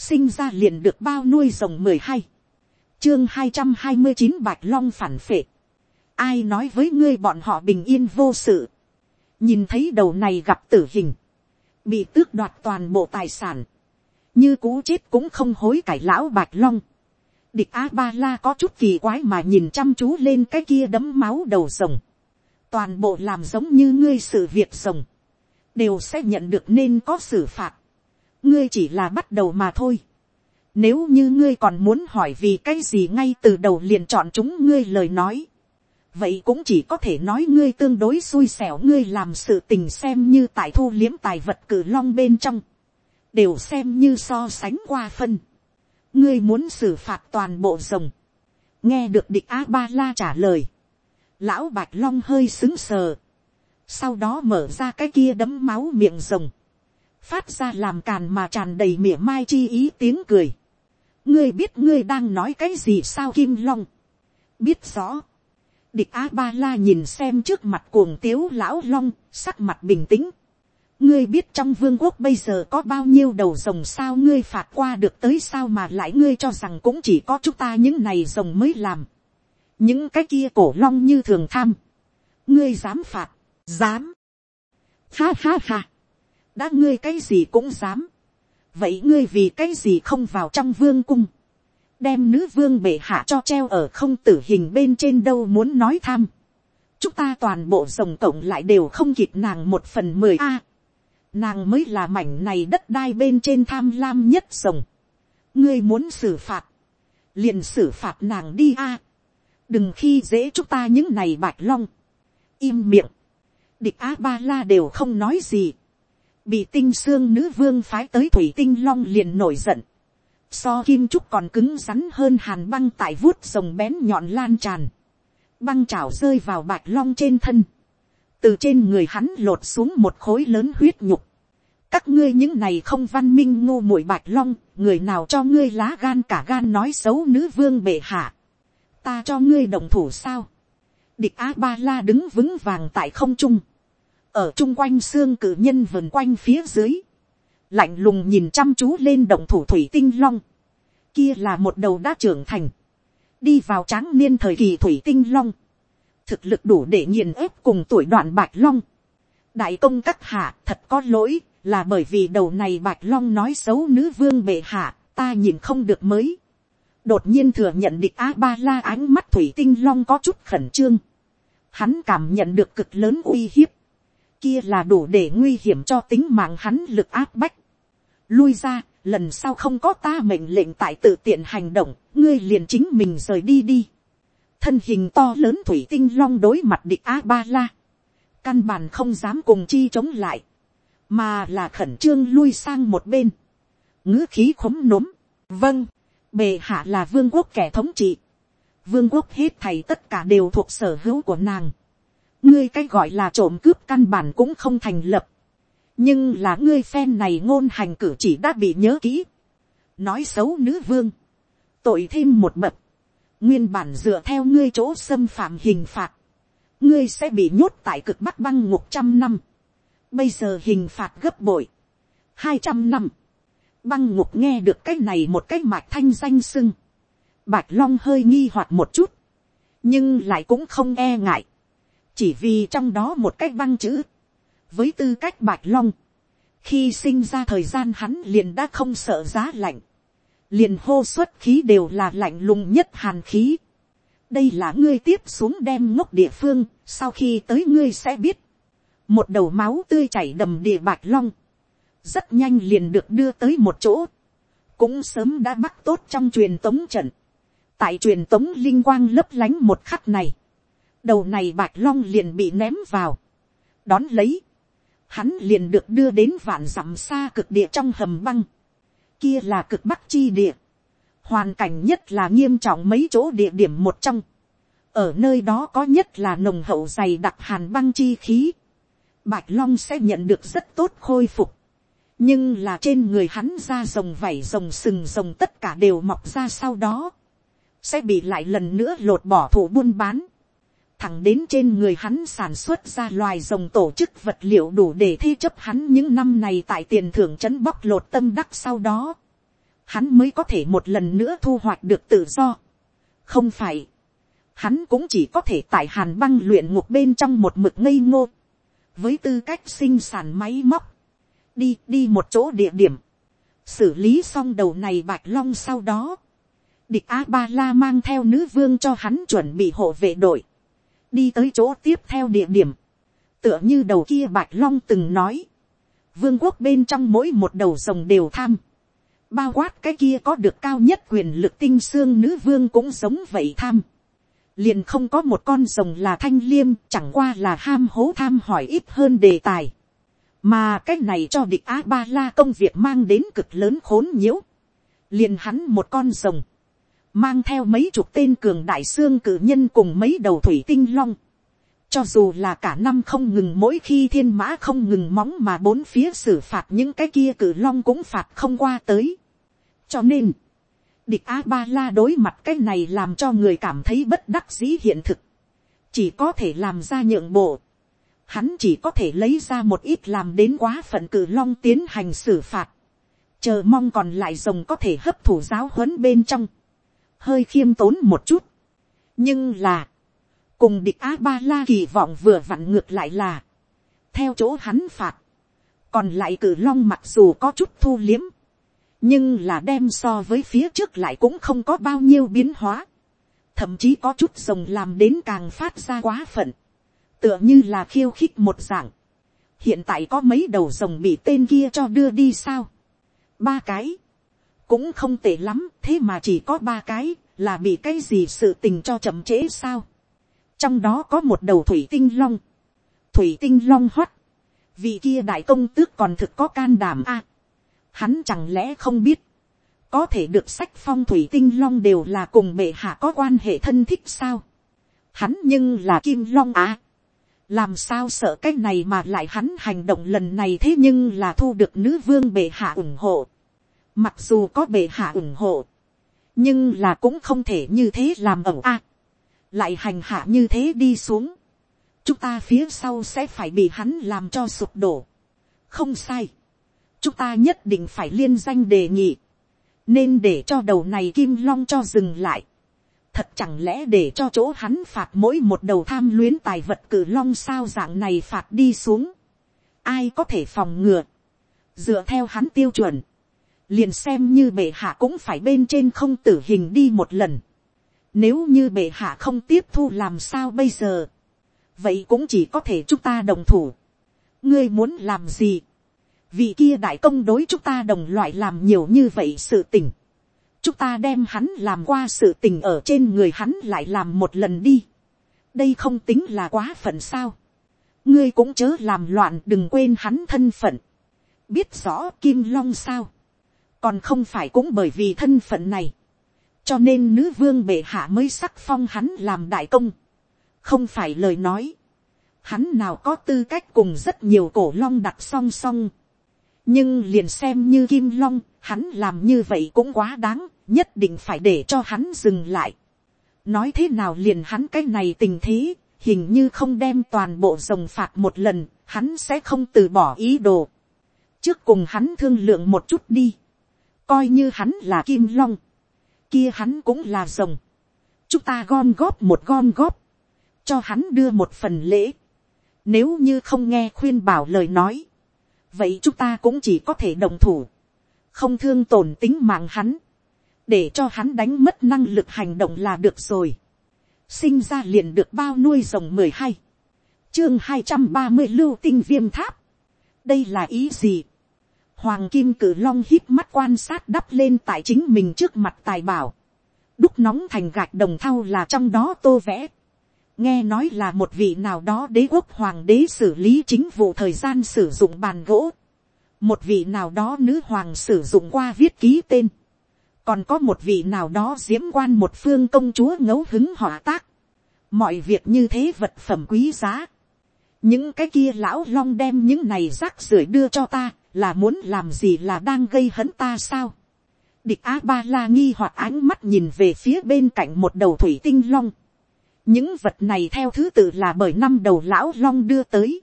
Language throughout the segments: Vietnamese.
sinh ra liền được bao nuôi rồng mười hai, chương hai trăm hai mươi chín bạch long phản phệ, ai nói với ngươi bọn họ bình yên vô sự, nhìn thấy đầu này gặp tử hình, bị tước đoạt toàn bộ tài sản, như cú chết cũng không hối cải lão bạch long, địch a ba la có chút kỳ quái mà nhìn chăm chú lên cái kia đấm máu đầu rồng, toàn bộ làm giống như ngươi sự việc rồng, đều sẽ nhận được nên có xử phạt, ngươi chỉ là bắt đầu mà thôi. Nếu như ngươi còn muốn hỏi vì cái gì ngay từ đầu liền chọn chúng ngươi lời nói. Vậy cũng chỉ có thể nói ngươi tương đối xui xẻo ngươi làm sự tình xem như tại thu liếm tài vật cử long bên trong. Đều xem như so sánh qua phân. Ngươi muốn xử phạt toàn bộ rồng. Nghe được địch A-ba-la trả lời. Lão Bạch Long hơi xứng sờ. Sau đó mở ra cái kia đấm máu miệng rồng phát ra làm càn mà tràn đầy mỉa mai chi ý tiếng cười. ngươi biết ngươi đang nói cái gì sao kim long. biết rõ. địch a ba la nhìn xem trước mặt cuồng tiếu lão long, sắc mặt bình tĩnh. ngươi biết trong vương quốc bây giờ có bao nhiêu đầu rồng sao ngươi phạt qua được tới sao mà lại ngươi cho rằng cũng chỉ có chúng ta những này rồng mới làm. những cái kia cổ long như thường tham. ngươi dám phạt, dám. ha ha ha đã ngươi cái gì cũng dám, vậy ngươi vì cái gì không vào trong vương cung, đem nữ vương bệ hạ cho treo ở không tử hình bên trên đâu muốn nói tham, chúng ta toàn bộ rồng cộng lại đều không kịp nàng một phần mười a, nàng mới là mảnh này đất đai bên trên tham lam nhất rồng, ngươi muốn xử phạt, liền xử phạt nàng đi a, đừng khi dễ chúng ta những này bạch long, im miệng, địch a ba la đều không nói gì, bị tinh xương nữ vương phái tới thủy tinh long liền nổi giận, so kim trúc còn cứng rắn hơn hàn băng tại vuốt rồng bén nhọn lan tràn, băng chảo rơi vào bạch long trên thân, từ trên người hắn lột xuống một khối lớn huyết nhục, các ngươi những này không văn minh ngu muội bạch long, người nào cho ngươi lá gan cả gan nói xấu nữ vương bệ hạ, ta cho ngươi đồng thủ sao, địch a ba la đứng vững vàng tại không trung, ở chung quanh xương cử nhân vườn quanh phía dưới, lạnh lùng nhìn chăm chú lên động thủ thủy tinh long, kia là một đầu đã trưởng thành, đi vào tráng niên thời kỳ thủy tinh long, thực lực đủ để nghiền ép cùng tuổi đoạn bạch long, đại công các hạ thật có lỗi, là bởi vì đầu này bạch long nói xấu nữ vương bệ hạ, ta nhìn không được mới. đột nhiên thừa nhận địch a ba la ánh mắt thủy tinh long có chút khẩn trương, hắn cảm nhận được cực lớn uy hiếp, kia là đủ để nguy hiểm cho tính mạng hắn lực áp bách. Lui ra, lần sau không có ta mệnh lệnh tại tự tiện hành động, ngươi liền chính mình rời đi đi. Thân hình to lớn thủy tinh long đối mặt địch A-ba-la. Căn bản không dám cùng chi chống lại. Mà là khẩn trương lui sang một bên. ngữ khí khống núm. Vâng, bề hạ là vương quốc kẻ thống trị. Vương quốc hết thầy tất cả đều thuộc sở hữu của nàng ngươi cái gọi là trộm cướp căn bản cũng không thành lập. nhưng là ngươi phen này ngôn hành cử chỉ đã bị nhớ kỹ. nói xấu nữ vương. tội thêm một bậc. nguyên bản dựa theo ngươi chỗ xâm phạm hình phạt. ngươi sẽ bị nhốt tại cực bắc băng ngục trăm năm. bây giờ hình phạt gấp bội. hai trăm năm. băng ngục nghe được cái này một cái mạch thanh danh sưng. bạch long hơi nghi hoặc một chút. nhưng lại cũng không e ngại chỉ vì trong đó một cách băng chữ, với tư cách bạch long, khi sinh ra thời gian hắn liền đã không sợ giá lạnh, liền hô xuất khí đều là lạnh lùng nhất hàn khí. đây là ngươi tiếp xuống đem ngốc địa phương, sau khi tới ngươi sẽ biết, một đầu máu tươi chảy đầm địa bạch long, rất nhanh liền được đưa tới một chỗ, cũng sớm đã bắt tốt trong truyền tống trận, tại truyền tống linh quang lấp lánh một khắc này, đầu này bạch long liền bị ném vào, đón lấy, hắn liền được đưa đến vạn dặm xa cực địa trong hầm băng, kia là cực bắc chi địa, hoàn cảnh nhất là nghiêm trọng mấy chỗ địa điểm một trong, ở nơi đó có nhất là nồng hậu dày đặc hàn băng chi khí, bạch long sẽ nhận được rất tốt khôi phục, nhưng là trên người hắn ra rồng vảy rồng sừng rồng tất cả đều mọc ra sau đó, sẽ bị lại lần nữa lột bỏ thủ buôn bán, thẳng đến trên người hắn sản xuất ra loài rồng tổ chức vật liệu đủ để thi chấp hắn những năm này tại tiền thưởng trấn bóc lột tâm đắc sau đó. hắn mới có thể một lần nữa thu hoạch được tự do. không phải, hắn cũng chỉ có thể tại hàn băng luyện ngục bên trong một mực ngây ngô, với tư cách sinh sản máy móc, đi đi một chỗ địa điểm, xử lý xong đầu này bạch long sau đó, địch a ba la mang theo nữ vương cho hắn chuẩn bị hộ vệ đội, đi tới chỗ tiếp theo địa điểm, tựa như đầu kia bạch long từng nói, vương quốc bên trong mỗi một đầu rồng đều tham, bao quát cái kia có được cao nhất quyền lực tinh xương nữ vương cũng giống vậy tham, liền không có một con rồng là thanh liêm chẳng qua là ham hố tham hỏi ít hơn đề tài, mà cái này cho địch a ba la công việc mang đến cực lớn khốn nhiễu, liền hắn một con rồng, mang theo mấy chục tên cường đại xương cử nhân cùng mấy đầu thủy tinh long, cho dù là cả năm không ngừng mỗi khi thiên mã không ngừng móng mà bốn phía xử phạt những cái kia cử long cũng phạt không qua tới. cho nên, địch a ba la đối mặt cái này làm cho người cảm thấy bất đắc dĩ hiện thực, chỉ có thể làm ra nhượng bộ, hắn chỉ có thể lấy ra một ít làm đến quá phận cử long tiến hành xử phạt, chờ mong còn lại rồng có thể hấp thủ giáo huấn bên trong, hơi khiêm tốn một chút, nhưng là, cùng địch a ba la kỳ vọng vừa vặn ngược lại là, theo chỗ hắn phạt, còn lại cử long mặc dù có chút thu liếm, nhưng là đem so với phía trước lại cũng không có bao nhiêu biến hóa, thậm chí có chút rồng làm đến càng phát ra quá phận, tựa như là khiêu khích một dạng, hiện tại có mấy đầu rồng bị tên kia cho đưa đi sao, ba cái, cũng không tệ lắm, thế mà chỉ có ba cái, là bị cái gì sự tình cho chậm trễ sao. trong đó có một đầu thủy tinh long, thủy tinh long hoắt, vì kia đại công tước còn thực có can đảm a. hắn chẳng lẽ không biết, có thể được sách phong thủy tinh long đều là cùng bệ hạ có quan hệ thân thích sao. hắn nhưng là kim long à. làm sao sợ cái này mà lại hắn hành động lần này thế nhưng là thu được nữ vương bệ hạ ủng hộ mặc dù có bệ hạ ủng hộ, nhưng là cũng không thể như thế làm ẩu a. lại hành hạ như thế đi xuống. chúng ta phía sau sẽ phải bị hắn làm cho sụp đổ. không sai. chúng ta nhất định phải liên danh đề nghị. nên để cho đầu này kim long cho dừng lại. thật chẳng lẽ để cho chỗ hắn phạt mỗi một đầu tham luyến tài vật cử long sao dạng này phạt đi xuống. ai có thể phòng ngừa. dựa theo hắn tiêu chuẩn liền xem như bệ hạ cũng phải bên trên không tử hình đi một lần. Nếu như bệ hạ không tiếp thu làm sao bây giờ, vậy cũng chỉ có thể chúng ta đồng thủ. ngươi muốn làm gì, vì kia đại công đối chúng ta đồng loại làm nhiều như vậy sự tình. chúng ta đem hắn làm qua sự tình ở trên người hắn lại làm một lần đi. đây không tính là quá phận sao. ngươi cũng chớ làm loạn đừng quên hắn thân phận. biết rõ kim long sao còn không phải cũng bởi vì thân phận này, cho nên nữ vương bệ hạ mới sắc phong hắn làm đại công, không phải lời nói, hắn nào có tư cách cùng rất nhiều cổ long đặt song song, nhưng liền xem như kim long, hắn làm như vậy cũng quá đáng, nhất định phải để cho hắn dừng lại. nói thế nào liền hắn cái này tình thế, hình như không đem toàn bộ rồng phạt một lần, hắn sẽ không từ bỏ ý đồ. trước cùng hắn thương lượng một chút đi coi như hắn là kim long, kia hắn cũng là rồng, chúng ta gom góp một gom góp, cho hắn đưa một phần lễ, nếu như không nghe khuyên bảo lời nói, vậy chúng ta cũng chỉ có thể đồng thủ, không thương tổn tính mạng hắn, để cho hắn đánh mất năng lực hành động là được rồi, sinh ra liền được bao nuôi rồng mười hai, chương hai trăm ba mươi lưu tinh viêm tháp, đây là ý gì, Hoàng kim cử long hít mắt quan sát đắp lên tại chính mình trước mặt tài bảo. Đúc nóng thành gạch đồng thau là trong đó tô vẽ. Nghe nói là một vị nào đó đế quốc hoàng đế xử lý chính vụ thời gian sử dụng bàn gỗ. Một vị nào đó nữ hoàng sử dụng qua viết ký tên. Còn có một vị nào đó diễm quan một phương công chúa ngấu hứng họa tác. Mọi việc như thế vật phẩm quý giá những cái kia lão long đem những này rác rưởi đưa cho ta, là muốn làm gì là đang gây hấn ta sao. địch a ba la nghi hoặc ánh mắt nhìn về phía bên cạnh một đầu thủy tinh long. những vật này theo thứ tự là bởi năm đầu lão long đưa tới.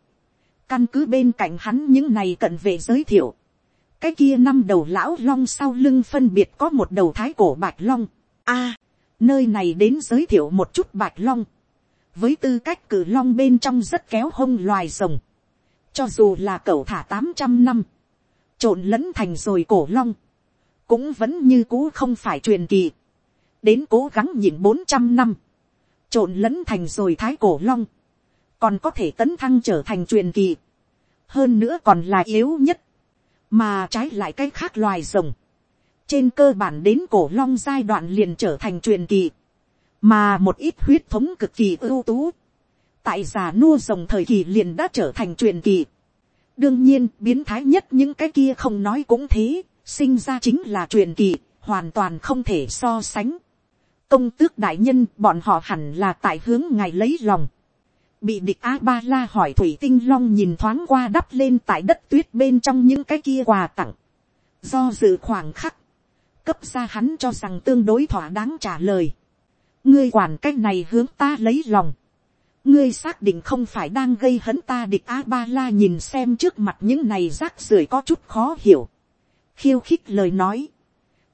căn cứ bên cạnh hắn những này cận về giới thiệu. cái kia năm đầu lão long sau lưng phân biệt có một đầu thái cổ bạch long. a, nơi này đến giới thiệu một chút bạch long. với tư cách cử long bên trong rất kéo hông loài rồng. cho dù là cậu thả tám trăm năm, trộn lẫn thành rồi cổ long, cũng vẫn như cũ không phải truyền kỳ. đến cố gắng nhịn bốn trăm năm, trộn lẫn thành rồi thái cổ long, còn có thể tấn thăng trở thành truyền kỳ. hơn nữa còn là yếu nhất. Mà trái lại cái khác loài rồng, trên cơ bản đến cổ long giai đoạn liền trở thành truyền kỳ, mà một ít huyết thống cực kỳ ưu tú, tại già nua rồng thời kỳ liền đã trở thành truyền kỳ đương nhiên biến thái nhất những cái kia không nói cũng thế, sinh ra chính là truyền kỳ, hoàn toàn không thể so sánh. công tước đại nhân bọn họ hẳn là tại hướng ngài lấy lòng bị địch a ba la hỏi thủy tinh long nhìn thoáng qua đắp lên tại đất tuyết bên trong những cái kia quà tặng. do dự khoảng khắc, cấp ra hắn cho rằng tương đối thỏa đáng trả lời. ngươi quản cái này hướng ta lấy lòng ngươi xác định không phải đang gây hấn ta địch a ba la nhìn xem trước mặt những này rác rưởi có chút khó hiểu. khiêu khích lời nói.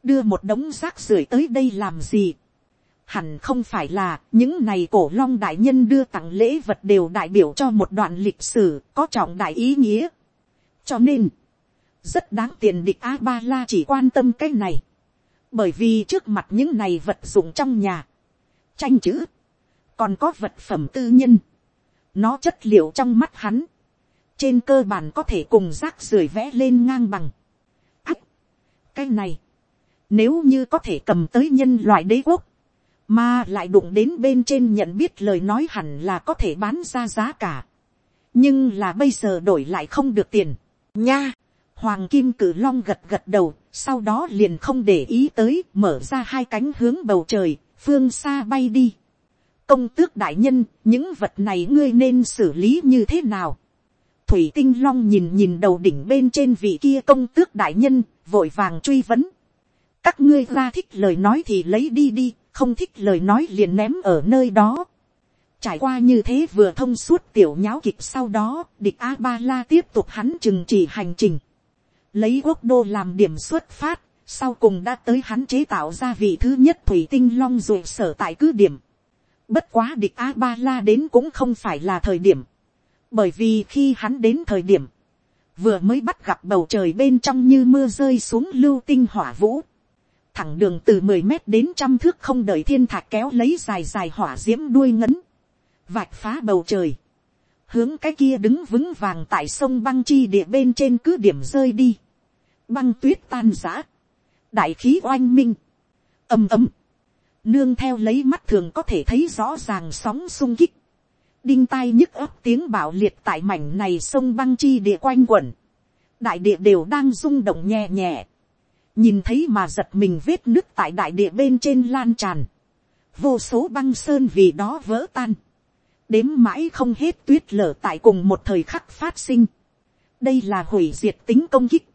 đưa một đống rác rưởi tới đây làm gì hẳn không phải là những này cổ long đại nhân đưa tặng lễ vật đều đại biểu cho một đoạn lịch sử có trọng đại ý nghĩa. cho nên, rất đáng tiền địch a ba la chỉ quan tâm cái này, bởi vì trước mặt những này vật dụng trong nhà, tranh chữ, còn có vật phẩm tư nhân, nó chất liệu trong mắt hắn, trên cơ bản có thể cùng rác rưởi vẽ lên ngang bằng. ách, cái này, nếu như có thể cầm tới nhân loại đế quốc, mà lại đụng đến bên trên nhận biết lời nói hẳn là có thể bán ra giá cả. nhưng là bây giờ đổi lại không được tiền. nha, hoàng kim cử long gật gật đầu, sau đó liền không để ý tới, mở ra hai cánh hướng bầu trời, phương xa bay đi công tước đại nhân, những vật này ngươi nên xử lý như thế nào. thủy tinh long nhìn nhìn đầu đỉnh bên trên vị kia công tước đại nhân, vội vàng truy vấn. các ngươi ra thích lời nói thì lấy đi đi, không thích lời nói liền ném ở nơi đó. Trải qua như thế vừa thông suốt tiểu nháo kịch sau đó, địch A-ba-la tiếp tục hắn chừng chỉ hành trình. Lấy quốc đô làm điểm xuất phát, sau cùng đã tới hắn chế tạo ra vị thứ nhất thủy tinh long rồi sở tại cứ điểm. Bất quá địch A-ba-la đến cũng không phải là thời điểm. Bởi vì khi hắn đến thời điểm, vừa mới bắt gặp bầu trời bên trong như mưa rơi xuống lưu tinh hỏa vũ. Thẳng đường từ mười mét đến trăm thước không đợi thiên thạch kéo lấy dài dài hỏa diễm đuôi ngấn, vạch phá bầu trời, hướng cái kia đứng vững vàng tại sông băng chi địa bên trên cứ điểm rơi đi, băng tuyết tan giã, đại khí oanh minh, ầm ầm, nương theo lấy mắt thường có thể thấy rõ ràng sóng sung kích, đinh tai nhức ấp tiếng bảo liệt tại mảnh này sông băng chi địa quanh quẩn, đại địa đều đang rung động nhẹ nhẹ, nhìn thấy mà giật mình vết nước tại đại địa bên trên lan tràn, vô số băng sơn vì đó vỡ tan, đếm mãi không hết tuyết lở tại cùng một thời khắc phát sinh, đây là hủy diệt tính công kích,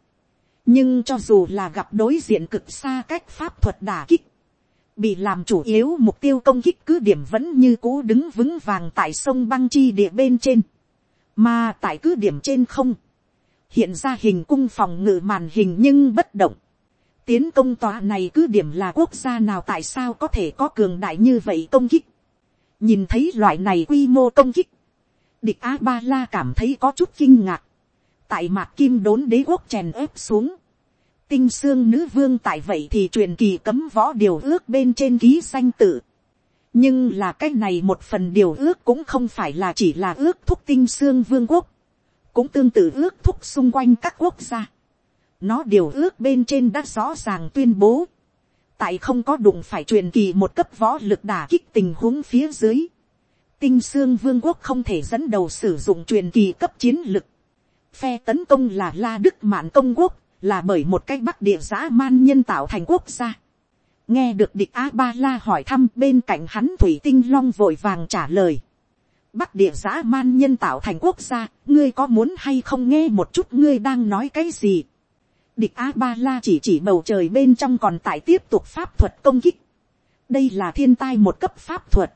nhưng cho dù là gặp đối diện cực xa cách pháp thuật đả kích, bị làm chủ yếu mục tiêu công kích cứ điểm vẫn như cũ đứng vững vàng tại sông băng chi địa bên trên, mà tại cứ điểm trên không, hiện ra hình cung phòng ngự màn hình nhưng bất động, tiến công tòa này cứ điểm là quốc gia nào tại sao có thể có cường đại như vậy công kích. nhìn thấy loại này quy mô công kích, địch a ba la cảm thấy có chút kinh ngạc. tại mạc kim đốn đế quốc chèn ép xuống tinh xương nữ vương tại vậy thì truyền kỳ cấm võ điều ước bên trên ký danh tự. nhưng là cái này một phần điều ước cũng không phải là chỉ là ước thúc tinh xương vương quốc. cũng tương tự ước thúc xung quanh các quốc gia nó điều ước bên trên đã rõ ràng tuyên bố. Tại không có đụng phải truyền kỳ một cấp võ lực đả kích tình huống phía dưới. Tinh xương vương quốc không thể dẫn đầu sử dụng truyền kỳ cấp chiến lực. Phe tấn công là La Đức Mạn Công Quốc, là bởi một cái bắc địa giã man nhân tạo thành quốc gia. Nghe được địch A-ba-la hỏi thăm bên cạnh hắn Thủy Tinh Long vội vàng trả lời. Bắc địa giã man nhân tạo thành quốc gia, ngươi có muốn hay không nghe một chút ngươi đang nói cái gì? địch a ba la chỉ chỉ bầu trời bên trong còn tại tiếp tục pháp thuật công kích. đây là thiên tai một cấp pháp thuật.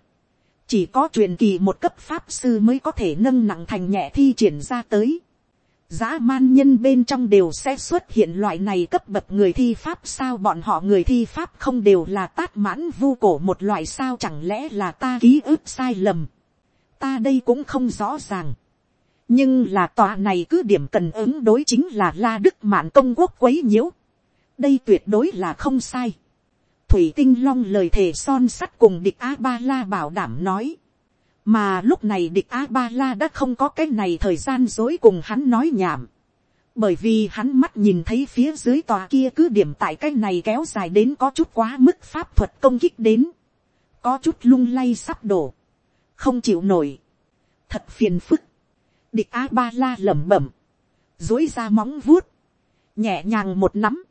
chỉ có truyền kỳ một cấp pháp sư mới có thể nâng nặng thành nhẹ thi triển ra tới dã man nhân bên trong đều sẽ xuất hiện loại này cấp bậc người thi pháp sao bọn họ người thi pháp không đều là tát mãn vu cổ một loại sao chẳng lẽ là ta ký ức sai lầm. ta đây cũng không rõ ràng. nhưng là tòa này cứ điểm cần ứng đối chính là la đức mạn công quốc quấy nhiễu. đây tuyệt đối là không sai. thủy tinh long lời thề son sắt cùng địch a ba la bảo đảm nói mà lúc này địch a ba la đã không có cái này thời gian dối cùng hắn nói nhảm. Bởi vì hắn mắt nhìn thấy phía dưới tòa kia cứ điểm tại cái này kéo dài đến có chút quá mức pháp thuật công kích đến, có chút lung lay sắp đổ, không chịu nổi, thật phiền phức, địch a ba la lẩm bẩm, dối ra móng vuốt, nhẹ nhàng một nắm,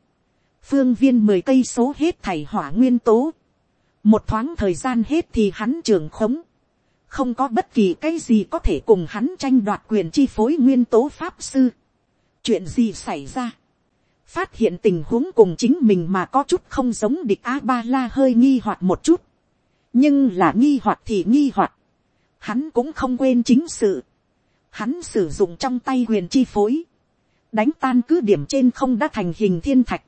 phương viên mười cây số hết thảy hỏa nguyên tố, một thoáng thời gian hết thì hắn trường khống, không có bất kỳ cái gì có thể cùng hắn tranh đoạt quyền chi phối nguyên tố pháp sư. chuyện gì xảy ra. phát hiện tình huống cùng chính mình mà có chút không giống địch a ba la hơi nghi hoặc một chút. nhưng là nghi hoặc thì nghi hoặc. hắn cũng không quên chính sự. hắn sử dụng trong tay quyền chi phối. đánh tan cứ điểm trên không đã thành hình thiên thạch.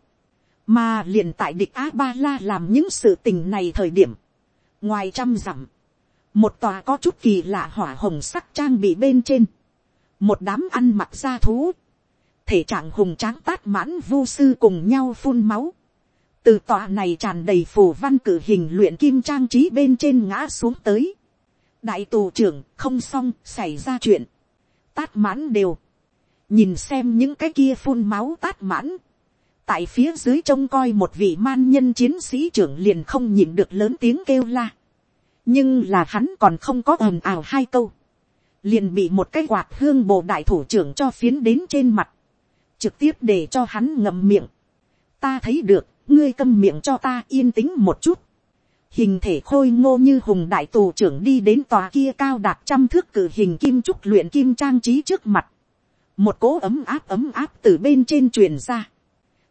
mà liền tại địch a ba la làm những sự tình này thời điểm. ngoài trăm dặm một tòa có chút kỳ lạ hỏa hồng sắc trang bị bên trên, một đám ăn mặc da thú, thể trạng hùng tráng tát mãn vu sư cùng nhau phun máu, từ tòa này tràn đầy phù văn cử hình luyện kim trang trí bên trên ngã xuống tới, đại tù trưởng không xong xảy ra chuyện, tát mãn đều, nhìn xem những cái kia phun máu tát mãn, tại phía dưới trông coi một vị man nhân chiến sĩ trưởng liền không nhìn được lớn tiếng kêu la, nhưng là hắn còn không có ồn ào hai câu, liền bị một cái quạt hương bồ đại thủ trưởng cho phiến đến trên mặt, trực tiếp để cho hắn ngậm miệng. ta thấy được, ngươi câm miệng cho ta yên tĩnh một chút. hình thể khôi ngô như hùng đại tù trưởng đi đến tòa kia cao đạt trăm thước cử hình kim trúc luyện kim trang trí trước mặt. một cố ấm áp ấm áp từ bên trên truyền ra.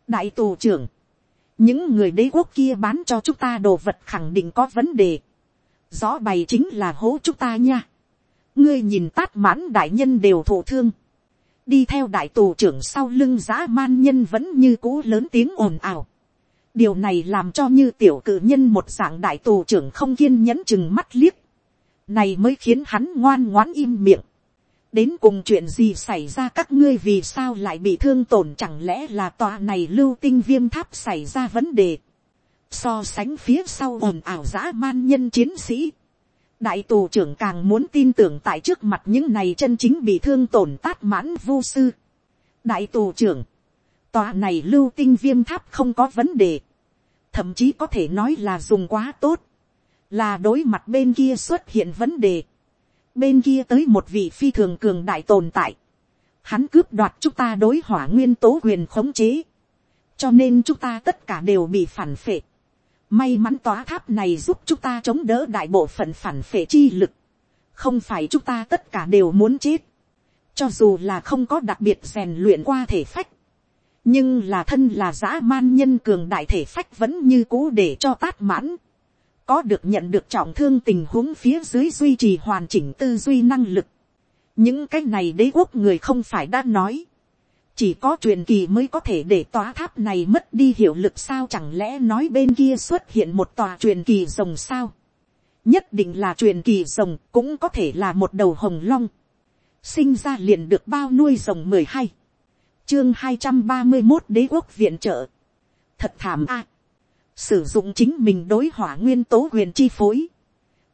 đại tù trưởng, những người đế quốc kia bán cho chúng ta đồ vật khẳng định có vấn đề rõ bày chính là hố chúng ta nha. ngươi nhìn tát mãn đại nhân đều thổ thương. đi theo đại tù trưởng sau lưng giã man nhân vẫn như cũ lớn tiếng ồn ào. điều này làm cho như tiểu cử nhân một dạng đại tù trưởng không kiên nhẫn chừng mắt liếc. này mới khiến hắn ngoan ngoãn im miệng. đến cùng chuyện gì xảy ra các ngươi vì sao lại bị thương tổn chẳng lẽ là tòa này lưu tinh viêm tháp xảy ra vấn đề So sánh phía sau ồn ảo dã man nhân chiến sĩ. Đại tù trưởng càng muốn tin tưởng tại trước mặt những này chân chính bị thương tổn tát mãn vô sư. Đại tù trưởng. Tòa này lưu tinh viêm tháp không có vấn đề. Thậm chí có thể nói là dùng quá tốt. Là đối mặt bên kia xuất hiện vấn đề. Bên kia tới một vị phi thường cường đại tồn tại. Hắn cướp đoạt chúng ta đối hỏa nguyên tố quyền khống chế. Cho nên chúng ta tất cả đều bị phản phệ May mắn tòa tháp này giúp chúng ta chống đỡ đại bộ phận phản phệ chi lực. Không phải chúng ta tất cả đều muốn chết. Cho dù là không có đặc biệt rèn luyện qua thể phách. Nhưng là thân là dã man nhân cường đại thể phách vẫn như cũ để cho tát mãn. Có được nhận được trọng thương tình huống phía dưới duy trì hoàn chỉnh tư duy năng lực. Những cái này đế quốc người không phải đã nói chỉ có truyền kỳ mới có thể để tòa tháp này mất đi hiệu lực sao? Chẳng lẽ nói bên kia xuất hiện một tòa truyền kỳ rồng sao? Nhất định là truyền kỳ rồng, cũng có thể là một đầu hồng long. Sinh ra liền được bao nuôi rồng mười hai. Chương hai trăm ba mươi một đế quốc viện trợ. Thật thảm a. Sử dụng chính mình đối hỏa nguyên tố quyền chi phối.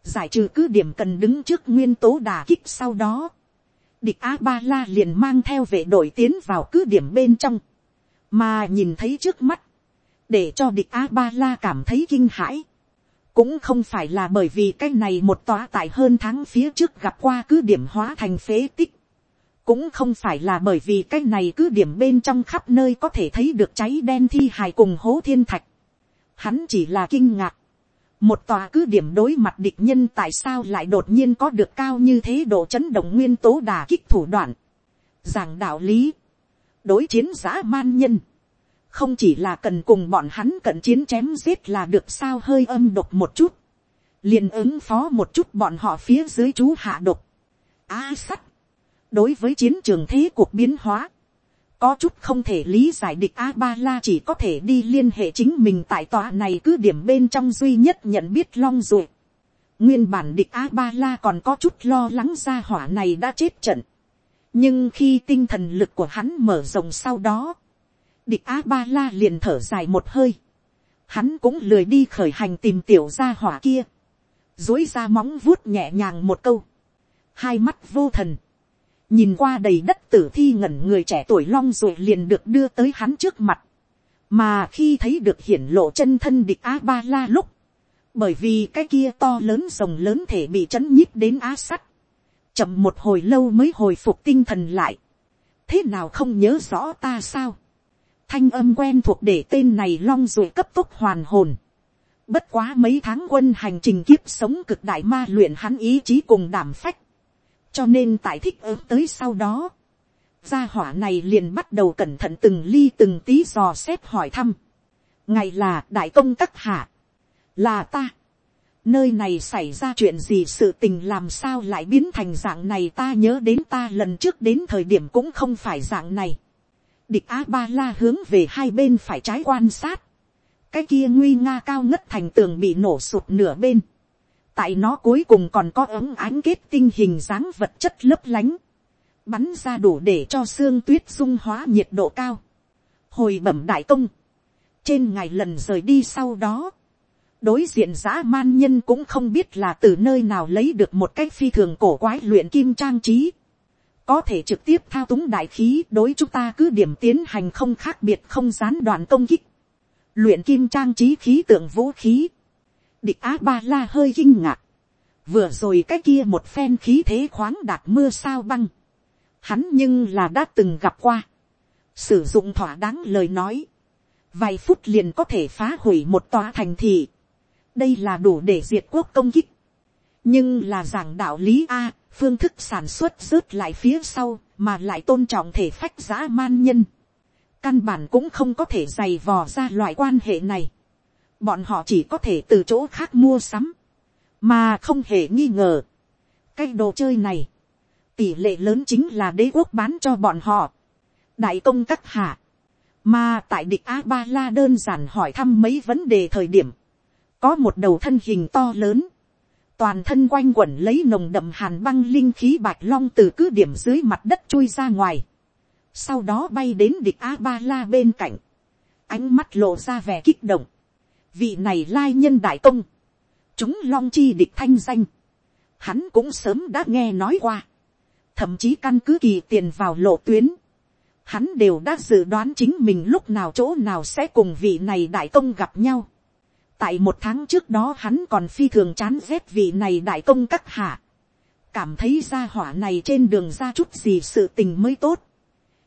Giải trừ cứ điểm cần đứng trước nguyên tố đà kích sau đó địch a ba la liền mang theo vệ đội tiến vào cứ điểm bên trong, mà nhìn thấy trước mắt, để cho địch a ba la cảm thấy kinh hãi, cũng không phải là bởi vì cái này một tòa tại hơn tháng phía trước gặp qua cứ điểm hóa thành phế tích, cũng không phải là bởi vì cái này cứ điểm bên trong khắp nơi có thể thấy được cháy đen thi hài cùng hố thiên thạch, hắn chỉ là kinh ngạc, một tòa cứ điểm đối mặt địch nhân tại sao lại đột nhiên có được cao như thế độ chấn động nguyên tố đà kích thủ đoạn. Giảng đạo lý, đối chiến giã man nhân, không chỉ là cần cùng bọn hắn cận chiến chém giết là được sao hơi âm độc một chút, liền ứng phó một chút bọn họ phía dưới chú hạ độc. a sắt, đối với chiến trường thế cuộc biến hóa, có chút không thể lý giải địch a ba la chỉ có thể đi liên hệ chính mình tại tòa này cứ điểm bên trong duy nhất nhận biết long ruột. nguyên bản địch a ba la còn có chút lo lắng ra hỏa này đã chết trận. nhưng khi tinh thần lực của hắn mở rộng sau đó, địch a ba la liền thở dài một hơi. hắn cũng lười đi khởi hành tìm tiểu ra hỏa kia. dối ra móng vuốt nhẹ nhàng một câu. hai mắt vô thần nhìn qua đầy đất tử thi ngẩn người trẻ tuổi long rồi liền được đưa tới hắn trước mặt, mà khi thấy được hiển lộ chân thân địch a ba la lúc, bởi vì cái kia to lớn rồng lớn thể bị chấn nhíp đến á sắt, chậm một hồi lâu mới hồi phục tinh thần lại, thế nào không nhớ rõ ta sao, thanh âm quen thuộc để tên này long rồi cấp tốc hoàn hồn, bất quá mấy tháng quân hành trình kiếp sống cực đại ma luyện hắn ý chí cùng đảm phách, cho nên tại thích ứng tới sau đó, gia hỏa này liền bắt đầu cẩn thận từng ly từng tí dò xét hỏi thăm. ngày là đại công các hạ, là ta. nơi này xảy ra chuyện gì sự tình làm sao lại biến thành dạng này ta nhớ đến ta lần trước đến thời điểm cũng không phải dạng này. địch a ba la hướng về hai bên phải trái quan sát. cái kia nguy nga cao ngất thành tường bị nổ sụt nửa bên tại nó cuối cùng còn có ống ánh kết tinh hình dáng vật chất lấp lánh, bắn ra đủ để cho xương tuyết dung hóa nhiệt độ cao. hồi bẩm đại công, trên ngày lần rời đi sau đó, đối diện dã man nhân cũng không biết là từ nơi nào lấy được một cái phi thường cổ quái luyện kim trang trí, có thể trực tiếp thao túng đại khí đối chúng ta cứ điểm tiến hành không khác biệt không gián đoạn công kích, luyện kim trang trí khí tượng vũ khí, Địch Á Ba La hơi kinh ngạc. Vừa rồi cái kia một phen khí thế khoáng đạt mưa sao băng. Hắn nhưng là đã từng gặp qua. Sử dụng thỏa đáng lời nói. Vài phút liền có thể phá hủy một tòa thành thị. Đây là đủ để diệt quốc công kích. Nhưng là giảng đạo lý A, phương thức sản xuất rớt lại phía sau, mà lại tôn trọng thể phách giã man nhân. Căn bản cũng không có thể dày vò ra loại quan hệ này bọn họ chỉ có thể từ chỗ khác mua sắm, mà không hề nghi ngờ. cái đồ chơi này, tỷ lệ lớn chính là đế quốc bán cho bọn họ. đại công các hạ, mà tại địch a ba la đơn giản hỏi thăm mấy vấn đề thời điểm, có một đầu thân hình to lớn, toàn thân quanh quẩn lấy nồng đậm hàn băng linh khí bạch long từ cứ điểm dưới mặt đất chui ra ngoài, sau đó bay đến địch a ba la bên cạnh, ánh mắt lộ ra vẻ kích động, vị này lai nhân đại công, chúng long chi địch thanh danh, hắn cũng sớm đã nghe nói qua, thậm chí căn cứ kỳ tiền vào lộ tuyến, hắn đều đã dự đoán chính mình lúc nào chỗ nào sẽ cùng vị này đại công gặp nhau. tại một tháng trước đó hắn còn phi thường chán ghét vị này đại công các hạ, cảm thấy ra hỏa này trên đường ra chút gì sự tình mới tốt,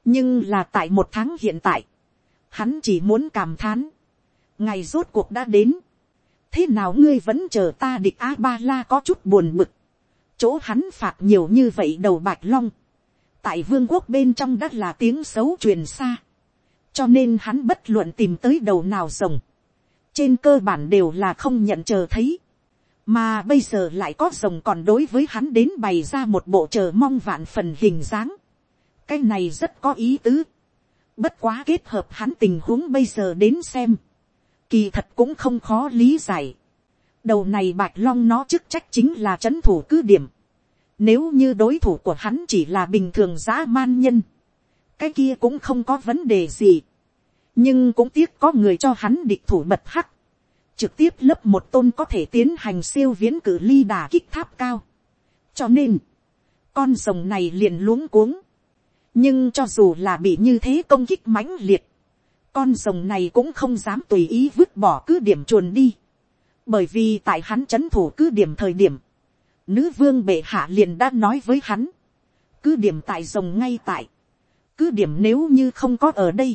nhưng là tại một tháng hiện tại, hắn chỉ muốn cảm thán, ngày rốt cuộc đã đến, thế nào ngươi vẫn chờ ta địch a ba la có chút buồn bực, chỗ hắn phạt nhiều như vậy đầu bạch long, tại vương quốc bên trong đã là tiếng xấu truyền xa, cho nên hắn bất luận tìm tới đầu nào rồng, trên cơ bản đều là không nhận chờ thấy, mà bây giờ lại có rồng còn đối với hắn đến bày ra một bộ chờ mong vạn phần hình dáng, cái này rất có ý tứ, bất quá kết hợp hắn tình huống bây giờ đến xem, kỳ thật cũng không khó lý giải. đầu này bạch long nó chức trách chính là c h ấ n thủ cứ điểm. nếu như đối thủ của hắn chỉ là bình thường dã man nhân, cái kia cũng không có vấn đề gì. nhưng cũng tiếc có người cho hắn địch thủ mật hắc. trực tiếp lớp một tôn có thể tiến hành siêu viễn cử ly đà kích tháp cao. cho nên, con rồng này liền luống cuống. nhưng cho dù là bị như thế công kích mãnh liệt, con rồng này cũng không dám tùy ý vứt bỏ cứ điểm chuồn đi, bởi vì tại hắn c h ấ n thủ cứ điểm thời điểm, nữ vương bệ hạ liền đã nói với hắn, cứ điểm tại rồng ngay tại, cứ điểm nếu như không có ở đây,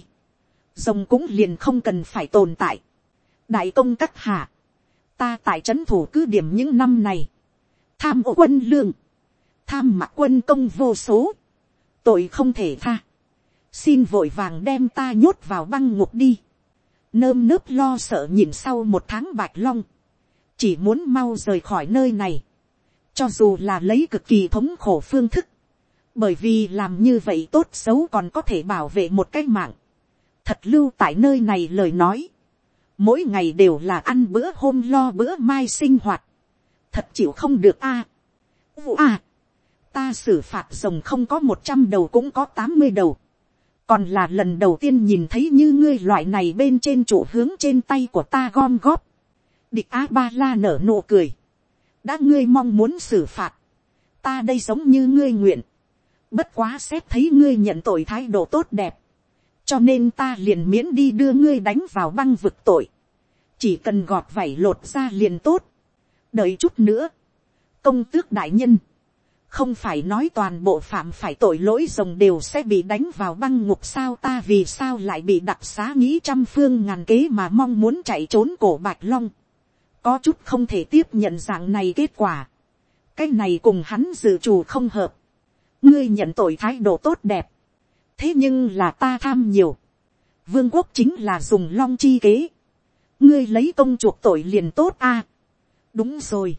rồng cũng liền không cần phải tồn tại. đại công các hạ, ta tại c h ấ n thủ cứ điểm những năm này, tham ô quân lương, tham mặc quân công vô số, tội không thể tha, xin vội vàng đem ta nhốt vào băng ngục đi, nơm nớp lo sợ nhìn sau một tháng bạch long, chỉ muốn mau rời khỏi nơi này, cho dù là lấy cực kỳ thống khổ phương thức, bởi vì làm như vậy tốt xấu còn có thể bảo vệ một cái mạng, thật lưu tại nơi này lời nói, mỗi ngày đều là ăn bữa hôm lo bữa mai sinh hoạt, thật chịu không được a. a, ta xử phạt rồng không có một trăm đầu cũng có tám mươi đầu, còn là lần đầu tiên nhìn thấy như ngươi loại này bên trên chỗ hướng trên tay của ta gom góp, địch a ba la nở nụ cười, đã ngươi mong muốn xử phạt, ta đây giống như ngươi nguyện, bất quá xét thấy ngươi nhận tội thái độ tốt đẹp, cho nên ta liền miễn đi đưa ngươi đánh vào băng vực tội, chỉ cần gọt vảy lột ra liền tốt, đợi chút nữa, công tước đại nhân, không phải nói toàn bộ phạm phải tội lỗi rồng đều sẽ bị đánh vào băng ngục sao ta vì sao lại bị đặc xá nghĩ trăm phương ngàn kế mà mong muốn chạy trốn cổ bạch long, có chút không thể tiếp nhận dạng này kết quả, cái này cùng hắn dự trù không hợp, ngươi nhận tội thái độ tốt đẹp, thế nhưng là ta tham nhiều, vương quốc chính là dùng long chi kế, ngươi lấy công chuộc tội liền tốt a, đúng rồi,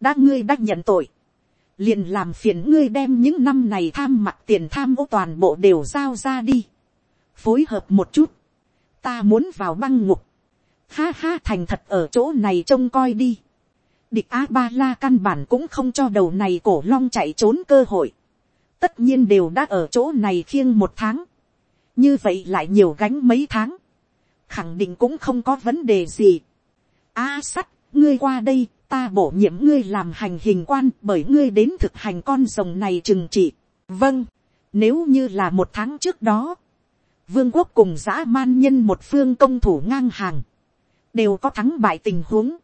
đã ngươi đã nhận tội, liền làm phiền ngươi đem những năm này tham mặt tiền tham ô toàn bộ đều giao ra đi, phối hợp một chút, ta muốn vào băng ngục, ha ha thành thật ở chỗ này trông coi đi, địch a ba la căn bản cũng không cho đầu này cổ long chạy trốn cơ hội, tất nhiên đều đã ở chỗ này khiêng một tháng, như vậy lại nhiều gánh mấy tháng, khẳng định cũng không có vấn đề gì. a sắt, ngươi qua đây, ta bổ nhiệm ngươi làm hành hình quan bởi ngươi đến thực hành con rồng này trừng trị. vâng, nếu như là một tháng trước đó, vương quốc cùng dã man nhân một phương công thủ ngang hàng, đều có thắng bại tình huống.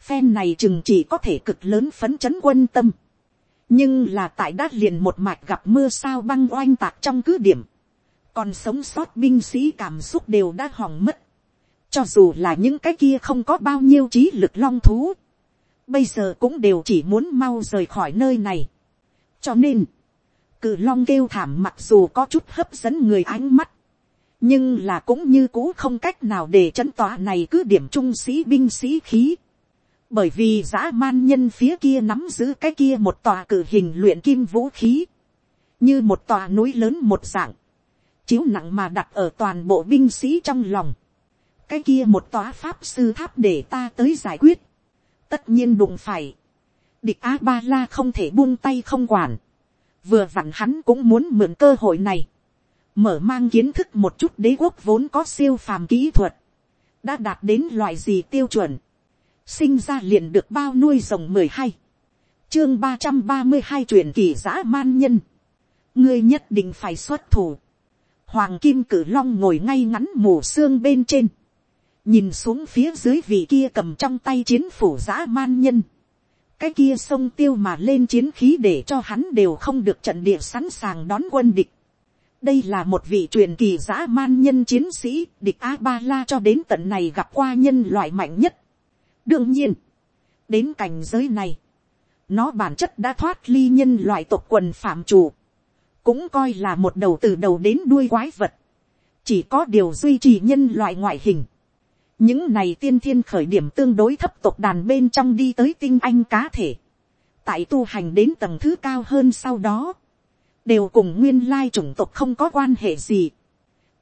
phen này chừng chỉ có thể cực lớn phấn chấn quân tâm. nhưng là tại đát liền một mạch gặp mưa sao băng oanh tạc trong cứ điểm. còn sống sót binh sĩ cảm xúc đều đã hỏng mất. cho dù là những cái kia không có bao nhiêu trí lực long thú bây giờ cũng đều chỉ muốn mau rời khỏi nơi này. cho nên, cự long kêu thảm mặc dù có chút hấp dẫn người ánh mắt nhưng là cũng như cũ không cách nào để chân tòa này cứ điểm trung sĩ binh sĩ khí. bởi vì dã man nhân phía kia nắm giữ cái kia một tòa cử hình luyện kim vũ khí, như một tòa núi lớn một dạng, chiếu nặng mà đặt ở toàn bộ binh sĩ trong lòng. cái kia một tòa pháp sư tháp để ta tới giải quyết tất nhiên đụng phải. địch a ba la không thể buông tay không quản. vừa vặn hắn cũng muốn mượn cơ hội này. Mở mang kiến thức một chút đế quốc vốn có siêu phàm kỹ thuật, đã đạt đến loại gì tiêu chuẩn, sinh ra liền được bao nuôi rồng mười hai, chương ba trăm ba mươi hai truyền kỳ giã man nhân, ngươi nhất định phải xuất thủ, hoàng kim cử long ngồi ngay ngắn mù xương bên trên, nhìn xuống phía dưới vị kia cầm trong tay chiến phủ giã man nhân, cái kia sông tiêu mà lên chiến khí để cho hắn đều không được trận địa sẵn sàng đón quân địch đây là một vị truyền kỳ dã man nhân chiến sĩ địch a ba la cho đến tận này gặp qua nhân loại mạnh nhất. đương nhiên, đến cảnh giới này, nó bản chất đã thoát ly nhân loại tộc quần phạm chủ, cũng coi là một đầu từ đầu đến đuôi quái vật, chỉ có điều duy trì nhân loại ngoại hình những này tiên thiên khởi điểm tương đối thấp tộc đàn bên trong đi tới tinh anh cá thể, tại tu hành đến tầng thứ cao hơn sau đó, đều cùng nguyên lai chủng tộc không có quan hệ gì,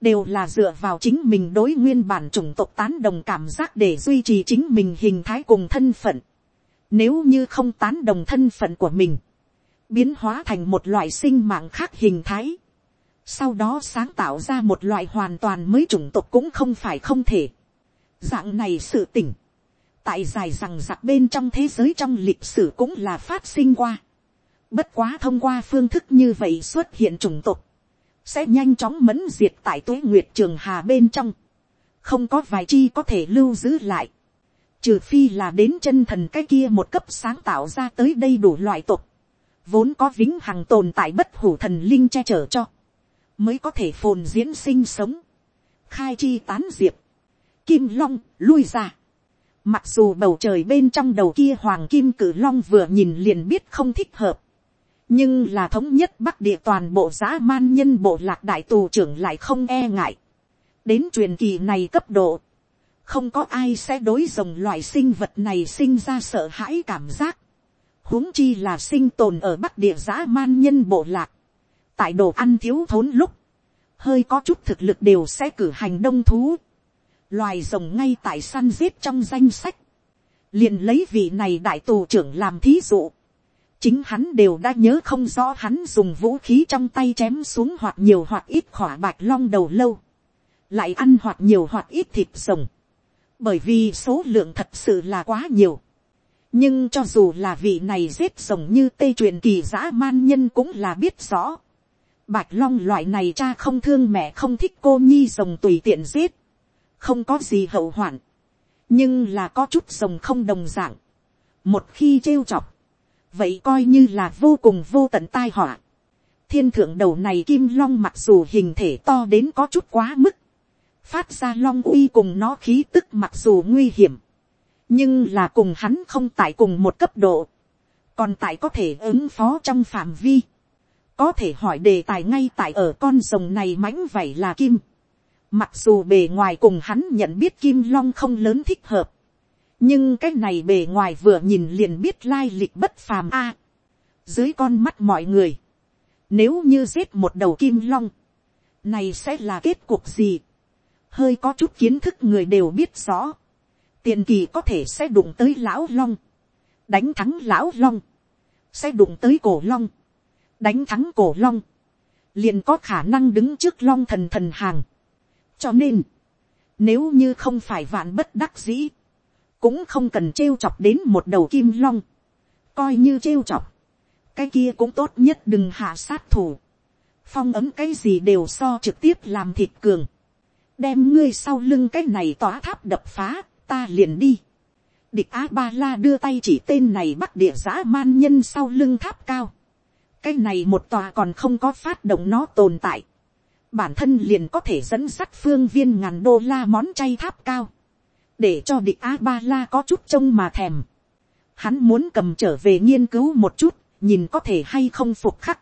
đều là dựa vào chính mình đối nguyên bản chủng tộc tán đồng cảm giác để duy trì chính mình hình thái cùng thân phận. Nếu như không tán đồng thân phận của mình, biến hóa thành một loại sinh mạng khác hình thái, sau đó sáng tạo ra một loại hoàn toàn mới chủng tộc cũng không phải không thể. Dạng này sự tỉnh, tại dài rằng giặc bên trong thế giới trong lịch sử cũng là phát sinh qua. Bất quá thông qua phương thức như vậy xuất hiện chủng tộc. Sẽ nhanh chóng mẫn diệt tại tuế nguyệt trường hà bên trong. Không có vài chi có thể lưu giữ lại. Trừ phi là đến chân thần cái kia một cấp sáng tạo ra tới đây đủ loại tộc. Vốn có vĩnh hằng tồn tại bất hủ thần linh che chở cho. Mới có thể phồn diễn sinh sống. Khai chi tán diệp. Kim long lui ra. Mặc dù bầu trời bên trong đầu kia hoàng kim cử long vừa nhìn liền biết không thích hợp nhưng là thống nhất bắc địa toàn bộ giã man nhân bộ lạc đại tù trưởng lại không e ngại. đến truyền kỳ này cấp độ, không có ai sẽ đối dòng loại sinh vật này sinh ra sợ hãi cảm giác. huống chi là sinh tồn ở bắc địa giã man nhân bộ lạc. tại đồ ăn thiếu thốn lúc, hơi có chút thực lực đều sẽ cử hành đông thú, loài rồng ngay tại săn giết trong danh sách, liền lấy vị này đại tù trưởng làm thí dụ, chính hắn đều đã nhớ không rõ hắn dùng vũ khí trong tay chém xuống hoặc nhiều hoặc ít khỏa bạch long đầu lâu, lại ăn hoặc nhiều hoặc ít thịt rồng, bởi vì số lượng thật sự là quá nhiều. nhưng cho dù là vị này giết rồng như tây truyền kỳ dã man nhân cũng là biết rõ. bạch long loại này cha không thương mẹ không thích cô nhi rồng tùy tiện giết, không có gì hậu hoạn, nhưng là có chút rồng không đồng dạng. một khi trêu chọc, vậy coi như là vô cùng vô tận tai họa. thiên thượng đầu này kim long mặc dù hình thể to đến có chút quá mức, phát ra long uy cùng nó khí tức mặc dù nguy hiểm, nhưng là cùng hắn không tại cùng một cấp độ, còn tại có thể ứng phó trong phạm vi, có thể hỏi đề tài ngay tại ở con rồng này mãnh vảy là kim, mặc dù bề ngoài cùng hắn nhận biết kim long không lớn thích hợp, nhưng cái này bề ngoài vừa nhìn liền biết lai lịch bất phàm a, dưới con mắt mọi người, nếu như giết một đầu kim long, này sẽ là kết cục gì, hơi có chút kiến thức người đều biết rõ, tiền kỳ có thể sẽ đụng tới lão long, đánh thắng lão long, sẽ đụng tới cổ long, đánh thắng cổ long, liền có khả năng đứng trước long thần thần hàng cho nên, nếu như không phải vạn bất đắc dĩ, cũng không cần trêu chọc đến một đầu kim long, coi như trêu chọc, cái kia cũng tốt nhất đừng hạ sát thủ, phong ấm cái gì đều so trực tiếp làm thịt cường, đem ngươi sau lưng cái này tỏa tháp đập phá, ta liền đi. địch á ba la đưa tay chỉ tên này bắc địa giã man nhân sau lưng tháp cao. cái này một tòa còn không có phát động nó tồn tại bản thân liền có thể dẫn sắt phương viên ngàn đô la món chay tháp cao. để cho địch á ba la có chút trông mà thèm. hắn muốn cầm trở về nghiên cứu một chút, nhìn có thể hay không phục khắc.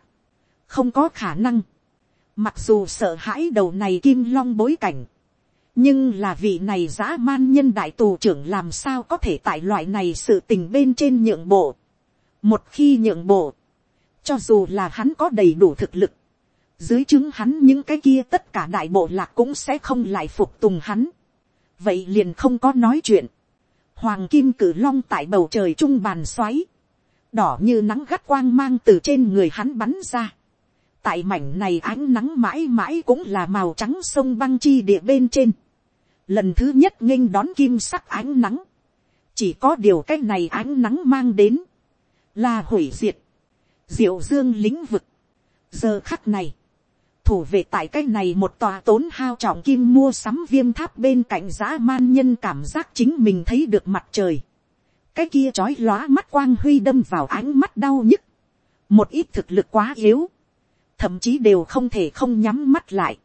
không có khả năng Mặc dù sợ hãi đầu này kim long bối cảnh. Nhưng là vị này dã man nhân đại tù trưởng làm sao có thể tại loại này sự tình bên trên nhượng bộ. Một khi nhượng bộ. Cho dù là hắn có đầy đủ thực lực. Dưới chứng hắn những cái kia tất cả đại bộ lạc cũng sẽ không lại phục tùng hắn. Vậy liền không có nói chuyện. Hoàng kim cử long tại bầu trời trung bàn xoáy. Đỏ như nắng gắt quang mang từ trên người hắn bắn ra tại mảnh này ánh nắng mãi mãi cũng là màu trắng sông băng chi địa bên trên. Lần thứ nhất nghênh đón kim sắc ánh nắng. Chỉ có điều cái này ánh nắng mang đến. Là hủy diệt. Diệu dương lĩnh vực. Giờ khắc này. Thủ vệ tại cái này một tòa tốn hao trọng kim mua sắm viêm tháp bên cạnh dã man nhân cảm giác chính mình thấy được mặt trời. Cái kia chói lóa mắt quang huy đâm vào ánh mắt đau nhức. Một ít thực lực quá yếu thậm chí đều không thể không nhắm mắt lại,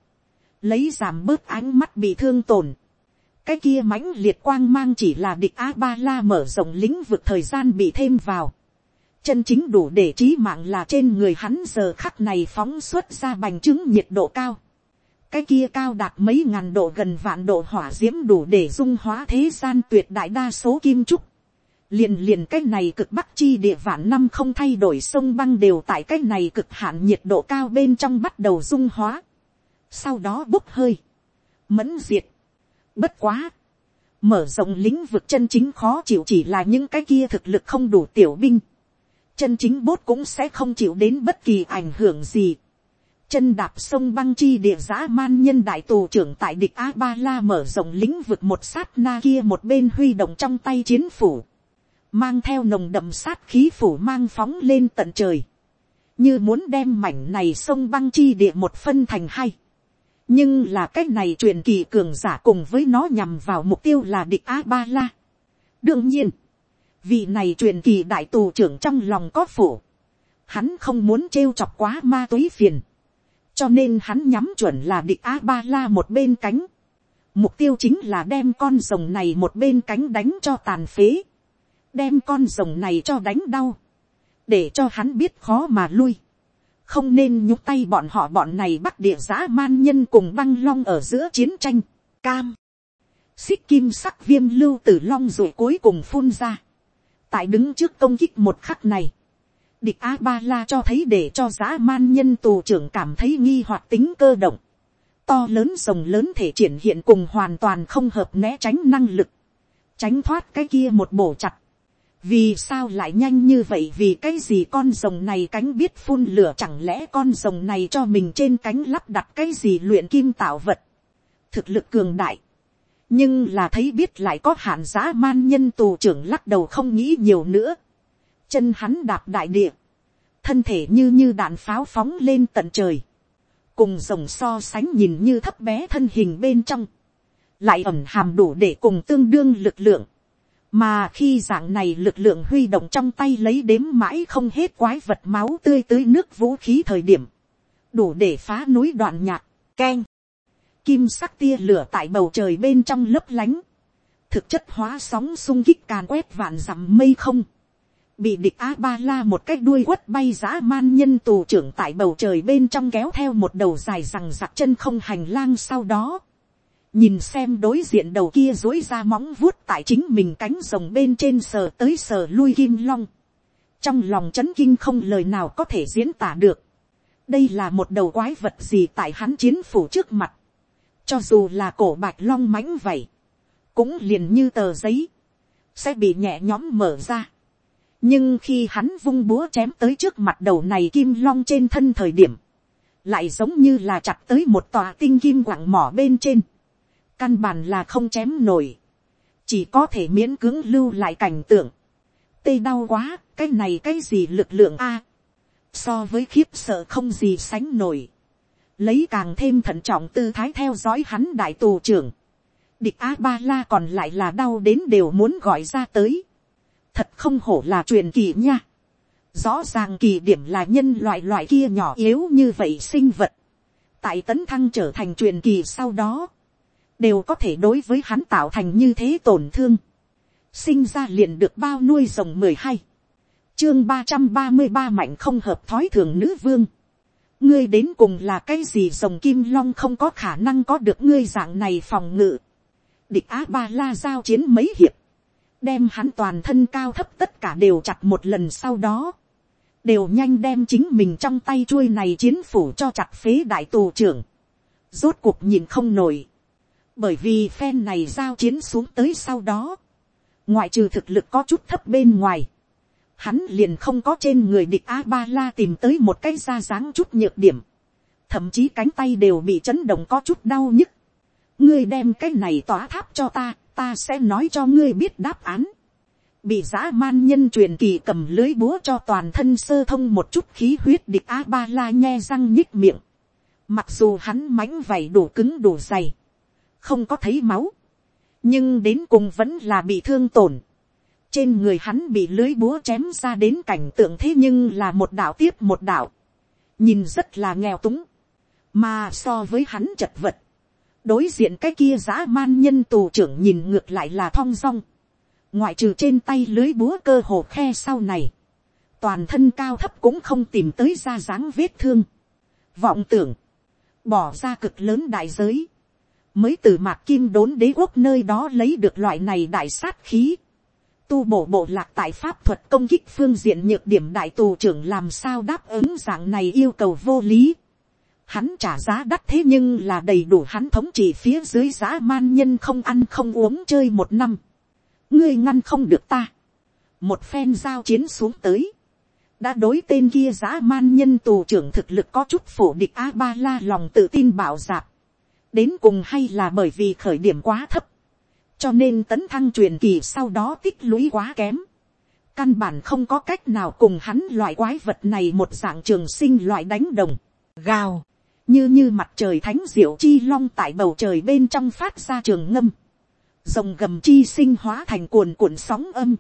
lấy giảm bớt ánh mắt bị thương tổn. cái kia mãnh liệt quang mang chỉ là địch a ba la mở rộng lĩnh vực thời gian bị thêm vào chân chính đủ để trí mạng là trên người hắn giờ khắc này phóng xuất ra bành trướng nhiệt độ cao. cái kia cao đạt mấy ngàn độ gần vạn độ hỏa d i ễ m đủ để dung hóa thế gian tuyệt đại đa số kim trúc liền liền cái này cực bắc chi địa vạn năm không thay đổi sông băng đều tại cái này cực hạn nhiệt độ cao bên trong bắt đầu dung hóa. Sau đó bốc hơi. Mẫn diệt. Bất quá. Mở rộng lĩnh vực chân chính khó chịu chỉ là những cái kia thực lực không đủ tiểu binh. Chân chính bốt cũng sẽ không chịu đến bất kỳ ảnh hưởng gì. Chân đạp sông băng chi địa giã man nhân đại tù trưởng tại địch A-ba-la mở rộng lĩnh vực một sát na kia một bên huy động trong tay chiến phủ mang theo nồng đậm sát khí phủ mang phóng lên tận trời, như muốn đem mảnh này sông băng chi địa một phân thành hai. nhưng là cách này truyền kỳ cường giả cùng với nó nhằm vào mục tiêu là địch a ba la. đương nhiên, vị này truyền kỳ đại tù trưởng trong lòng có phủ, hắn không muốn trêu chọc quá ma túy phiền, cho nên hắn nhắm chuẩn là địch a ba la một bên cánh. mục tiêu chính là đem con rồng này một bên cánh đánh cho tàn phế. Đem con rồng này cho đánh đau, để cho hắn biết khó mà lui, không nên nhúc tay bọn họ bọn này bắt địa giã man nhân cùng băng long ở giữa chiến tranh, cam, xích kim sắc viêm lưu t long rồi cuối cùng phun ra, tại đứng trước công kích một khắc này, Địch A-ba-la cho thấy để cho dã man nhân tù trưởng cảm thấy nghi hoặc tính cơ động. To lớn rồng lớn thể triển hiện cùng hoàn toàn không hợp né tránh năng lực. Tránh thoát cái kia một bổ chặt. Vì sao lại nhanh như vậy vì cái gì con rồng này cánh biết phun lửa chẳng lẽ con rồng này cho mình trên cánh lắp đặt cái gì luyện kim tạo vật. Thực lực cường đại nhưng là thấy biết lại có hạn giá man nhân tù trưởng lắc đầu không nghĩ nhiều nữa. chân hắn đạp đại địa, thân thể như như đạn pháo phóng lên tận trời, cùng rồng so sánh nhìn như thấp bé thân hình bên trong, lại ẩm hàm đủ để cùng tương đương lực lượng, mà khi dạng này lực lượng huy động trong tay lấy đếm mãi không hết quái vật máu tươi tới nước vũ khí thời điểm, đủ để phá núi đoạn nhạc, keng, kim sắc tia lửa tại bầu trời bên trong lấp lánh, thực chất hóa sóng sung kích càn quét vạn dặm mây không, bị địch a ba la một cái đuôi quất bay dã man nhân tù trưởng tại bầu trời bên trong kéo theo một đầu dài rằng giặc chân không hành lang sau đó, nhìn xem đối diện đầu kia dối ra móng vuốt tại chính mình cánh rồng bên trên sờ tới sờ lui kim long, trong lòng c h ấ n kinh không lời nào có thể diễn tả được, đây là một đầu quái vật gì tại hắn chiến phủ trước mặt, cho dù là cổ bạch long mãnh vậy, cũng liền như tờ giấy, sẽ bị nhẹ nhõm mở ra. nhưng khi hắn vung búa chém tới trước mặt đầu này kim long trên thân thời điểm, lại giống như là chặt tới một tòa tinh kim quặng mỏ bên trên, căn bản là không chém nổi, chỉ có thể miễn cưỡng lưu lại cảnh tượng, tê đau quá, cái này cái gì lực lượng a, so với khiếp sợ không gì sánh nổi, lấy càng thêm thận trọng tư thái theo dõi hắn đại tù trưởng, địch a ba la còn lại là đau đến đều muốn gọi ra tới, thật không hổ là truyền kỳ nha, rõ ràng kỳ điểm là nhân loại loại kia nhỏ yếu như vậy sinh vật, tại tấn thăng trở thành truyền kỳ sau đó, đều có thể đối với hắn tạo thành như thế tổn thương, sinh ra liền được bao nuôi rồng mười hai, chương ba trăm ba mươi ba mạnh không hợp thói thường nữ vương, ngươi đến cùng là cái gì rồng kim long không có khả năng có được ngươi dạng này phòng ngự. địch á ba la giao chiến mấy hiệp, đem hắn toàn thân cao thấp tất cả đều chặt một lần sau đó, đều nhanh đem chính mình trong tay chuôi này chiến phủ cho chặt phế đại tù trưởng, rốt cuộc nhìn không nổi, bởi vì phen này giao chiến xuống tới sau đó, ngoại trừ thực lực có chút thấp bên ngoài, hắn liền không có trên người địch a ba la tìm tới một cái da dáng chút nhược điểm, thậm chí cánh tay đều bị chấn động có chút đau nhức. ngươi đem cái này tỏa tháp cho ta, ta sẽ nói cho ngươi biết đáp án. bị dã man nhân truyền kỳ cầm lưới búa cho toàn thân sơ thông một chút khí huyết địch a ba la nhe răng nhích miệng. mặc dù hắn mánh vảy đủ cứng đủ dày, không có thấy máu, nhưng đến cùng vẫn là bị thương tổn trên người hắn bị lưới búa chém ra đến cảnh tượng thế nhưng là một đạo tiếp một đạo. Nhìn rất là nghèo túng. Mà so với hắn chật vật. Đối diện cái kia dã man nhân tù trưởng nhìn ngược lại là thong dong. Ngoại trừ trên tay lưới búa cơ hồ khe sau này. Toàn thân cao thấp cũng không tìm tới ra dáng vết thương. Vọng tưởng. Bỏ ra cực lớn đại giới. Mới từ mạc kim đốn đế quốc nơi đó lấy được loại này đại sát khí tu bổ bộ lạc tại pháp thuật công kích phương diện nhược điểm đại tù trưởng làm sao đáp ứng dạng này yêu cầu vô lý. Hắn trả giá đắt thế nhưng là đầy đủ hắn thống trị phía dưới giá man nhân không ăn không uống chơi một năm. Ngươi ngăn không được ta. Một phen giao chiến xuống tới. Đã đối tên kia giá man nhân tù trưởng thực lực có chút phổ địch A-ba-la lòng tự tin bảo dạp. Đến cùng hay là bởi vì khởi điểm quá thấp cho nên tấn thăng truyền kỳ sau đó tích lũy quá kém. căn bản không có cách nào cùng hắn loại quái vật này một dạng trường sinh loại đánh đồng, gào, như như mặt trời thánh diệu chi long tại bầu trời bên trong phát ra trường ngâm, rồng gầm chi sinh hóa thành cuồn cuộn sóng âm,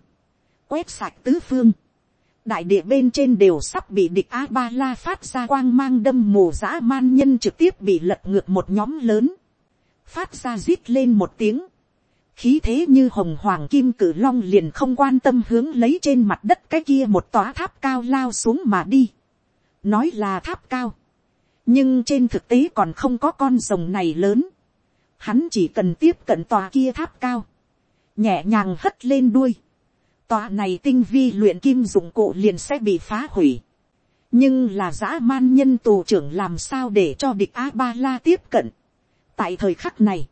quét sạch tứ phương, đại địa bên trên đều sắp bị địch a ba la phát ra quang mang đâm mù dã man nhân trực tiếp bị lật ngược một nhóm lớn, phát ra rít lên một tiếng, khí thế như hồng hoàng kim cử long liền không quan tâm hướng lấy trên mặt đất cái kia một tòa tháp cao lao xuống mà đi. nói là tháp cao, nhưng trên thực tế còn không có con rồng này lớn. hắn chỉ cần tiếp cận tòa kia tháp cao, nhẹ nhàng hất lên đuôi, tòa này tinh vi luyện kim dụng cụ liền sẽ bị phá hủy. nhưng là dã man nhân tù trưởng làm sao để cho địch a ba la tiếp cận. tại thời khắc này,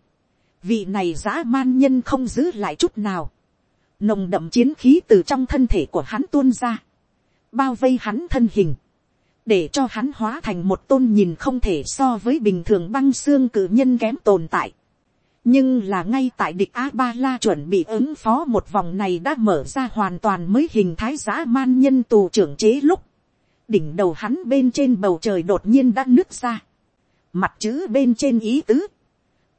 vị này dã man nhân không giữ lại chút nào. nồng đậm chiến khí từ trong thân thể của hắn tuôn ra, bao vây hắn thân hình, để cho hắn hóa thành một tôn nhìn không thể so với bình thường băng xương cử nhân kém tồn tại. Nhưng là ngay tại địch a ba la chuẩn bị ứng phó một vòng này đã mở ra hoàn toàn mới hình thái dã man nhân tù trưởng chế lúc. Đỉnh đầu hắn bên trên bầu trời đột nhiên đã nứt ra. Mặt chữ bên trên ý tứ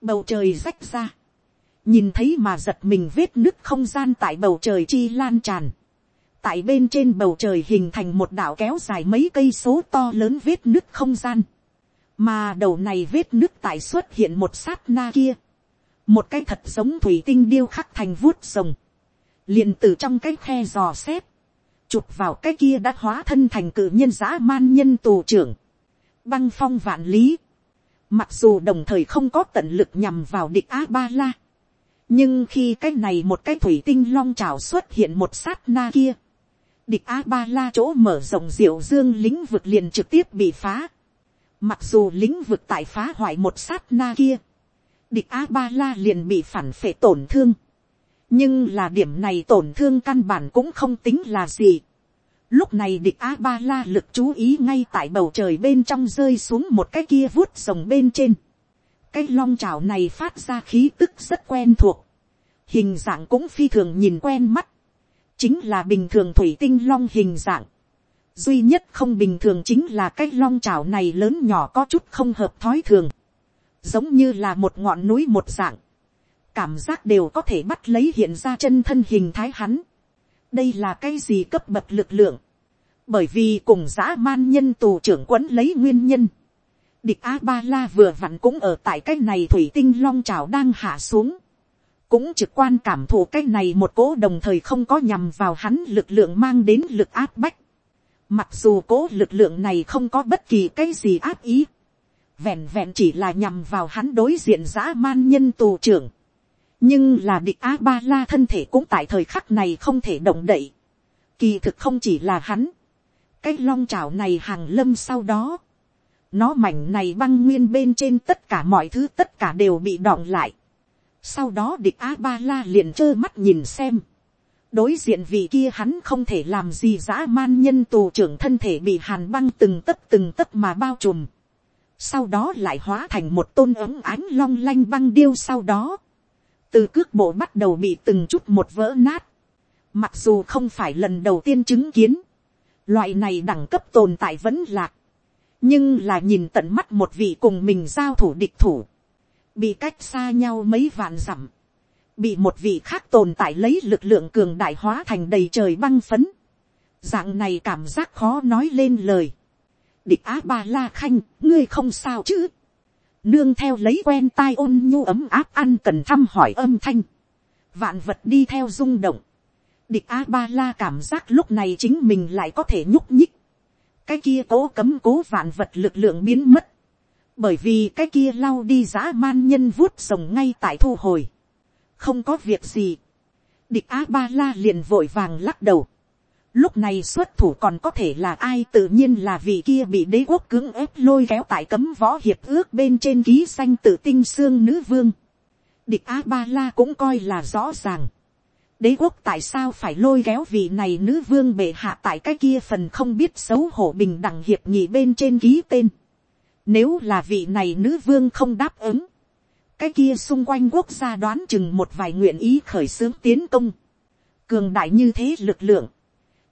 bầu trời rách ra. Nhìn thấy mà giật mình vết nứt không gian tại bầu trời chi lan tràn. Tại bên trên bầu trời hình thành một đảo kéo dài mấy cây số to lớn vết nứt không gian. Mà đầu này vết nứt tại xuất hiện một sát na kia. Một cái thật giống thủy tinh điêu khắc thành vuốt rồng, liền từ trong cái khe dò xét, chụp vào cái kia đã hóa thân thành cử nhân giã man nhân tù trưởng, băng phong vạn lý, mặc dù đồng thời không có tận lực nhằm vào địch a ba la, nhưng khi cái này một cái thủy tinh long trào xuất hiện một sát na kia, địch a ba la chỗ mở rộng diệu dương lĩnh vực liền trực tiếp bị phá, mặc dù lĩnh vực tại phá hoại một sát na kia, địch a ba la liền bị phản phệ tổn thương. nhưng là điểm này tổn thương căn bản cũng không tính là gì lúc này địch a ba la lực chú ý ngay tại bầu trời bên trong rơi xuống một cái kia vuốt rồng bên trên. cái long trào này phát ra khí tức rất quen thuộc. hình dạng cũng phi thường nhìn quen mắt. chính là bình thường thủy tinh long hình dạng duy nhất không bình thường chính là cái long trào này lớn nhỏ có chút không hợp thói thường giống như là một ngọn núi một dạng, cảm giác đều có thể bắt lấy hiện ra chân thân hình thái hắn đây là cái gì cấp bậc lực lượng, bởi vì cùng dã man nhân tù trưởng quấn lấy nguyên nhân. địch a ba la vừa vặn cũng ở tại cái này thủy tinh long trào đang hạ xuống, cũng trực quan cảm thụ cái này một cố đồng thời không có nhằm vào hắn lực lượng mang đến lực áp bách. Mặc dù cố lực lượng này không có bất kỳ cái gì áp ý vẹn vẹn chỉ là nhằm vào hắn đối diện dã man nhân tù trưởng nhưng là địch a ba la thân thể cũng tại thời khắc này không thể động đậy. kỳ thực không chỉ là hắn. cái long trào này hàng lâm sau đó. nó mảnh này băng nguyên bên trên tất cả mọi thứ tất cả đều bị đọng lại. sau đó địch a ba la liền trơ mắt nhìn xem. đối diện vì kia hắn không thể làm gì dã man nhân tù trưởng thân thể bị hàn băng từng tấc từng tấc mà bao trùm sau đó lại hóa thành một tôn ấm ánh long lanh băng điêu sau đó, từ cước bộ bắt đầu bị từng chút một vỡ nát, mặc dù không phải lần đầu tiên chứng kiến, loại này đẳng cấp tồn tại vẫn lạc, nhưng là nhìn tận mắt một vị cùng mình giao thủ địch thủ, bị cách xa nhau mấy vạn dặm, bị một vị khác tồn tại lấy lực lượng cường đại hóa thành đầy trời băng phấn, dạng này cảm giác khó nói lên lời, địch á ba la khanh, ngươi không sao chứ. Nương theo lấy quen tai ôn nhu ấm áp ăn cần thăm hỏi âm thanh. Vạn vật đi theo rung động. Địch á ba la cảm giác lúc này chính mình lại có thể nhúc nhích. Cái kia cố cấm cố vạn vật lực lượng biến mất. Bởi vì cái kia lau đi dã man nhân vuốt rồng ngay tại thu hồi. Không có việc gì. Địch á ba la liền vội vàng lắc đầu Lúc này xuất thủ còn có thể là ai tự nhiên là vị kia bị đế quốc cứng ép lôi kéo tại cấm võ hiệp ước bên trên ký xanh tự tinh xương nữ vương. Địch A-ba-la cũng coi là rõ ràng. Đế quốc tại sao phải lôi kéo vị này nữ vương bệ hạ tại cái kia phần không biết xấu hổ bình đẳng hiệp nhị bên trên ký tên. Nếu là vị này nữ vương không đáp ứng. Cái kia xung quanh quốc gia đoán chừng một vài nguyện ý khởi xướng tiến công. Cường đại như thế lực lượng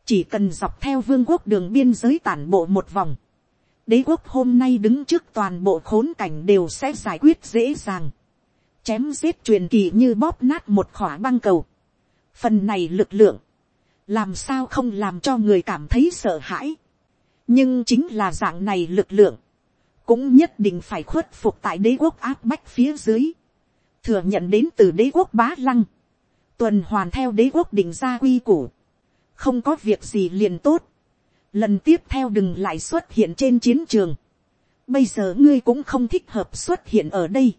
chỉ cần dọc theo vương quốc đường biên giới tản bộ một vòng, đế quốc hôm nay đứng trước toàn bộ khốn cảnh đều sẽ giải quyết dễ dàng, chém giết truyền kỳ như bóp nát một khỏa băng cầu. Phần này lực lượng, làm sao không làm cho người cảm thấy sợ hãi. nhưng chính là dạng này lực lượng, cũng nhất định phải khuất phục tại đế quốc áp bách phía dưới, thừa nhận đến từ đế quốc bá lăng, tuần hoàn theo đế quốc định ra quy củ, không có việc gì liền tốt, lần tiếp theo đừng lại xuất hiện trên chiến trường, bây giờ ngươi cũng không thích hợp xuất hiện ở đây,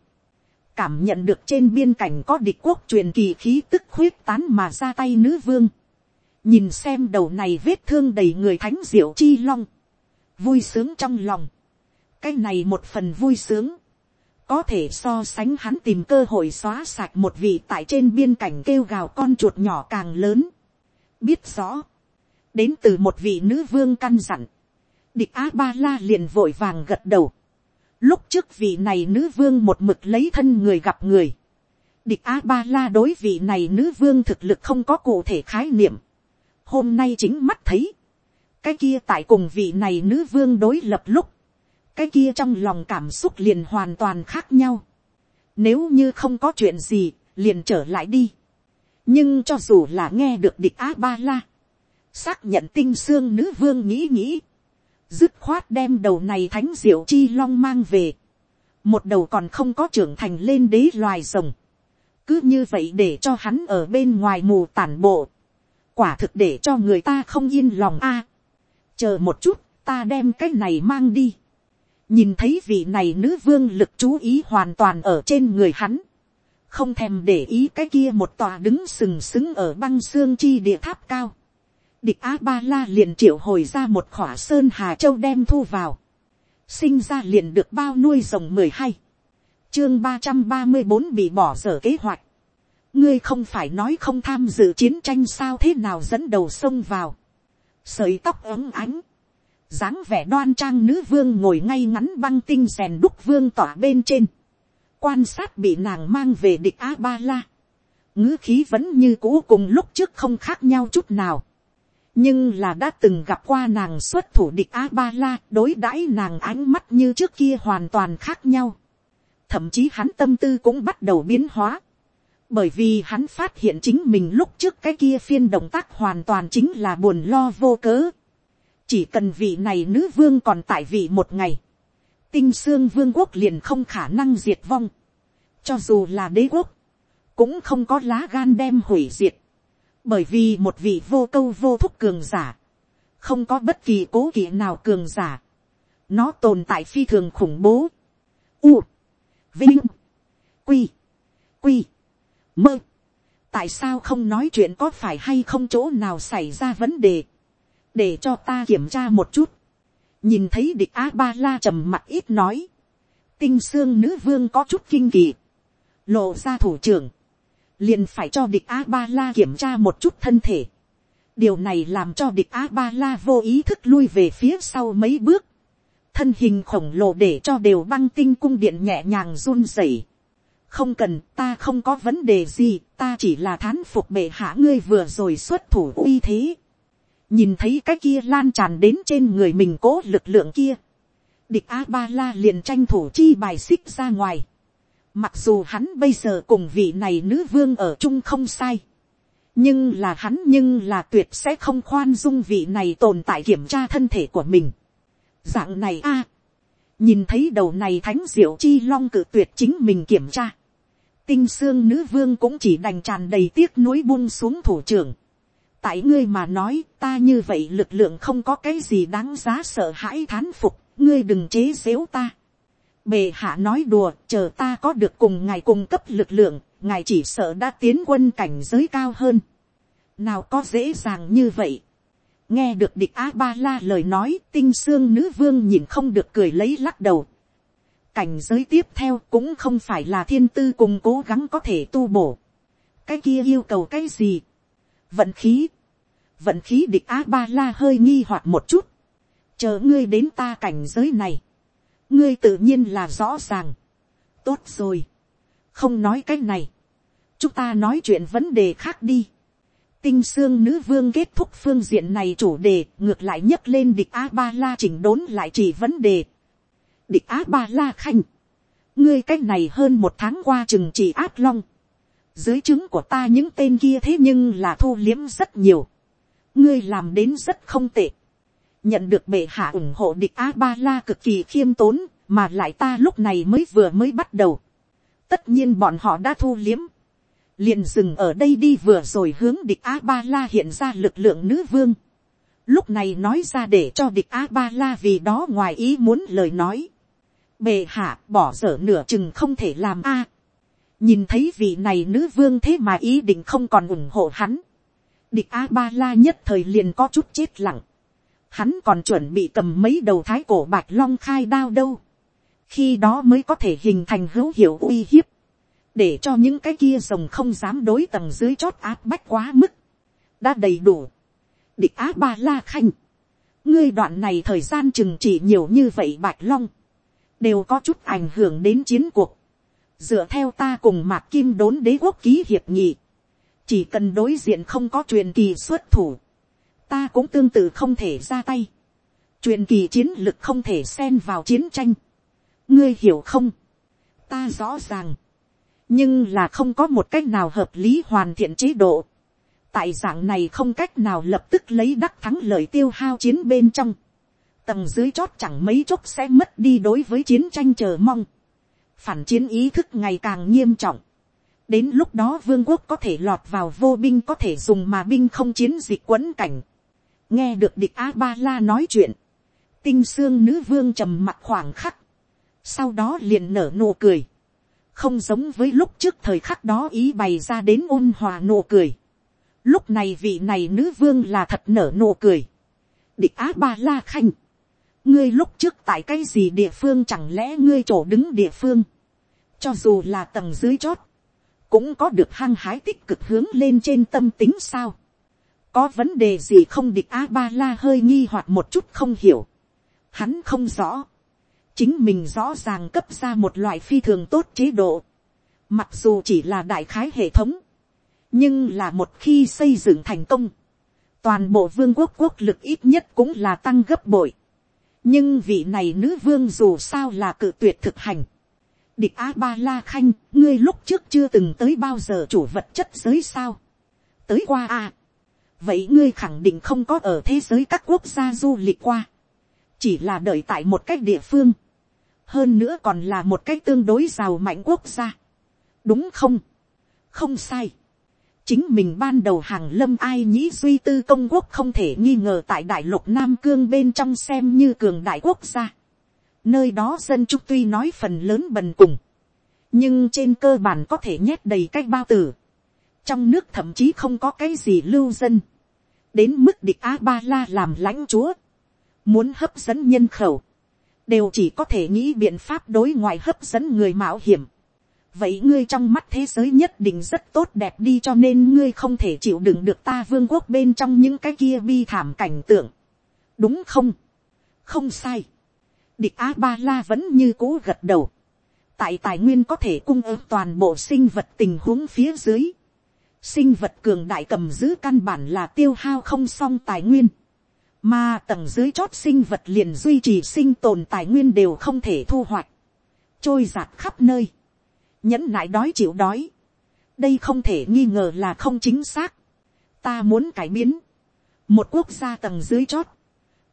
cảm nhận được trên biên cảnh có địch quốc truyền kỳ khí tức khuyết tán mà ra tay nữ vương, nhìn xem đầu này vết thương đầy người thánh diệu chi long, vui sướng trong lòng, cái này một phần vui sướng, có thể so sánh hắn tìm cơ hội xóa sạch một vị tại trên biên cảnh kêu gào con chuột nhỏ càng lớn biết rõ, đến từ một vị nữ vương căn dặn, địch a ba la liền vội vàng gật đầu. lúc trước vị này nữ vương một mực lấy thân người gặp người, địch a ba la đối vị này nữ vương thực lực không có cụ thể khái niệm. hôm nay chính mắt thấy, cái kia tại cùng vị này nữ vương đối lập lúc, cái kia trong lòng cảm xúc liền hoàn toàn khác nhau. Nếu như không có chuyện gì, liền trở lại đi nhưng cho dù là nghe được địch a ba la, xác nhận tinh xương nữ vương nghĩ nghĩ, dứt khoát đem đầu này thánh diệu chi long mang về, một đầu còn không có trưởng thành lên đế loài rồng, cứ như vậy để cho hắn ở bên ngoài mù tản bộ, quả thực để cho người ta không yên lòng a. chờ một chút, ta đem cái này mang đi. Nhìn thấy vị này nữ vương lực chú ý hoàn toàn ở trên người hắn, không thèm để ý cái kia một tòa đứng sừng sững ở băng xương chi địa tháp cao. Địch a ba la liền triệu hồi ra một khỏa sơn hà châu đem thu vào, sinh ra liền được bao nuôi rồng mười hai, chương ba trăm ba mươi bốn bị bỏ dở kế hoạch. ngươi không phải nói không tham dự chiến tranh sao thế nào dẫn đầu sông vào, sợi tóc ấm ánh, dáng vẻ đoan trang nữ vương ngồi ngay ngắn băng tinh rèn đúc vương tỏa bên trên, quan sát bị nàng mang về địch a ba la, ngữ khí vẫn như cũ cùng lúc trước không khác nhau chút nào, nhưng là đã từng gặp qua nàng xuất thủ địch a ba la đối đãi nàng ánh mắt như trước kia hoàn toàn khác nhau, thậm chí hắn tâm tư cũng bắt đầu biến hóa, bởi vì hắn phát hiện chính mình lúc trước cái kia phiên động tác hoàn toàn chính là buồn lo vô cớ. Chỉ cần vị này nữ vương còn tại vị một ngày, tinh xương vương quốc liền không khả năng diệt vong, cho dù là đế quốc, cũng không có lá gan đem hủy diệt, bởi vì một vị vô câu vô thúc cường giả, không có bất kỳ cố kỵ nào cường giả, nó tồn tại phi thường khủng bố, u, vinh, quy, quy, mơ, tại sao không nói chuyện có phải hay không chỗ nào xảy ra vấn đề, để cho ta kiểm tra một chút, nhìn thấy địch a ba la trầm mặt ít nói, tinh xương nữ vương có chút kinh kỳ, lộ ra thủ trưởng, liền phải cho địch a ba la kiểm tra một chút thân thể, điều này làm cho địch a ba la vô ý thức lui về phía sau mấy bước, thân hình khổng lồ để cho đều băng tinh cung điện nhẹ nhàng run rẩy. không cần ta không có vấn đề gì ta chỉ là thán phục bệ hạ ngươi vừa rồi xuất thủ uy thế nhìn thấy cái kia lan tràn đến trên người mình cố lực lượng kia, địch a ba la liền tranh thủ chi bài xích ra ngoài. Mặc dù hắn bây giờ cùng vị này nữ vương ở chung không sai, nhưng là hắn nhưng là tuyệt sẽ không khoan dung vị này tồn tại kiểm tra thân thể của mình. Dạng này a, nhìn thấy đầu này thánh diệu chi long cự tuyệt chính mình kiểm tra. Tinh xương nữ vương cũng chỉ đành tràn đầy tiếc nuối buông xuống thủ trưởng tại ngươi mà nói ta như vậy lực lượng không có cái gì đáng giá sợ hãi thán phục ngươi đừng chế xếu ta. Bề hạ nói đùa chờ ta có được cùng ngài cung cấp lực lượng ngài chỉ sợ đã tiến quân cảnh giới cao hơn. Nào có dễ dàng như vậy. Nghe được địch a ba la lời nói tinh xương nữ vương nhìn không được cười lấy lắc đầu. Cảnh giới tiếp theo cũng không phải là thiên tư cùng cố gắng có thể tu bổ. Cái kia yêu cầu cái gì? Vận khí, vận khí địch a ba la hơi nghi hoặc một chút, chờ ngươi đến ta cảnh giới này, ngươi tự nhiên là rõ ràng, tốt rồi, không nói cái này, chúng ta nói chuyện vấn đề khác đi, tinh xương nữ vương kết thúc phương diện này chủ đề ngược lại nhấc lên địch a ba la chỉnh đốn lại chỉ vấn đề, địch a ba la khanh, ngươi cái này hơn một tháng qua chừng chỉ át long, dưới chứng của ta những tên kia thế nhưng là thu liếm rất nhiều ngươi làm đến rất không tệ. nhận được bệ hạ ủng hộ địch a ba la cực kỳ khiêm tốn, mà lại ta lúc này mới vừa mới bắt đầu. tất nhiên bọn họ đã thu liếm. liền dừng ở đây đi vừa rồi hướng địch a ba la hiện ra lực lượng nữ vương. lúc này nói ra để cho địch a ba la vì đó ngoài ý muốn lời nói. bệ hạ bỏ dở nửa chừng không thể làm a nhìn thấy vị này nữ vương thế mà ý định không còn ủng hộ hắn, địch a ba la nhất thời liền có chút chết lặng, hắn còn chuẩn bị cầm mấy đầu thái cổ bạch long khai đao đâu, khi đó mới có thể hình thành hữu hiệu uy hiếp, để cho những cái kia rồng không dám đối tầng dưới chót áp bách quá mức, đã đầy đủ. địch á ba la khanh, ngươi đoạn này thời gian chừng chỉ nhiều như vậy bạch long, đều có chút ảnh hưởng đến chiến cuộc. dựa theo ta cùng mạc kim đốn đế quốc ký hiệp nghị, chỉ cần đối diện không có truyền kỳ xuất thủ, ta cũng tương tự không thể ra tay. truyền kỳ chiến lực không thể xen vào chiến tranh. ngươi hiểu không, ta rõ ràng, nhưng là không có một cách nào hợp lý hoàn thiện chế độ. tại dạng này không cách nào lập tức lấy đắc thắng lợi tiêu hao chiến bên trong. tầng dưới chót chẳng mấy chốc sẽ mất đi đối với chiến tranh chờ mong. phản chiến ý thức ngày càng nghiêm trọng đến lúc đó vương quốc có thể lọt vào vô binh có thể dùng mà binh không chiến dịch quấn cảnh. nghe được địch a ba la nói chuyện. tinh xương nữ vương trầm mặt khoảng khắc. sau đó liền nở nụ cười không giống với lúc trước thời khắc đó ý bày ra đến ôn hòa nụ cười. Lúc này vị này nữ vương là thật nở nụ cười. Địch á ba la khanh. Ngươi lúc trước tại cái gì địa phương chẳng lẽ ngươi chỗ đứng địa phương. Cho dù là tầng dưới chót. Cũng có được hăng hái tích cực hướng lên trên tâm tính sao. Có vấn đề gì không địch á ba la hơi nghi hoặc một chút không hiểu. Hắn không rõ chính mình rõ ràng cấp ra một loại phi thường tốt chế độ, mặc dù chỉ là đại khái hệ thống, nhưng là một khi xây dựng thành công, toàn bộ vương quốc quốc lực ít nhất cũng là tăng gấp bội, nhưng vị này nữ vương dù sao là cự tuyệt thực hành, địch a ba la khanh ngươi lúc trước chưa từng tới bao giờ chủ vật chất giới sao, tới qua a, à. vậy ngươi khẳng định không có ở thế giới các quốc gia du lịch qua, chỉ là đợi tại một cách địa phương, hơn nữa còn là một cái tương đối giàu mạnh quốc gia. đúng không, không sai. chính mình ban đầu hàng lâm ai nhĩ duy tư công quốc không thể nghi ngờ tại đại lục nam cương bên trong xem như cường đại quốc gia nơi đó dân chúng tuy nói phần lớn bần cùng, nhưng trên cơ bản có thể nhét đầy cái bao tử. trong nước thậm chí không có cái gì lưu dân. đến mức địch a ba la làm lãnh chúa, muốn hấp dẫn nhân khẩu, đều chỉ có thể nghĩ biện pháp đối ngoại hấp dẫn người mạo hiểm. vậy ngươi trong mắt thế giới nhất định rất tốt đẹp đi cho nên ngươi không thể chịu đựng được ta vương quốc bên trong những cái kia bi thảm cảnh tượng. đúng không? không sai địch a ba la vẫn như cũ gật đầu. tại tài nguyên có thể cung ứng toàn bộ sinh vật tình huống phía dưới. sinh vật cường đại cầm giữ căn bản là tiêu hao không xong tài nguyên mà tầng dưới chót sinh vật liền duy trì sinh tồn tài nguyên đều không thể thu hoạch. Trôi giạt khắp nơi. Nhẫn nại đói chịu đói. Đây không thể nghi ngờ là không chính xác. Ta muốn cải biến. Một quốc gia tầng dưới chót.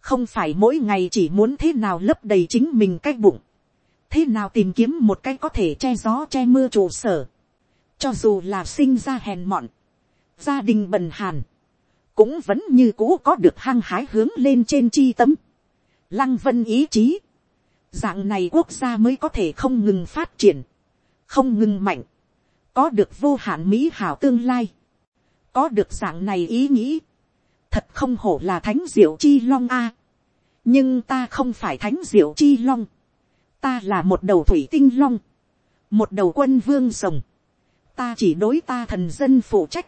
Không phải mỗi ngày chỉ muốn thế nào lấp đầy chính mình cái bụng. Thế nào tìm kiếm một cái có thể che gió che mưa trụ sở. Cho dù là sinh ra hèn mọn. Gia đình bần hàn, cũng vẫn như cũ có được hăng hái hướng lên trên chi tấm. Lăng vân ý chí. Dạng này quốc gia mới có thể không ngừng phát triển. Không ngừng mạnh. Có được vô hạn mỹ hảo tương lai. Có được dạng này ý nghĩ. Thật không hổ là thánh diệu chi long a. Nhưng ta không phải thánh diệu chi long. Ta là một đầu thủy tinh long. Một đầu quân vương rồng. Ta chỉ đối ta thần dân phụ trách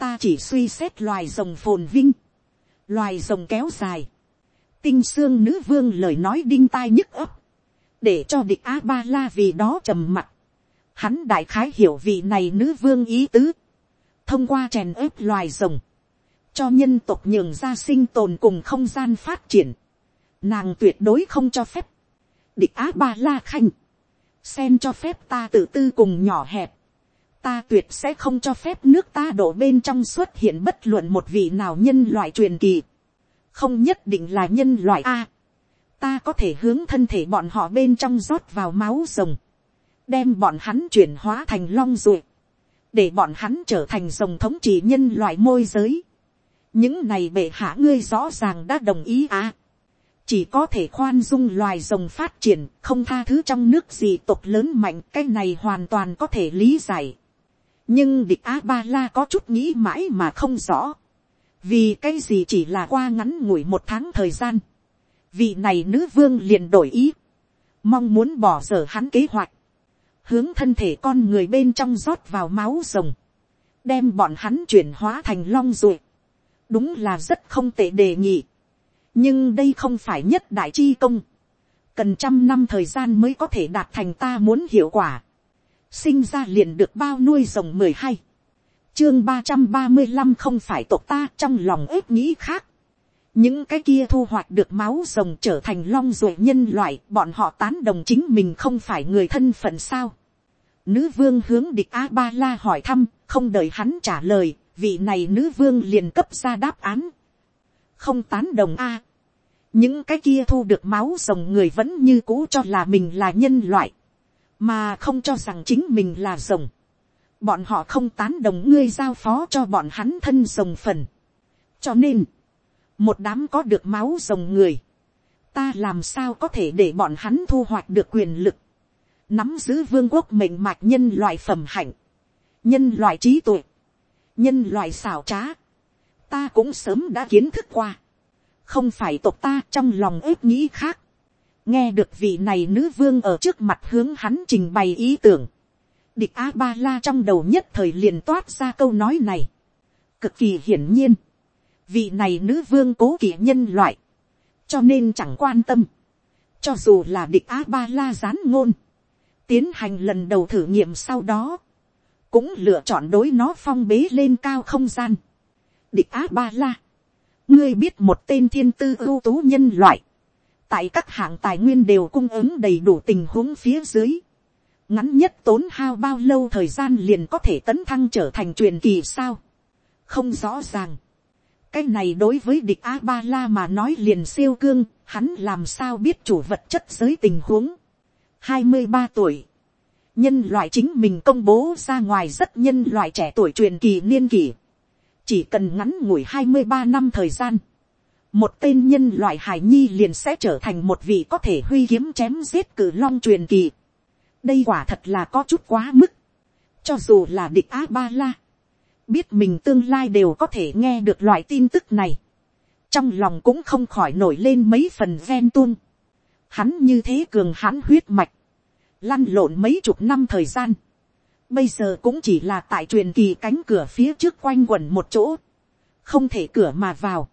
ta chỉ suy xét loài rồng phồn vinh, loài rồng kéo dài, tinh xương nữ vương lời nói đinh tai nhức ấp, để cho địch a ba la vì đó trầm mặt, hắn đại khái hiểu vị này nữ vương ý tứ, thông qua chèn ớp loài rồng, cho nhân tộc nhường ra sinh tồn cùng không gian phát triển, nàng tuyệt đối không cho phép, địch á ba la khanh, xem cho phép ta tự tư cùng nhỏ hẹp, ta tuyệt sẽ không cho phép nước ta đổ bên trong xuất hiện bất luận một vị nào nhân loại truyền kỳ. không nhất định là nhân loại a. ta có thể hướng thân thể bọn họ bên trong rót vào máu rồng. đem bọn hắn chuyển hóa thành long ruột. để bọn hắn trở thành rồng thống trị nhân loại môi giới những này bệ hạ ngươi rõ ràng đã đồng ý à. chỉ có thể khoan dung loài rồng phát triển, không tha thứ trong nước gì tộc lớn mạnh, cái này hoàn toàn có thể lý giải. Nhưng địch a ba la có chút nghĩ mãi mà không rõ, vì cái gì chỉ là qua ngắn ngủi một tháng thời gian, vị này nữ vương liền đổi ý, mong muốn bỏ dở hắn kế hoạch, hướng thân thể con người bên trong rót vào máu rồng, đem bọn hắn chuyển hóa thành long ruột, đúng là rất không tệ đề nghị, nhưng đây không phải nhất đại chi công, cần trăm năm thời gian mới có thể đạt thành ta muốn hiệu quả, sinh ra liền được bao nuôi rồng mười hai, chương ba trăm ba mươi năm không phải tộc ta trong lòng ếp nghĩ khác, những cái kia thu hoạch được máu rồng trở thành long ruột nhân loại bọn họ tán đồng chính mình không phải người thân phận sao. Nữ vương hướng địch a ba la hỏi thăm không đợi hắn trả lời vị này nữ vương liền cấp ra đáp án. không tán đồng a. những cái kia thu được máu rồng người vẫn như cũ cho là mình là nhân loại mà không cho rằng chính mình là rồng. bọn họ không tán đồng ngươi giao phó cho bọn hắn thân rồng phần. cho nên một đám có được máu rồng người, ta làm sao có thể để bọn hắn thu hoạch được quyền lực, nắm giữ vương quốc mệnh mạch nhân loại phẩm hạnh, nhân loại trí tuệ, nhân loại xảo trá, ta cũng sớm đã kiến thức qua, không phải tộc ta trong lòng ước nghĩ khác, nghe được vị này nữ vương ở trước mặt hướng hắn trình bày ý tưởng, địch a ba la trong đầu nhất thời liền toát ra câu nói này, cực kỳ hiển nhiên, vị này nữ vương cố kỵ nhân loại, cho nên chẳng quan tâm, cho dù là địch a ba la gián ngôn, tiến hành lần đầu thử nghiệm sau đó, cũng lựa chọn đối nó phong bế lên cao không gian. địch Á ba la, ngươi biết một tên thiên tư ưu tú nhân loại, tại các hạng tài nguyên đều cung ứng đầy đủ tình huống phía dưới, ngắn nhất tốn hao bao lâu thời gian liền có thể tấn thăng trở thành truyền kỳ sao, không rõ ràng. Cái này đối với địch a ba la mà nói liền siêu cương, hắn làm sao biết chủ vật chất giới tình huống. hai mươi ba tuổi, nhân loại chính mình công bố ra ngoài rất nhân loại trẻ tuổi truyền kỳ niên kỷ. chỉ cần ngắn ngủi hai mươi ba năm thời gian, một tên nhân loại hải nhi liền sẽ trở thành một vị có thể huy kiếm chém giết cử long truyền kỳ. đây quả thật là có chút quá mức. cho dù là địch a ba la, biết mình tương lai đều có thể nghe được loại tin tức này, trong lòng cũng không khỏi nổi lên mấy phần ven tuôn. Hắn như thế cường hãn huyết mạch, lăn lộn mấy chục năm thời gian, bây giờ cũng chỉ là tại truyền kỳ cánh cửa phía trước quanh quẩn một chỗ, không thể cửa mà vào.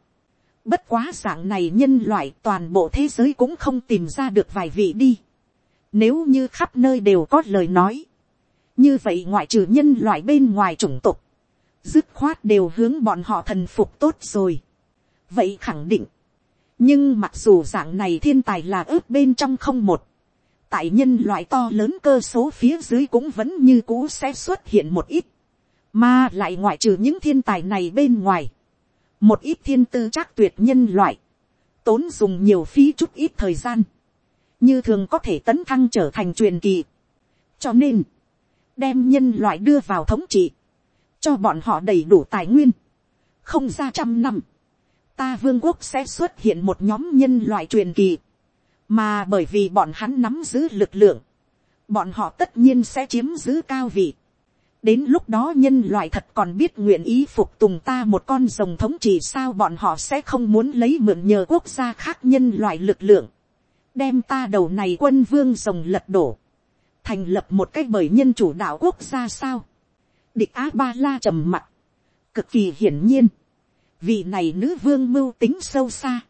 Bất quá dạng này nhân loại toàn bộ thế giới cũng không tìm ra được vài vị đi. Nếu như khắp nơi đều có lời nói, như vậy ngoại trừ nhân loại bên ngoài chủng tộc, dứt khoát đều hướng bọn họ thần phục tốt rồi. vậy khẳng định, nhưng mặc dù dạng này thiên tài là ướp bên trong không một, tại nhân loại to lớn cơ số phía dưới cũng vẫn như cũ sẽ xuất hiện một ít, mà lại ngoại trừ những thiên tài này bên ngoài, một ít thiên tư chắc tuyệt nhân loại, tốn dùng nhiều phí chút ít thời gian, như thường có thể tấn thăng trở thành truyền kỳ. cho nên, đem nhân loại đưa vào thống trị, cho bọn họ đầy đủ tài nguyên, không ra trăm năm, ta vương quốc sẽ xuất hiện một nhóm nhân loại truyền kỳ, mà bởi vì bọn hắn nắm giữ lực lượng, bọn họ tất nhiên sẽ chiếm giữ cao vị. đến lúc đó nhân loại thật còn biết nguyện ý phục tùng ta một con rồng thống trị sao bọn họ sẽ không muốn lấy mượn nhờ quốc gia khác nhân loại lực lượng, đem ta đầu này quân vương rồng lật đổ, thành lập một cách bởi nhân chủ đạo quốc gia sao? Địch Á ba la trầm mặt, cực kỳ hiển nhiên, vị này nữ vương mưu tính sâu xa,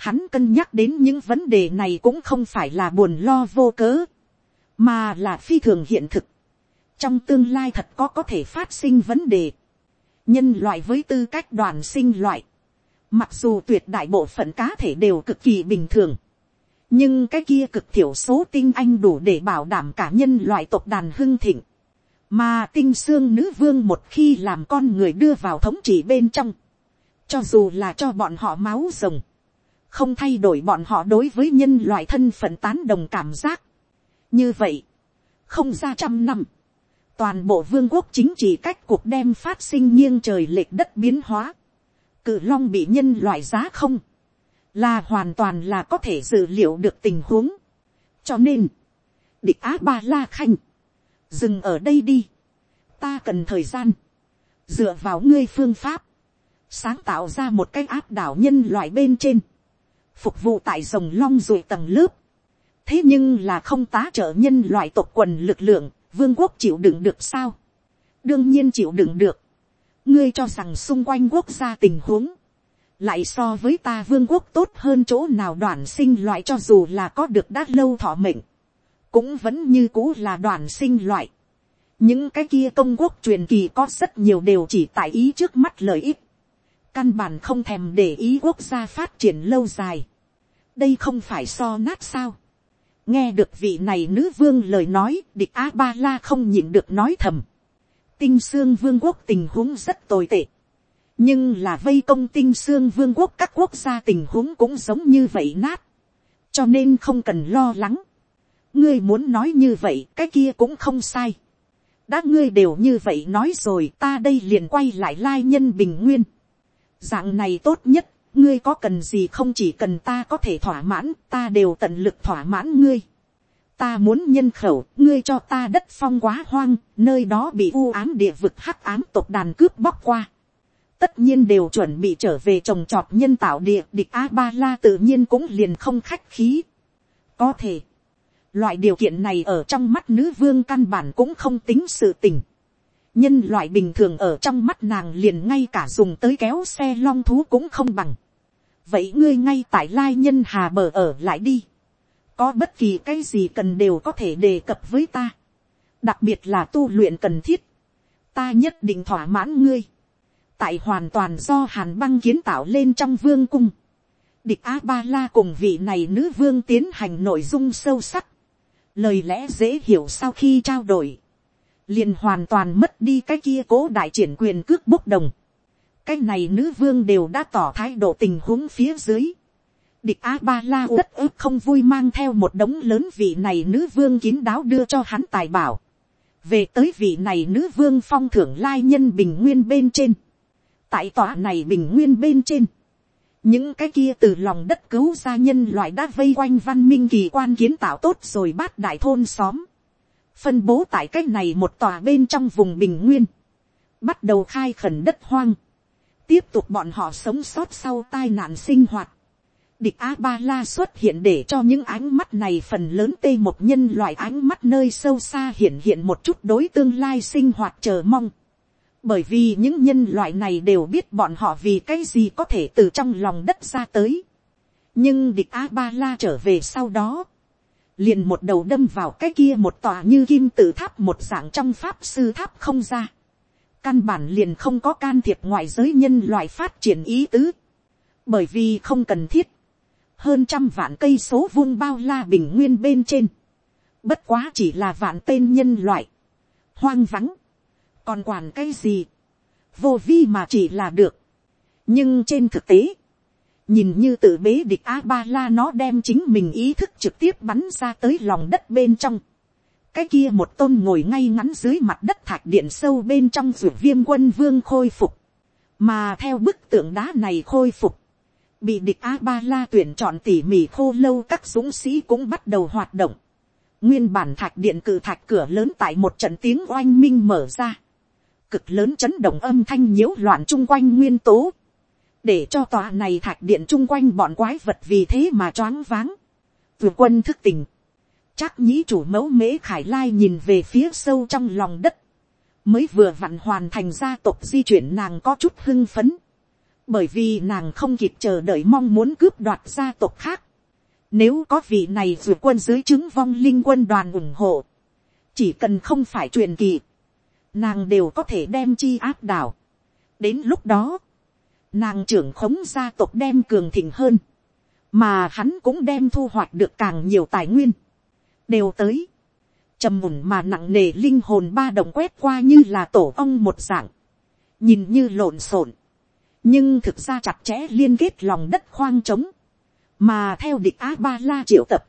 hắn cân nhắc đến những vấn đề này cũng không phải là buồn lo vô cớ, mà là phi thường hiện thực, trong tương lai thật có có thể phát sinh vấn đề, nhân loại với tư cách đoàn sinh loại, mặc dù tuyệt đại bộ phận cá thể đều cực kỳ bình thường, nhưng cái kia cực thiểu số tinh anh đủ để bảo đảm cả nhân loại tộc đàn hưng thịnh, mà tinh xương nữ vương một khi làm con người đưa vào thống trị bên trong, cho dù là cho bọn họ máu rồng, không thay đổi bọn họ đối với nhân loại thân phận tán đồng cảm giác. như vậy, không ra trăm năm, toàn bộ vương quốc chính trị cách cuộc đem phát sinh nghiêng trời lệch đất biến hóa, cự long bị nhân loại giá không, là hoàn toàn là có thể dự liệu được tình huống. cho nên, địch á ba la khanh, dừng ở đây đi, ta cần thời gian, dựa vào ngươi phương pháp, sáng tạo ra một cái áp đảo nhân loại bên trên, phục vụ tại rồng long ruồi tầng lớp. thế nhưng là không tá trợ nhân loại tộc quần lực lượng, vương quốc chịu đựng được sao. đương nhiên chịu đựng được. ngươi cho rằng xung quanh quốc gia tình huống, lại so với ta vương quốc tốt hơn chỗ nào đoàn sinh loại cho dù là có được đã lâu thọ mệnh, cũng vẫn như cũ là đoàn sinh loại. những cái kia công quốc truyền kỳ có rất nhiều đều chỉ tại ý trước mắt lợi ích, căn bản không thèm để ý quốc gia phát triển lâu dài đây không phải so nát sao. nghe được vị này nữ vương lời nói, địch a ba la không nhịn được nói thầm. tinh sương vương quốc tình huống rất tồi tệ nhưng là vây công tinh sương vương quốc các quốc gia tình huống cũng giống như vậy nát, cho nên không cần lo lắng. ngươi muốn nói như vậy cái kia cũng không sai. đã ngươi đều như vậy nói rồi ta đây liền quay lại lai nhân bình nguyên. dạng này tốt nhất, ngươi có cần gì không chỉ cần ta có thể thỏa mãn ta đều tận lực thỏa mãn ngươi. ta muốn nhân khẩu ngươi cho ta đất phong quá hoang nơi đó bị u ám địa vực hắc ám tộc đàn cướp bóc qua tất nhiên đều chuẩn bị trở về trồng trọt nhân tạo địa địch a ba la tự nhiên cũng liền không khách khí. có thể, loại điều kiện này ở trong mắt nữ vương căn bản cũng không tính sự tình nhân loại bình thường ở trong mắt nàng liền ngay cả dùng tới kéo xe long thú cũng không bằng. vậy ngươi ngay tại lai nhân hà bờ ở lại đi. có bất kỳ cái gì cần đều có thể đề cập với ta. đặc biệt là tu luyện cần thiết. ta nhất định thỏa mãn ngươi tại hoàn toàn do hàn băng kiến tạo lên trong vương cung. Địch a ba la cùng vị này nữ vương tiến hành nội dung sâu sắc. Lời lẽ dễ hiểu sau khi trao đổi liền hoàn toàn mất đi cái kia cố đại triển quyền cước bốc đồng. cái này nữ vương đều đã tỏ thái độ tình huống phía dưới. Địch a ba la đất ức không vui mang theo một đống lớn vị này nữ vương kín đáo đưa cho hắn tài bảo. Về tới vị này nữ vương phong thưởng lai nhân bình nguyên bên trên tại tòa này bình nguyên bên trên, những cái kia từ lòng đất cứu ra nhân loại đã vây quanh văn minh kỳ quan kiến tạo tốt rồi bát đại thôn xóm, phân bố tại cái này một tòa bên trong vùng bình nguyên, bắt đầu khai khẩn đất hoang, tiếp tục bọn họ sống sót sau tai nạn sinh hoạt, địch a ba la xuất hiện để cho những ánh mắt này phần lớn tê một nhân loại ánh mắt nơi sâu xa hiện hiện một chút đối tương lai sinh hoạt chờ mong. Bởi vì những nhân loại này đều biết bọn họ vì cái gì có thể từ trong lòng đất ra tới. nhưng địch a ba la trở về sau đó, liền một đầu đâm vào cái kia một tòa như kim tự tháp một dạng trong pháp sư tháp không ra. căn bản liền không có can thiệp ngoại giới nhân loại phát triển ý tứ, bởi vì không cần thiết, hơn trăm vạn cây số vuông bao la bình nguyên bên trên, bất quá chỉ là vạn tên nhân loại, hoang vắng, còn quản cái gì, vô vi mà chỉ là được. nhưng trên thực tế, nhìn như tự bế địch a ba la nó đem chính mình ý thức trực tiếp bắn ra tới lòng đất bên trong. cái kia một tôn ngồi ngay ngắn dưới mặt đất thạch điện sâu bên trong ruột viêm quân vương khôi phục. mà theo bức tượng đá này khôi phục, bị địch a ba la tuyển chọn tỉ mỉ khô lâu các dũng sĩ cũng bắt đầu hoạt động. nguyên bản thạch điện cử thạch cửa lớn tại một trận tiếng oanh minh mở ra cực lớn chấn động âm thanh nhiễu loạn chung quanh nguyên tố, để cho tòa này thạch điện chung quanh bọn quái vật vì thế mà choáng váng. Vừa quân thức tỉnh, chắc nhĩ chủ mẫu mễ khải lai nhìn về phía sâu trong lòng đất, mới vừa vặn hoàn thành gia tộc di chuyển nàng có chút hưng phấn, bởi vì nàng không kịp chờ đợi mong muốn cướp đoạt gia tộc khác. Nếu có vị này vừa quân dưới chứng vong linh quân đoàn ủng hộ, chỉ cần không phải truyền kỳ, nàng đều có thể đem chi áp đảo. đến lúc đó, nàng trưởng khống gia tộc đem cường thịnh hơn, mà hắn cũng đem thu hoạch được càng nhiều tài nguyên, đều tới, trầm mùn mà nặng nề linh hồn ba đồng quét qua như là tổ ong một dạng, nhìn như lộn xộn, nhưng thực ra chặt chẽ liên kết lòng đất khoang trống, mà theo địch a ba la triệu tập,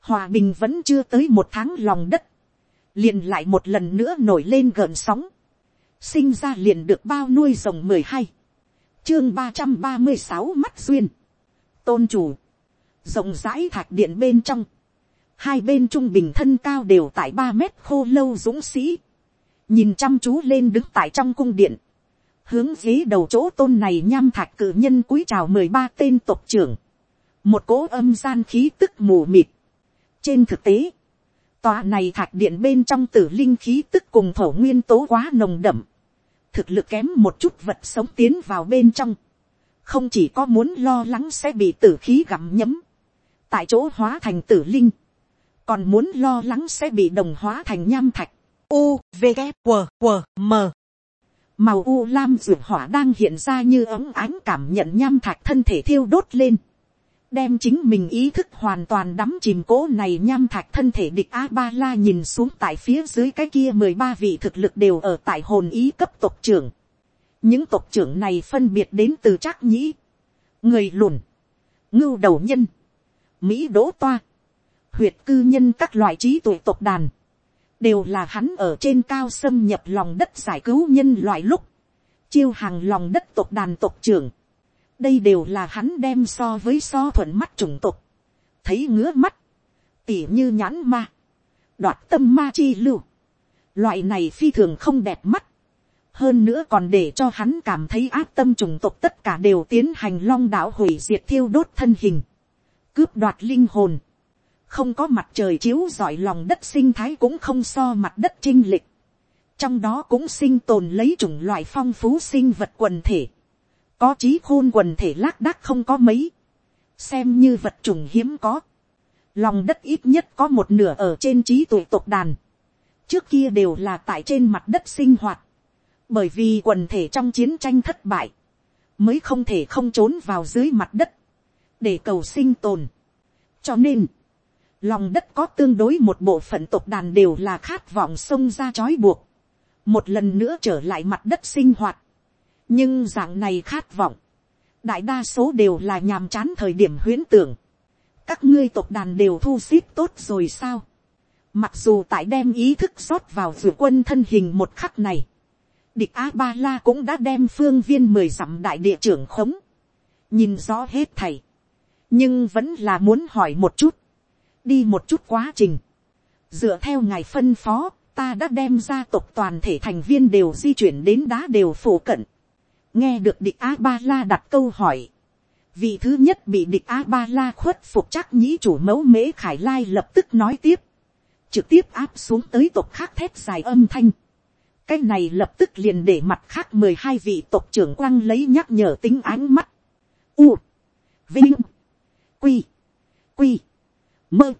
hòa bình vẫn chưa tới một tháng lòng đất, liền lại một lần nữa nổi lên gợn sóng, sinh ra liền được bao nuôi rồng mười hai, chương ba trăm ba mươi sáu mắt duyên, tôn chủ, rộng rãi thạch điện bên trong, hai bên trung bình thân cao đều tại ba mét khô lâu dũng sĩ, nhìn chăm chú lên đứng tại trong cung điện, hướng ghế đầu chỗ tôn này nham thạch cử nhân cúi chào mười ba tên tộc trưởng, một cố âm gian khí tức mù mịt. trên thực tế, tòa này thạch điện bên trong tử linh khí tức cùng thổ nguyên tố quá nồng đậm, thực lực kém một chút vật sống tiến vào bên trong, không chỉ có muốn lo lắng sẽ bị tử khí gặm nhấm, tại chỗ hóa thành tử linh, còn muốn lo lắng sẽ bị đồng hóa thành nham thạch. U, V, g W, W, M. Màu u lam ruột hỏa đang hiện ra như ấm ánh cảm nhận nham thạch thân thể thiêu đốt lên. Đem chính mình ý thức hoàn toàn đắm chìm cố này nham thạch thân thể địch A-ba-la nhìn xuống tại phía dưới cái kia mười ba vị thực lực đều ở tại hồn ý cấp tộc trưởng. Những tộc trưởng này phân biệt đến từ trác nhĩ, người lùn, ngưu đầu nhân, Mỹ đỗ toa, huyệt cư nhân các loại trí tuệ tộc đàn, đều là hắn ở trên cao xâm nhập lòng đất giải cứu nhân loại lúc, chiêu hàng lòng đất tộc đàn tộc trưởng đây đều là hắn đem so với so thuận mắt chủng tộc, thấy ngứa mắt, tỉ như nhãn ma, đoạt tâm ma chi lưu, loại này phi thường không đẹp mắt, hơn nữa còn để cho hắn cảm thấy áp tâm chủng tộc tất cả đều tiến hành long đạo hủy diệt thiêu đốt thân hình, cướp đoạt linh hồn, không có mặt trời chiếu giỏi lòng đất sinh thái cũng không so mặt đất trinh lịch. Trong đó cũng sinh tồn lấy chủng loại phong phú sinh vật quần thể. Có trí khôn quần thể lác đác không có mấy. Xem như vật chủng hiếm có. Lòng đất ít nhất có một nửa ở trên trí tuệ tộc đàn. Trước kia đều là tại trên mặt đất sinh hoạt. Bởi vì quần thể trong chiến tranh thất bại. Mới không thể không trốn vào dưới mặt đất. Để cầu sinh tồn. Cho nên lòng đất có tương đối một bộ phận tộc đàn đều là khát vọng sông ra trói buộc, một lần nữa trở lại mặt đất sinh hoạt nhưng dạng này khát vọng, đại đa số đều là nhàm chán thời điểm huyễn tưởng. các ngươi tộc đàn đều thu xếp tốt rồi sao. mặc dù tại đem ý thức rót vào vượt quân thân hình một khắc này, địch a ba la cũng đã đem phương viên mười dặm đại địa trưởng khống, nhìn rõ hết thầy, nhưng vẫn là muốn hỏi một chút, đi một chút quá trình. Dựa theo ngài phân phó, ta đã đem gia tộc toàn thể thành viên đều di chuyển đến đá đều phổ cận. Nghe được địch A-ba-la đặt câu hỏi. Vị thứ nhất bị địch A-ba-la khuất phục chắc nhĩ chủ mẫu mễ khải lai lập tức nói tiếp. Trực tiếp áp xuống tới tộc khác thét dài âm thanh. Cái này lập tức liền để mặt khác mười hai vị tộc trưởng quăng lấy nhắc nhở tính ánh mắt. U. Vinh. Quy. Quy mơ.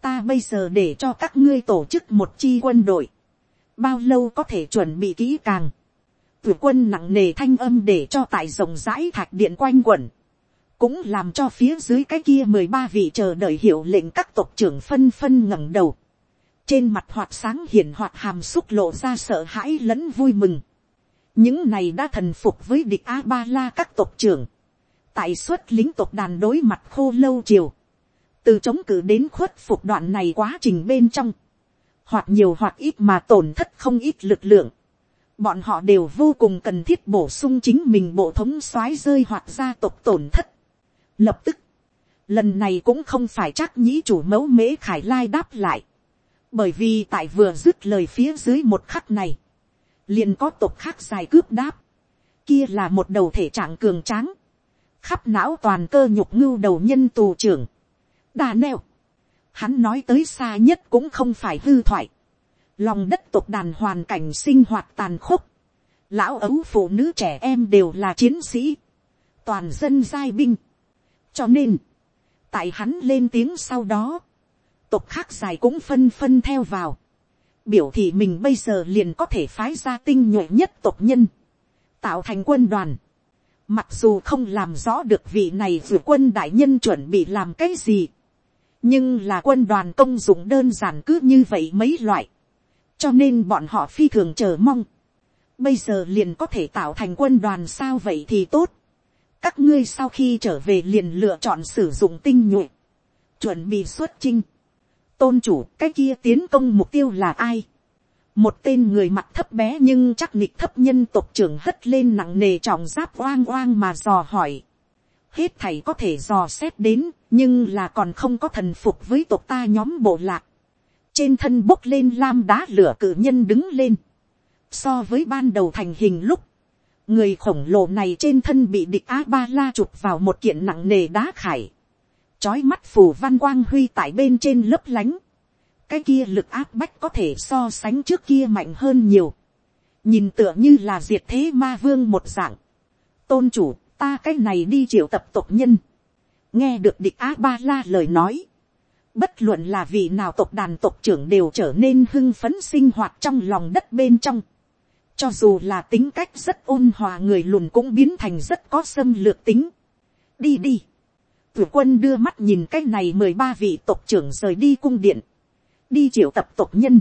Ta bây giờ để cho các ngươi tổ chức một chi quân đội. Bao lâu có thể chuẩn bị kỹ càng. Tử quân nặng nề thanh âm để cho tại rộng rãi thạch điện quanh quẩn. Cũng làm cho phía dưới cái kia mười ba vị chờ đợi hiệu lệnh các tộc trưởng phân phân ngẩng đầu. Trên mặt hoạt sáng hiển hoạt hàm xúc lộ ra sợ hãi lẫn vui mừng. Những này đã thần phục với địch A-ba-la các tộc trưởng. Tại suất lính tộc đàn đối mặt khô lâu chiều từ chống cự đến khuất phục đoạn này quá trình bên trong, hoặc nhiều hoặc ít mà tổn thất không ít lực lượng, bọn họ đều vô cùng cần thiết bổ sung chính mình bộ thống soái rơi hoặc gia tộc tổn thất. Lập tức, lần này cũng không phải chắc nhĩ chủ mẫu mễ khải lai đáp lại, bởi vì tại vừa dứt lời phía dưới một khắc này, liền có tộc khác dài cướp đáp, kia là một đầu thể trạng cường tráng, khắp não toàn cơ nhục ngưu đầu nhân tù trưởng, đà neo. Hắn nói tới xa nhất cũng không phải hư thoại. Lòng đất tộc đàn hoàn cảnh sinh hoạt tàn khốc. Lão ấu phụ nữ trẻ em đều là chiến sĩ. Toàn dân giai binh. Cho nên, tại hắn lên tiếng sau đó, tộc khác dài cũng phân phân theo vào. Biểu thị mình bây giờ liền có thể phái ra tinh nhuệ nhất tộc nhân. Tạo thành quân đoàn. Mặc dù không làm rõ được vị này vừa quân đại nhân chuẩn bị làm cái gì nhưng là quân đoàn công dụng đơn giản cứ như vậy mấy loại, cho nên bọn họ phi thường chờ mong, bây giờ liền có thể tạo thành quân đoàn sao vậy thì tốt, các ngươi sau khi trở về liền lựa chọn sử dụng tinh nhuệ, chuẩn bị xuất chinh, tôn chủ cái kia tiến công mục tiêu là ai, một tên người mặt thấp bé nhưng chắc nịch thấp nhân tộc trưởng hất lên nặng nề trọng giáp oang oang mà dò hỏi. Hết thầy có thể dò xét đến, nhưng là còn không có thần phục với tộc ta nhóm bộ lạc trên thân bốc lên lam đá lửa cử nhân đứng lên, So với ban đầu thành hình lúc, người khổng lồ này trên thân bị địch a ba la chụp vào một kiện nặng nề đá khải, chói mắt phù văn quang huy tại bên trên lớp lánh, cái kia lực áp bách có thể so sánh trước kia mạnh hơn nhiều, nhìn tựa như là diệt thế ma vương một dạng, tôn chủ ta cái này đi triệu tập tộc nhân, nghe được địch a ba la lời nói, bất luận là vị nào tộc đàn tộc trưởng đều trở nên hưng phấn sinh hoạt trong lòng đất bên trong, cho dù là tính cách rất ôn hòa người lùn cũng biến thành rất có xâm lược tính. đi đi. Tử quân đưa mắt nhìn cái này mười ba vị tộc trưởng rời đi cung điện. đi triệu tập tộc nhân.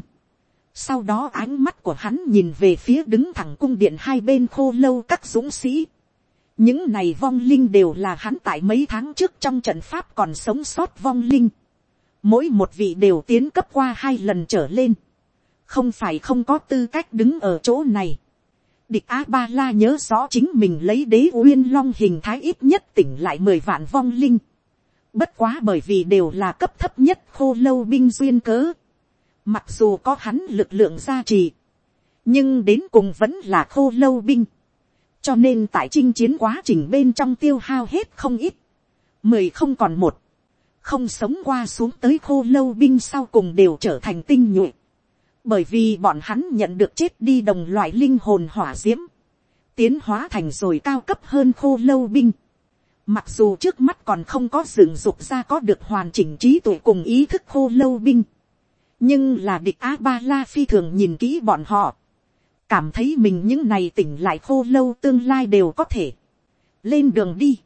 sau đó ánh mắt của hắn nhìn về phía đứng thẳng cung điện hai bên khô lâu các dũng sĩ. những này vong linh đều là hắn tại mấy tháng trước trong trận pháp còn sống sót vong linh mỗi một vị đều tiến cấp qua hai lần trở lên không phải không có tư cách đứng ở chỗ này. Địch A Ba La nhớ rõ chính mình lấy đế uyên long hình thái ít nhất tỉnh lại mười vạn vong linh. Bất quá bởi vì đều là cấp thấp nhất khô lâu binh duyên cớ. Mặc dù có hắn lực lượng gia trì. Nhưng đến cùng vẫn là khô lâu binh. Cho nên tại chinh chiến quá trình bên trong tiêu hao hết không ít. Mười không còn một. Không sống qua xuống tới khô lâu binh sau cùng đều trở thành tinh nhuệ bởi vì bọn hắn nhận được chết đi đồng loại linh hồn hỏa diễm, tiến hóa thành rồi cao cấp hơn khô lâu binh. Mặc dù trước mắt còn không có dựng dục ra có được hoàn chỉnh trí tuệ cùng ý thức khô lâu binh. nhưng là địch a ba la phi thường nhìn kỹ bọn họ. cảm thấy mình những này tỉnh lại khô lâu tương lai đều có thể. lên đường đi.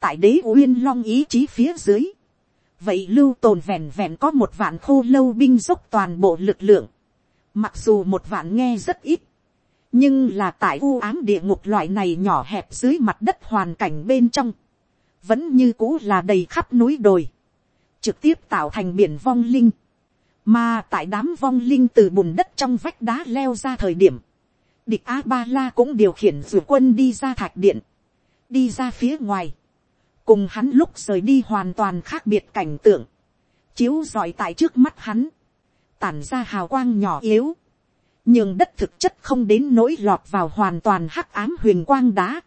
tại đế uyên long ý chí phía dưới vậy lưu tồn vẹn vẹn có một vạn khô lâu binh dốc toàn bộ lực lượng Mặc dù một vạn nghe rất ít. Nhưng là tại u ám địa ngục loại này nhỏ hẹp dưới mặt đất hoàn cảnh bên trong. Vẫn như cũ là đầy khắp núi đồi. Trực tiếp tạo thành biển vong linh. Mà tại đám vong linh từ bùn đất trong vách đá leo ra thời điểm. Địch A-ba-la cũng điều khiển rủ quân đi ra thạch điện. Đi ra phía ngoài. Cùng hắn lúc rời đi hoàn toàn khác biệt cảnh tượng. Chiếu rọi tại trước mắt hắn. Tản ra hào quang nhỏ yếu, nhưng đất thực chất không đến nỗi lọt vào hoàn toàn hắc ám huyền quang đá,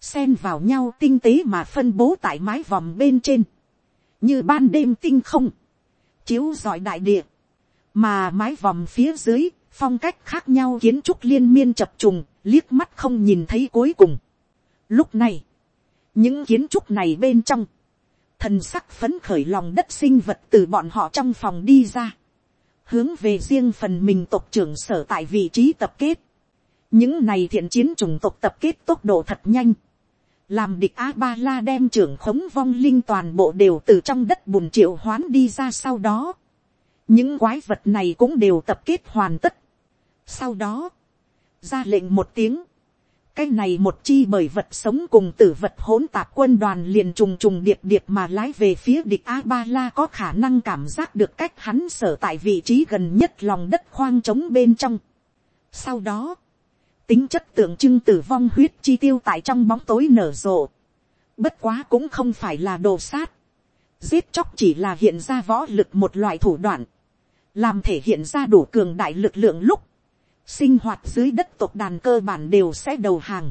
xen vào nhau tinh tế mà phân bố tại mái vòm bên trên, như ban đêm tinh không, chiếu rọi đại địa, mà mái vòm phía dưới, phong cách khác nhau kiến trúc liên miên chập trùng, liếc mắt không nhìn thấy cuối cùng. Lúc này, những kiến trúc này bên trong, thần sắc phấn khởi lòng đất sinh vật từ bọn họ trong phòng đi ra hướng về riêng phần mình tộc trưởng sở tại vị trí tập kết. những này thiện chiến chủng tộc tập kết tốc độ thật nhanh. làm địch a ba la đem trưởng khống vong linh toàn bộ đều từ trong đất bùn triệu hoán đi ra sau đó. những quái vật này cũng đều tập kết hoàn tất. sau đó, ra lệnh một tiếng, cái này một chi bởi vật sống cùng tử vật hỗn tạp quân đoàn liền trùng trùng điệp điệp mà lái về phía địch a ba la có khả năng cảm giác được cách hắn sở tại vị trí gần nhất lòng đất khoang trống bên trong. Sau đó, tính chất tượng trưng tử vong huyết chi tiêu tại trong bóng tối nở rộ. Bất quá cũng không phải là đồ sát. Giết chóc chỉ là hiện ra võ lực một loại thủ đoạn. Làm thể hiện ra đủ cường đại lực lượng lúc sinh hoạt dưới đất tộc đàn cơ bản đều sẽ đầu hàng.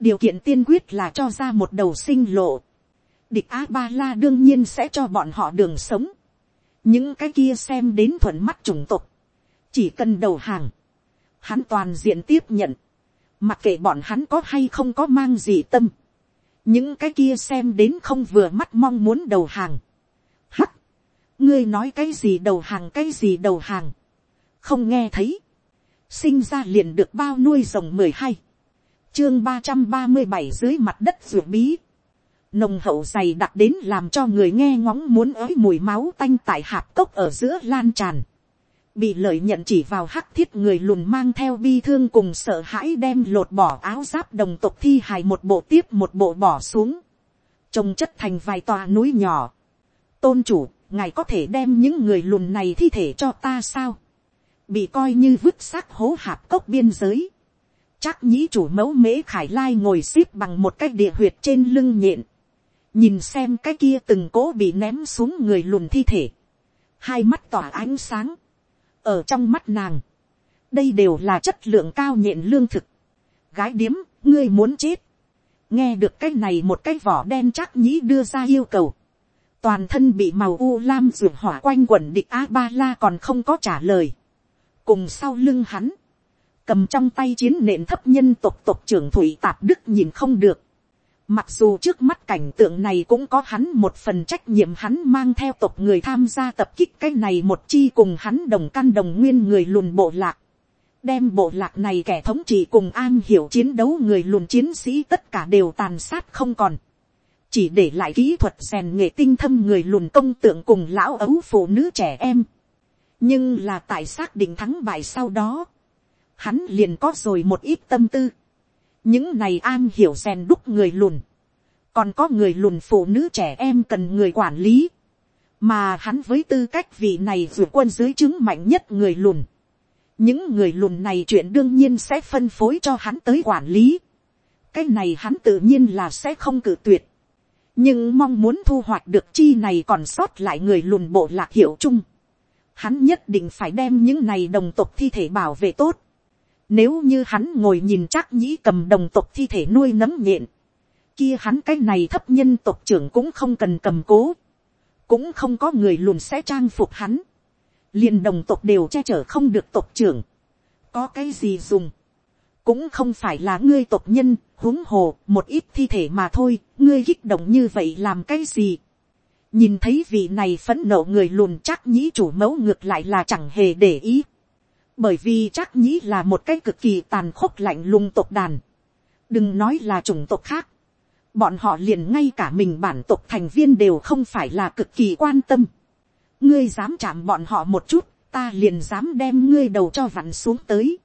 điều kiện tiên quyết là cho ra một đầu sinh lộ. địch a ba la đương nhiên sẽ cho bọn họ đường sống. những cái kia xem đến thuận mắt chủng tộc. chỉ cần đầu hàng. hắn toàn diện tiếp nhận. mặc kệ bọn hắn có hay không có mang gì tâm. những cái kia xem đến không vừa mắt mong muốn đầu hàng. hắt. ngươi nói cái gì đầu hàng, cái gì đầu hàng. không nghe thấy sinh ra liền được bao nuôi rồng mười hai, chương ba trăm ba mươi bảy dưới mặt đất ruột bí, nồng hậu dày đặc đến làm cho người nghe ngóng muốn ới mùi máu tanh tại hạp cốc ở giữa lan tràn, bị lợi nhận chỉ vào hắc thiết người lùn mang theo bi thương cùng sợ hãi đem lột bỏ áo giáp đồng tộc thi hài một bộ tiếp một bộ bỏ xuống, trông chất thành vài tòa núi nhỏ. tôn chủ, ngài có thể đem những người lùn này thi thể cho ta sao, bị coi như vứt xác hố hạp cốc biên giới. Chắc nhĩ chủ mẫu mễ khải lai ngồi xếp bằng một cái địa huyệt trên lưng nhện. Nhìn xem cái kia từng cố bị ném xuống người lùn thi thể. Hai mắt tỏa ánh sáng. Ở trong mắt nàng. đây đều là chất lượng cao nhện lương thực. gái điếm, ngươi muốn chết. nghe được cái này một cái vỏ đen chắc nhĩ đưa ra yêu cầu. toàn thân bị màu u lam ruột hỏa quanh quẩn địch a ba la còn không có trả lời cùng sau lưng hắn, cầm trong tay chiến nện thấp nhân tộc tộc trưởng thủy tạp đức nhìn không được Mặc dù trước mắt cảnh tượng này cũng có hắn một phần trách nhiệm hắn mang theo tộc người tham gia tập kích cái này một chi cùng hắn đồng căn đồng nguyên người lùn bộ lạc. Đem bộ lạc này kẻ thống trị cùng an hiểu chiến đấu người lùn chiến sĩ tất cả đều tàn sát không còn. Chỉ để lại kỹ thuật rèn nghệ tinh thâm người lùn công tượng cùng lão ấu phụ nữ trẻ em. Nhưng là tại xác định thắng bại sau đó. Hắn liền có rồi một ít tâm tư. Những này an hiểu rèn đúc người lùn, còn có người lùn phụ nữ trẻ em cần người quản lý, mà hắn với tư cách vị này vượt quân dưới chứng mạnh nhất người lùn, những người lùn này chuyện đương nhiên sẽ phân phối cho hắn tới quản lý, cái này hắn tự nhiên là sẽ không cử tuyệt, nhưng mong muốn thu hoạch được chi này còn sót lại người lùn bộ lạc hiệu chung, hắn nhất định phải đem những này đồng tộc thi thể bảo vệ tốt, nếu như hắn ngồi nhìn chắc nhĩ cầm đồng tộc thi thể nuôi nấm nhện. Kia hắn cái này thấp nhân tộc trưởng cũng không cần cầm cố. Cũng không có người lùn sẽ trang phục hắn. liền đồng tộc đều che chở không được tộc trưởng. Có cái gì dùng. Cũng không phải là ngươi tộc nhân, huống hồ, một ít thi thể mà thôi, ngươi kích động như vậy làm cái gì. Nhìn thấy vị này phẫn nộ người lùn chắc nhĩ chủ mẫu ngược lại là chẳng hề để ý bởi vì chắc nhĩ là một cái cực kỳ tàn khốc lạnh lùng tộc đàn. đừng nói là chủng tộc khác. bọn họ liền ngay cả mình bản tộc thành viên đều không phải là cực kỳ quan tâm. ngươi dám chạm bọn họ một chút, ta liền dám đem ngươi đầu cho vặn xuống tới.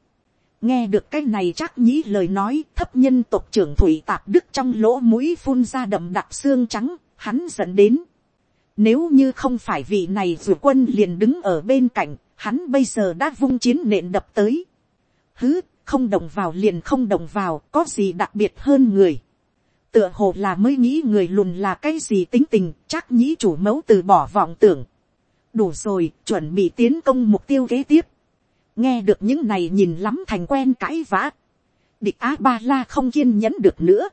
nghe được cái này chắc nhĩ lời nói thấp nhân tộc trưởng thủy tạp đức trong lỗ mũi phun ra đậm đặc xương trắng, hắn dẫn đến. Nếu như không phải vị này dù quân liền đứng ở bên cạnh, hắn bây giờ đã vung chiến nện đập tới. Hứ, không đồng vào liền không đồng vào, có gì đặc biệt hơn người. Tựa hồ là mới nghĩ người lùn là cái gì tính tình, chắc nhĩ chủ mẫu từ bỏ vọng tưởng. Đủ rồi, chuẩn bị tiến công mục tiêu kế tiếp. Nghe được những này nhìn lắm thành quen cãi vã. Địch A-ba-la không kiên nhẫn được nữa.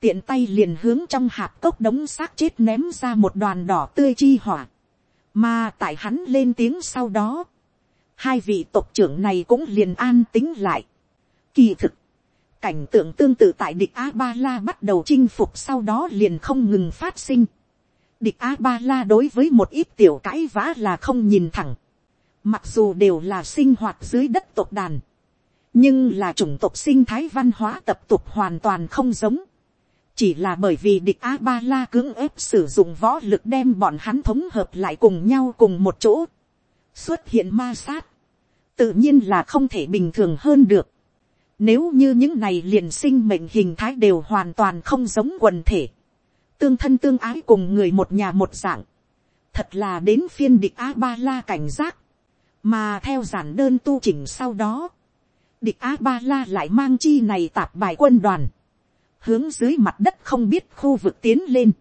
Tiện tay liền hướng trong hạp cốc đống xác chết ném ra một đoàn đỏ tươi chi hỏa mà tại hắn lên tiếng sau đó, hai vị tộc trưởng này cũng liền an tính lại. Kỳ thực, cảnh tượng tương tự tại địch A-ba-la bắt đầu chinh phục sau đó liền không ngừng phát sinh. Địch A-ba-la đối với một ít tiểu cãi vã là không nhìn thẳng. Mặc dù đều là sinh hoạt dưới đất tộc đàn. Nhưng là chủng tộc sinh thái văn hóa tập tục hoàn toàn không giống chỉ là bởi vì địch a ba la cưỡng ép sử dụng võ lực đem bọn hắn thống hợp lại cùng nhau cùng một chỗ, xuất hiện ma sát, tự nhiên là không thể bình thường hơn được. Nếu như những này liền sinh mệnh hình thái đều hoàn toàn không giống quần thể, tương thân tương ái cùng người một nhà một dạng, thật là đến phiên địch a ba la cảnh giác, mà theo giản đơn tu chỉnh sau đó, địch a ba la lại mang chi này tạp bài quân đoàn, hướng dưới mặt đất không biết khu vực tiến lên,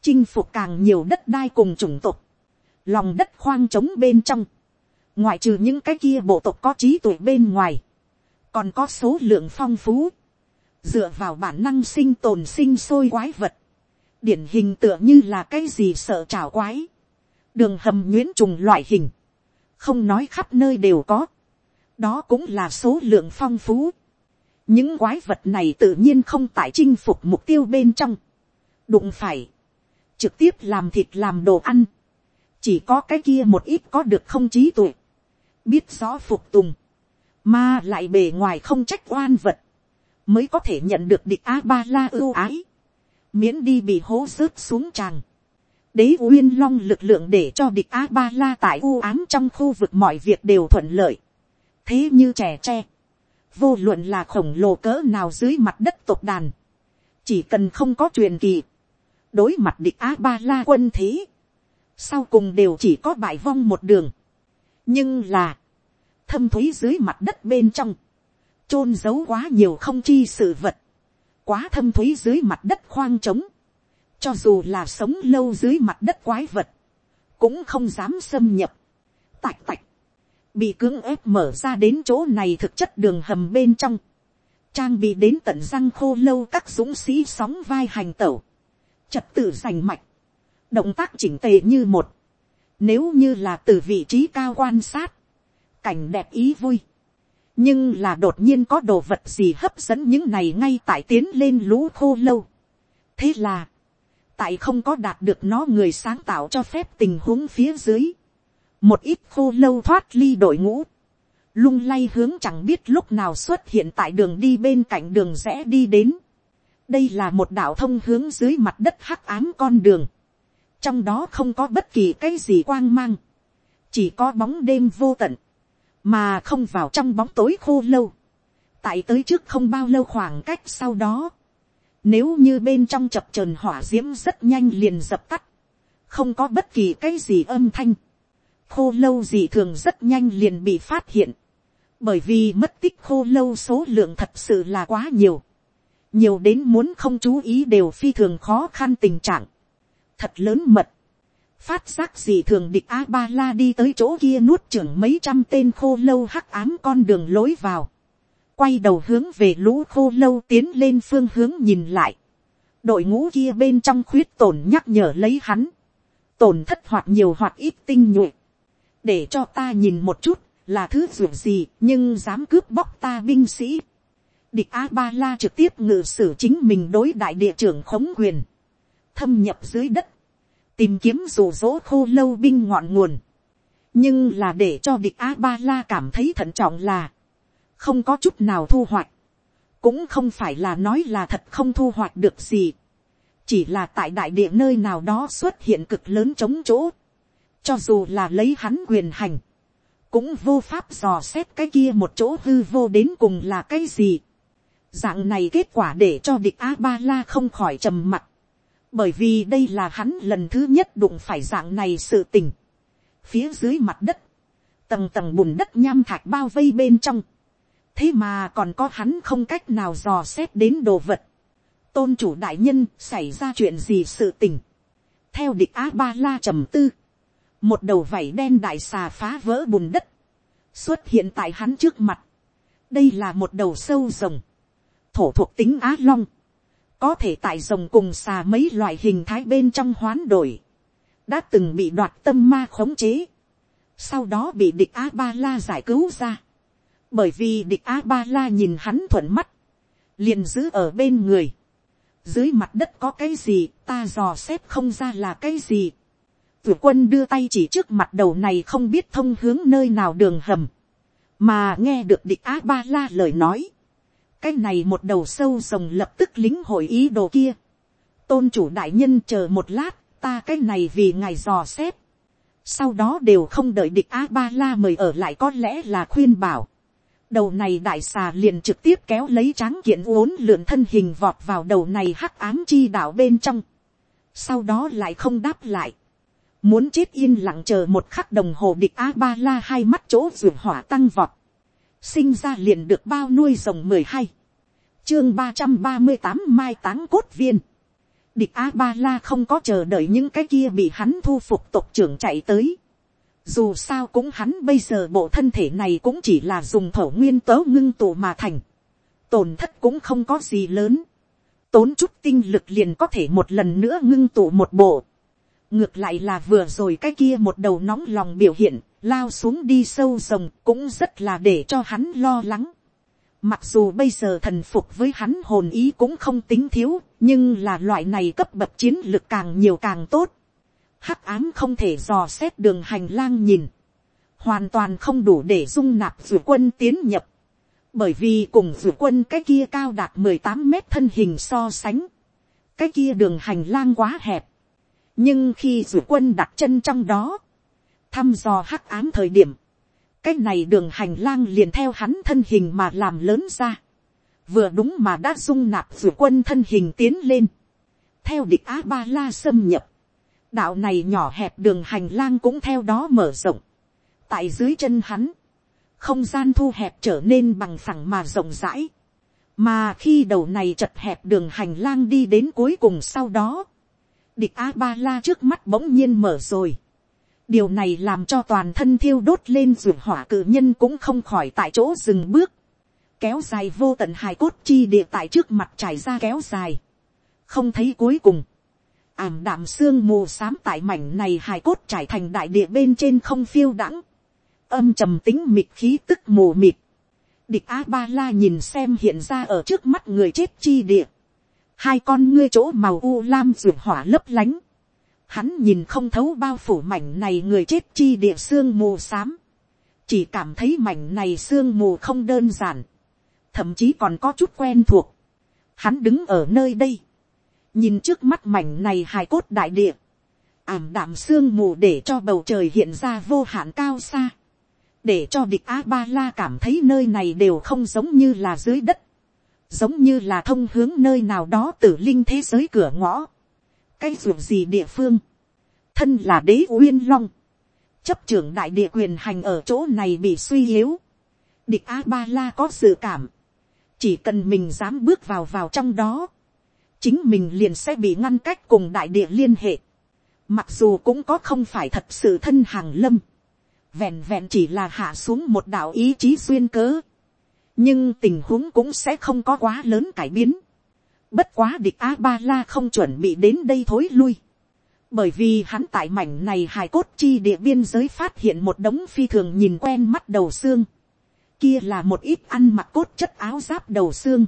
chinh phục càng nhiều đất đai cùng chủng tộc, lòng đất khoang trống bên trong, ngoại trừ những cái kia bộ tộc có trí tuệ bên ngoài, còn có số lượng phong phú, dựa vào bản năng sinh tồn sinh sôi quái vật, điển hình tựa như là cái gì sợ trào quái, đường hầm nhuyễn trùng loại hình, không nói khắp nơi đều có, đó cũng là số lượng phong phú, những quái vật này tự nhiên không tại chinh phục mục tiêu bên trong, đụng phải, trực tiếp làm thịt làm đồ ăn, chỉ có cái kia một ít có được không trí tuệ, biết rõ phục tùng, mà lại bề ngoài không trách oan vật, mới có thể nhận được địch a ba la ưu ái, miễn đi bị hố rớt xuống tràng. đế uyên long lực lượng để cho địch a ba la tại u ám trong khu vực mọi việc đều thuận lợi, thế như trẻ tre, vô luận là khổng lồ cỡ nào dưới mặt đất tộc đàn, chỉ cần không có truyền kỳ, đối mặt địch a ba la quân thế, sau cùng đều chỉ có bại vong một đường. nhưng là, thâm t h ú y dưới mặt đất bên trong, chôn giấu quá nhiều không chi sự vật, quá thâm t h ú y dưới mặt đất khoang trống, cho dù là sống lâu dưới mặt đất quái vật, cũng không dám xâm nhập, tạch tạch, bị cưỡng ép mở ra đến chỗ này thực chất đường hầm bên trong, trang bị đến tận răng khô lâu các dũng sĩ sóng vai hành tẩu, trật tự giành mạch, động tác chỉnh tề như một, nếu như là từ vị trí cao quan sát, cảnh đẹp ý vui, nhưng là đột nhiên có đồ vật gì hấp dẫn những này ngay tại tiến lên lũ khô lâu. thế là, tại không có đạt được nó người sáng tạo cho phép tình huống phía dưới, một ít khô lâu thoát ly đội ngũ, lung lay hướng chẳng biết lúc nào xuất hiện tại đường đi bên cạnh đường rẽ đi đến. đây là một đảo thông hướng dưới mặt đất hắc ám con đường, trong đó không có bất kỳ cái gì quang mang, chỉ có bóng đêm vô tận, mà không vào trong bóng tối khô lâu. tại tới trước không bao lâu khoảng cách sau đó, nếu như bên trong chập trờn hỏa d i ễ m rất nhanh liền dập tắt, không có bất kỳ cái gì âm thanh, khô lâu gì thường rất nhanh liền bị phát hiện, bởi vì mất tích khô lâu số lượng thật sự là quá nhiều, nhiều đến muốn không chú ý đều phi thường khó khăn tình trạng, thật lớn mật, phát giác gì thường địch a ba la đi tới chỗ kia nuốt trưởng mấy trăm tên khô lâu hắc ám con đường lối vào, quay đầu hướng về lũ khô lâu tiến lên phương hướng nhìn lại, đội ngũ kia bên trong khuyết tổn nhắc nhở lấy hắn, tổn thất hoặc nhiều hoặc ít tinh nhuệ, để cho ta nhìn một chút là thứ ruột gì nhưng dám cướp bóc ta binh sĩ. địch a ba la trực tiếp ngự sử chính mình đối đại địa trưởng khống quyền, thâm nhập dưới đất, tìm kiếm rủ rỗ khô lâu binh ngọn nguồn, nhưng là để cho địch a ba la cảm thấy thận trọng là, không có chút nào thu hoạch, cũng không phải là nói là thật không thu hoạch được gì, chỉ là tại đại địa nơi nào đó xuất hiện cực lớn chống chỗ, cho dù là lấy hắn quyền hành, cũng vô pháp dò xét cái kia một chỗ hư vô đến cùng là cái gì. Dạng này kết quả để cho địch a ba la không khỏi trầm mặt bởi vì đây là hắn lần thứ nhất đụng phải dạng này sự tình. phía dưới mặt đất, tầng tầng bùn đất nham thạch bao vây bên trong, thế mà còn có hắn không cách nào dò xét đến đồ vật. tôn chủ đại nhân xảy ra chuyện gì sự tình. theo địch á ba la trầm tư, một đầu vảy đen đại xà phá vỡ bùn đất, xuất hiện tại hắn trước mặt. đây là một đầu sâu rồng, thổ thuộc tính á long, có thể tại rồng cùng xà mấy loại hình thái bên trong hoán đổi, đã từng bị đoạt tâm ma khống chế, sau đó bị địch a ba la giải cứu ra, bởi vì địch a ba la nhìn hắn thuận mắt, liền giữ ở bên người, dưới mặt đất có cái gì ta dò xét không ra là cái gì, Tử quân đưa tay chỉ trước mặt đầu này không biết thông hướng nơi nào đường hầm. Mà nghe được địch á ba la lời nói cái này một đầu sâu rồng lập tức lính hội ý đồ kia. tôn chủ đại nhân chờ một lát, ta cái này vì ngài dò xét. sau đó đều không đợi địch a ba la mời ở lại có lẽ là khuyên bảo. đầu này đại xà liền trực tiếp kéo lấy tráng kiện uốn lượn thân hình vọt vào đầu này hắc ám chi đạo bên trong. sau đó lại không đáp lại muốn chết yên lặng chờ một khắc đồng hồ địch a ba la hai mắt chỗ ruột hỏa tăng vọt. Sinh ra liền được bao nuôi rồng mười hai, chương ba trăm ba mươi tám mai táng cốt viên, địch a ba la không có chờ đợi những cái kia bị hắn thu phục tộc trưởng chạy tới, dù sao cũng hắn bây giờ bộ thân thể này cũng chỉ là dùng thổ nguyên tớ ngưng tụ mà thành, tổn thất cũng không có gì lớn, tốn chút tinh lực liền có thể một lần nữa ngưng tụ một bộ, ngược lại là vừa rồi cái kia một đầu nóng lòng biểu hiện, lao xuống đi sâu rồng cũng rất là để cho hắn lo lắng. Mặc dù bây giờ thần phục với hắn hồn ý cũng không tính thiếu, nhưng là loại này cấp bậc chiến lược càng nhiều càng tốt. Hắc ám không thể dò xét đường hành lang nhìn. Hoàn toàn không đủ để dung nạp dù quân tiến nhập. Bởi vì cùng dù quân cái kia cao đạt mười tám mét thân hình so sánh. Cái kia đường hành lang quá hẹp. Nhưng khi dù quân đặt chân trong đó thăm dò hắc ám thời điểm, cái này đường hành lang liền theo hắn thân hình mà làm lớn ra, vừa đúng mà đã dung nạp dù quân thân hình tiến lên, theo địch á ba la xâm nhập, đạo này nhỏ hẹp đường hành lang cũng theo đó mở rộng, tại dưới chân hắn, không gian thu hẹp trở nên bằng phẳng mà rộng rãi, mà khi đầu này chật hẹp đường hành lang đi đến cuối cùng sau đó, địch a ba la trước mắt bỗng nhiên mở rồi, điều này làm cho toàn thân thiêu đốt lên ruột hỏa cự nhân cũng không khỏi tại chỗ dừng bước, kéo dài vô tận hài cốt chi địa tại trước mặt trải ra kéo dài, không thấy cuối cùng, ảm đạm xương mù xám tại mảnh này hài cốt trải thành đại địa bên trên không phiêu đãng, âm trầm tính mịt khí tức mù mịt, địch a ba la nhìn xem hiện ra ở trước mắt người chết chi địa, hai con ngươi chỗ màu u lam ruột hỏa lấp lánh, hắn nhìn không thấu bao phủ mảnh này người chết chi địa xương mù xám, chỉ cảm thấy mảnh này xương mù không đơn giản, thậm chí còn có chút quen thuộc. Hắn đứng ở nơi đây, nhìn trước mắt mảnh này hài cốt đại địa, ảm đạm sương mù để cho bầu trời hiện ra vô hạn cao xa, để cho địch a ba la cảm thấy nơi này đều không giống như là dưới đất, giống như là thông hướng nơi nào đó từ linh thế giới cửa ngõ, cái ruộng gì địa phương, thân là đế uyên long, chấp trưởng đại địa quyền hành ở chỗ này bị suy yếu, địch a ba la có dự cảm, chỉ cần mình dám bước vào vào trong đó, chính mình liền sẽ bị ngăn cách cùng đại địa liên hệ, mặc dù cũng có không phải thật sự thân hàng lâm, vẹn vẹn chỉ là hạ xuống một đạo ý chí xuyên cớ, nhưng tình huống cũng sẽ không có quá lớn cải biến, bất quá địch a ba la không chuẩn bị đến đây thối lui, bởi vì hắn tại mảnh này hài cốt chi địa biên giới phát hiện một đống phi thường nhìn quen mắt đầu xương, kia là một ít ăn mặc cốt chất áo giáp đầu xương.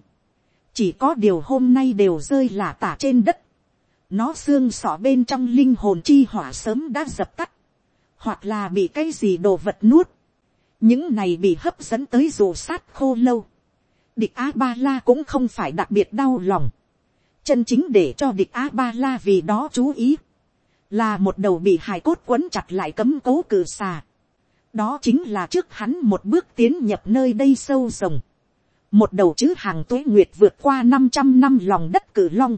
Chỉ có điều hôm nay đều rơi là tả trên đất. Nó xương sọ bên trong linh hồn chi hỏa sớm đã dập tắt. Hoặc là bị cái gì đồ vật nuốt. Những này bị hấp dẫn tới dù sát khô lâu. Địch A-ba-la cũng không phải đặc biệt đau lòng. Chân chính để cho địch A-ba-la vì đó chú ý. Là một đầu bị hài cốt quấn chặt lại cấm cố cử xà đó chính là trước hắn một bước tiến nhập nơi đây sâu rồng. một đầu chữ hàng tuế nguyệt vượt qua năm trăm năm lòng đất cử long.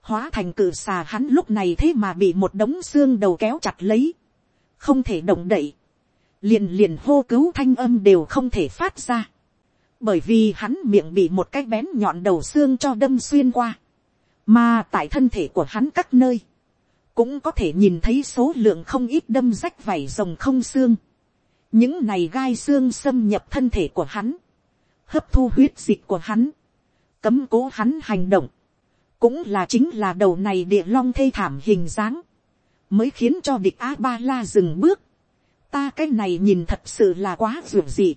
hóa thành cử xà hắn lúc này thế mà bị một đống xương đầu kéo chặt lấy. không thể động đậy liền liền hô cứu thanh âm đều không thể phát ra. bởi vì hắn miệng bị một cái bén nhọn đầu xương cho đâm xuyên qua. mà tại thân thể của hắn các nơi cũng có thể nhìn thấy số lượng không ít đâm rách vảy rồng không xương những này gai xương xâm nhập thân thể của hắn, hấp thu huyết dịch của hắn, cấm cố hắn hành động, cũng là chính là đầu này địa long thê thảm hình dáng, mới khiến cho địch a ba la dừng bước ta cái này nhìn thật sự là quá ruột gì.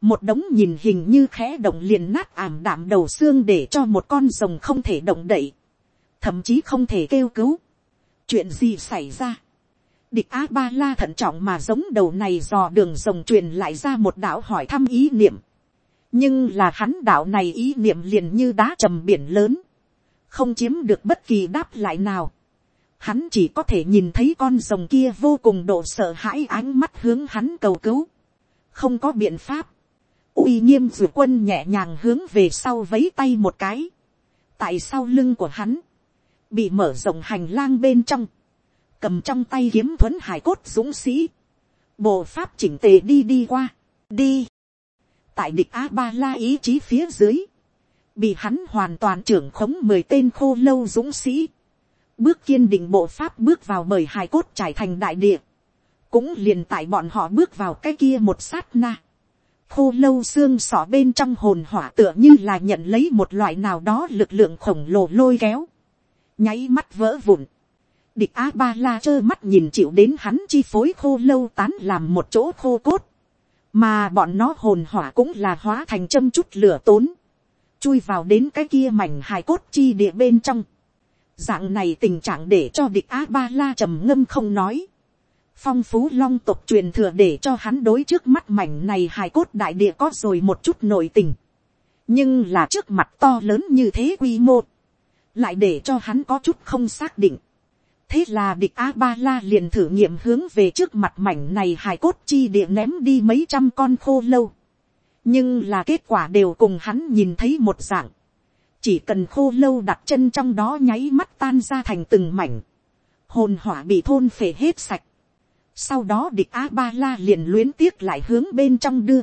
một đống nhìn hình như khẽ động liền nát ảm đạm đầu xương để cho một con rồng không thể động đậy, thậm chí không thể kêu cứu. chuyện gì xảy ra địch a ba la thận trọng mà giống đầu này dò đường rồng truyền lại ra một đạo hỏi thăm ý niệm. nhưng là hắn đạo này ý niệm liền như đá trầm biển lớn, không chiếm được bất kỳ đáp lại nào hắn chỉ có thể nhìn thấy con rồng kia vô cùng độ sợ hãi ánh mắt hướng hắn cầu cứu. không có biện pháp. uy nghiêm d quân nhẹ nhàng hướng về sau vấy tay một cái. tại sau lưng của hắn, bị mở rộng hành lang bên trong cầm trong tay kiếm thuấn hải cốt dũng sĩ, bộ pháp chỉnh tề đi đi qua, đi, tại địch a ba la ý chí phía dưới, bị hắn hoàn toàn trưởng khống mười tên khô lâu dũng sĩ, bước kiên định bộ pháp bước vào bởi hài cốt trải thành đại địa, cũng liền tại bọn họ bước vào cái kia một sát na, khô lâu xương sỏ bên trong hồn hỏa tựa như là nhận lấy một loại nào đó lực lượng khổng lồ lôi kéo, nháy mắt vỡ vụn, Địch A-ba-la trơ mắt nhìn chịu đến hắn chi phối khô lâu tán làm một chỗ khô cốt. Mà bọn nó hồn hỏa cũng là hóa thành châm chút lửa tốn. Chui vào đến cái kia mảnh hài cốt chi địa bên trong. Dạng này tình trạng để cho địch A-ba-la trầm ngâm không nói. Phong phú long tộc truyền thừa để cho hắn đối trước mắt mảnh này hài cốt đại địa có rồi một chút nội tình. Nhưng là trước mặt to lớn như thế quy mô. Lại để cho hắn có chút không xác định thế là địch a ba la liền thử nghiệm hướng về trước mặt mảnh này hài cốt chi địa ném đi mấy trăm con khô lâu. nhưng là kết quả đều cùng hắn nhìn thấy một dạng chỉ cần khô lâu đặt chân trong đó nháy mắt tan ra thành từng mảnh. hồn hỏa bị thôn phể hết sạch. sau đó địch a ba la liền luyến tiếc lại hướng bên trong đưa.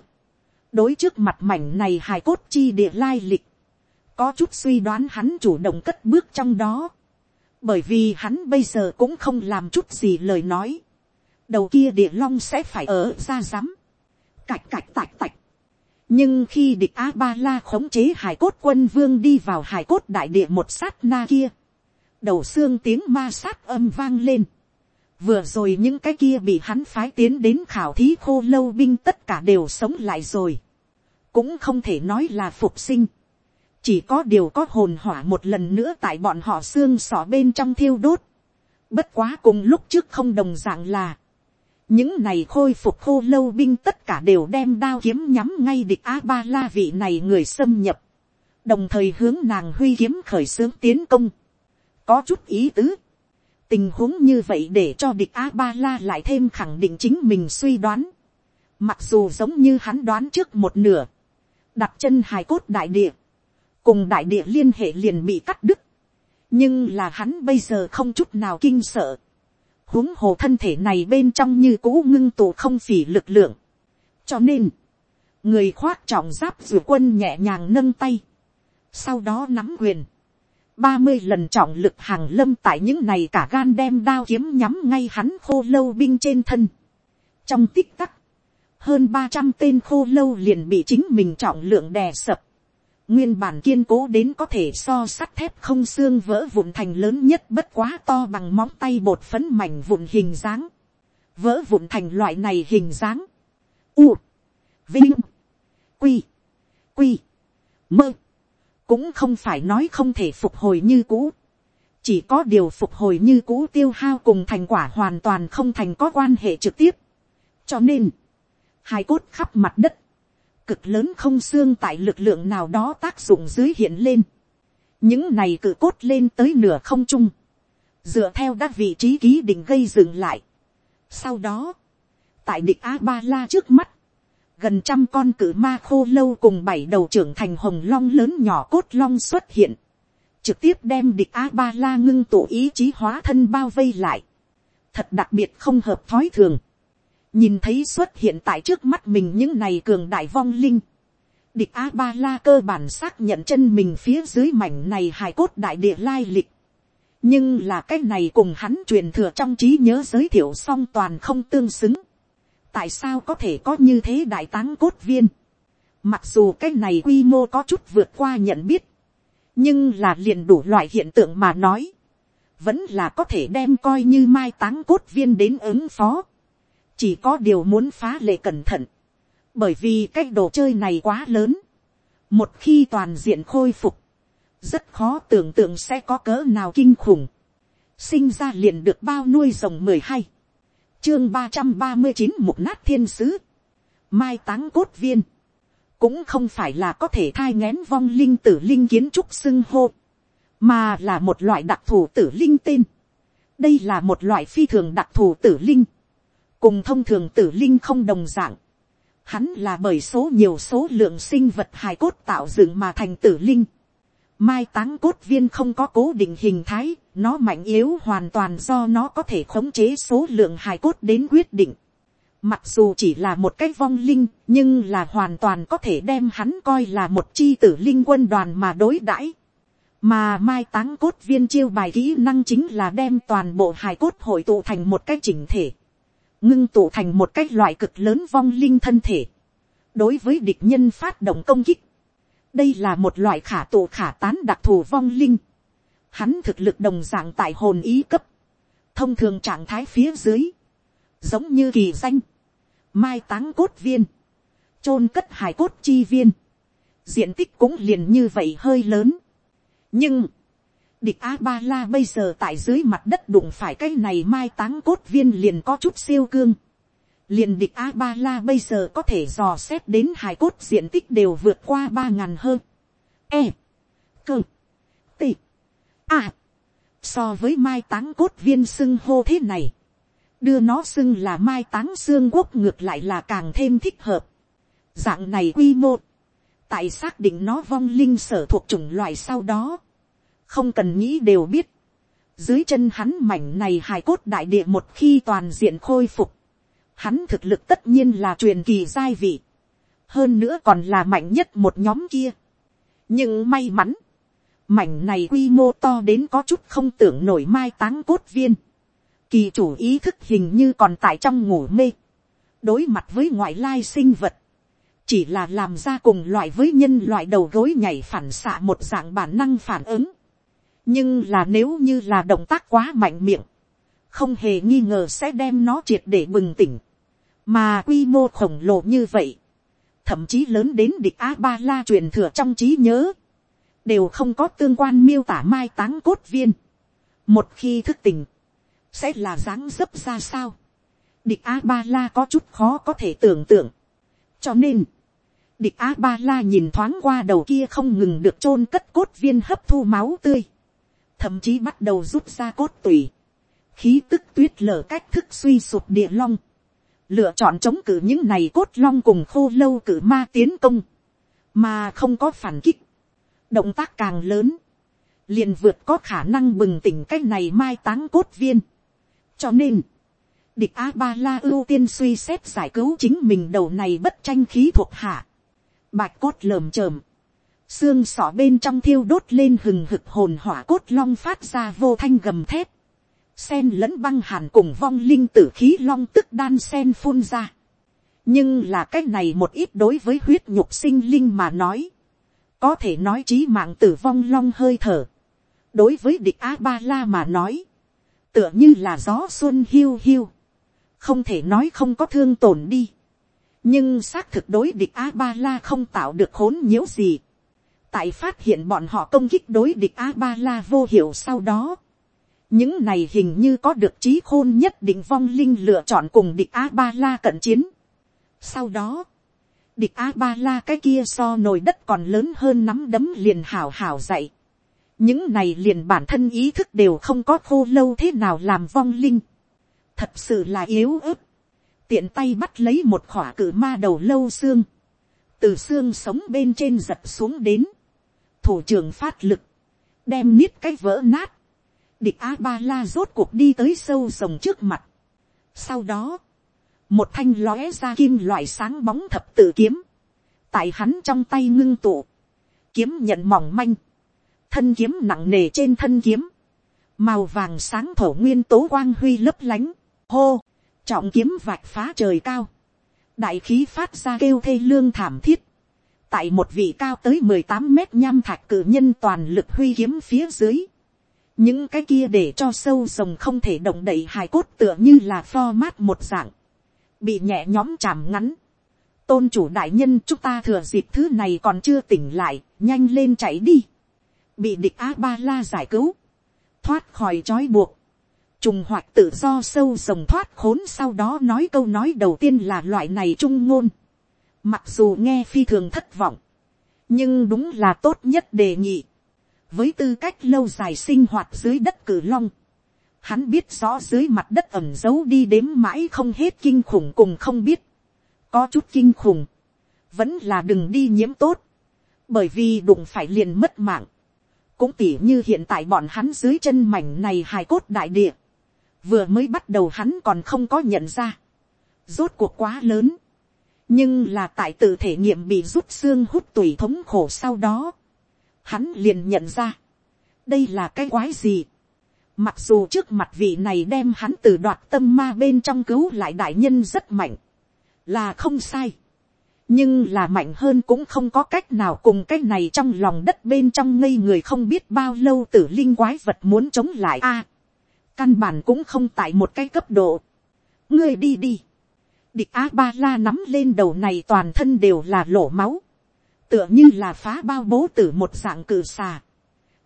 đối trước mặt mảnh này hài cốt chi địa lai lịch. có chút suy đoán hắn chủ động cất bước trong đó bởi vì hắn bây giờ cũng không làm chút gì lời nói, đầu kia địa long sẽ phải ở ra rắm, cạch cạch tạch tạch nhưng khi địch a ba la khống chế hải cốt quân vương đi vào hải cốt đại địa một sát na kia, đầu xương tiếng ma sát âm vang lên. vừa rồi những cái kia bị hắn phái tiến đến khảo thí khô lâu binh tất cả đều sống lại rồi. cũng không thể nói là phục sinh. chỉ có điều có hồn hỏa một lần nữa tại bọn họ xương sỏ bên trong thiêu đốt. bất quá cùng lúc trước không đồng dạng là, những này khôi phục khô lâu binh tất cả đều đem đao kiếm nhắm ngay địch a ba la vị này người xâm nhập, đồng thời hướng nàng huy kiếm khởi xướng tiến công, có chút ý tứ. tình huống như vậy để cho địch a ba la lại thêm khẳng định chính mình suy đoán, mặc dù giống như hắn đoán trước một nửa, đặt chân hài cốt đại địa, cùng đại địa liên hệ liền bị cắt đứt, nhưng là hắn bây giờ không chút nào kinh sợ, huống hồ thân thể này bên trong như cũ ngưng tụ không phỉ lực lượng. cho nên, người khoác trọng giáp d quân nhẹ nhàng nâng tay, sau đó nắm quyền, ba mươi lần trọng lực hàng lâm tại những này cả gan đem đao kiếm nhắm ngay hắn khô lâu binh trên thân. trong tích tắc, hơn ba trăm tên khô lâu liền bị chính mình trọng lượng đè sập nguyên bản kiên cố đến có thể so sắt thép không xương vỡ vụn thành lớn nhất bất quá to bằng móng tay bột phấn mảnh vụn hình dáng, vỡ vụn thành loại này hình dáng, u, vinh, quy, quy, mơ, cũng không phải nói không thể phục hồi như cũ, chỉ có điều phục hồi như cũ tiêu hao cùng thành quả hoàn toàn không thành có quan hệ trực tiếp, cho nên, hai cốt khắp mặt đất, cực lớn không xương tại lực lượng nào đó tác dụng dưới hiện lên. những này cự cốt lên tới nửa không trung, dựa theo các vị trí ký định gây dừng lại. sau đó, tại địch a ba la trước mắt, gần trăm con cự ma khô lâu cùng bảy đầu trưởng thành hồng long lớn nhỏ cốt long xuất hiện, trực tiếp đem địch a ba la ngưng tụ ý chí hóa thân bao vây lại, thật đặc biệt không hợp thói thường nhìn thấy xuất hiện tại trước mắt mình những này cường đại vong linh, địch a ba la cơ bản xác nhận chân mình phía dưới mảnh này hài cốt đại địa lai lịch, nhưng là cái này cùng hắn truyền thừa trong trí nhớ giới thiệu song toàn không tương xứng, tại sao có thể có như thế đại táng cốt viên, mặc dù cái này quy mô có chút vượt qua nhận biết, nhưng là liền đủ loại hiện tượng mà nói, vẫn là có thể đem coi như mai táng cốt viên đến ứng phó chỉ có điều muốn phá lệ cẩn thận, bởi vì cái đồ chơi này quá lớn, một khi toàn diện khôi phục, rất khó tưởng tượng sẽ có cỡ nào kinh khủng, sinh ra liền được bao nuôi rồng mười hai, chương ba trăm ba mươi chín một nát thiên sứ, mai táng cốt viên, cũng không phải là có thể thai ngén vong linh tử linh kiến trúc xưng hô, mà là một loại đặc thù tử linh tên. đây là một loại phi thường đặc thù tử linh, cùng thông thường tử linh không đồng dạng, hắn là bởi số nhiều số lượng sinh vật hài cốt tạo dựng mà thành tử linh. Mai táng cốt viên không có cố định hình thái, nó mạnh yếu hoàn toàn do nó có thể khống chế số lượng hài cốt đến quyết định. Mặc dù chỉ là một cái vong linh, nhưng là hoàn toàn có thể đem hắn coi là một chi tử linh quân đoàn mà đối đãi. Mà mai táng cốt viên chiêu bài kỹ năng chính là đem toàn bộ hài cốt hội tụ thành một cái chỉnh thể ngưng tụ thành một cái loại cực lớn vong linh thân thể, đối với địch nhân phát động công kích, đây là một loại khả tụ khả tán đặc thù vong linh, hắn thực lực đồng d ạ n g tại hồn ý cấp, thông thường trạng thái phía dưới, giống như kỳ danh, mai táng cốt viên, chôn cất hài cốt chi viên, diện tích cũng liền như vậy hơi lớn, nhưng, Địch A-ba-la bây giờ tại dưới mặt đất đụng phải cái này mai táng cốt viên liền có chút siêu cương. Liền địch A-ba-la bây giờ có thể dò xét đến hài cốt diện tích đều vượt qua ba ngàn hơn. E. Cơ. T. A. So với mai táng cốt viên xưng hô thế này. Đưa nó xưng là mai táng xương quốc ngược lại là càng thêm thích hợp. Dạng này quy mô. Tại xác định nó vong linh sở thuộc chủng loại sau đó không cần nghĩ đều biết, dưới chân hắn mảnh này hài cốt đại địa một khi toàn diện khôi phục, hắn thực lực tất nhiên là truyền kỳ giai vị, hơn nữa còn là mạnh nhất một nhóm kia. nhưng may mắn, mảnh này quy mô to đến có chút không tưởng nổi mai táng cốt viên, kỳ chủ ý thức hình như còn tại trong ngủ mê, đối mặt với ngoại lai sinh vật, chỉ là làm ra cùng loại với nhân loại đầu gối nhảy phản xạ một dạng bản năng phản ứng nhưng là nếu như là động tác quá mạnh miệng, không hề nghi ngờ sẽ đem nó triệt để bừng tỉnh, mà quy mô khổng lồ như vậy, thậm chí lớn đến địch a ba la truyền thừa trong trí nhớ, đều không có tương quan miêu tả mai táng cốt viên. một khi thức tỉnh, sẽ là dáng dấp ra sao. địch a ba la có chút khó có thể tưởng tượng. cho nên, địch a ba la nhìn thoáng qua đầu kia không ngừng được chôn cất cốt viên hấp thu máu tươi, thậm chí bắt đầu rút ra cốt tùy, khí tức tuyết lở cách thức suy sụp địa long, lựa chọn chống cử những này cốt long cùng khô lâu cử ma tiến công, mà không có phản kích, động tác càng lớn, liền vượt có khả năng bừng tỉnh cái này mai táng cốt viên. cho nên, địch a ba la ưu tiên suy xét giải cứu chính mình đầu này bất tranh khí thuộc hạ, bạch cốt lờm chởm, xương sọ bên trong thiêu đốt lên hừng hực hồn hỏa cốt long phát ra vô thanh gầm thép, sen lẫn băng hàn cùng vong linh tử khí long tức đan sen phun ra. nhưng là cái này một ít đối với huyết nhục sinh linh mà nói, có thể nói trí mạng tử vong long hơi thở. đối với địch a ba la mà nói, tựa như là gió xuân hiu hiu, không thể nói không có thương tổn đi. nhưng xác thực đối địch a ba la không tạo được khốn nhiễu gì tại phát hiện bọn họ công kích đối địch a ba la vô hiệu sau đó, những này hình như có được trí khôn nhất định vong linh lựa chọn cùng địch a ba la cận chiến. sau đó, địch a ba la cái kia so nồi đất còn lớn hơn nắm đấm liền hảo hảo dậy những này liền bản thân ý thức đều không có khô lâu thế nào làm vong linh. thật sự là yếu ớt. tiện tay bắt lấy một khỏa cử ma đầu lâu xương. từ xương sống bên trên giật xuống đến thủ trưởng phát lực. đem nít cái vỡ nát địch a ba la rốt cuộc đi tới sâu rồng trước mặt. sau đó, một thanh lóe ra kim loại sáng bóng thập tự kiếm, tại hắn trong tay ngưng tụ, kiếm nhận mỏng manh, thân kiếm nặng nề trên thân kiếm, màu vàng sáng thổ nguyên tố quang huy lấp lánh, hô, trọng kiếm vạch phá trời cao, đại khí phát ra kêu thê lương thảm thiết, tại một vị cao tới mười tám mét nham thạch cử nhân toàn lực huy kiếm phía dưới, những cái kia để cho sâu rồng không thể động đậy hài cốt tựa như là format một dạng, bị nhẹ nhóm chạm ngắn. tôn chủ đại nhân chúng ta thừa dịp thứ này còn chưa tỉnh lại, nhanh lên chạy đi. bị địch a ba la giải cứu, thoát khỏi trói buộc, trùng hoạt tự do sâu rồng thoát khốn sau đó nói câu nói đầu tiên là loại này trung ngôn mặc dù nghe phi thường thất vọng, nhưng đúng là tốt nhất đề nghị. Với tư cách lâu dài sinh hoạt dưới đất cử long, hắn biết rõ dưới mặt đất ẩm giấu đi đếm mãi không hết kinh khủng cùng không biết, có chút kinh khủng, vẫn là đừng đi nhiễm tốt, bởi vì đụng phải liền mất mạng, cũng tỉ như hiện tại bọn hắn dưới chân mảnh này hài cốt đại địa, vừa mới bắt đầu hắn còn không có nhận ra, rốt cuộc quá lớn, nhưng là tại tự thể nghiệm bị rút xương hút tủy thống khổ sau đó, hắn liền nhận ra, đây là cái quái gì. Mặc dù trước mặt vị này đem hắn từ đoạt tâm ma bên trong cứu lại đại nhân rất mạnh, là không sai. nhưng là mạnh hơn cũng không có cách nào cùng cái này trong lòng đất bên trong ngây người không biết bao lâu tử linh quái vật muốn chống lại a. căn bản cũng không tại một cái cấp độ. ngươi đi đi địch a ba la nắm lên đầu này toàn thân đều là lỗ máu tựa như là phá bao bố tử một dạng cử xà,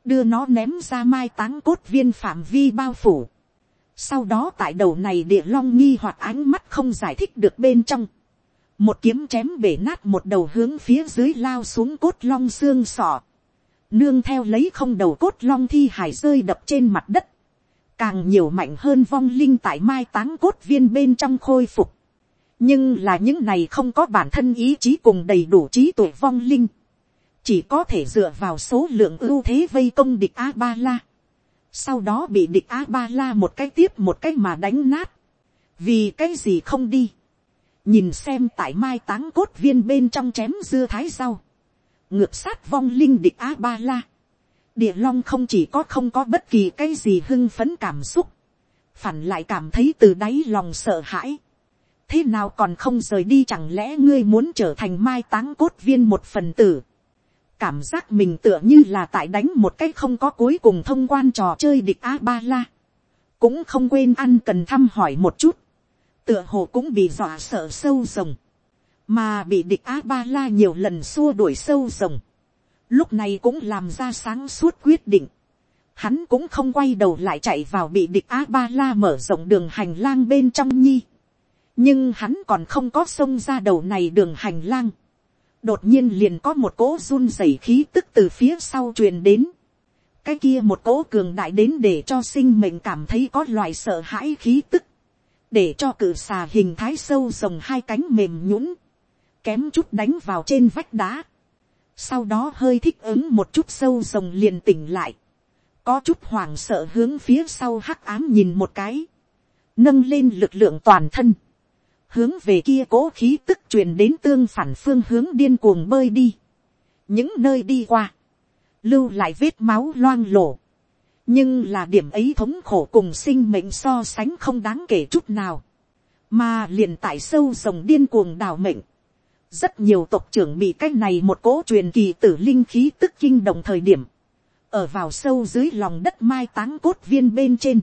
đưa nó ném ra mai táng cốt viên phạm vi bao phủ. Sau đó tại đầu này địa long nghi hoặc ánh mắt không giải thích được bên trong. Một kiếm chém bể nát một đầu hướng phía dưới lao xuống cốt long xương sọ. Nương theo lấy không đầu cốt long thi hải rơi đập trên mặt đất. Càng nhiều mạnh hơn vong linh tại mai táng cốt viên bên trong khôi phục nhưng là những này không có bản thân ý chí cùng đầy đủ trí tuệ vong linh, chỉ có thể dựa vào số lượng ưu thế vây công địch a ba la, sau đó bị địch a ba la một cái tiếp một cái mà đánh nát, vì cái gì không đi, nhìn xem tại mai táng cốt viên bên trong chém dưa thái rau, ngược sát vong linh địch a ba la, địa long không chỉ có không có bất kỳ cái gì hưng phấn cảm xúc, phản lại cảm thấy từ đáy lòng sợ hãi thế nào còn không rời đi chẳng lẽ ngươi muốn trở thành mai táng cốt viên một phần tử. cảm giác mình tựa như là tại đánh một cách không có cuối cùng thông quan trò chơi địch a ba la. cũng không quên ăn cần thăm hỏi một chút. tựa hồ cũng bị dọa sợ sâu rồng. mà bị địch a ba la nhiều lần xua đuổi sâu rồng. lúc này cũng làm ra sáng suốt quyết định hắn cũng không quay đầu lại chạy vào bị địch a ba la mở rộng đường hành lang bên trong nhi nhưng hắn còn không có xông ra đầu này đường hành lang. đột nhiên liền có một cỗ run rẩy khí tức từ phía sau truyền đến. cái kia một cỗ cường đại đến để cho sinh mệnh cảm thấy có loại sợ hãi khí tức. để cho cự xà hình thái sâu rồng hai cánh mềm nhũng. kém chút đánh vào trên vách đá. sau đó hơi thích ứng một chút sâu rồng liền tỉnh lại có chút hoảng sợ hướng phía sau hắc ám nhìn một cái, nâng lên lực lượng toàn thân, hướng về kia cố khí tức truyền đến tương phản phương hướng điên cuồng bơi đi, những nơi đi qua, lưu lại vết máu loang lổ, nhưng là điểm ấy thống khổ cùng sinh mệnh so sánh không đáng kể chút nào, mà liền tại sâu rồng điên cuồng đào mệnh, rất nhiều tộc trưởng bị cái này một cố truyền kỳ tử linh khí tức kinh đồng thời điểm, ở vào sâu dưới lòng đất mai táng cốt viên bên trên,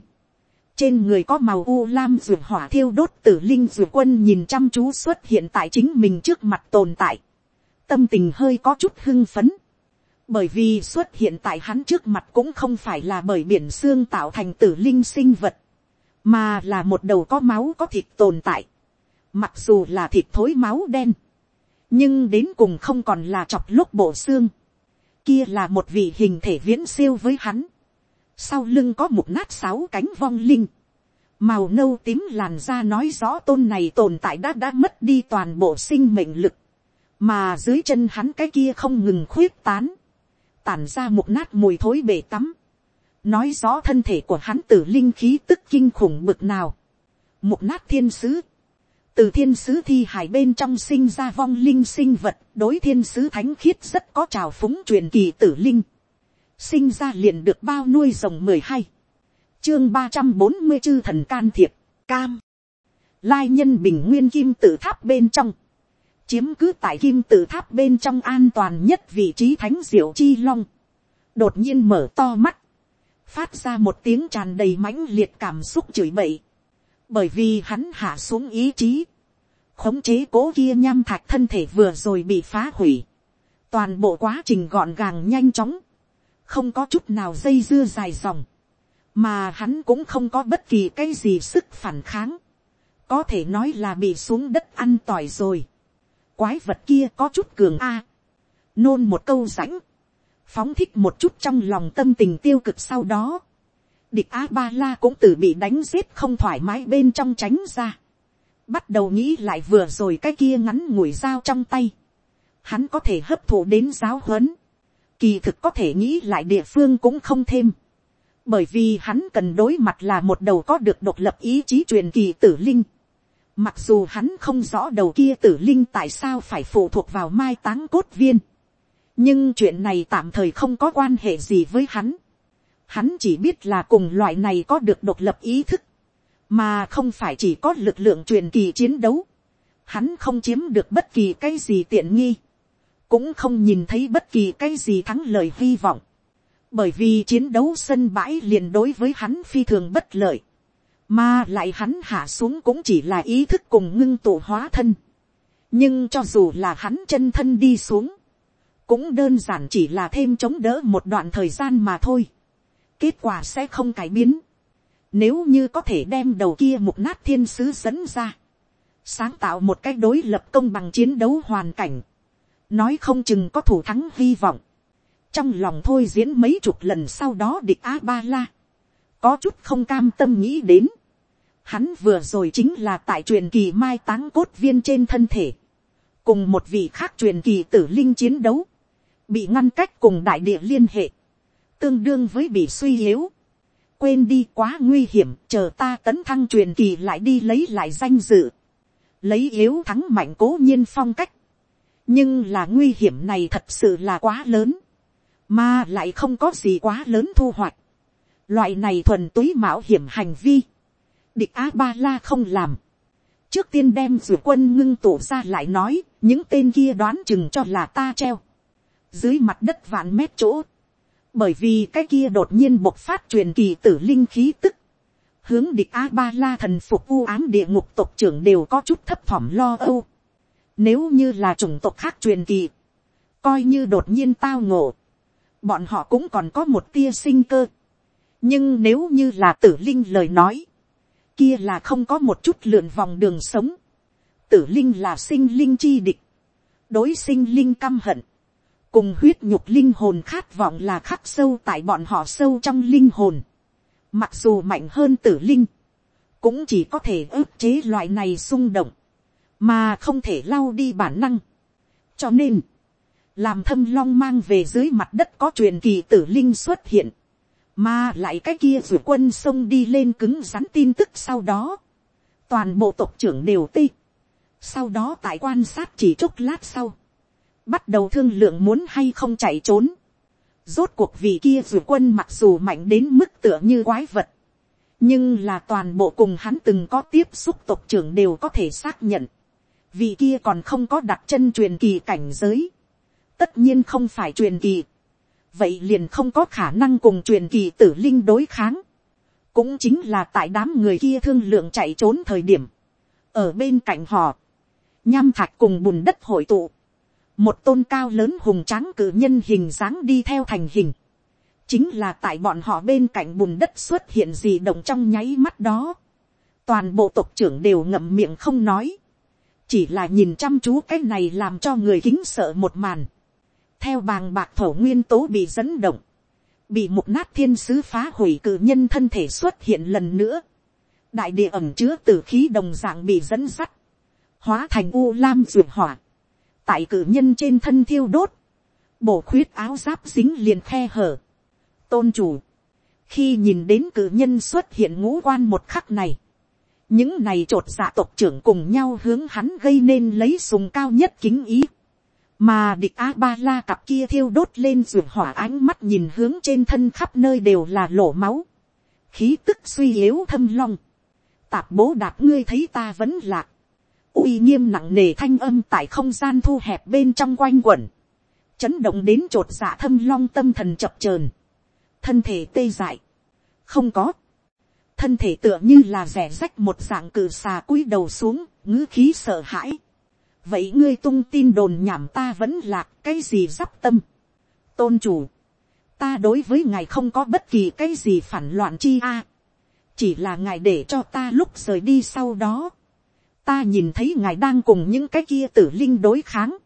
trên người có màu u lam ruột hỏa thiêu đốt tử linh ruột quân nhìn chăm chú xuất hiện tại chính mình trước mặt tồn tại, tâm tình hơi có chút hưng phấn, bởi vì xuất hiện tại hắn trước mặt cũng không phải là bởi biển xương tạo thành tử linh sinh vật, mà là một đầu có máu có thịt tồn tại, mặc dù là thịt thối máu đen, nhưng đến cùng không còn là chọc lúc bộ xương, kia là một vị hình thể viễn siêu với hắn. Sau lưng có một nát sáu cánh vong linh. Màu nâu tím làn da nói rõ tôn này tồn tại đã đã mất đi toàn bộ sinh mệnh lực. Mà dưới chân hắn cái kia không ngừng khuyết tán. Tản ra một nát mùi thối bể tắm. Nói rõ thân thể của hắn tử linh khí tức kinh khủng bực nào. Một nát thiên sứ từ thiên sứ thi hải bên trong sinh ra vong linh sinh vật, đối thiên sứ thánh khiết rất có trào phúng truyền kỳ tử linh. Sinh ra liền được bao nuôi rồng mười hai. Chương ba trăm bốn mươi chư thần can thiệp, cam. Lai nhân bình nguyên kim tự tháp bên trong. Chiếm cứ tại kim tự tháp bên trong an toàn nhất vị trí thánh diệu chi long. Đột nhiên mở to mắt. Phát ra một tiếng tràn đầy mãnh liệt cảm xúc chửi bậy bởi vì hắn hạ xuống ý chí, khống chế cố kia nham thạch thân thể vừa rồi bị phá hủy, toàn bộ quá trình gọn gàng nhanh chóng, không có chút nào dây dưa dài dòng, mà hắn cũng không có bất kỳ cái gì sức phản kháng, có thể nói là bị xuống đất ăn tỏi rồi, quái vật kia có chút cường a, nôn một câu rãnh, phóng thích một chút trong lòng tâm tình tiêu cực sau đó, địch a ba la cũng từ bị đánh giết không thoải mái bên trong tránh ra. bắt đầu nghĩ lại vừa rồi cái kia ngắn ngủi dao trong tay. hắn có thể hấp thụ đến giáo huấn kỳ thực có thể nghĩ lại địa phương cũng không thêm. bởi vì hắn cần đối mặt là một đầu có được độc lập ý chí truyền kỳ tử linh. mặc dù hắn không rõ đầu kia tử linh tại sao phải phụ thuộc vào mai táng cốt viên. nhưng chuyện này tạm thời không có quan hệ gì với hắn Hắn chỉ biết là cùng loại này có được độc lập ý thức. Mà không phải chỉ có lực lượng truyền kỳ chiến đấu. Hắn không chiếm được bất kỳ cái gì tiện nghi. Cũng không nhìn thấy bất kỳ cái gì thắng lợi hy vọng. Bởi vì chiến đấu sân bãi liền đối với hắn phi thường bất lợi. Mà lại hắn hạ xuống cũng chỉ là ý thức cùng ngưng tụ hóa thân. Nhưng cho dù là hắn chân thân đi xuống, cũng đơn giản chỉ là thêm chống đỡ một đoạn thời gian mà thôi kết quả sẽ không cải biến. Nếu như có thể đem đầu kia mục nát thiên sứ dẫn ra. Sáng tạo một cách đối lập công bằng chiến đấu hoàn cảnh. Nói không chừng có thủ thắng hy vọng. Trong lòng thôi diễn mấy chục lần sau đó địch A-ba-la. Có chút không cam tâm nghĩ đến. Hắn vừa rồi chính là tại truyền kỳ mai táng cốt viên trên thân thể. Cùng một vị khác truyền kỳ tử linh chiến đấu. Bị ngăn cách cùng đại địa liên hệ tương đương với bị suy yếu. quên đi quá nguy hiểm, chờ ta tấn thăng truyền kỳ lại đi lấy lại danh dự. lấy yếu thắng mạnh cố nhiên phong cách nhưng là nguy hiểm này thật sự là quá lớn, mà lại không có gì quá lớn thu hoạch. loại này thuần túy mạo hiểm hành vi, địch a ba la không làm, trước tiên đem dù quân ngưng tụ ra lại nói, những tên kia đoán chừng cho là ta treo, dưới mặt đất vạn mét chỗ, bởi vì cái kia đột nhiên bộc phát truyền kỳ tử linh khí tức, hướng địch a ba la thần phục u ám địa ngục tộc trưởng đều có chút thấp thỏm lo âu. Nếu như là chủng tộc khác truyền kỳ, coi như đột nhiên tao ngộ, bọn họ cũng còn có một tia sinh cơ. nhưng nếu như là tử linh lời nói, kia là không có một chút lượn vòng đường sống. tử linh là sinh linh chi địch, đối sinh linh căm hận, cùng huyết nhục linh hồn khát vọng là khắc sâu tại bọn họ sâu trong linh hồn. Mặc dù mạnh hơn tử linh, cũng chỉ có thể ức chế loại này xung động, mà không thể lau đi bản năng. cho nên, làm thâm long mang về dưới mặt đất có truyền kỳ tử linh xuất hiện, mà lại cái kia ruột quân sông đi lên cứng rắn tin tức sau đó, toàn bộ tộc trưởng đều tê. sau đó tại quan sát chỉ chốc lát sau, bắt đầu thương lượng muốn hay không chạy trốn. Rốt cuộc vì kia dù quân mặc dù mạnh đến mức tựa như quái vật. Nhưng là toàn bộ cùng hắn từng có tiếp xúc tộc trưởng đều có thể xác nhận. Vị kia còn không có đặt chân truyền kỳ cảnh giới. Tất nhiên không phải truyền kỳ. Vậy liền không có khả năng cùng truyền kỳ tử linh đối kháng. Cũng chính là tại đám người kia thương lượng chạy trốn thời điểm. Ở bên cạnh họ. Nham thạch cùng bùn đất hội tụ một tôn cao lớn hùng tráng cử nhân hình dáng đi theo thành hình, chính là tại bọn họ bên cạnh bùn đất xuất hiện gì động trong nháy mắt đó, toàn bộ tộc trưởng đều ngậm miệng không nói, chỉ là nhìn chăm chú cái này làm cho người kính sợ một màn, theo bàng bạc thổ nguyên tố bị dẫn động, bị một nát thiên sứ phá hủy cử nhân thân thể xuất hiện lần nữa, đại địa ẩm chứa t ử khí đồng dạng bị dẫn sắt, hóa thành u lam ruột hỏa, tại cử nhân trên thân thiêu đốt, bổ khuyết áo giáp dính liền khe hở. tôn chủ, khi nhìn đến cử nhân xuất hiện ngũ quan một khắc này, những này t r ộ t dạ tộc trưởng cùng nhau hướng hắn gây nên lấy sùng cao nhất kính ý, mà địch a ba la cặp kia thiêu đốt lên ruột hỏa ánh mắt nhìn hướng trên thân khắp nơi đều là lổ máu, khí tức suy yếu thâm long, tạp bố đạp ngươi thấy ta vẫn lạc, uy nghiêm nặng nề thanh âm tại không gian thu hẹp bên trong quanh quẩn, chấn động đến t r ộ t dạ thâm long tâm thần chập trờn, thân thể tê dại, không có, thân thể tựa như là rẻ rách một dạng cử xà cúi đầu xuống, ngữ khí sợ hãi. vậy ngươi tung tin đồn nhảm ta vẫn lạc cái gì d tâm. tôn chủ, ta đối với ngài không có bất kỳ cái gì phản loạn chi a. chỉ là ngài để cho ta lúc rời đi sau đó ta nhìn thấy ngài đang cùng những cái kia tử linh đối kháng.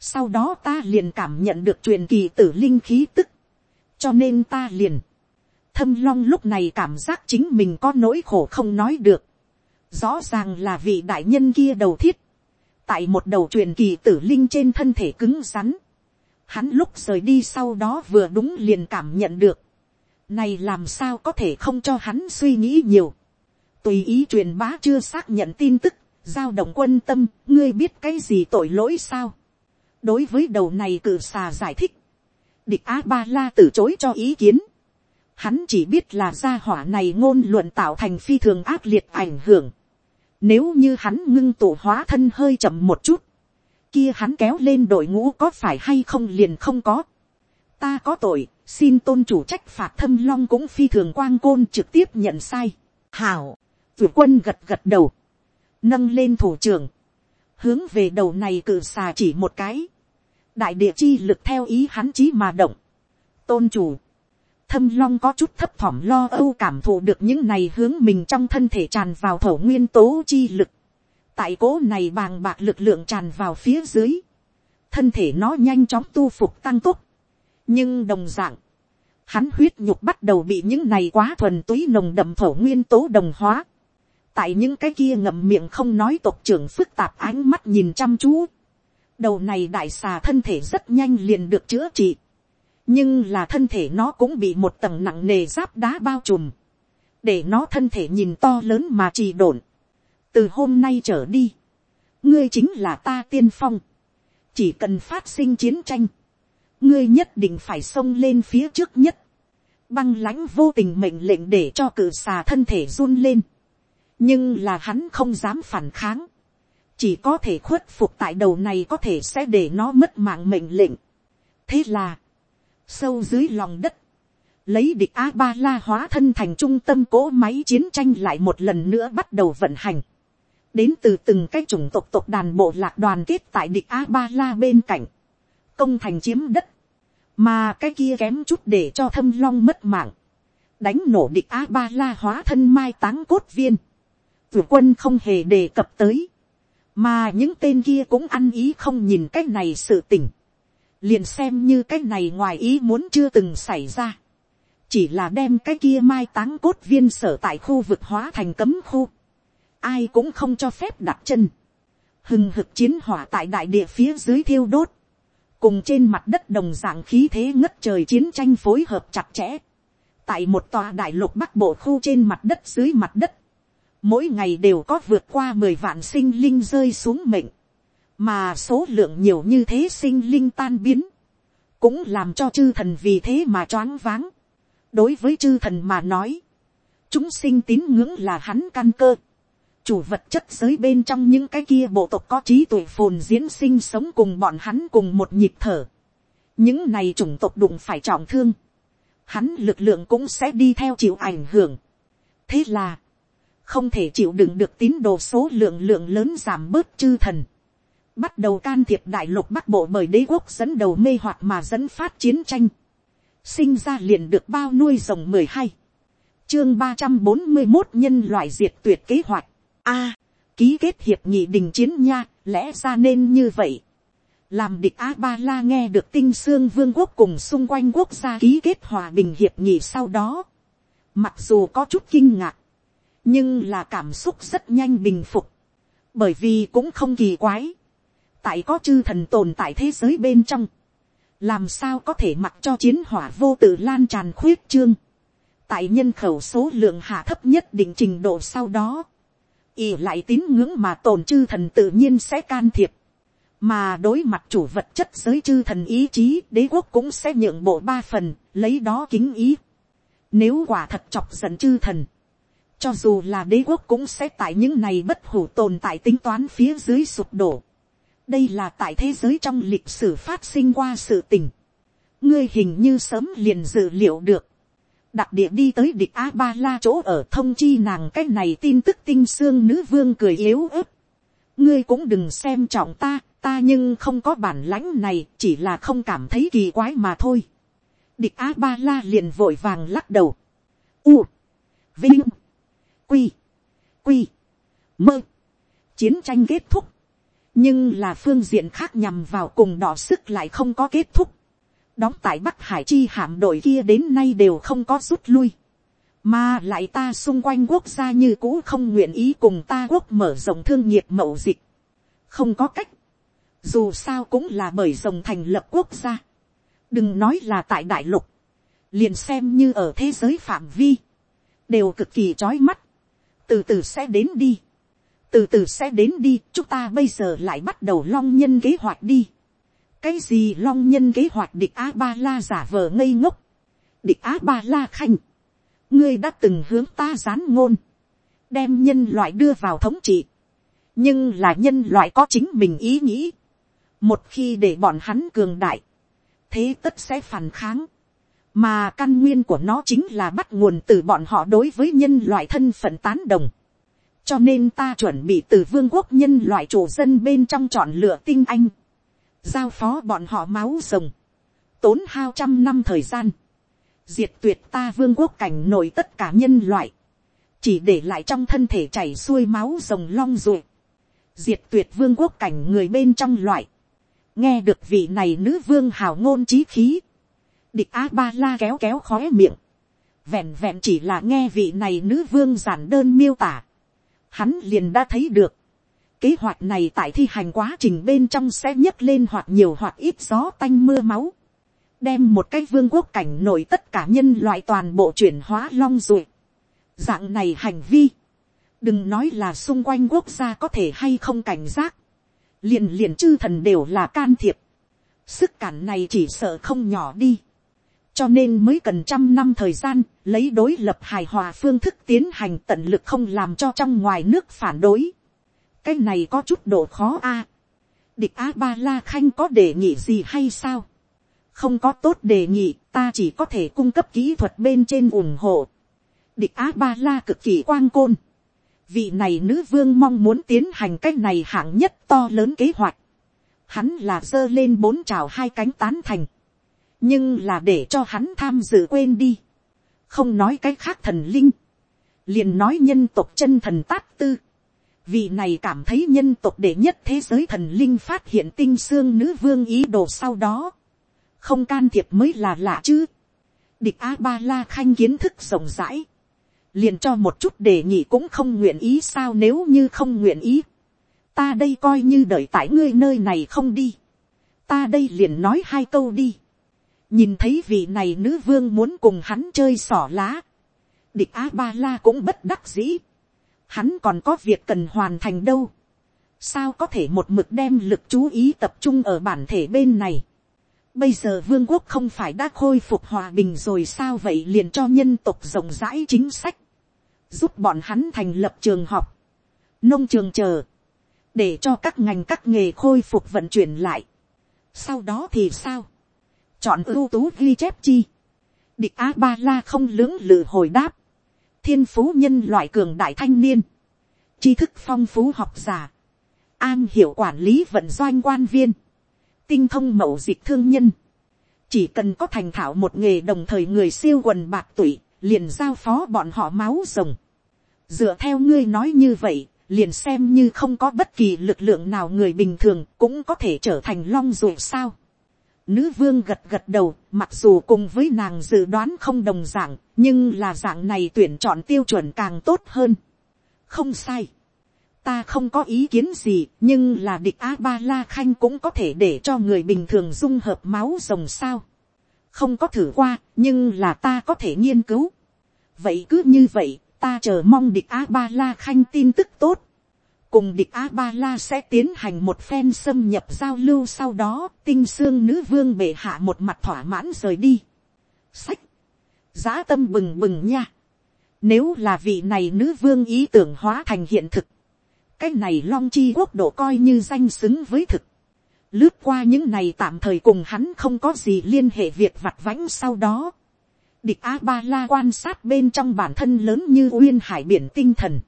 sau đó ta liền cảm nhận được truyền kỳ tử linh khí tức. cho nên ta liền thâm long lúc này cảm giác chính mình có nỗi khổ không nói được. rõ ràng là vị đại nhân kia đầu thiết. tại một đầu truyền kỳ tử linh trên thân thể cứng rắn. hắn lúc rời đi sau đó vừa đúng liền cảm nhận được. này làm sao có thể không cho hắn suy nghĩ nhiều tùy ý truyền bá chưa xác nhận tin tức, giao động quân tâm, ngươi biết cái gì tội lỗi sao. đối với đầu này cử xà giải thích, địch a ba la từ chối cho ý kiến hắn chỉ biết là gia hỏa này ngôn luận tạo thành phi thường ác liệt ảnh hưởng. nếu như hắn ngưng tụ hóa thân hơi chậm một chút, kia hắn kéo lên đội ngũ có phải hay không liền không có. ta có tội, xin tôn chủ trách phạt thâm long cũng phi thường quang côn trực tiếp nhận sai. hảo, vượt quân gật gật đầu nâng lên thủ trưởng, hướng về đầu này cử xà chỉ một cái, đại địa chi lực theo ý hắn chí mà động, tôn chủ, thâm long có chút thấp thỏm lo âu cảm thụ được những này hướng mình trong thân thể tràn vào thổ nguyên tố chi lực, tại cố này bàng bạc lực lượng tràn vào phía dưới, thân thể nó nhanh chóng tu phục tăng tốc, nhưng đồng dạng hắn huyết nhục bắt đầu bị những này quá thuần túy nồng đậm thổ nguyên tố đồng hóa, tại những cái kia ngậm miệng không nói tộc trưởng phức tạp ánh mắt nhìn chăm chú. đầu này đại xà thân thể rất nhanh liền được chữa trị nhưng là thân thể nó cũng bị một tầng nặng nề giáp đá bao trùm. để nó thân thể nhìn to lớn mà trì độn. từ hôm nay trở đi, ngươi chính là ta tiên phong. chỉ cần phát sinh chiến tranh, ngươi nhất định phải xông lên phía trước nhất. băng lãnh vô tình mệnh lệnh để cho cự xà thân thể run lên nhưng là hắn không dám phản kháng, chỉ có thể khuất phục tại đầu này có thể sẽ để nó mất mạng mệnh lệnh. thế là, sâu dưới lòng đất, lấy địch a ba la hóa thân thành trung tâm cỗ máy chiến tranh lại một lần nữa bắt đầu vận hành, đến từ từng cái chủng tộc tộc đàn bộ lạc đoàn kết tại địch a ba la bên cạnh, công thành chiếm đất, mà cái kia kém chút để cho thâm long mất mạng, đánh nổ địch a ba la hóa thân mai táng cốt viên, vừa quân không hề đề cập tới, mà những tên kia cũng ăn ý không nhìn cái này sự tỉnh, liền xem như cái này ngoài ý muốn chưa từng xảy ra, chỉ là đem cái kia mai táng cốt viên sở tại khu vực hóa thành cấm khu, ai cũng không cho phép đặt chân, hừng hực chiến hỏa tại đại địa phía dưới thiêu đốt, cùng trên mặt đất đồng dạng khí thế ngất trời chiến tranh phối hợp chặt chẽ, tại một tòa đại lục bắc bộ khu trên mặt đất dưới mặt đất, mỗi ngày đều có vượt qua mười vạn sinh linh rơi xuống mệnh, mà số lượng nhiều như thế sinh linh tan biến, cũng làm cho chư thần vì thế mà choáng váng. đối với chư thần mà nói, chúng sinh tín ngưỡng là hắn căn cơ, chủ vật chất giới bên trong những cái kia bộ tộc có trí tuệ phồn diễn sinh sống cùng bọn hắn cùng một nhịp thở. những này chủng tộc đụng phải trọng thương, hắn lực lượng cũng sẽ đi theo chịu ảnh hưởng. thế là, không thể chịu đựng được tín đồ số lượng lượng lớn giảm bớt chư thần bắt đầu can thiệp đại lục bắc bộ bởi đế quốc dẫn đầu mê hoặc mà dẫn phát chiến tranh. sinh ra liền được bao nuôi rồng mười hai. chương ba trăm bốn mươi một nhân loại diệt tuyệt kế hoạch a, ký kết hiệp nghị đình chiến nha, lẽ ra nên như vậy. làm địch a ba la nghe được tinh xương vương quốc cùng xung quanh quốc gia ký kết hòa bình hiệp nghị sau đó. mặc dù có chút kinh ngạc, nhưng là cảm xúc rất nhanh bình phục, bởi vì cũng không kỳ quái tại có chư thần tồn tại thế giới bên trong, làm sao có thể mặc cho chiến hỏa vô tự lan tràn khuyết trương, tại nhân khẩu số lượng hạ thấp nhất định trình độ sau đó, ỉ lại tín ngưỡng mà tồn chư thần tự nhiên sẽ can thiệp, mà đối mặt chủ vật chất giới chư thần ý chí đế quốc cũng sẽ nhượng bộ ba phần, lấy đó kính ý. Nếu quả thật chọc giận chư thần, cho dù là đế quốc cũng sẽ tại những này bất hủ tồn tại tính toán phía dưới sụp đổ đây là tại thế giới trong lịch sử phát sinh qua sự tình. ngươi hình như sớm liền dự liệu được đặc địa đi tới địch a ba la chỗ ở thông chi nàng cái này tin tức tinh xương nữ vương cười yếu ớt. ngươi cũng đừng xem trọng ta, ta nhưng không có bản lãnh này chỉ là không cảm thấy kỳ quái mà thôi. địch a ba la liền vội vàng lắc đầu. u, vinh, quy, quy, mơ. chiến tranh kết thúc nhưng là phương diện khác nhằm vào cùng đỏ sức lại không có kết thúc. Đóng tại bắc hải chi hạm đội kia đến nay đều không có rút lui, mà lại ta xung quanh quốc gia như cũ không nguyện ý cùng ta quốc mở rộng thương nghiệp mậu dịch, không có cách, dù sao cũng là bởi rồng thành lập quốc gia, đừng nói là tại đại lục, liền xem như ở thế giới phạm vi, đều cực kỳ trói mắt, từ từ sẽ đến đi, từ từ sẽ đến đi, chúng ta bây giờ lại bắt đầu long nhân kế hoạch đi. Cái gì long nhân kế hoạch địch a ba la giả vờ ngây ngốc, địch a ba la khanh, ngươi đã từng hướng ta gián ngôn, đem nhân loại đưa vào thống trị, nhưng là nhân loại có chính mình ý nghĩ, một khi để bọn hắn cường đại, thế tất sẽ phản kháng, mà căn nguyên của nó chính là bắt nguồn từ bọn họ đối với nhân loại thân phận tán đồng cho nên ta chuẩn bị từ vương quốc nhân loại chủ dân bên trong chọn lựa tinh anh, giao phó bọn họ máu rồng, tốn hao trăm năm thời gian, diệt tuyệt ta vương quốc cảnh nổi tất cả nhân loại, chỉ để lại trong thân thể chảy xuôi máu rồng long ruột, diệt tuyệt vương quốc cảnh người bên trong loại, nghe được vị này nữ vương hào ngôn trí khí, địch a ba la kéo kéo khó miệng, vẹn vẹn chỉ là nghe vị này nữ vương giản đơn miêu tả, hắn liền đã thấy được, Kế hoạch này tại thi hành quá trình bên trong sẽ nhấc lên hoặc nhiều hoặc ít gió tanh mưa máu. Đem một cái vương quốc cảnh nổi tất cả nhân loại toàn bộ chuyển hóa long rồi. Dạng này hành vi. Đừng nói là xung quanh quốc gia có thể hay không cảnh giác. Liền liền chư thần đều là can thiệp. Sức cản này chỉ sợ không nhỏ đi cho nên mới cần trăm năm thời gian, lấy đối lập hài hòa phương thức tiến hành tận lực không làm cho trong ngoài nước phản đối. cái này có chút độ khó a. địch a ba la khanh có đề nghị gì hay sao. không có tốt đề nghị, ta chỉ có thể cung cấp kỹ thuật bên trên ủng hộ. địch a ba la cực kỳ quang côn. vị này nữ vương mong muốn tiến hành cái này hạng nhất to lớn kế hoạch. hắn là giơ lên bốn trào hai cánh tán thành nhưng là để cho hắn tham dự quên đi, không nói cái khác thần linh, liền nói nhân tộc chân thần tát tư, vị này cảm thấy nhân tộc đệ nhất thế giới thần linh phát hiện tinh xương nữ vương ý đồ sau đó, không can thiệp mới là lạ chứ, địch a ba la khanh kiến thức rộng rãi, liền cho một chút đề nghị cũng không nguyện ý sao nếu như không nguyện ý, ta đây coi như đợi tại ngươi nơi này không đi, ta đây liền nói hai câu đi, nhìn thấy vị này nữ vương muốn cùng hắn chơi xỏ lá, địch a ba la cũng bất đắc dĩ, hắn còn có việc cần hoàn thành đâu, sao có thể một mực đem lực chú ý tập trung ở bản thể bên này, bây giờ vương quốc không phải đã khôi phục hòa bình rồi sao vậy liền cho nhân tộc rộng rãi chính sách, giúp bọn hắn thành lập trường học, nông trường chờ, để cho các ngành các nghề khôi phục vận chuyển lại. sau đó thì sao, chọn ưu tú ghi chép chi. Địch A Ba La không lưỡng lự hồi đáp. Thiên phú nhân loại cường đại thanh niên. tri thức phong phú học giả. An hiểu quản lý vận doanh quan viên. Tinh thông mậu dịch thương nhân. Chỉ cần có thành thảo một nghề đồng thời người siêu quần bạc tụy, liền giao phó bọn họ máu rồng. Dựa theo ngươi nói như vậy, liền xem như không có bất kỳ lực lượng nào người bình thường cũng có thể trở thành long ruột sao Nữ vương gật gật đầu, mặc dù cùng với nàng dự đoán không đồng dạng, nhưng là dạng này tuyển chọn tiêu chuẩn càng tốt hơn. Không sai. Ta không có ý kiến gì, nhưng là địch A-ba-la khanh cũng có thể để cho người bình thường dung hợp máu rồng sao. Không có thử qua, nhưng là ta có thể nghiên cứu. Vậy cứ như vậy, ta chờ mong địch A-ba-la khanh tin tức tốt cùng địch a ba la sẽ tiến hành một phen xâm nhập giao lưu sau đó tinh xương nữ vương bệ hạ một mặt thỏa mãn rời đi. sách, giá tâm bừng bừng nha. nếu là vị này nữ vương ý tưởng hóa thành hiện thực, cái này long chi quốc độ coi như danh xứng với thực. lướt qua những này tạm thời cùng hắn không có gì liên hệ việc vặt vãnh sau đó. địch a ba la quan sát bên trong bản thân lớn như uyên hải biển tinh thần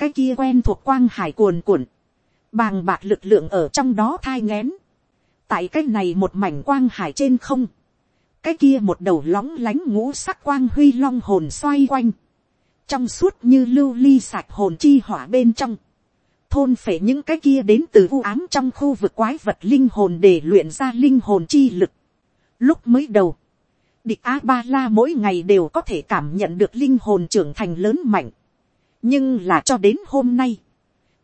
cái kia quen thuộc quang hải cuồn cuộn, bàng bạc lực lượng ở trong đó thai ngén, tại cái này một mảnh quang hải trên không, cái kia một đầu lóng lánh ngũ sắc quang huy long hồn xoay quanh, trong suốt như lưu ly sạch hồn chi hỏa bên trong, thôn phể những cái kia đến từ u ám trong khu vực quái vật linh hồn để luyện ra linh hồn chi lực. Lúc mới đầu, địch a ba la mỗi ngày đều có thể cảm nhận được linh hồn trưởng thành lớn mạnh nhưng là cho đến hôm nay,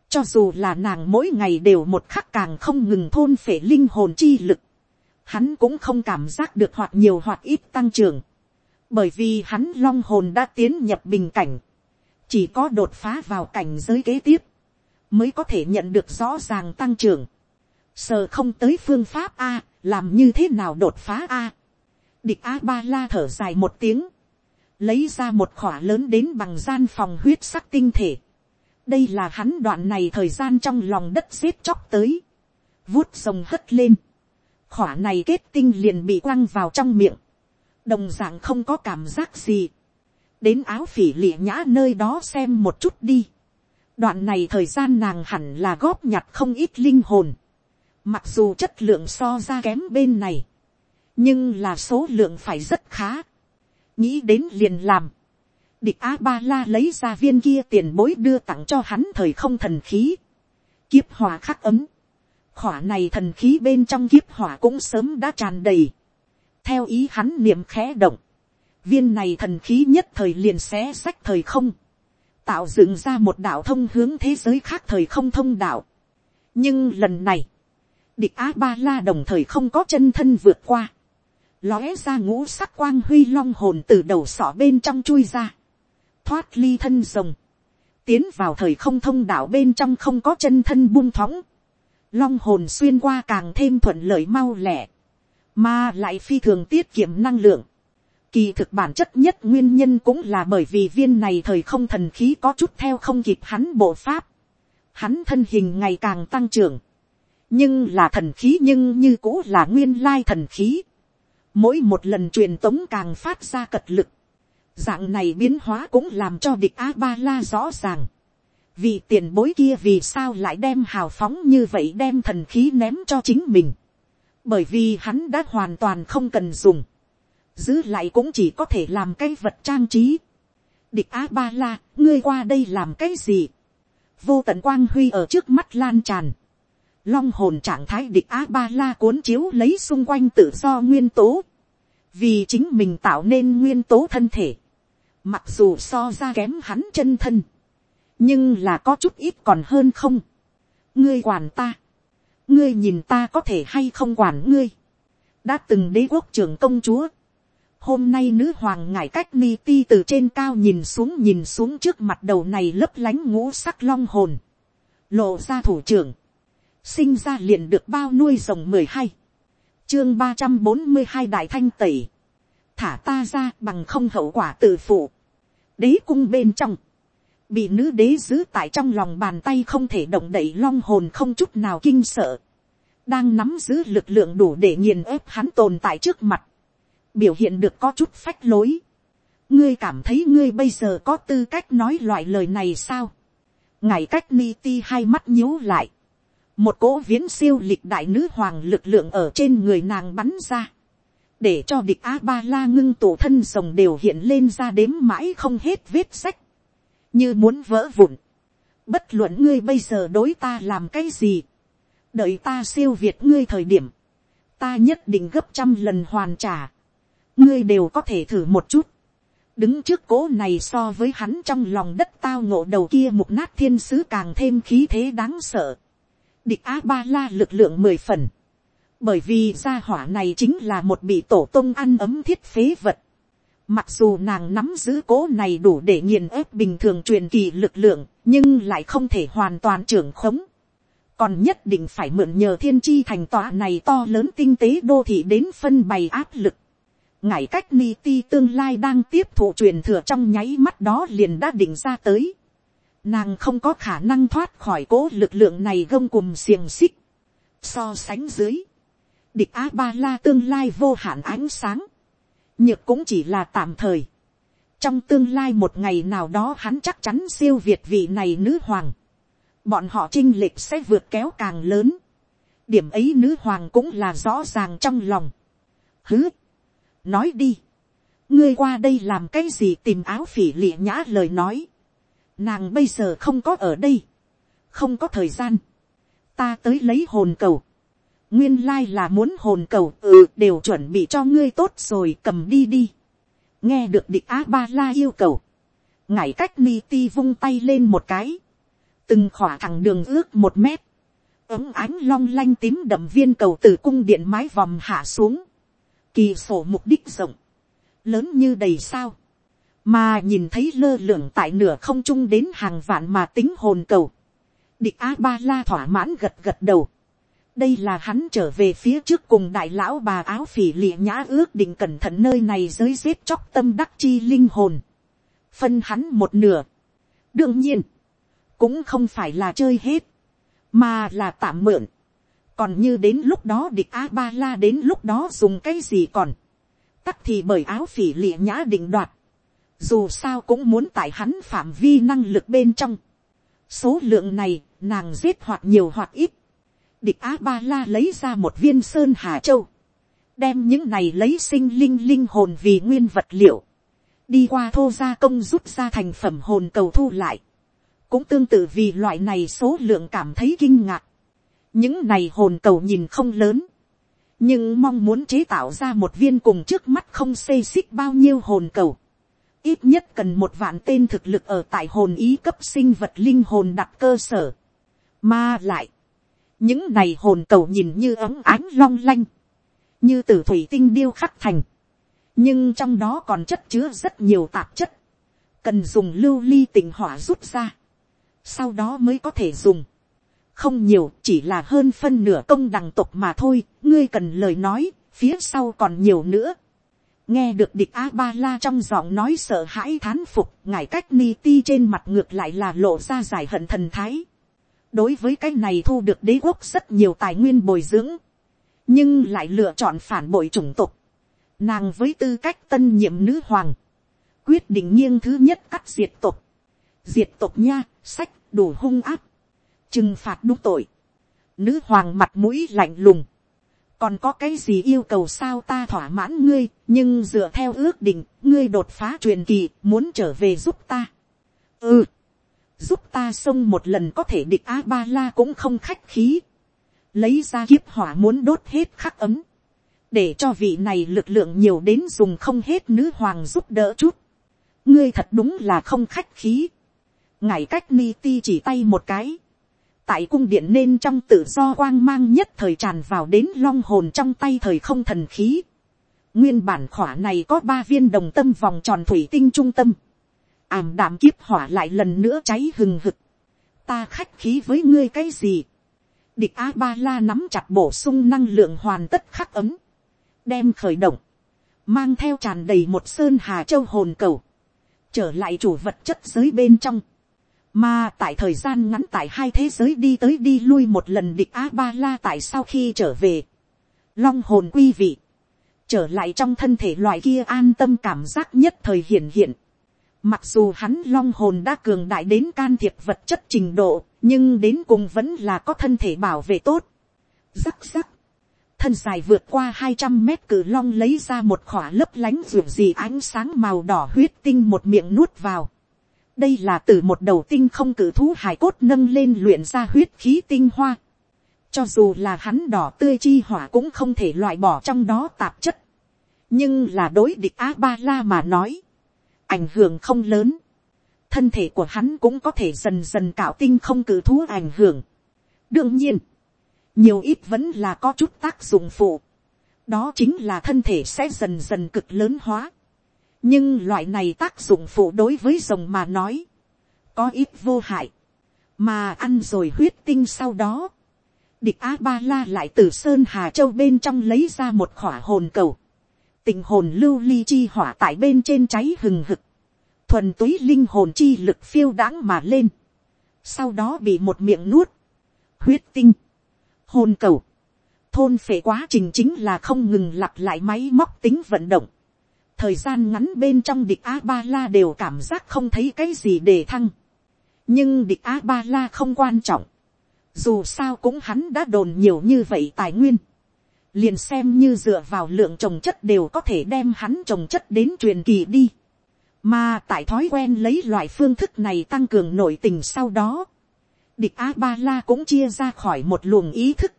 cho dù là nàng mỗi ngày đều một khắc càng không ngừng thôn phể linh hồn chi lực, hắn cũng không cảm giác được hoặc nhiều hoặc ít tăng trưởng, bởi vì hắn long hồn đã tiến nhập bình cảnh, chỉ có đột phá vào cảnh giới kế tiếp, mới có thể nhận được rõ ràng tăng trưởng, sờ không tới phương pháp a, làm như thế nào đột phá a, địch a ba la thở dài một tiếng, lấy ra một khỏa lớn đến bằng gian phòng huyết sắc tinh thể. đây là hắn đoạn này thời gian trong lòng đất xếp chóc tới, vuốt rồng hất lên, khỏa này kết tinh liền bị quăng vào trong miệng, đồng d ạ n g không có cảm giác gì, đến áo phỉ lịa nhã nơi đó xem một chút đi, đoạn này thời gian nàng hẳn là góp nhặt không ít linh hồn, mặc dù chất lượng so ra kém bên này, nhưng là số lượng phải rất khá, nghĩ đến liền làm. địch a ba la lấy ra viên kia tiền bối đưa tặng cho hắn thời không thần khí. kiếp hỏa khắc ấm. khỏa này thần khí bên trong kiếp hỏa cũng sớm đã tràn đầy. theo ý hắn niệm khẽ động. viên này thần khí nhất thời liền xé sách thời không. tạo dựng ra một đạo thông hướng thế giới khác thời không thông đạo. nhưng lần này, địch a ba la đồng thời không có chân thân vượt qua lóe ra ngũ sắc quang huy long hồn từ đầu sỏ bên trong chui ra, thoát ly thân rồng, tiến vào thời không thông đạo bên trong không có chân thân buông thóng, long hồn xuyên qua càng thêm thuận lợi mau lẻ, mà lại phi thường tiết kiệm năng lượng, Kỳ thực bản chất nhất nguyên nhân cũng là bởi vì viên này thời không thần khí có chút theo không kịp hắn bộ pháp. Hắn thân hình ngày càng tăng trưởng. Nhưng là thần khí nhưng như cũ là nguyên lai thần khí. Mỗi một lần truyền tống càng phát ra cật lực. Dạng này biến hóa cũng làm cho địch A-ba-la rõ ràng. Vì tiền bối kia vì sao lại đem hào phóng như vậy đem thần khí ném cho chính mình. Bởi vì hắn đã hoàn toàn không cần dùng giữ lại cũng chỉ có thể làm cái vật trang trí. địch a ba la, ngươi qua đây làm cái gì. vô tận quang huy ở trước mắt lan tràn long hồn trạng thái địch a ba la cuốn chiếu lấy xung quanh tự do nguyên tố. vì chính mình tạo nên nguyên tố thân thể. mặc dù so ra kém hắn chân thân. nhưng là có chút ít còn hơn không. ngươi quản ta. ngươi nhìn ta có thể hay không quản ngươi đã từng đế quốc trưởng công chúa, Hôm nay nữ hoàng ngải cách ni ti từ trên cao nhìn xuống nhìn xuống trước mặt đầu này lấp lánh ngũ sắc long hồn. Lộ ra thủ trưởng. Sinh ra liền được bao nuôi rồng mười hai Chương ba trăm bốn mươi hai đại thanh tẩy. Thả ta ra bằng không hậu quả tự phụ. Đế cung bên trong. Bị nữ đế giữ tại trong lòng bàn tay không thể động đậy long hồn không chút nào kinh sợ. Đang nắm giữ lực lượng đủ để nghiền ép hắn tồn tại trước mặt biểu hiện được có chút phách lối. ngươi cảm thấy ngươi bây giờ có tư cách nói loại lời này sao. ngài cách ni ti hai mắt nhíu lại một cỗ viễn siêu lịch đại nữ hoàng lực lượng ở trên người nàng bắn ra. để cho địch a ba la ngưng tổ thân rồng đều hiện lên ra đếm mãi không hết vết sách. như muốn vỡ vụn. bất luận ngươi bây giờ đối ta làm cái gì. đợi ta siêu việt ngươi thời điểm ta nhất định gấp trăm lần hoàn trả ngươi đều có thể thử một chút. đứng trước cố này so với hắn trong lòng đất tao ngộ đầu kia mục nát thiên sứ càng thêm khí thế đáng sợ địch a ba la lực lượng mười phần. bởi vì gia hỏa này chính là một bị tổ tông ăn ấm thiết phế vật. Mặc dù nàng nắm giữ cố này đủ để nghiền ép bình thường truyền kỳ lực lượng, nhưng lại không thể hoàn toàn trưởng khống. Còn nhất định phải mượn nhờ thiên chi thành tọa này to lớn tinh tế đô thị đến phân bày áp lực ngải cách ni ti tương lai đang tiếp thụ truyền thừa trong nháy mắt đó liền đã định ra tới. Nàng không có khả năng thoát khỏi cố lực lượng này gông cùng xiềng xích. So sánh dưới. Địch A-ba-la tương lai vô hạn ánh sáng. Nhược cũng chỉ là tạm thời. Trong tương lai một ngày nào đó hắn chắc chắn siêu việt vị này nữ hoàng. Bọn họ trinh lịch sẽ vượt kéo càng lớn. Điểm ấy nữ hoàng cũng là rõ ràng trong lòng. Hứ nói đi, ngươi qua đây làm cái gì tìm áo phỉ lịa nhã lời nói, nàng bây giờ không có ở đây, không có thời gian, ta tới lấy hồn cầu, nguyên lai là muốn hồn cầu. Ừ đều chuẩn bị cho ngươi tốt rồi cầm đi đi, nghe được địch a ba la yêu cầu, ngải cách ni ti vung tay lên một cái, từng khỏa thẳng đường ước một mét, ống ánh long lanh tím đậm viên cầu từ cung điện mái vòm hạ xuống, kỳ sổ mục đích rộng, lớn như đầy sao, mà nhìn thấy lơ lửng tại nửa không trung đến hàng vạn mà tính hồn cầu, địch a ba la thỏa mãn gật gật đầu, đây là hắn trở về phía trước cùng đại lão bà áo phỉ lịa nhã ước định cẩn thận nơi này giới giết chóc tâm đắc chi linh hồn, phân hắn một nửa. đương nhiên, cũng không phải là chơi hết, mà là tạm mượn. Còn như đến lúc đó địch a ba la đến lúc đó dùng cái gì còn, tắc thì bởi áo phỉ lịa nhã định đoạt, dù sao cũng muốn tại hắn phạm vi năng lực bên trong, số lượng này nàng giết hoặc nhiều hoặc ít, địch á ba la lấy ra một viên sơn hà châu, đem những này lấy sinh linh linh hồn vì nguyên vật liệu, đi qua thô gia công rút ra thành phẩm hồn cầu thu lại, cũng tương tự vì loại này số lượng cảm thấy kinh ngạc, những này hồn cầu nhìn không lớn, nhưng mong muốn chế tạo ra một viên cùng trước mắt không xê xích bao nhiêu hồn cầu, ít nhất cần một vạn tên thực lực ở tại hồn ý cấp sinh vật linh hồn đặt cơ sở, mà lại, những này hồn cầu nhìn như ấm ánh long lanh, như t ử thủy tinh điêu khắc thành, nhưng trong đó còn chất chứa rất nhiều tạp chất, cần dùng lưu ly tình hỏa rút ra, sau đó mới có thể dùng. Không nhiều chỉ là hơn phân nửa công đằng tục mà thôi. Ngươi cần lời nói phía sau còn nhiều nữa nghe được địch a ba la trong giọng nói sợ hãi thán phục, ngài cách ni ti trên mặt ngược lại là lộ ra giải hận thần thái. Đối với cái này thu được đế quốc rất nhiều tài nguyên bồi dưỡng, nhưng lại lựa chọn phản bội chủng tộc. Nàng với tư cách tân nhiệm nữ hoàng, quyết định nghiêng thứ nhất cắt diệt tộc. Diệt tộc nha, sách, đủ hung áp trừng phạt đúng tội. Nữ hoàng mặt mũi lạnh lùng còn có cái gì yêu cầu sao ta thỏa mãn ngươi, nhưng dựa theo ước định, ngươi đột phá truyền kỳ, muốn trở về giúp ta. ừ, giúp ta xông một lần có thể địch a ba la cũng không khách khí, lấy ra kiếp hỏa muốn đốt hết khắc ấm, để cho vị này lực lượng nhiều đến dùng không hết nữ hoàng giúp đỡ chút. ngươi thật đúng là không khách khí. ngài cách ni ti chỉ tay một cái, tại cung điện nên trong tự do quang mang nhất thời tràn vào đến long hồn trong tay thời không thần khí. Nguyên bản khỏa này có ba viên đồng tâm vòng tròn thủy tinh trung tâm. Ảm đạm kiếp hỏa lại lần nữa cháy hừng hực. Ta khách khí với ngươi cái gì? Địch A-ba-la nắm chặt bổ sung năng lượng hoàn tất khắc ấm. Đem khởi động. Mang theo tràn đầy một sơn hà châu hồn cầu. Trở lại chủ vật chất giới bên trong mà tại thời gian ngắn tại hai thế giới đi tới đi lui một lần địch A-ba-la tại sau khi trở về. Long hồn quy vị. Trở lại trong thân thể loài kia an tâm cảm giác nhất thời hiện hiện. Mặc dù hắn long hồn đã cường đại đến can thiệp vật chất trình độ, nhưng đến cùng vẫn là có thân thể bảo vệ tốt. Rắc rắc. Thân dài vượt qua hai trăm mét cử long lấy ra một khỏa lấp lánh ruột gì ánh sáng màu đỏ huyết tinh một miệng nuốt vào đây là từ một đầu tinh không cử thú hải cốt nâng lên luyện ra huyết khí tinh hoa. cho dù là hắn đỏ tươi chi hỏa cũng không thể loại bỏ trong đó tạp chất. nhưng là đối địch a ba la mà nói, ảnh hưởng không lớn. thân thể của hắn cũng có thể dần dần cạo tinh không cử thú ảnh hưởng. đương nhiên, nhiều ít vẫn là có chút tác dụng phụ. đó chính là thân thể sẽ dần dần cực lớn hóa nhưng loại này tác dụng phụ đối với rồng mà nói, có ít vô hại, mà ăn rồi huyết tinh sau đó, địch a ba la lại từ sơn hà châu bên trong lấy ra một khỏa hồn cầu, tình hồn lưu ly chi hỏa tại bên trên cháy hừng hực, thuần túy linh hồn chi lực phiêu đãng mà lên, sau đó bị một miệng nuốt, huyết tinh, hồn cầu, thôn phệ quá trình chính là không ngừng lặp lại máy móc tính vận động, thời gian ngắn bên trong địch a ba la đều cảm giác không thấy cái gì để thăng. nhưng địch a ba la không quan trọng. dù sao cũng hắn đã đồn nhiều như vậy tài nguyên. liền xem như dựa vào lượng trồng chất đều có thể đem hắn trồng chất đến truyền kỳ đi. mà tại thói quen lấy loại phương thức này tăng cường nội tình sau đó. địch a ba la cũng chia ra khỏi một luồng ý thức.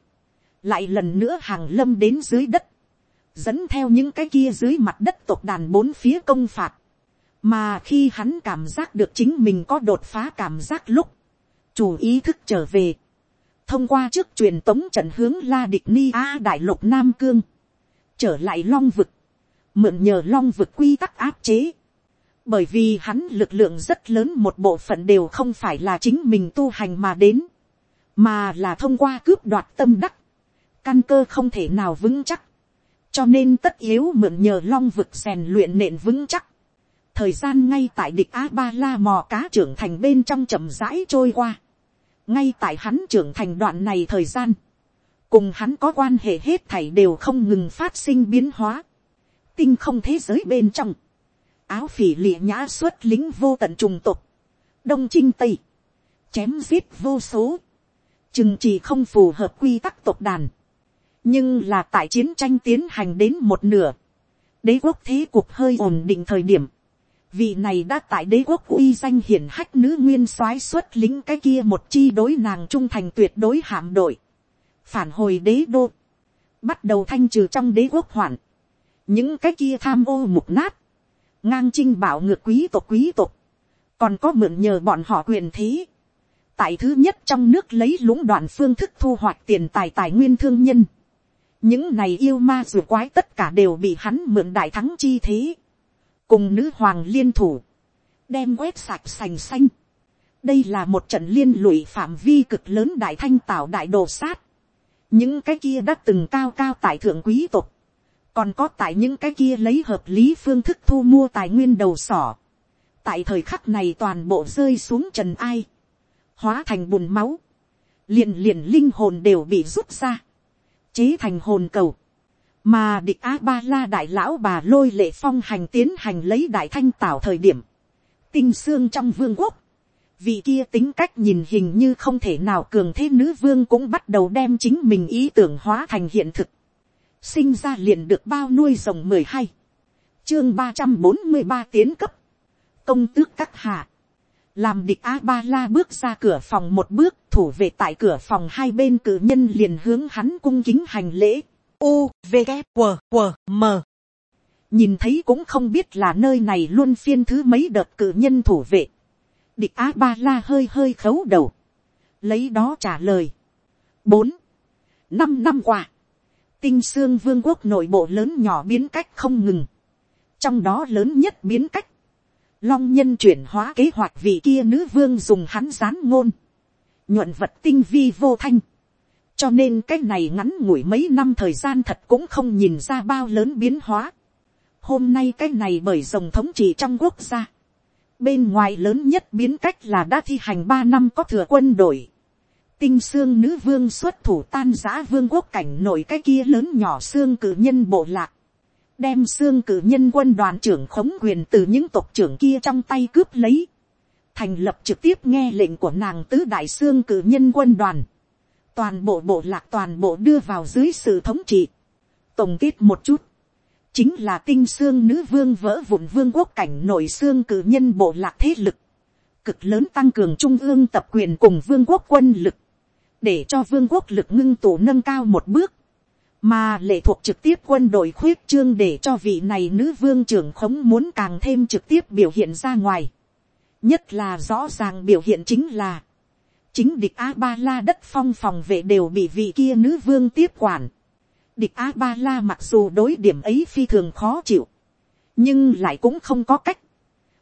lại lần nữa hàng lâm đến dưới đất dẫn theo những cái kia dưới mặt đất tộc đàn bốn phía công phạt. Mà khi hắn cảm giác được chính mình có đột phá cảm giác lúc, chủ ý thức trở về. Thông qua trước truyền tống trận hướng La Địch Ni A Đại Lục Nam Cương. Trở lại long vực. Mượn nhờ long vực quy tắc áp chế. Bởi vì hắn lực lượng rất lớn một bộ phận đều không phải là chính mình tu hành mà đến. Mà là thông qua cướp đoạt tâm đắc. Căn cơ không thể nào vững chắc cho nên tất yếu mượn nhờ long vực rèn luyện nện vững chắc. thời gian ngay tại địch a ba la mò cá trưởng thành bên trong chậm rãi trôi qua. ngay tại hắn trưởng thành đoạn này thời gian, cùng hắn có quan hệ hết thảy đều không ngừng phát sinh biến hóa. tinh không thế giới bên trong, áo phỉ lịa nhã xuất lính vô tận trùng tục, đông chinh tây, chém giết vô số, chừng chỉ không phù hợp quy tắc tộc đàn, nhưng là tại chiến tranh tiến hành đến một nửa, đế quốc thế cuộc hơi ổn định thời điểm, vị này đã tại đế quốc uy danh hiển hách nữ nguyên soái xuất lính cái kia một chi đối nàng trung thành tuyệt đối hạm đội, phản hồi đế đô, bắt đầu thanh trừ trong đế quốc hoạn, những cái kia tham ô mục nát, ngang trinh bảo ngược quý tộc quý tộc, còn có mượn nhờ bọn họ quyền thế, tại thứ nhất trong nước lấy lũng đoạn phương thức thu hoạch tiền tài tài nguyên thương nhân, những này yêu ma dù quái tất cả đều bị hắn mượn đại thắng chi thế, cùng nữ hoàng liên thủ, đem quét sạch sành xanh. đây là một trận liên lụy phạm vi cực lớn đại thanh tạo đại đồ sát, những cái kia đã từng cao cao tại thượng quý tộc, còn có tại những cái kia lấy hợp lý phương thức thu mua tài nguyên đầu sỏ, tại thời khắc này toàn bộ rơi xuống trần ai, hóa thành bùn máu, liền liền linh hồn đều bị rút ra, chế thành hồn cầu, mà địch a ba la đại lão bà lôi lệ phong hành tiến hành lấy đại thanh tảo thời điểm, tinh xương trong vương quốc, vị kia tính cách nhìn hình như không thể nào cường thế nữ vương cũng bắt đầu đem chính mình ý tưởng hóa thành hiện thực, sinh ra liền được bao nuôi rồng mười hai, chương ba trăm bốn mươi ba tiến cấp, công tước các hạ, làm địch a ba la bước ra cửa phòng một bước, thủ vệ tại cửa phòng hai bên cử nhân liền hướng hắn cung kính hành lễ. U v g q q m. Nhìn thấy cũng không biết là nơi này luôn phiên thứ mấy đợt cử nhân thủ vệ. Địch a ba la hơi hơi khấu đầu. Lấy đó trả lời. Bốn. Năm năm qua, tinh xương vương quốc nội bộ lớn nhỏ biến cách không ngừng. Trong đó lớn nhất biến cách long nhân chuyển hóa kế hoạch vị kia nữ vương dùng hắn gián ngôn, nhuận vật tinh vi vô thanh, cho nên cái này ngắn ngủi mấy năm thời gian thật cũng không nhìn ra bao lớn biến hóa. hôm nay cái này bởi dòng thống trị trong quốc gia, bên ngoài lớn nhất biến cách là đã thi hành ba năm có thừa quân đội, tinh xương nữ vương xuất thủ tan giã vương quốc cảnh nổi cái kia lớn nhỏ xương cử nhân bộ lạc, đem xương cử nhân quân đoàn trưởng khống quyền từ những tộc trưởng kia trong tay cướp lấy, thành lập trực tiếp nghe lệnh của nàng tứ đại xương cử nhân quân đoàn, toàn bộ bộ lạc toàn bộ đưa vào dưới sự thống trị, tổng kết một chút, chính là tinh xương nữ vương vỡ vụn vương quốc cảnh nội xương cử nhân bộ lạc thế lực, cực lớn tăng cường trung ương tập quyền cùng vương quốc quân lực, để cho vương quốc lực ngưng tụ nâng cao một bước, mà lệ thuộc trực tiếp quân đội khuyết trương để cho vị này nữ vương trưởng khống muốn càng thêm trực tiếp biểu hiện ra ngoài. nhất là rõ ràng biểu hiện chính là, chính địch a ba la đất phong phòng vệ đều bị vị kia nữ vương tiếp quản. địch a ba la mặc dù đối điểm ấy phi thường khó chịu, nhưng lại cũng không có cách.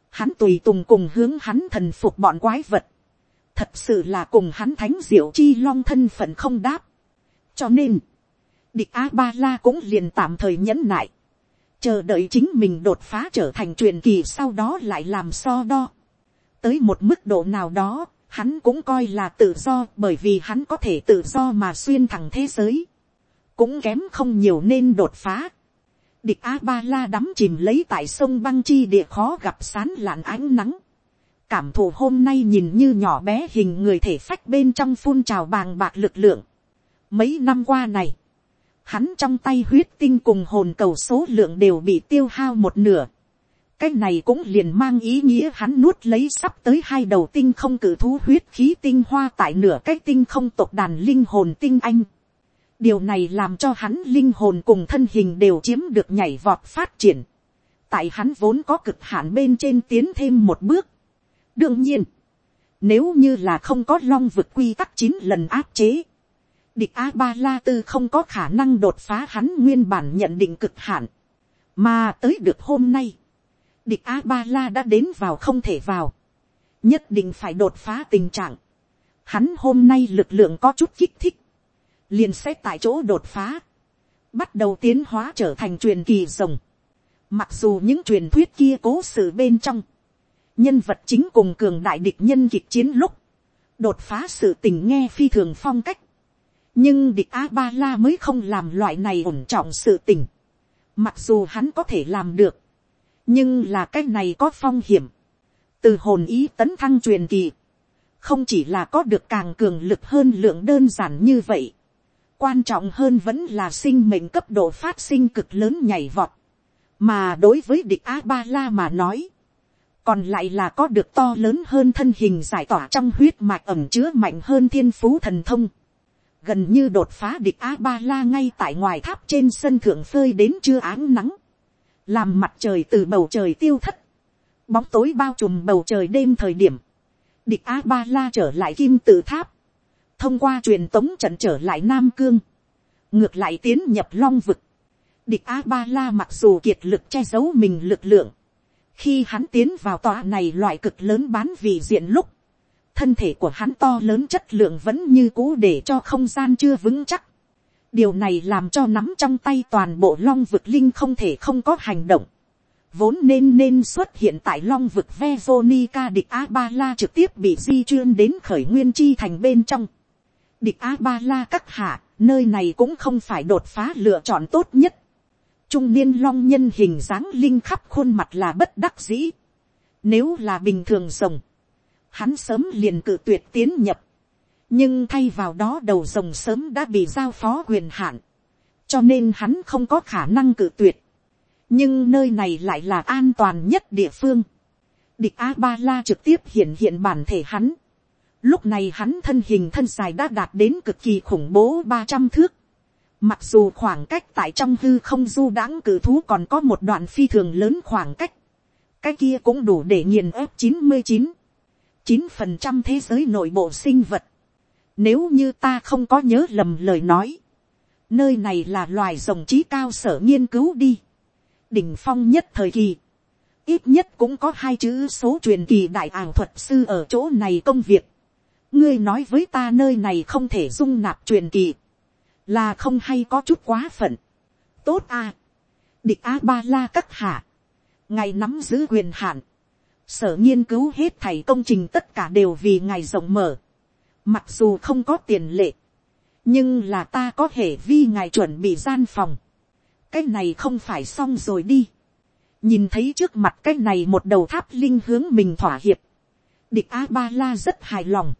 hắn tùy tùng cùng hướng hắn thần phục bọn quái vật. thật sự là cùng hắn thánh diệu chi long thân phận không đáp. cho nên, địch a ba la cũng liền tạm thời nhẫn nại, chờ đợi chính mình đột phá trở thành truyền kỳ sau đó lại làm so đo. tới một mức độ nào đó, hắn cũng coi là tự do bởi vì hắn có thể tự do mà xuyên thẳng thế giới, cũng kém không nhiều nên đột phá. địch a ba la đắm chìm lấy tại sông băng chi địa khó gặp sán lạn ánh nắng, cảm thụ hôm nay nhìn như nhỏ bé hình người thể phách bên trong phun trào bàng bạc lực lượng. mấy năm qua này, hắn trong tay huyết tinh cùng hồn cầu số lượng đều bị tiêu hao một nửa. cái này cũng liền mang ý nghĩa hắn nuốt lấy sắp tới hai đầu tinh không cử thú huyết khí tinh hoa tại nửa cái tinh không tộc đàn linh hồn tinh anh. điều này làm cho hắn linh hồn cùng thân hình đều chiếm được nhảy vọt phát triển. tại hắn vốn có cực hạn bên trên tiến thêm một bước. đương nhiên, nếu như là không có long vực quy tắc chín lần áp chế, địch a ba la tư không có khả năng đột phá hắn nguyên bản nhận định cực hạn, mà tới được hôm nay, địch a ba la đã đến vào không thể vào, nhất định phải đột phá tình trạng, hắn hôm nay lực lượng có chút kích thích, liền sẽ tại chỗ đột phá, bắt đầu tiến hóa trở thành truyền kỳ rồng, mặc dù những truyền thuyết kia cố sự bên trong, nhân vật chính cùng cường đại địch nhân kịch chiến lúc, đột phá sự tình nghe phi thường phong cách, nhưng địch a ba la mới không làm loại này ổn trọng sự tình. mặc dù hắn có thể làm được, nhưng là cái này có phong hiểm. từ hồn ý tấn thăng truyền kỳ, không chỉ là có được càng cường lực hơn lượng đơn giản như vậy, quan trọng hơn vẫn là sinh mệnh cấp độ phát sinh cực lớn nhảy vọt, mà đối với địch a ba la mà nói, còn lại là có được to lớn hơn thân hình giải tỏa trong huyết mạch ẩm chứa mạnh hơn thiên phú thần thông gần như đột phá địch a ba la ngay tại ngoài tháp trên sân thượng phơi đến chưa áng nắng, làm mặt trời từ bầu trời tiêu thất, bóng tối bao trùm bầu trời đêm thời điểm, địch a ba la trở lại kim tự tháp, thông qua truyền tống trận trở lại nam cương, ngược lại tiến nhập long vực, địch a ba la mặc dù kiệt lực che giấu mình lực lượng, khi hắn tiến vào tòa này loại cực lớn bán vị diện lúc, thân thể của hắn to lớn chất lượng vẫn như cũ để cho không gian chưa vững chắc. điều này làm cho nắm trong tay toàn bộ long vực linh không thể không có hành động, vốn nên nên xuất hiện tại long vực Veronica địch a ba la trực tiếp bị di chuyên đến khởi nguyên chi thành bên trong. địch a ba la các hạ, nơi này cũng không phải đột phá lựa chọn tốt nhất. trung niên long nhân hình dáng linh khắp khuôn mặt là bất đắc dĩ. nếu là bình thường rồng, hắn sớm liền cự tuyệt tiến nhập. Nhưng thay vào đó đầu rồng sớm đã bị giao phó quyền hạn, cho nên hắn không có khả năng cự tuyệt, nhưng nơi này lại là an toàn nhất địa phương. địch a ba la trực tiếp hiện hiện bản thể hắn, lúc này hắn thân hình thân dài đã đạt đến cực kỳ khủng bố ba trăm thước, mặc dù khoảng cách tại trong hư không du đãng cử thú còn có một đoạn phi thường lớn khoảng cách, cái kia cũng đủ để nghiền ép chín mươi chín, chín phần trăm thế giới nội bộ sinh vật, nếu như ta không có nhớ lầm lời nói. Nơi này là loài rồng trí cao sở nghiên cứu đi. Đỉnh phong nhất thời kỳ. Ít nhất cũng có hai chữ số truyền kỳ đại ảo thuật sư ở chỗ này công việc. Ngươi nói với ta nơi này không thể dung nạp truyền kỳ. Là không hay có chút quá phận. Tốt à. Địch A-ba-la các hạ. Ngày nắm giữ quyền hạn. Sở nghiên cứu hết thảy công trình tất cả đều vì ngài rộng mở Mặc dù không có tiền lệ. Nhưng là ta có thể vi ngài chuẩn bị gian phòng. Cái này không phải xong rồi đi. Nhìn thấy trước mặt cái này một đầu tháp linh hướng mình thỏa hiệp. Địch A-ba-la rất hài lòng.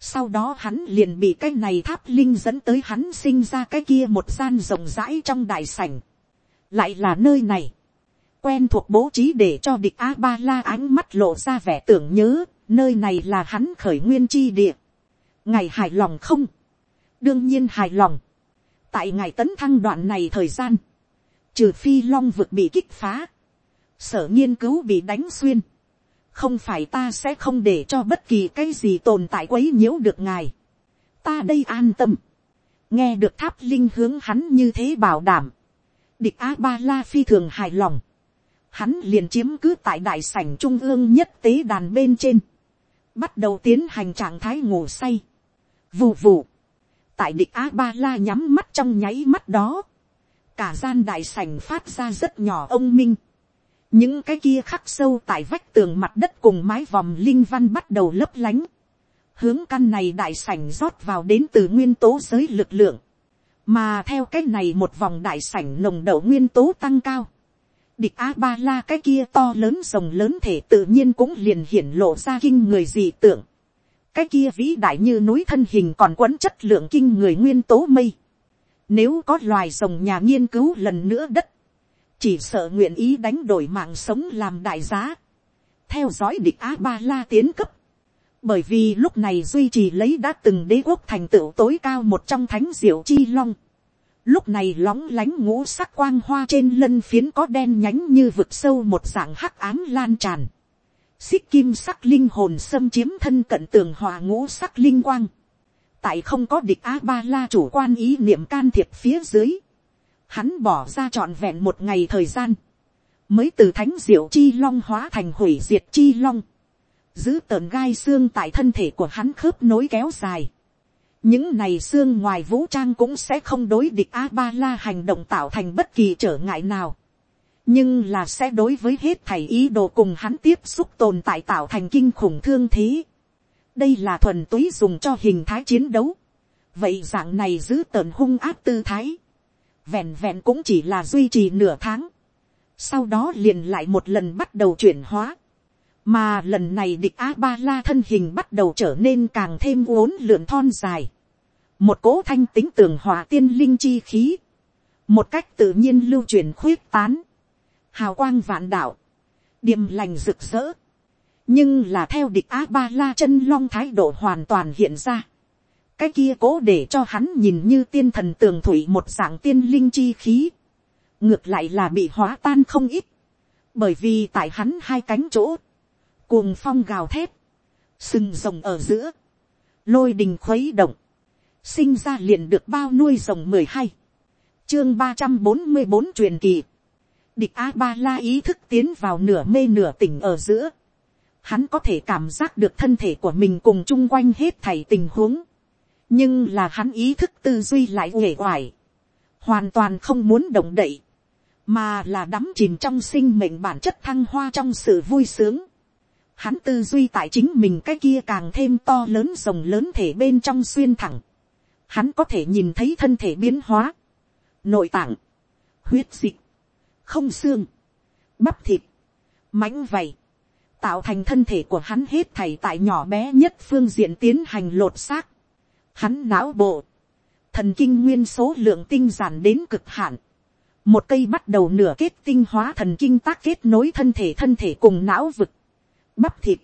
Sau đó hắn liền bị cái này tháp linh dẫn tới hắn sinh ra cái kia một gian rộng rãi trong đại sảnh. Lại là nơi này. Quen thuộc bố trí để cho địch A-ba-la ánh mắt lộ ra vẻ tưởng nhớ. Nơi này là hắn khởi nguyên chi địa. Ngài hài lòng không, đương nhiên hài lòng, tại ngài tấn thăng đoạn này thời gian, trừ phi long vực bị kích phá, sở nghiên cứu bị đánh xuyên, không phải ta sẽ không để cho bất kỳ cái gì tồn tại quấy nhiễu được ngài, ta đây an tâm, nghe được tháp linh hướng hắn như thế bảo đảm, địch a ba la phi thường hài lòng, hắn liền chiếm cứ tại đại sảnh trung ương nhất tế đàn bên trên, bắt đầu tiến hành trạng thái ngủ say, vù vù, tại địch a ba la nhắm mắt trong nháy mắt đó, cả gian đại sảnh phát ra rất nhỏ ông minh, những cái kia khắc sâu tại vách tường mặt đất cùng mái vòm linh văn bắt đầu lấp lánh, hướng căn này đại sảnh rót vào đến từ nguyên tố giới lực lượng, mà theo cái này một vòng đại sảnh nồng đậu nguyên tố tăng cao, địch a ba la cái kia to lớn rồng lớn thể tự nhiên cũng liền hiển lộ ra kinh người dị tưởng cái kia vĩ đại như núi thân hình còn quấn chất lượng kinh người nguyên tố mây. Nếu có loài rồng nhà nghiên cứu lần nữa đất, chỉ sợ nguyện ý đánh đổi mạng sống làm đại giá. Theo dõi địch A-ba-la tiến cấp. Bởi vì lúc này duy trì lấy đã từng đế quốc thành tựu tối cao một trong thánh diệu chi long. Lúc này lóng lánh ngũ sắc quang hoa trên lân phiến có đen nhánh như vực sâu một dạng hắc ám lan tràn xích kim sắc linh hồn xâm chiếm thân cận tường hòa ngũ sắc linh quang. tại không có địch a ba la chủ quan ý niệm can thiệp phía dưới. hắn bỏ ra trọn vẹn một ngày thời gian. mới từ thánh diệu chi long hóa thành hủy diệt chi long. giữ tờn gai xương tại thân thể của hắn khớp nối kéo dài những này xương ngoài vũ trang cũng sẽ không đối địch a ba la hành động tạo thành bất kỳ trở ngại nào nhưng là sẽ đối với hết thảy ý đồ cùng hắn tiếp xúc tồn tại tạo thành kinh khủng thương thế. đây là thuần túy dùng cho hình thái chiến đấu. vậy dạng này giữ tợn hung áp tư thái. vẹn vẹn cũng chỉ là duy trì nửa tháng. sau đó liền lại một lần bắt đầu chuyển hóa mà lần này địch a ba la thân hình bắt đầu trở nên càng thêm uốn lượn thon dài. một cố thanh tính tường hòa tiên linh chi khí. một cách tự nhiên lưu truyền khuyết tán hào quang vạn đạo, điềm lành rực rỡ, nhưng là theo địch a ba la chân long thái độ hoàn toàn hiện ra. cái kia cố để cho hắn nhìn như tiên thần tường thủy một dạng tiên linh chi khí, ngược lại là bị hóa tan không ít, bởi vì tại hắn hai cánh chỗ, cuồng phong gào thép sừng rồng ở giữa, lôi đình khuấy động, sinh ra liền được bao nuôi rồng mười hai, chương ba trăm bốn mươi bốn truyền kỳ, Địch A-ba-la ý thức tiến vào nửa mê nửa tỉnh ở giữa. Hắn có thể cảm giác được thân thể của mình cùng chung quanh hết thảy tình huống. nhưng là hắn ý thức tư duy lại uể oải, hoàn toàn không muốn động đậy, mà là đắm chìm trong sinh mệnh bản chất thăng hoa trong sự vui sướng. Hắn tư duy tại chính mình cái kia càng thêm to lớn rồng lớn thể bên trong xuyên thẳng. Hắn có thể nhìn thấy thân thể biến hóa, nội tạng, huyết dịch, không xương, bắp thịt, mãnh vầy, tạo thành thân thể của hắn hết thảy tại nhỏ bé nhất phương diện tiến hành lột xác. Hắn não bộ, thần kinh nguyên số lượng tinh giản đến cực hạn. Một cây bắt đầu nửa kết tinh hóa thần kinh tác kết nối thân thể thân thể cùng não vực. Bắp thịt,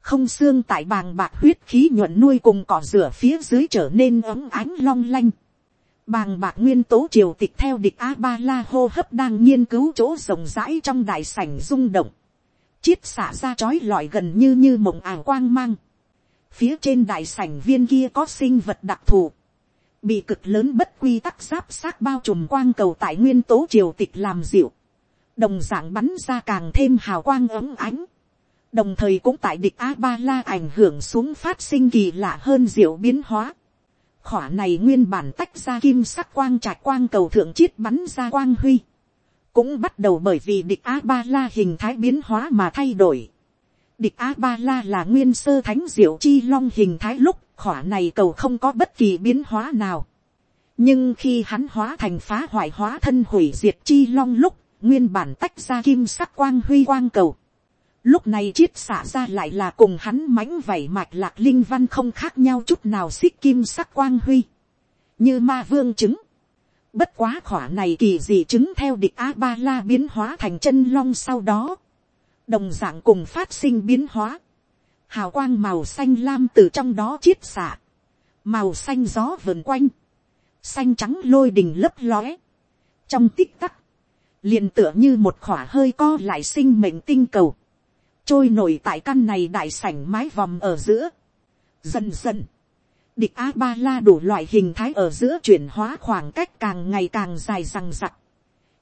không xương tại bàng bạc huyết khí nhuận nuôi cùng cỏ rửa phía dưới trở nên ấm ánh long lanh. Bàng bạc nguyên tố triều tịch theo địch A-ba-la hô hấp đang nghiên cứu chỗ rộng rãi trong đại sảnh rung động chiết xả ra trói lọi gần như như mộng ảo quang mang. Phía trên đại sảnh viên kia có sinh vật đặc thù. Bị cực lớn bất quy tắc giáp sát bao trùm quang cầu tại nguyên tố triều tịch làm dịu. Đồng dạng bắn ra càng thêm hào quang ấm ánh. Đồng thời cũng tại địch A-ba-la ảnh hưởng xuống phát sinh kỳ lạ hơn diệu biến hóa. Khỏa này nguyên bản tách ra kim sắc quang trạch quang cầu thượng chiết bắn ra quang huy cũng bắt đầu bởi vì địch a ba la hình thái biến hóa mà thay đổi. địch a ba la là nguyên sơ thánh diệu chi long hình thái lúc, khỏa này cầu không có bất kỳ biến hóa nào. nhưng khi hắn hóa thành phá hoại hóa thân hủy diệt chi long lúc, nguyên bản tách ra kim sắc quang huy quang cầu lúc này chiết xả ra lại là cùng hắn mánh vảy mạch lạc linh văn không khác nhau chút nào xích kim sắc quang huy. như ma vương chứng Bất quá khỏa này kỳ dị chứng theo địch A-ba-la biến hóa thành chân long sau đó. Đồng dạng cùng phát sinh biến hóa. Hào quang màu xanh lam từ trong đó chiết xả Màu xanh gió vườn quanh. Xanh trắng lôi đình lấp lóe. Trong tích tắc. liền tựa như một khỏa hơi co lại sinh mệnh tinh cầu. Trôi nổi tại căn này đại sảnh mái vòng ở giữa. Dần dần địch a ba la đủ loại hình thái ở giữa chuyển hóa khoảng cách càng ngày càng dài rằng rặc.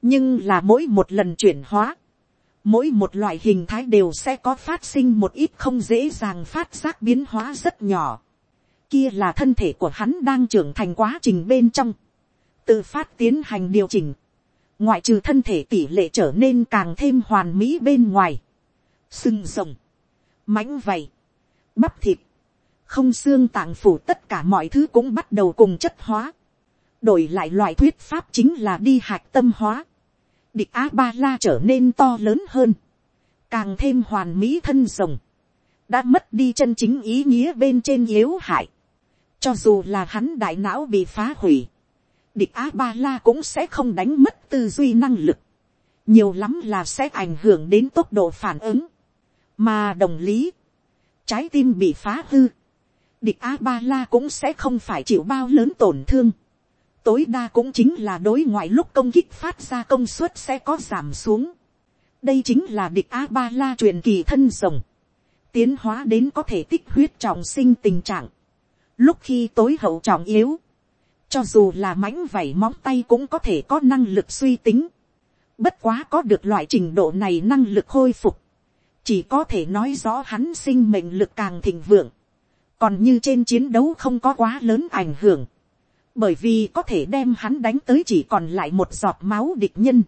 nhưng là mỗi một lần chuyển hóa, mỗi một loại hình thái đều sẽ có phát sinh một ít không dễ dàng phát giác biến hóa rất nhỏ. kia là thân thể của hắn đang trưởng thành quá trình bên trong, tự phát tiến hành điều chỉnh, ngoại trừ thân thể tỷ lệ trở nên càng thêm hoàn mỹ bên ngoài, sưng rồng, mãnh vầy, bắp thịt, không xương tạng phủ tất cả mọi thứ cũng bắt đầu cùng chất hóa. đổi lại loại thuyết pháp chính là đi hạch tâm hóa. địch a ba la trở nên to lớn hơn. càng thêm hoàn mỹ thân rồng. đã mất đi chân chính ý nghĩa bên trên yếu hại. cho dù là hắn đại não bị phá hủy. địch a ba la cũng sẽ không đánh mất tư duy năng lực. nhiều lắm là sẽ ảnh hưởng đến tốc độ phản ứng mà đồng lý, trái tim bị phá hư địch a ba la cũng sẽ không phải chịu bao lớn tổn thương. tối đa cũng chính là đối ngoại lúc công kích phát ra công suất sẽ có giảm xuống. đây chính là địch a ba la truyền kỳ thân rồng. tiến hóa đến có thể tích huyết trọng sinh tình trạng. lúc khi tối hậu trọng yếu, cho dù là mãnh vảy móng tay cũng có thể có năng lực suy tính. bất quá có được loại trình độ này năng lực khôi phục chỉ có thể nói rõ hắn sinh mệnh lực càng thịnh vượng. Còn như trên chiến đấu không có quá lớn ảnh hưởng, bởi vì có thể đem hắn đánh tới chỉ còn lại một giọt máu địch nhân,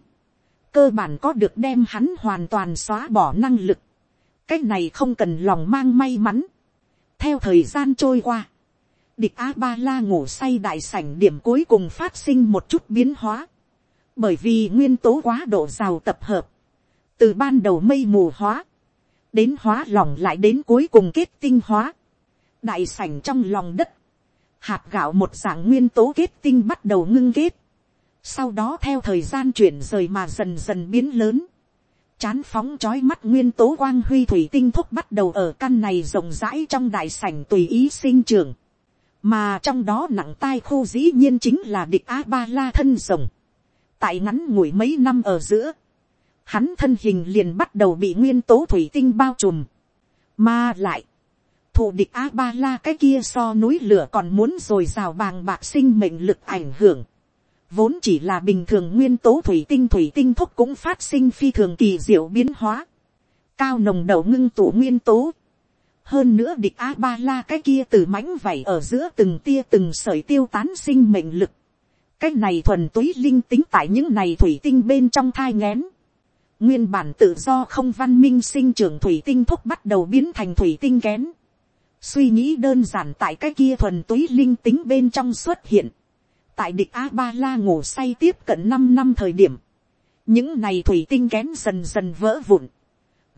cơ bản có được đem hắn hoàn toàn xóa bỏ năng lực, cái này không cần lòng mang may mắn. theo thời gian trôi qua, địch a ba la ngủ say đại sảnh điểm cuối cùng phát sinh một chút biến hóa, bởi vì nguyên tố quá độ giàu tập hợp, từ ban đầu mây mù hóa, đến hóa lỏng lại đến cuối cùng kết tinh hóa, đại sảnh trong lòng đất, hạt gạo một dạng nguyên tố kết tinh bắt đầu ngưng kết, sau đó theo thời gian chuyển rời mà dần dần biến lớn, chán phóng trói mắt nguyên tố quang huy thủy tinh thúc bắt đầu ở căn này rộng rãi trong đại sảnh tùy ý sinh trường, mà trong đó nặng tai khô dĩ nhiên chính là địch a ba la thân rồng, tại ngắn ngủi mấy năm ở giữa, hắn thân hình liền bắt đầu bị nguyên tố thủy tinh bao trùm, mà lại, thủ địch a ba la cái kia so núi lửa còn muốn rồi rào bàng bạc sinh mệnh lực ảnh hưởng. Vốn chỉ là bình thường nguyên tố thủy tinh thủy tinh thúc cũng phát sinh phi thường kỳ diệu biến hóa. Cao nồng đầu ngưng tụ nguyên tố. hơn nữa địch a ba la cái kia từ mãnh vảy ở giữa từng tia từng sợi tiêu tán sinh mệnh lực. cái này thuần túy linh tính tại những này thủy tinh bên trong thai ngén nguyên bản tự do không văn minh sinh trưởng thủy tinh thúc bắt đầu biến thành thủy tinh kén. suy nghĩ đơn giản tại cái kia thuần túy linh tính bên trong xuất hiện. tại địch a ba la ngủ say tiếp cận năm năm thời điểm. những này thủy tinh kén dần dần vỡ vụn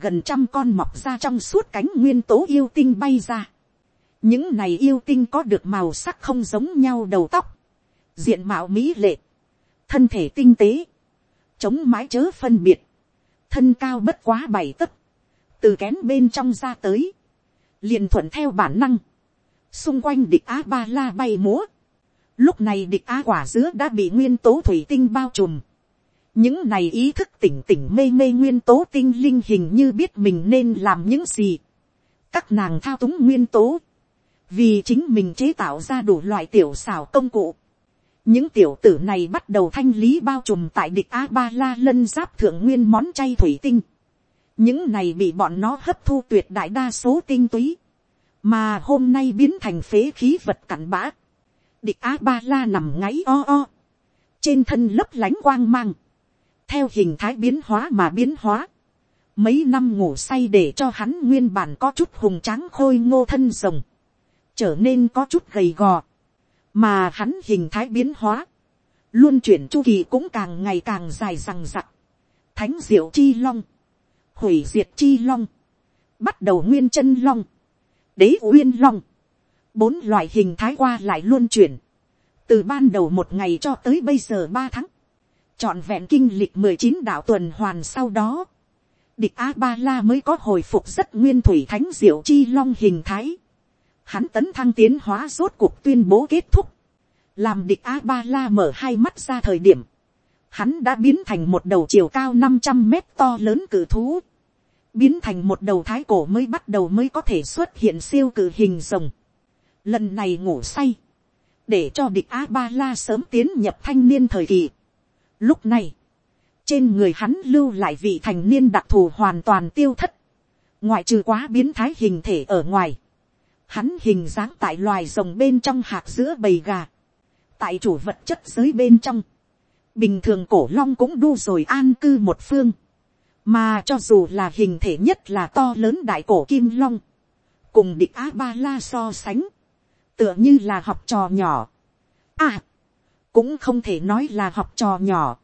gần trăm con mọc ra trong suốt cánh nguyên tố yêu tinh bay ra. những này yêu tinh có được màu sắc không giống nhau đầu tóc, diện mạo mỹ lệ, thân thể tinh tế, chống mái chớ phân biệt, thân cao bất quá bảy tấc, từ kén bên trong ra tới, liền thuận theo bản năng, xung quanh địch á ba la bay múa, lúc này địch á quả dứa đã bị nguyên tố thủy tinh bao trùm, những này ý thức tỉnh tỉnh mê mê nguyên tố tinh linh hình như biết mình nên làm những gì. các nàng thao túng nguyên tố, vì chính mình chế tạo ra đủ loại tiểu xảo công cụ những tiểu tử này bắt đầu thanh lý bao trùm tại địch a ba la lân giáp thượng nguyên món chay thủy tinh. những này bị bọn nó hấp thu tuyệt đại đa số tinh túy, mà hôm nay biến thành phế khí vật cặn bã. địch a ba la nằm ngáy o o, trên thân lấp lánh quang mang theo hình thái biến hóa mà biến hóa. Mấy năm ngủ say để cho hắn nguyên bản có chút hùng tráng khôi ngô thân rồng. Trở nên có chút gầy gò. Mà hắn hình thái biến hóa. Luôn chuyển chu kỳ cũng càng ngày càng dài rằng rặc. Thánh diệu chi long. Hủy diệt chi long. Bắt đầu nguyên chân long. Đế uyên long. Bốn loại hình thái qua lại luôn chuyển. Từ ban đầu một ngày cho tới bây giờ ba tháng trọn vẹn kinh lịch mười chín đạo tuần hoàn sau đó, địch a ba la mới có hồi phục rất nguyên thủy thánh diệu chi long hình thái. Hắn tấn thăng tiến hóa rốt cuộc tuyên bố kết thúc. làm địch a ba la mở hai mắt ra thời điểm, hắn đã biến thành một đầu chiều cao năm trăm mét to lớn cử thú, biến thành một đầu thái cổ mới bắt đầu mới có thể xuất hiện siêu cử hình rồng. Lần này ngủ say, để cho địch a ba la sớm tiến nhập thanh niên thời kỳ Lúc này, trên người hắn lưu lại vị thành niên đặc thù hoàn toàn tiêu thất. Ngoại trừ quá biến thái hình thể ở ngoài. Hắn hình dáng tại loài rồng bên trong hạt giữa bầy gà. Tại chủ vật chất giới bên trong. Bình thường cổ long cũng đu rồi an cư một phương. Mà cho dù là hình thể nhất là to lớn đại cổ kim long. Cùng địch A-ba-la so sánh. Tựa như là học trò nhỏ. À cũng không thể nói là học trò nhỏ,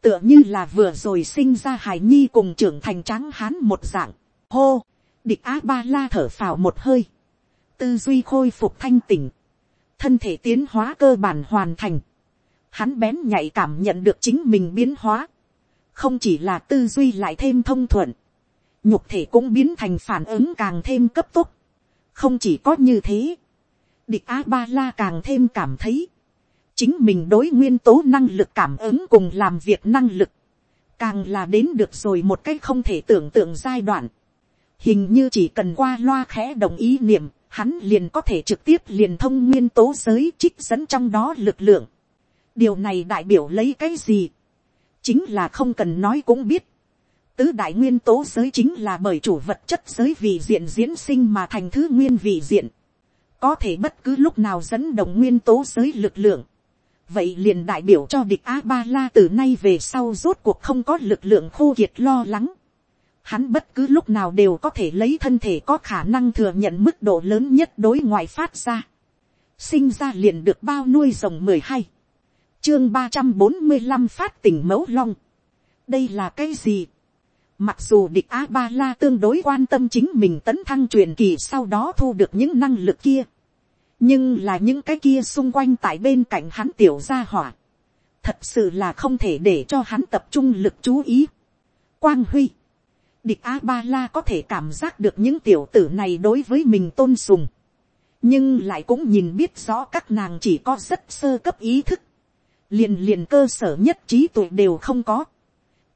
tựa như là vừa rồi sinh ra hải nhi cùng trưởng thành tráng hán một dạng, hô, địch a ba la thở phào một hơi, tư duy khôi phục thanh tỉnh, thân thể tiến hóa cơ bản hoàn thành, hắn bén nhạy cảm nhận được chính mình biến hóa, không chỉ là tư duy lại thêm thông thuận, nhục thể cũng biến thành phản ứng càng thêm cấp tốc, không chỉ có như thế, địch a ba la càng thêm cảm thấy, chính mình đối nguyên tố năng lực cảm ứng cùng làm việc năng lực, càng là đến được rồi một cách không thể tưởng tượng giai đoạn. hình như chỉ cần qua loa khẽ đồng ý niệm, hắn liền có thể trực tiếp liền thông nguyên tố giới trích dẫn trong đó lực lượng. điều này đại biểu lấy cái gì, chính là không cần nói cũng biết. tứ đại nguyên tố giới chính là bởi chủ vật chất giới vị diện diễn sinh mà thành thứ nguyên vị diện. có thể bất cứ lúc nào dẫn động nguyên tố giới lực lượng vậy liền đại biểu cho địch a ba la từ nay về sau rốt cuộc không có lực lượng khô kiệt lo lắng. Hắn bất cứ lúc nào đều có thể lấy thân thể có khả năng thừa nhận mức độ lớn nhất đối ngoại phát ra. Sinh ra liền được bao nuôi rồng mười hai. Chương ba trăm bốn mươi 345 phát tỉnh mẫu long. Đây là cái gì? Mặc dù địch A-ba-la tương đối quan tâm chính mình tấn thăng truyền kỳ sau đó thu được những năng lực kia nhưng là những cái kia xung quanh tại bên cạnh hắn tiểu gia hỏa, thật sự là không thể để cho hắn tập trung lực chú ý. Quang Huy, địch a ba la có thể cảm giác được những tiểu tử này đối với mình tôn sùng, nhưng lại cũng nhìn biết rõ các nàng chỉ có rất sơ cấp ý thức, liền liền cơ sở nhất trí tuệ đều không có,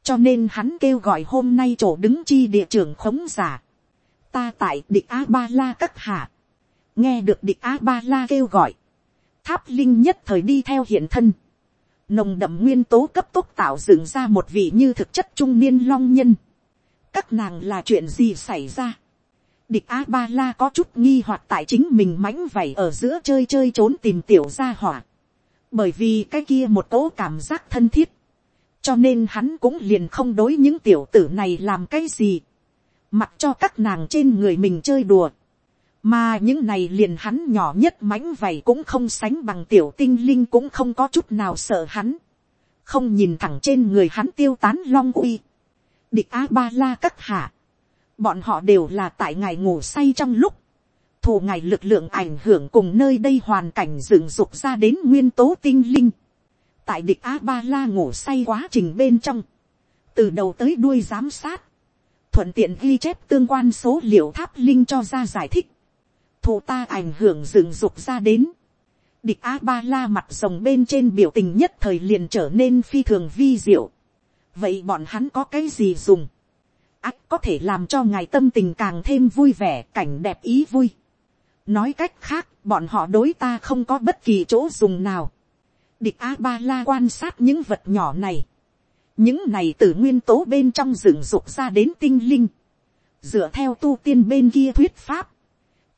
cho nên hắn kêu gọi hôm nay chỗ đứng chi địa trưởng khống giả, ta tại địch a ba la các hạ, nghe được địch a ba la kêu gọi, tháp linh nhất thời đi theo hiện thân, nồng đậm nguyên tố cấp tốc tạo dựng ra một vị như thực chất trung niên long nhân, các nàng là chuyện gì xảy ra, địch a ba la có chút nghi hoặc tại chính mình mãnh vảy ở giữa chơi chơi trốn tìm tiểu gia hỏa, bởi vì cái kia một cỗ cảm giác thân thiết, cho nên hắn cũng liền không đối những tiểu tử này làm cái gì, mặc cho các nàng trên người mình chơi đùa, mà những này liền hắn nhỏ nhất mãnh vảy cũng không sánh bằng tiểu tinh linh cũng không có chút nào sợ hắn, không nhìn thẳng trên người hắn tiêu tán long uy, địch a ba la các hạ, bọn họ đều là tại ngài ngủ say trong lúc, thù ngài lực lượng ảnh hưởng cùng nơi đây hoàn cảnh dựng dục ra đến nguyên tố tinh linh, tại địch a ba la ngủ say quá trình bên trong, từ đầu tới đuôi giám sát, thuận tiện ghi chép tương quan số liệu tháp linh cho ra giải thích, thù ta ảnh hưởng dựng dục ra đến, địch a ba la mặt rồng bên trên biểu tình nhất thời liền trở nên phi thường vi diệu, vậy bọn hắn có cái gì dùng, ắt có thể làm cho ngài tâm tình càng thêm vui vẻ cảnh đẹp ý vui. nói cách khác bọn họ đối ta không có bất kỳ chỗ dùng nào. địch a ba la quan sát những vật nhỏ này. những này từ nguyên tố bên trong rừng rục ra đến tinh linh. dựa theo tu tiên bên kia thuyết pháp.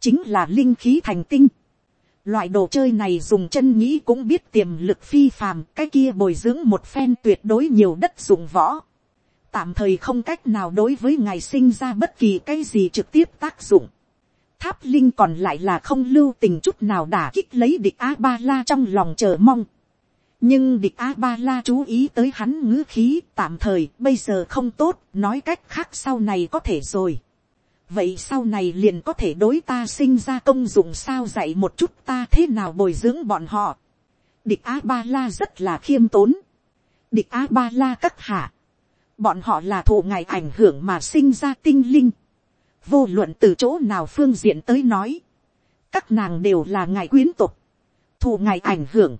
chính là linh khí thành tinh. Loại đồ chơi này dùng chân nghĩ cũng biết tiềm lực phi phàm, cái kia bồi dưỡng một phen tuyệt đối nhiều đất dụng võ tạm thời không cách nào đối với ngài sinh ra bất kỳ cái gì trực tiếp tác dụng. Tháp linh còn lại là không lưu tình chút nào đả kích lấy địch a ba la trong lòng chờ mong. nhưng địch a ba la chú ý tới hắn ngữ khí tạm thời bây giờ không tốt nói cách khác sau này có thể rồi vậy sau này liền có thể đối ta sinh ra công dụng sao dạy một chút ta thế nào bồi dưỡng bọn họ. địch a ba la rất là khiêm tốn. địch a ba la các hạ bọn họ là thụ ngài ảnh hưởng mà sinh ra tinh linh, vô luận từ chỗ nào phương diện tới nói, các nàng đều là ngài quyến tục, thụ ngài ảnh hưởng,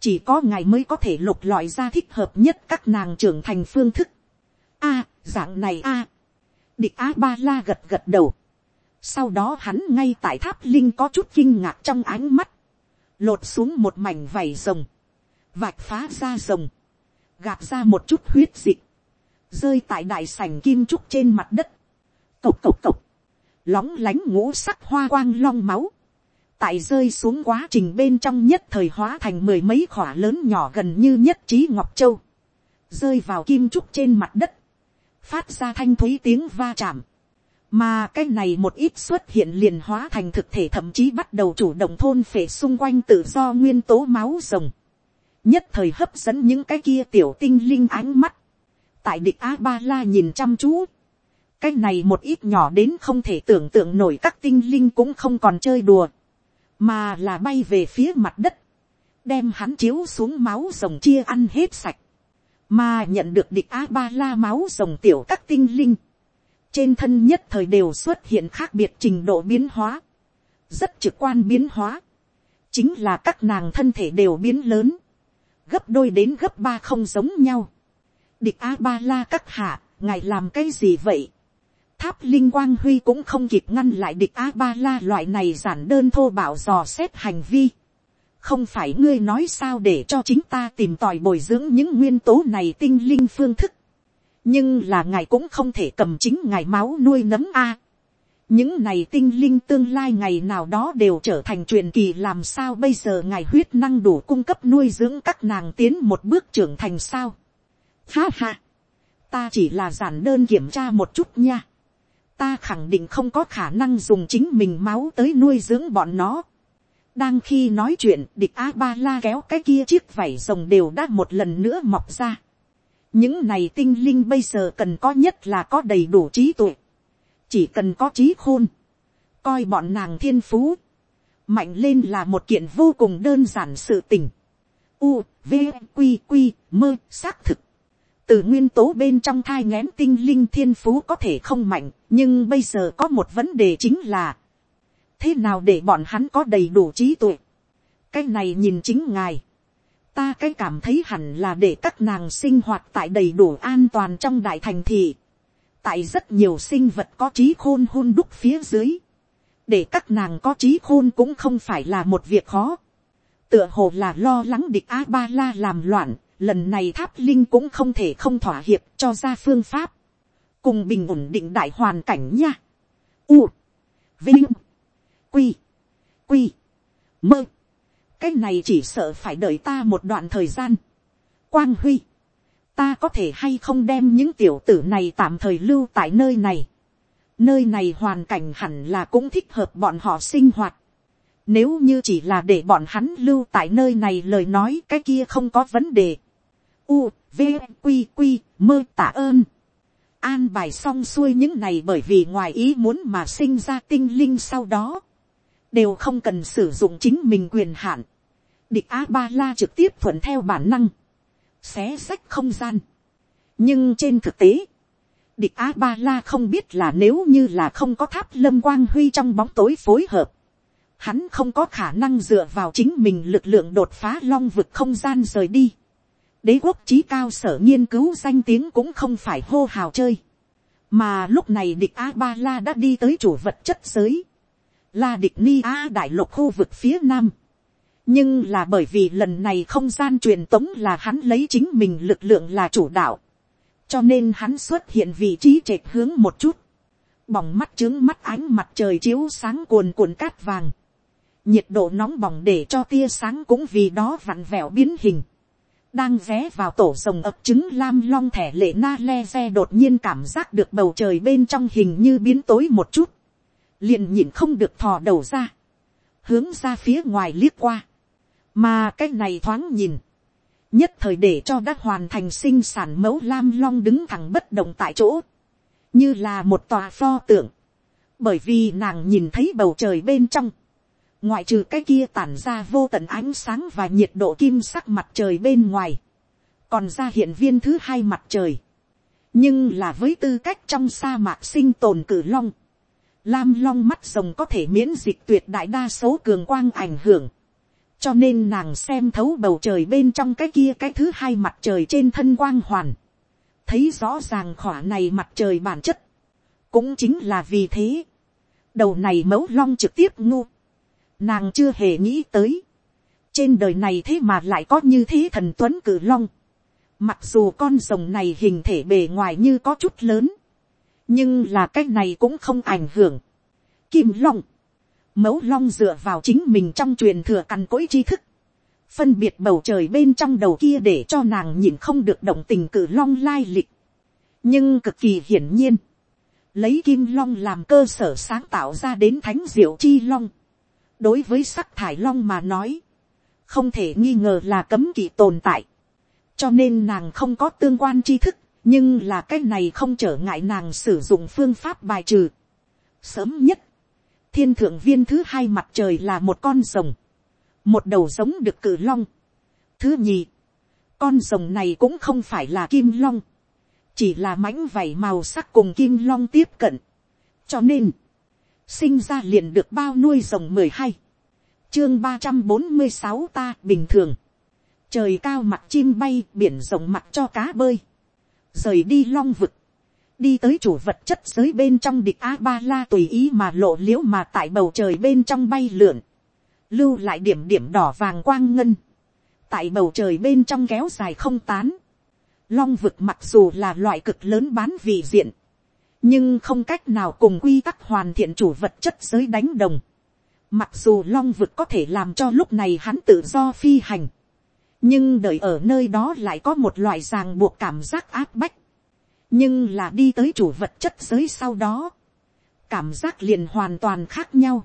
chỉ có ngài mới có thể lục lọi ra thích hợp nhất các nàng trưởng thành phương thức. A, dạng này a, địch a ba la gật gật đầu, sau đó hắn ngay tại tháp linh có chút kinh ngạc trong ánh mắt, lột xuống một mảnh vảy rồng, vạch phá ra rồng, gạt ra một chút huyết dịch, rơi tại đại sảnh kim trúc trên mặt đất, cộc cộc cộc, lóng lánh ngũ sắc hoa quang long máu, tại rơi xuống quá trình bên trong nhất thời hóa thành mười mấy khỏa lớn nhỏ gần như nhất trí ngọc châu, rơi vào kim trúc trên mặt đất, phát ra thanh thúy tiếng va chạm, mà cái này một ít xuất hiện liền hóa thành thực thể thậm chí bắt đầu chủ động thôn phể xung quanh tự do nguyên tố máu rồng, nhất thời hấp dẫn những cái kia tiểu tinh linh ánh mắt, tại địch a ba la nhìn chăm chú, cái này một ít nhỏ đến không thể tưởng tượng nổi các tinh linh cũng không còn chơi đùa, mà là bay về phía mặt đất, đem hắn chiếu xuống máu rồng chia ăn hết sạch, mà nhận được địch a ba la máu rồng tiểu các tinh linh, trên thân nhất thời đều xuất hiện khác biệt trình độ biến hóa, rất trực quan biến hóa, chính là các nàng thân thể đều biến lớn, gấp đôi đến gấp ba không giống nhau, địch a ba la các hạ, ngài làm cái gì vậy. tháp linh quang huy cũng không kịp ngăn lại địch a ba la loại này giản đơn thô bảo dò xét hành vi không phải ngươi nói sao để cho chính ta tìm tòi bồi dưỡng những nguyên tố này tinh linh phương thức. nhưng là ngài cũng không thể cầm chính ngài máu nuôi nấm a. những này tinh linh tương lai ngày nào đó đều trở thành truyền kỳ, làm sao bây giờ ngài huyết năng đủ cung cấp nuôi dưỡng các nàng tiến một bước trưởng thành sao Ha ha. Ta chỉ là giản đơn kiểm tra một chút nha. Ta khẳng định không có khả năng dùng chính mình máu tới nuôi dưỡng bọn nó. Đang khi nói chuyện, địch A-ba-la kéo cái kia chiếc vảy rồng đều đã một lần nữa mọc ra. Những này tinh linh bây giờ cần có nhất là có đầy đủ trí tuệ. Chỉ cần có trí khôn. Coi bọn nàng thiên phú. Mạnh lên là một kiện vô cùng đơn giản sự tình. U, V, Quy, Quy, mơ, xác thực từ nguyên tố bên trong thai ngén tinh linh thiên phú có thể không mạnh, nhưng bây giờ có một vấn đề chính là, thế nào để bọn hắn có đầy đủ trí tuệ. cái này nhìn chính ngài, ta cái cảm thấy hẳn là để các nàng sinh hoạt tại đầy đủ an toàn trong đại thành thị, tại rất nhiều sinh vật có trí khôn hôn đúc phía dưới, để các nàng có trí khôn cũng không phải là một việc khó, tựa hồ là lo lắng địch a ba la làm loạn, lần này tháp linh cũng không thể không thỏa hiệp cho ra phương pháp, cùng bình ổn định đại hoàn cảnh nha. U, vinh, quy, quy, mơ, cái này chỉ sợ phải đợi ta một đoạn thời gian. quang huy, ta có thể hay không đem những tiểu tử này tạm thời lưu tại nơi này. nơi này hoàn cảnh hẳn là cũng thích hợp bọn họ sinh hoạt. nếu như chỉ là để bọn hắn lưu tại nơi này lời nói cái kia không có vấn đề. u, v, q, q, mơ tạ ơn. an bài xong xuôi những này bởi vì ngoài ý muốn mà sinh ra tinh linh sau đó đều không cần sử dụng chính mình quyền hạn. Địch A Ba La trực tiếp thuận theo bản năng, xé sách không gian. Nhưng trên thực tế, địch A Ba La không biết là nếu như là không có tháp lâm quang huy trong bóng tối phối hợp, hắn không có khả năng dựa vào chính mình lực lượng đột phá long vực không gian rời đi. Đế quốc trí cao sở nghiên cứu danh tiếng cũng không phải hô hào chơi. Mà lúc này địch A-ba-la đã đi tới chủ vật chất giới La địch ni a đại lục khu vực phía nam. nhưng là bởi vì lần này không gian truyền tống là hắn lấy chính mình lực lượng là chủ đạo. cho nên hắn xuất hiện vị trí trệt hướng một chút. bỏng mắt trướng mắt ánh mặt trời chiếu sáng cuồn cuộn cát vàng. nhiệt độ nóng bỏng để cho tia sáng cũng vì đó vặn vẹo biến hình đang vé vào tổ rồng ập trứng lam long thẻ lệ na le ve đột nhiên cảm giác được bầu trời bên trong hình như biến tối một chút liền nhìn không được thò đầu ra, hướng ra phía ngoài liếc qua, mà cái này thoáng nhìn, nhất thời để cho đã hoàn thành sinh sản mẫu lam long đứng thẳng bất động tại chỗ, như là một tòa pho tượng, bởi vì nàng nhìn thấy bầu trời bên trong, ngoại trừ cái kia tản ra vô tận ánh sáng và nhiệt độ kim sắc mặt trời bên ngoài, còn ra hiện viên thứ hai mặt trời, nhưng là với tư cách trong sa mạc sinh tồn cử long, Lam long mắt rồng có thể miễn dịch tuyệt đại đa số cường quang ảnh hưởng. Cho nên nàng xem thấu bầu trời bên trong cái kia cái thứ hai mặt trời trên thân quang hoàn. Thấy rõ ràng khỏa này mặt trời bản chất. Cũng chính là vì thế. Đầu này mẫu long trực tiếp ngu. Nàng chưa hề nghĩ tới. Trên đời này thế mà lại có như thế thần tuấn cử long. Mặc dù con rồng này hình thể bề ngoài như có chút lớn nhưng là cái này cũng không ảnh hưởng. Kim long, mẫu long dựa vào chính mình trong truyền thừa cằn cỗi tri thức, phân biệt bầu trời bên trong đầu kia để cho nàng nhìn không được động tình cử long lai lịch. nhưng cực kỳ hiển nhiên, lấy kim long làm cơ sở sáng tạo ra đến thánh diệu chi long. đối với sắc thải long mà nói, không thể nghi ngờ là cấm kỵ tồn tại. cho nên nàng không có tương quan tri thức, nhưng là cái này không trở ngại nàng sử dụng phương pháp bài trừ. sớm nhất, thiên thượng viên thứ hai mặt trời là một con rồng, một đầu giống được cử long. thứ nhì, con rồng này cũng không phải là kim long, chỉ là mãnh vảy màu sắc cùng kim long tiếp cận. cho nên, sinh ra liền được bao nuôi rồng mười hai, chương ba trăm bốn mươi sáu ta bình thường, trời cao mặt chim bay biển rồng mặt cho cá bơi, rời đi long vực, đi tới chủ vật chất giới bên trong địch a ba la tùy ý mà lộ l i ễ u mà tại bầu trời bên trong bay lượn, lưu lại điểm điểm đỏ vàng quang ngân, tại bầu trời bên trong kéo dài không tán, long vực mặc dù là loại cực lớn bán vị diện, nhưng không cách nào cùng quy tắc hoàn thiện chủ vật chất giới đánh đồng, mặc dù long vực có thể làm cho lúc này hắn tự do phi hành, nhưng đợi ở nơi đó lại có một loại ràng buộc cảm giác áp bách, nhưng là đi tới chủ vật chất giới sau đó, cảm giác liền hoàn toàn khác nhau,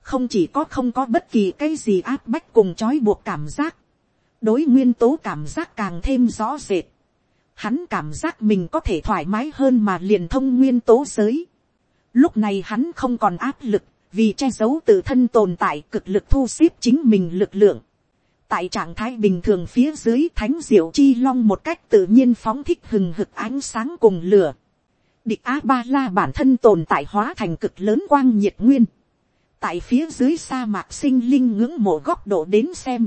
không chỉ có không có bất kỳ cái gì áp bách cùng trói buộc cảm giác, đối nguyên tố cảm giác càng thêm rõ rệt, hắn cảm giác mình có thể thoải mái hơn mà liền thông nguyên tố giới. Lúc này hắn không còn áp lực, vì che giấu tự thân tồn tại cực lực thu xếp chính mình lực lượng tại trạng thái bình thường phía dưới thánh diệu chi long một cách tự nhiên phóng thích hừng hực ánh sáng cùng lửa. Địch a ba la bản thân tồn tại hóa thành cực lớn quang nhiệt nguyên. tại phía dưới sa mạc sinh linh ngưỡng mộ góc độ đến xem.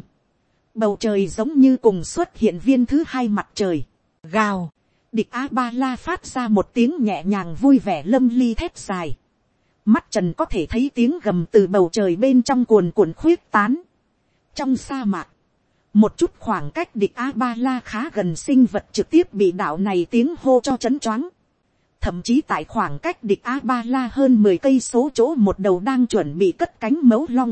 bầu trời giống như cùng xuất hiện viên thứ hai mặt trời. gào. địch a ba la phát ra một tiếng nhẹ nhàng vui vẻ lâm ly thép dài. mắt trần có thể thấy tiếng gầm từ bầu trời bên trong cuồn cuộn khuyết tán trong sa mạc, một chút khoảng cách địch a ba la khá gần sinh vật trực tiếp bị đạo này tiếng hô cho c h ấ n choáng. thậm chí tại khoảng cách địch a ba la hơn mười cây số chỗ một đầu đang chuẩn bị cất cánh mấu long,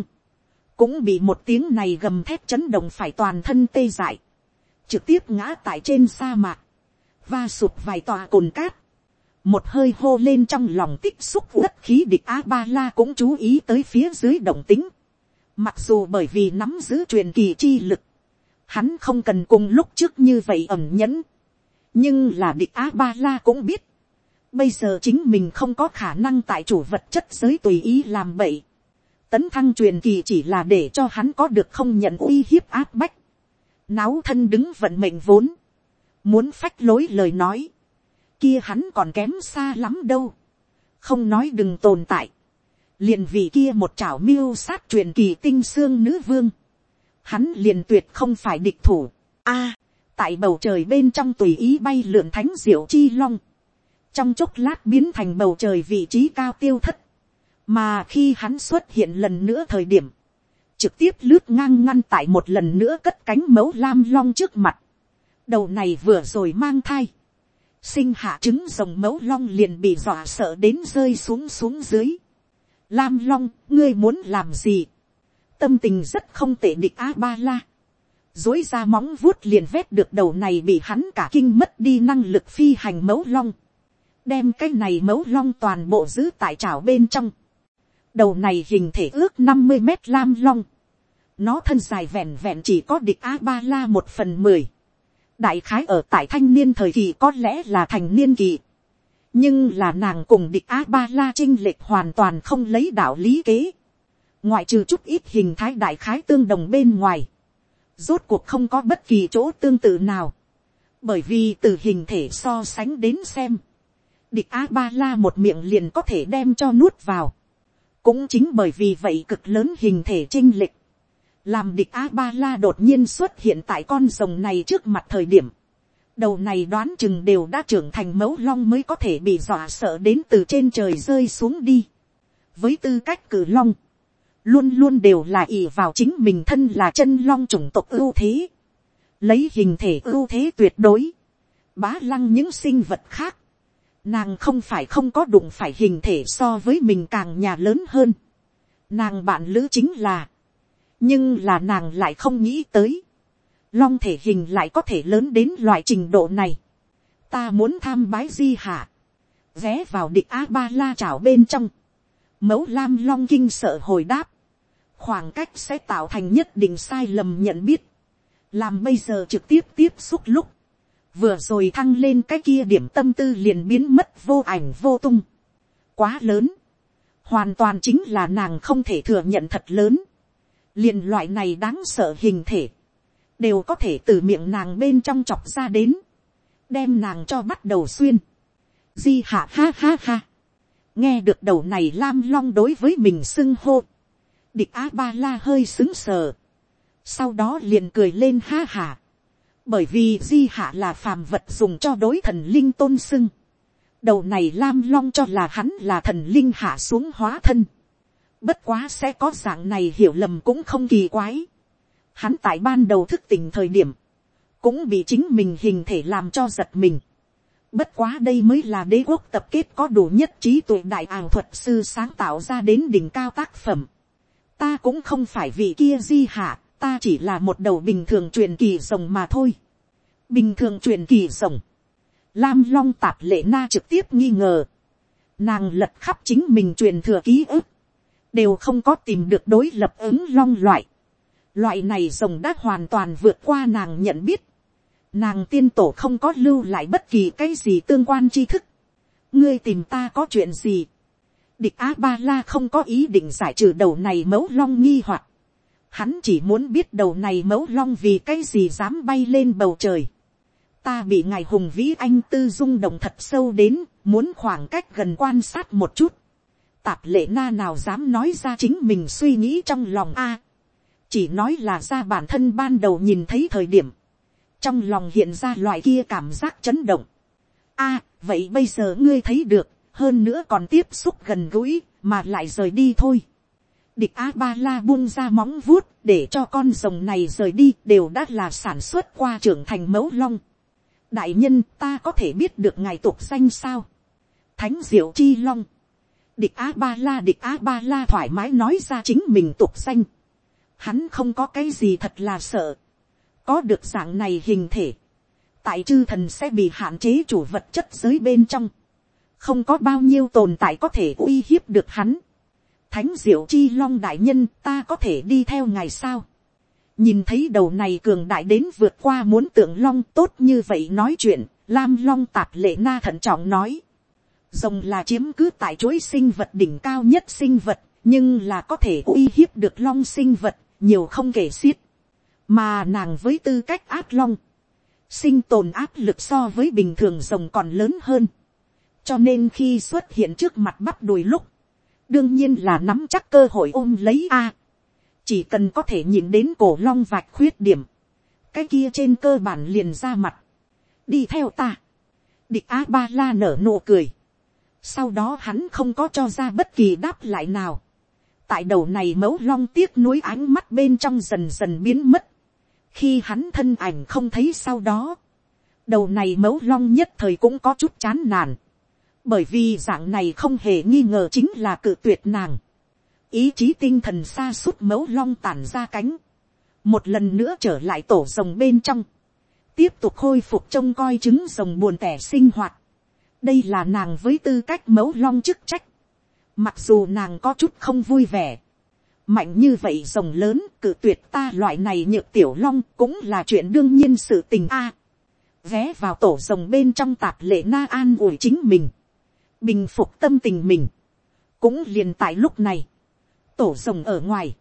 cũng bị một tiếng này gầm thép chấn động phải toàn thân tê dại, trực tiếp ngã tại trên sa mạc, và sụt vài tòa cồn cát, một hơi hô lên trong lòng tích xúc đất khí địch a ba la cũng chú ý tới phía dưới động tính, mặc dù bởi vì nắm giữ truyền kỳ chi lực, hắn không cần cùng lúc trước như vậy ẩm nhẫn, nhưng là địch a ba la cũng biết, bây giờ chính mình không có khả năng tại chủ vật chất giới tùy ý làm bậy, tấn thăng truyền kỳ chỉ là để cho hắn có được không nhận uy hiếp áp bách, náo thân đứng vận mệnh vốn, muốn phách lối lời nói, kia hắn còn kém xa lắm đâu, không nói đừng tồn tại, liền vì kia một chảo miêu sát truyền kỳ tinh xương nữ vương, hắn liền tuyệt không phải địch thủ, a, à, tại bầu trời bên trong tùy ý bay lượn thánh diệu chi long, trong chốc lát biến thành bầu trời vị trí cao tiêu thất, mà khi hắn xuất hiện lần nữa thời điểm, trực tiếp lướt ngang ngăn tại một lần nữa cất cánh mấu lam long trước mặt, đầu này vừa rồi mang thai, sinh hạ trứng rồng mấu long liền bị dọa sợ đến rơi xuống xuống dưới. Lam long, ngươi muốn làm gì? Tâm tình rất không tệ địch a ba la. dối ra móng vuốt liền vét được đầu này bị hắn cả kinh mất đi năng lực phi hành mấu long. đem cái này mấu long toàn bộ giữ tại chảo bên trong. đầu này hình thể ước năm mươi mét lam long. nó thân dài vẹn vẹn chỉ có địch a ba la một phần mười đại khái ở tại thanh niên thời kỳ có lẽ là thành niên kỳ. nhưng là nàng cùng địch a ba la chinh lệch hoàn toàn không lấy đạo lý kế ngoại trừ chút ít hình thái đại khái tương đồng bên ngoài. rốt cuộc không có bất kỳ chỗ tương tự nào. bởi vì từ hình thể so sánh đến xem. địch a ba la một miệng liền có thể đem cho nuốt vào. cũng chính bởi vì vậy cực lớn hình thể chinh lịch làm địch a ba la đột nhiên xuất hiện tại con rồng này trước mặt thời điểm, đầu này đoán chừng đều đã trưởng thành mẫu long mới có thể bị dọa sợ đến từ trên trời rơi xuống đi. với tư cách cử long, luôn luôn đều là ỷ vào chính mình thân là chân long chủng tộc ưu thế, lấy hình thể ưu thế tuyệt đối, bá lăng những sinh vật khác, nàng không phải không có đụng phải hình thể so với mình càng nhà lớn hơn, nàng bạn lữ chính là, nhưng là nàng lại không nghĩ tới, long thể hình lại có thể lớn đến loại trình độ này. ta muốn tham bái di hạ, ghé vào địch a ba la chảo bên trong, mẫu lam long kinh sợ hồi đáp, khoảng cách sẽ tạo thành nhất định sai lầm nhận biết, làm bây giờ trực tiếp tiếp xúc lúc, vừa rồi thăng lên cái kia điểm tâm tư liền biến mất vô ảnh vô tung, quá lớn, hoàn toàn chính là nàng không thể thừa nhận thật lớn, liền loại này đáng sợ hình thể, đều có thể từ miệng nàng bên trong chọc ra đến, đem nàng cho bắt đầu xuyên. Di hạ ha ha ha. nghe được đầu này lam long đối với mình xưng hô địch a ba la hơi xứng sờ. sau đó liền cười lên ha hả. bởi vì di hạ là phàm vật dùng cho đối thần linh tôn sưng, đầu này lam long cho là hắn là thần linh hạ xuống hóa thân Bất quá sẽ có dạng này hiểu lầm cũng không kỳ quái. Hắn tại ban đầu thức tỉnh thời điểm. Cũng bị chính mình hình thể làm cho giật mình. Bất quá đây mới là đế quốc tập kết có đủ nhất trí tuệ đại ảo thuật sư sáng tạo ra đến đỉnh cao tác phẩm. Ta cũng không phải vị kia di hạ, ta chỉ là một đầu bình thường truyền kỳ rồng mà thôi. Bình thường truyền kỳ rồng. Lam Long tạp lệ na trực tiếp nghi ngờ. Nàng lật khắp chính mình truyền thừa ký ức đều không có tìm được đối lập ứng long loại. Loại này rồng đã hoàn toàn vượt qua nàng nhận biết. Nàng tiên tổ không có lưu lại bất kỳ cái gì tương quan tri thức. ngươi tìm ta có chuyện gì địch a ba la không có ý định giải trừ đầu này mấu long nghi hoặc. hắn chỉ muốn biết đầu này mấu long vì cái gì dám bay lên bầu trời. ta bị ngài hùng vĩ anh tư dung động thật sâu đến, muốn khoảng cách gần quan sát một chút tạp lệ na nào dám nói ra chính mình suy nghĩ trong lòng a. chỉ nói là ra bản thân ban đầu nhìn thấy thời điểm. trong lòng hiện ra loại kia cảm giác chấn động. a, vậy bây giờ ngươi thấy được, hơn nữa còn tiếp xúc gần gũi, mà lại rời đi thôi. địch a ba la buông ra móng vuốt, để cho con rồng này rời đi đều đã là sản xuất qua trưởng thành mẫu long. đại nhân ta có thể biết được ngài tục danh sao? Thánh diệu chi long, địch a ba la địch a ba la thoải mái nói ra chính mình tục danh, hắn không có cái gì thật là sợ, có được dạng này hình thể, tại chư thần sẽ bị hạn chế chủ vật chất giới bên trong, không có bao nhiêu tồn tại có thể uy hiếp được hắn. Thánh diệu chi long đại nhân ta có thể đi theo ngài sao. nhìn thấy đầu này cường đại đến vượt qua muốn tượng long tốt như vậy nói chuyện, lam long tạp lệ na thận trọng nói. rồng là chiếm cứ tại chuỗi sinh vật đỉnh cao nhất sinh vật, nhưng là có thể uy hiếp được long sinh vật, nhiều không kể xiết. mà nàng với tư cách áp long, sinh tồn áp lực so với bình thường rồng còn lớn hơn cho nên khi xuất hiện trước mặt bắp đùi lúc, đương nhiên là nắm chắc cơ hội ôm lấy a. chỉ cần có thể nhìn đến cổ long vạch khuyết điểm, cái kia trên cơ bản liền ra mặt, đi theo ta, địch a ba la nở nụ cười, sau đó hắn không có cho ra bất kỳ đáp lại nào, tại đầu này mẫu long tiếc nuối ánh mắt bên trong dần dần biến mất, khi hắn thân ảnh không thấy sau đó, đầu này mẫu long nhất thời cũng có chút chán nản, bởi vì dạng này không hề nghi ngờ chính là cự tuyệt nàng. ý chí tinh thần xa suốt mẫu long tản ra cánh, một lần nữa trở lại tổ rồng bên trong, tiếp tục khôi phục trông coi trứng rồng buồn tẻ sinh hoạt. đây là nàng với tư cách mẫu long chức trách, mặc dù nàng có chút không vui vẻ, mạnh như vậy rồng lớn cự tuyệt ta loại này nhược tiểu long cũng là chuyện đương nhiên sự tình a. ghé vào tổ rồng bên trong tạp lệ na an ủi chính mình bình phục tâm tình mình, cũng liền tại lúc này, tổ rồng ở ngoài,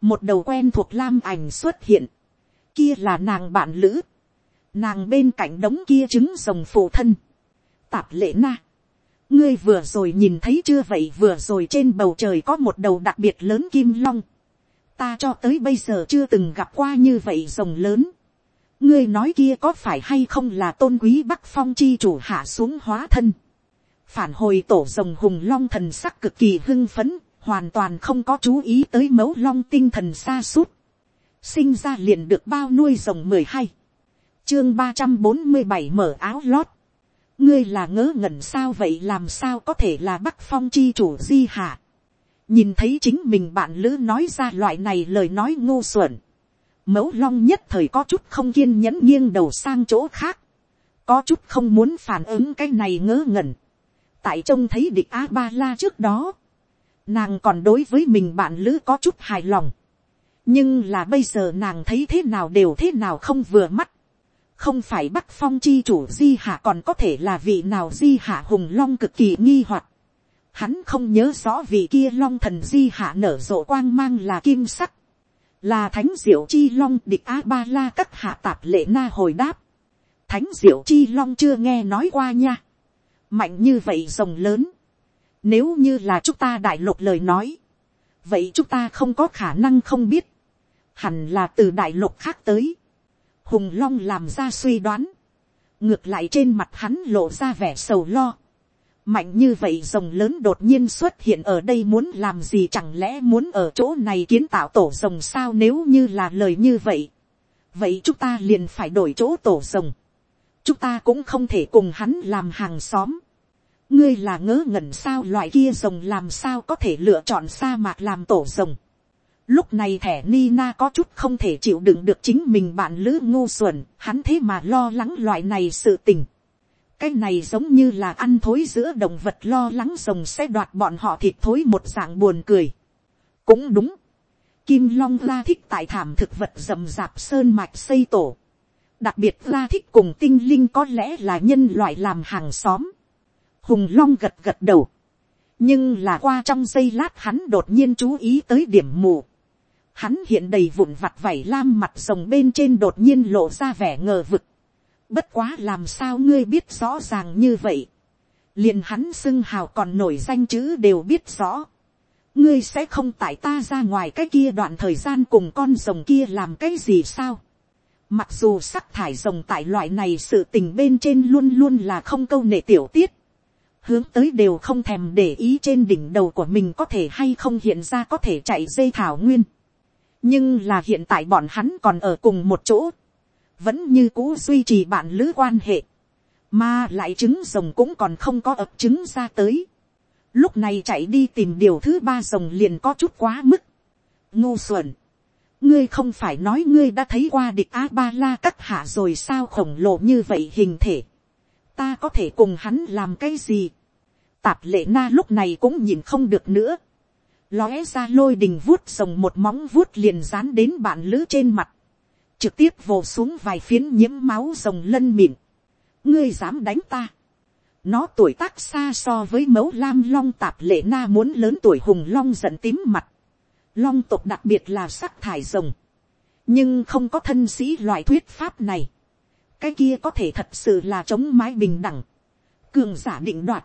một đầu quen thuộc lam ảnh xuất hiện, kia là nàng bạn lữ, nàng bên cạnh đống kia trứng rồng phụ thân, tạp lệ na, ngươi vừa rồi nhìn thấy chưa vậy vừa rồi trên bầu trời có một đầu đặc biệt lớn kim long, ta cho tới bây giờ chưa từng gặp qua như vậy rồng lớn, ngươi nói kia có phải hay không là tôn quý bắc phong chi chủ hạ xuống hóa thân, phản hồi tổ rồng hùng long thần sắc cực kỳ hưng phấn, hoàn toàn không có chú ý tới mẫu long tinh thần xa suốt. sinh ra liền được bao nuôi rồng mười hai, chương ba trăm bốn mươi bảy mở áo lót. ngươi là ngớ ngẩn sao vậy làm sao có thể là bắc phong chi chủ di hạ. nhìn thấy chính mình bạn lữ nói ra loại này lời nói ngu xuẩn. mẫu long nhất thời có chút không kiên nhẫn nghiêng đầu sang chỗ khác. có chút không muốn phản ứng cái này ngớ ngẩn tại trông thấy địch a ba la trước đó, nàng còn đối với mình bạn lữ có chút hài lòng. nhưng là bây giờ nàng thấy thế nào đều thế nào không vừa mắt. không phải bắc phong chi chủ di hạ còn có thể là vị nào di hạ hùng long cực kỳ nghi hoặc. hắn không nhớ rõ vị kia long thần di hạ nở rộ quang mang là kim sắc. là thánh diệu chi long địch a ba la các hạ tạp lệ na hồi đáp. thánh diệu chi long chưa nghe nói qua nha mạnh như vậy rồng lớn, nếu như là chúng ta đại lục lời nói, vậy chúng ta không có khả năng không biết, hẳn là từ đại lục khác tới, hùng long làm ra suy đoán, ngược lại trên mặt hắn lộ ra vẻ sầu lo, mạnh như vậy rồng lớn đột nhiên xuất hiện ở đây muốn làm gì chẳng lẽ muốn ở chỗ này kiến tạo tổ rồng sao? Nếu như là lời như vậy, vậy chúng ta liền phải đổi chỗ tổ rồng, chúng ta cũng không thể cùng hắn làm hàng xóm. ngươi là ngớ ngẩn sao loại kia rồng làm sao có thể lựa chọn sa mạc làm tổ rồng. lúc này thẻ Nina có chút không thể chịu đựng được chính mình bạn lữ ngu xuẩn, hắn thế mà lo lắng loại này sự tình. cái này giống như là ăn thối giữa động vật lo lắng rồng sẽ đoạt bọn họ thịt thối một dạng buồn cười. cũng đúng. Kim Long la thích tại thảm thực vật rầm rạp sơn mạch xây tổ đặc biệt ra thích cùng tinh linh có lẽ là nhân loại làm hàng xóm. hùng long gật gật đầu. nhưng là qua trong giây lát hắn đột nhiên chú ý tới điểm mù. hắn hiện đầy vụn vặt vảy lam mặt rồng bên trên đột nhiên lộ ra vẻ ngờ vực. bất quá làm sao ngươi biết rõ ràng như vậy. liền hắn xưng hào còn nổi danh chữ đều biết rõ. ngươi sẽ không tại ta ra ngoài cái kia đoạn thời gian cùng con rồng kia làm cái gì sao Mặc dù sắc thải rồng tại loại này sự tình bên trên luôn luôn là không câu nệ tiểu tiết. Hướng tới đều không thèm để ý trên đỉnh đầu của mình có thể hay không hiện ra có thể chạy dây thảo nguyên. Nhưng là hiện tại bọn hắn còn ở cùng một chỗ. Vẫn như cũ duy trì bạn lữ quan hệ. mà lại trứng rồng cũng còn không có ập trứng ra tới. lúc này chạy đi tìm điều thứ ba rồng liền có chút quá mức. ngu xuẩn ngươi không phải nói ngươi đã thấy qua địch a ba la các hạ rồi sao khổng lồ như vậy hình thể. ta có thể cùng hắn làm cái gì. tạp lệ na lúc này cũng nhìn không được nữa. lóe ra lôi đình vuốt rồng một móng vuốt liền dán đến bạn lữ trên mặt. trực tiếp vồ xuống vài phiến nhiễm máu rồng lân mịn ngươi dám đánh ta. nó tuổi tác xa so với mẫu lam long tạp lệ na muốn lớn tuổi hùng long giận tím mặt long tộc đặc biệt là sắc thải rồng. nhưng không có thân sĩ loại thuyết pháp này. cái kia có thể thật sự là chống mái bình đẳng. cường giả định đoạt.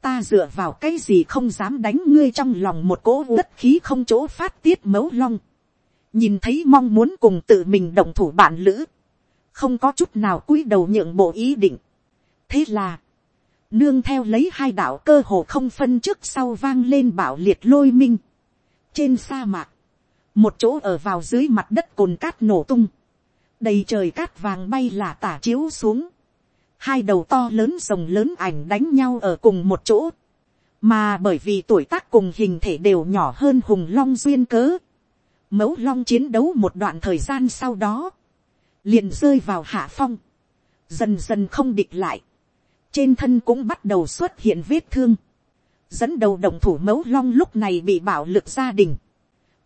ta dựa vào cái gì không dám đánh ngươi trong lòng một cỗ đất khí không chỗ phát tiết mấu long. nhìn thấy mong muốn cùng tự mình đồng thủ bạn lữ không có chút nào cúi đầu nhượng bộ ý định. thế là, nương theo lấy hai đạo cơ hồ không phân trước sau vang lên bảo liệt lôi minh trên sa mạc, một chỗ ở vào dưới mặt đất cồn cát nổ tung, đầy trời cát vàng bay là tả chiếu xuống, hai đầu to lớn rồng lớn ảnh đánh nhau ở cùng một chỗ, mà bởi vì tuổi tác cùng hình thể đều nhỏ hơn hùng long duyên cớ, mẫu long chiến đấu một đoạn thời gian sau đó, liền rơi vào hạ phong, dần dần không địch lại, trên thân cũng bắt đầu xuất hiện vết thương, dẫn đầu đồng thủ mấu long lúc này bị bạo lực gia đình,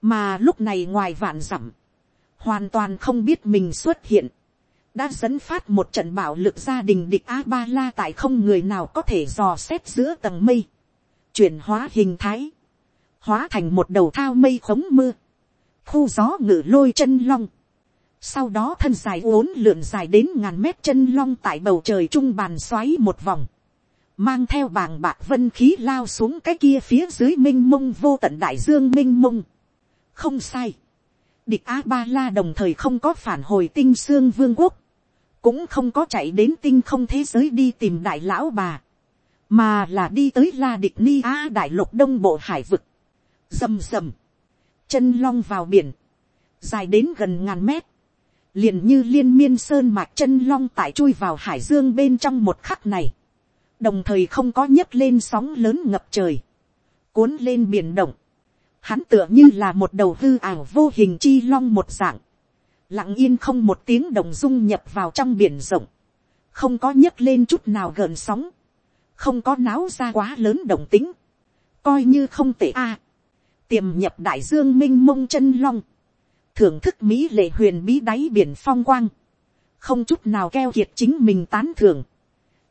mà lúc này ngoài vạn dặm, hoàn toàn không biết mình xuất hiện, đã dẫn phát một trận bạo lực gia đình địch a ba la tại không người nào có thể dò xét giữa tầng mây, chuyển hóa hình thái, hóa thành một đầu thao mây khống mưa, khu gió ngự lôi chân long, sau đó thân dài uốn lượn dài đến ngàn mét chân long tại bầu trời trung bàn xoáy một vòng. Mang theo bàng bạc vân khí lao xuống cái kia phía dưới minh mông vô tận đại dương minh mông. Không sai. Địch A-ba-la đồng thời không có phản hồi tinh xương vương quốc. Cũng không có chạy đến tinh không thế giới đi tìm đại lão bà. Mà là đi tới la địch ni a đại lục đông bộ hải vực. Dầm rầm, Chân long vào biển. Dài đến gần ngàn mét liền như liên miên sơn mạc chân long tại chui vào hải dương bên trong một khắc này, đồng thời không có nhấc lên sóng lớn ngập trời, cuốn lên biển động, hắn tựa như là một đầu hư ảo vô hình chi long một dạng, lặng yên không một tiếng đồng dung nhập vào trong biển rộng, không có nhấc lên chút nào gợn sóng, không có náo ra quá lớn đồng tính, coi như không tệ a, tiềm nhập đại dương m i n h mông chân long, thưởng thức mỹ lệ huyền bí đáy biển phong quang, không chút nào keo kiệt chính mình tán thưởng,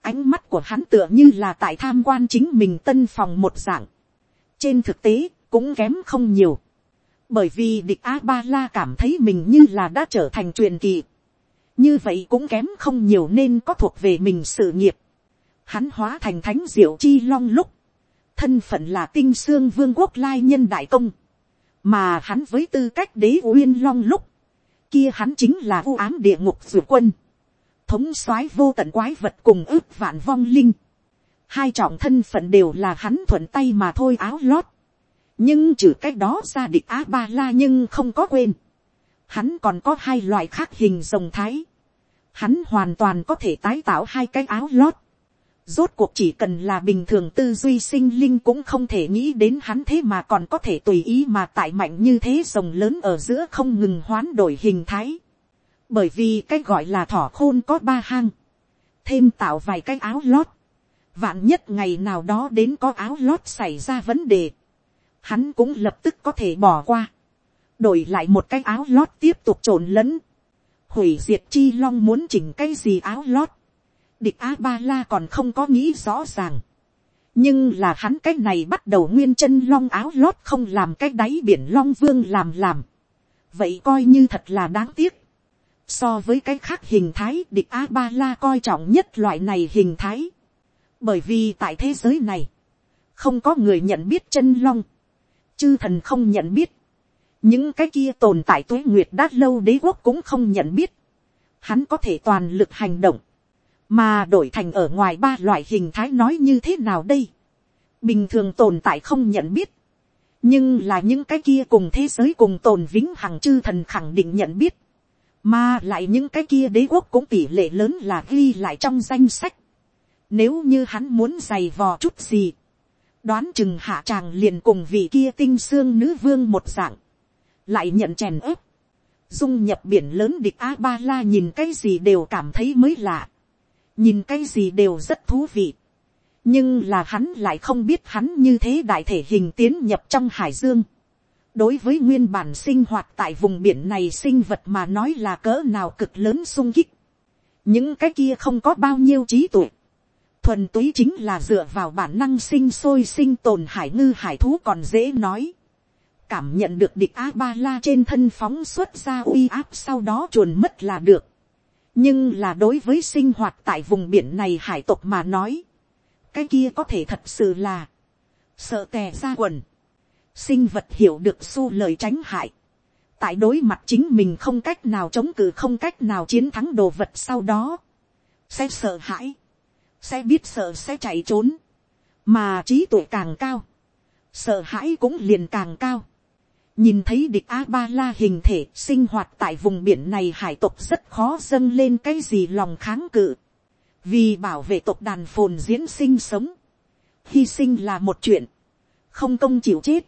ánh mắt của hắn tựa như là tại tham quan chính mình tân phòng một dạng, trên thực tế cũng kém không nhiều, bởi vì địch a ba la cảm thấy mình như là đã trở thành truyền kỳ, như vậy cũng kém không nhiều nên có thuộc về mình sự nghiệp, hắn hóa thành thánh diệu chi long lúc, thân phận là tinh xương vương quốc lai nhân đại công, mà hắn với tư cách đế uyên long lúc, kia hắn chính là u ám địa ngục dược quân, thống soái vô tận quái vật cùng ước vạn vong linh, hai trọng thân phận đều là hắn thuận tay mà thôi áo lót, nhưng trừ cách đó ra địch á ba la nhưng không có quên, hắn còn có hai loại khác hình rồng thái, hắn hoàn toàn có thể tái tạo hai cái áo lót, Rốt cuộc chỉ cần là bình thường tư duy sinh linh cũng không thể nghĩ đến hắn thế mà còn có thể tùy ý mà tại mạnh như thế rồng lớn ở giữa không ngừng hoán đổi hình thái. Bởi vì cái gọi là thỏ khôn có ba hang. Thêm tạo vài cái áo lót. Vạn nhất ngày nào đó đến có áo lót xảy ra vấn đề. Hắn cũng lập tức có thể bỏ qua. Đổi lại một cái áo lót tiếp tục trộn lẫn. Hủy diệt chi long muốn chỉnh cái gì áo lót địch a ba la còn không có nghĩ rõ ràng. nhưng là hắn cái này bắt đầu nguyên chân long áo lót không làm cái đáy biển long vương làm làm. vậy coi như thật là đáng tiếc so với cái khác hình thái địch a ba la coi trọng nhất loại này hình thái. bởi vì tại thế giới này, không có người nhận biết chân long. chư thần không nhận biết. những cái kia tồn tại tuế nguyệt đã lâu đế quốc cũng không nhận biết. hắn có thể toàn lực hành động mà đổi thành ở ngoài ba loại hình thái nói như thế nào đây, bình thường tồn tại không nhận biết, nhưng là những cái kia cùng thế giới cùng tồn vĩnh hằng chư thần khẳng định nhận biết, mà lại những cái kia đế quốc cũng tỷ lệ lớn là ghi lại trong danh sách, Nếu như hắn muốn giày vò chút gì. Đoán chừng hạ tràng liền cùng vị kia tinh xương nữ vương một dạng. Lại nhận chèn ớp. Dung nhập biển lớn địch A-ba-la nhìn cái gì đều cảm thấy mới lạ. Nhìn cái gì đều rất thú vị. Nhưng là hắn lại không biết hắn như thế đại thể hình tiến nhập trong hải dương. Đối với nguyên bản sinh hoạt tại vùng biển này sinh vật mà nói là cỡ nào cực lớn sung kích. Những cái kia không có bao nhiêu trí tuệ thuần túy chính là dựa vào bản năng sinh sôi sinh tồn hải ngư hải thú còn dễ nói. cảm nhận được địch a ba la trên thân phóng xuất ra uy áp sau đó chuồn mất là được. nhưng là đối với sinh hoạt tại vùng biển này hải tộc mà nói, cái kia có thể thật sự là sợ tè ra quần sinh vật hiểu được su lời tránh hại. tại đối mặt chính mình không cách nào chống cự không cách nào chiến thắng đồ vật sau đó, sẽ sợ hãi sẽ biết sợ sẽ chạy trốn, mà trí tuệ càng cao, sợ hãi cũng liền càng cao. nhìn thấy địch a ba la hình thể sinh hoạt tại vùng biển này hải tộc rất khó dâng lên cái gì lòng kháng cự, vì bảo vệ tộc đàn phồn diễn sinh sống, hy sinh là một chuyện, không công chịu chết,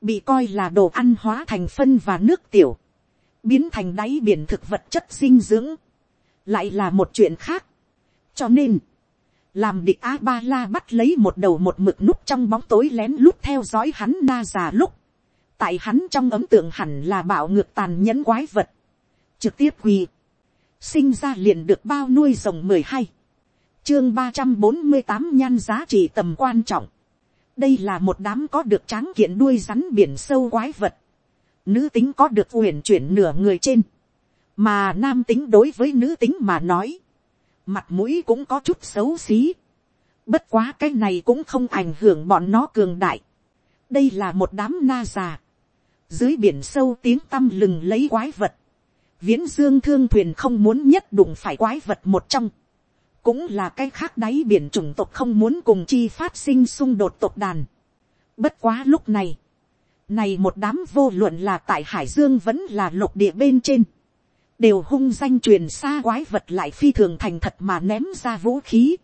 bị coi là đồ ăn hóa thành phân và nước tiểu, biến thành đáy biển thực vật chất dinh dưỡng, lại là một chuyện khác. cho nên, làm địch a ba la bắt lấy một đầu một mực núp trong bóng tối lén lút theo dõi hắn na già lúc, tại hắn trong ấm tượng hẳn là bảo ngược tàn nhẫn quái vật, trực tiếp quỳ, sinh ra liền được bao nuôi rồng mười hai, chương ba trăm bốn mươi tám nhan giá trị tầm quan trọng, đây là một đám có được tráng kiện đuôi rắn biển sâu quái vật, nữ tính có được uyển chuyển nửa người trên, mà nam tính đối với nữ tính mà nói, mặt mũi cũng có chút xấu xí. Bất quá cái này cũng không ảnh hưởng bọn nó cường đại. Đây là một đám na già. Dưới biển sâu tiếng tăm lừng lấy quái vật. Viễn dương thương thuyền không muốn nhất đụng phải quái vật một trong. Cũng là cái khác đáy biển chủng tộc không muốn cùng chi phát sinh xung đột tộc đàn. Bất quá lúc này. Này một đám vô luận là tại Hải Dương vẫn là lục địa bên trên đều hung danh truyền xa quái vật lại phi thường thành thật mà ném ra vũ khí,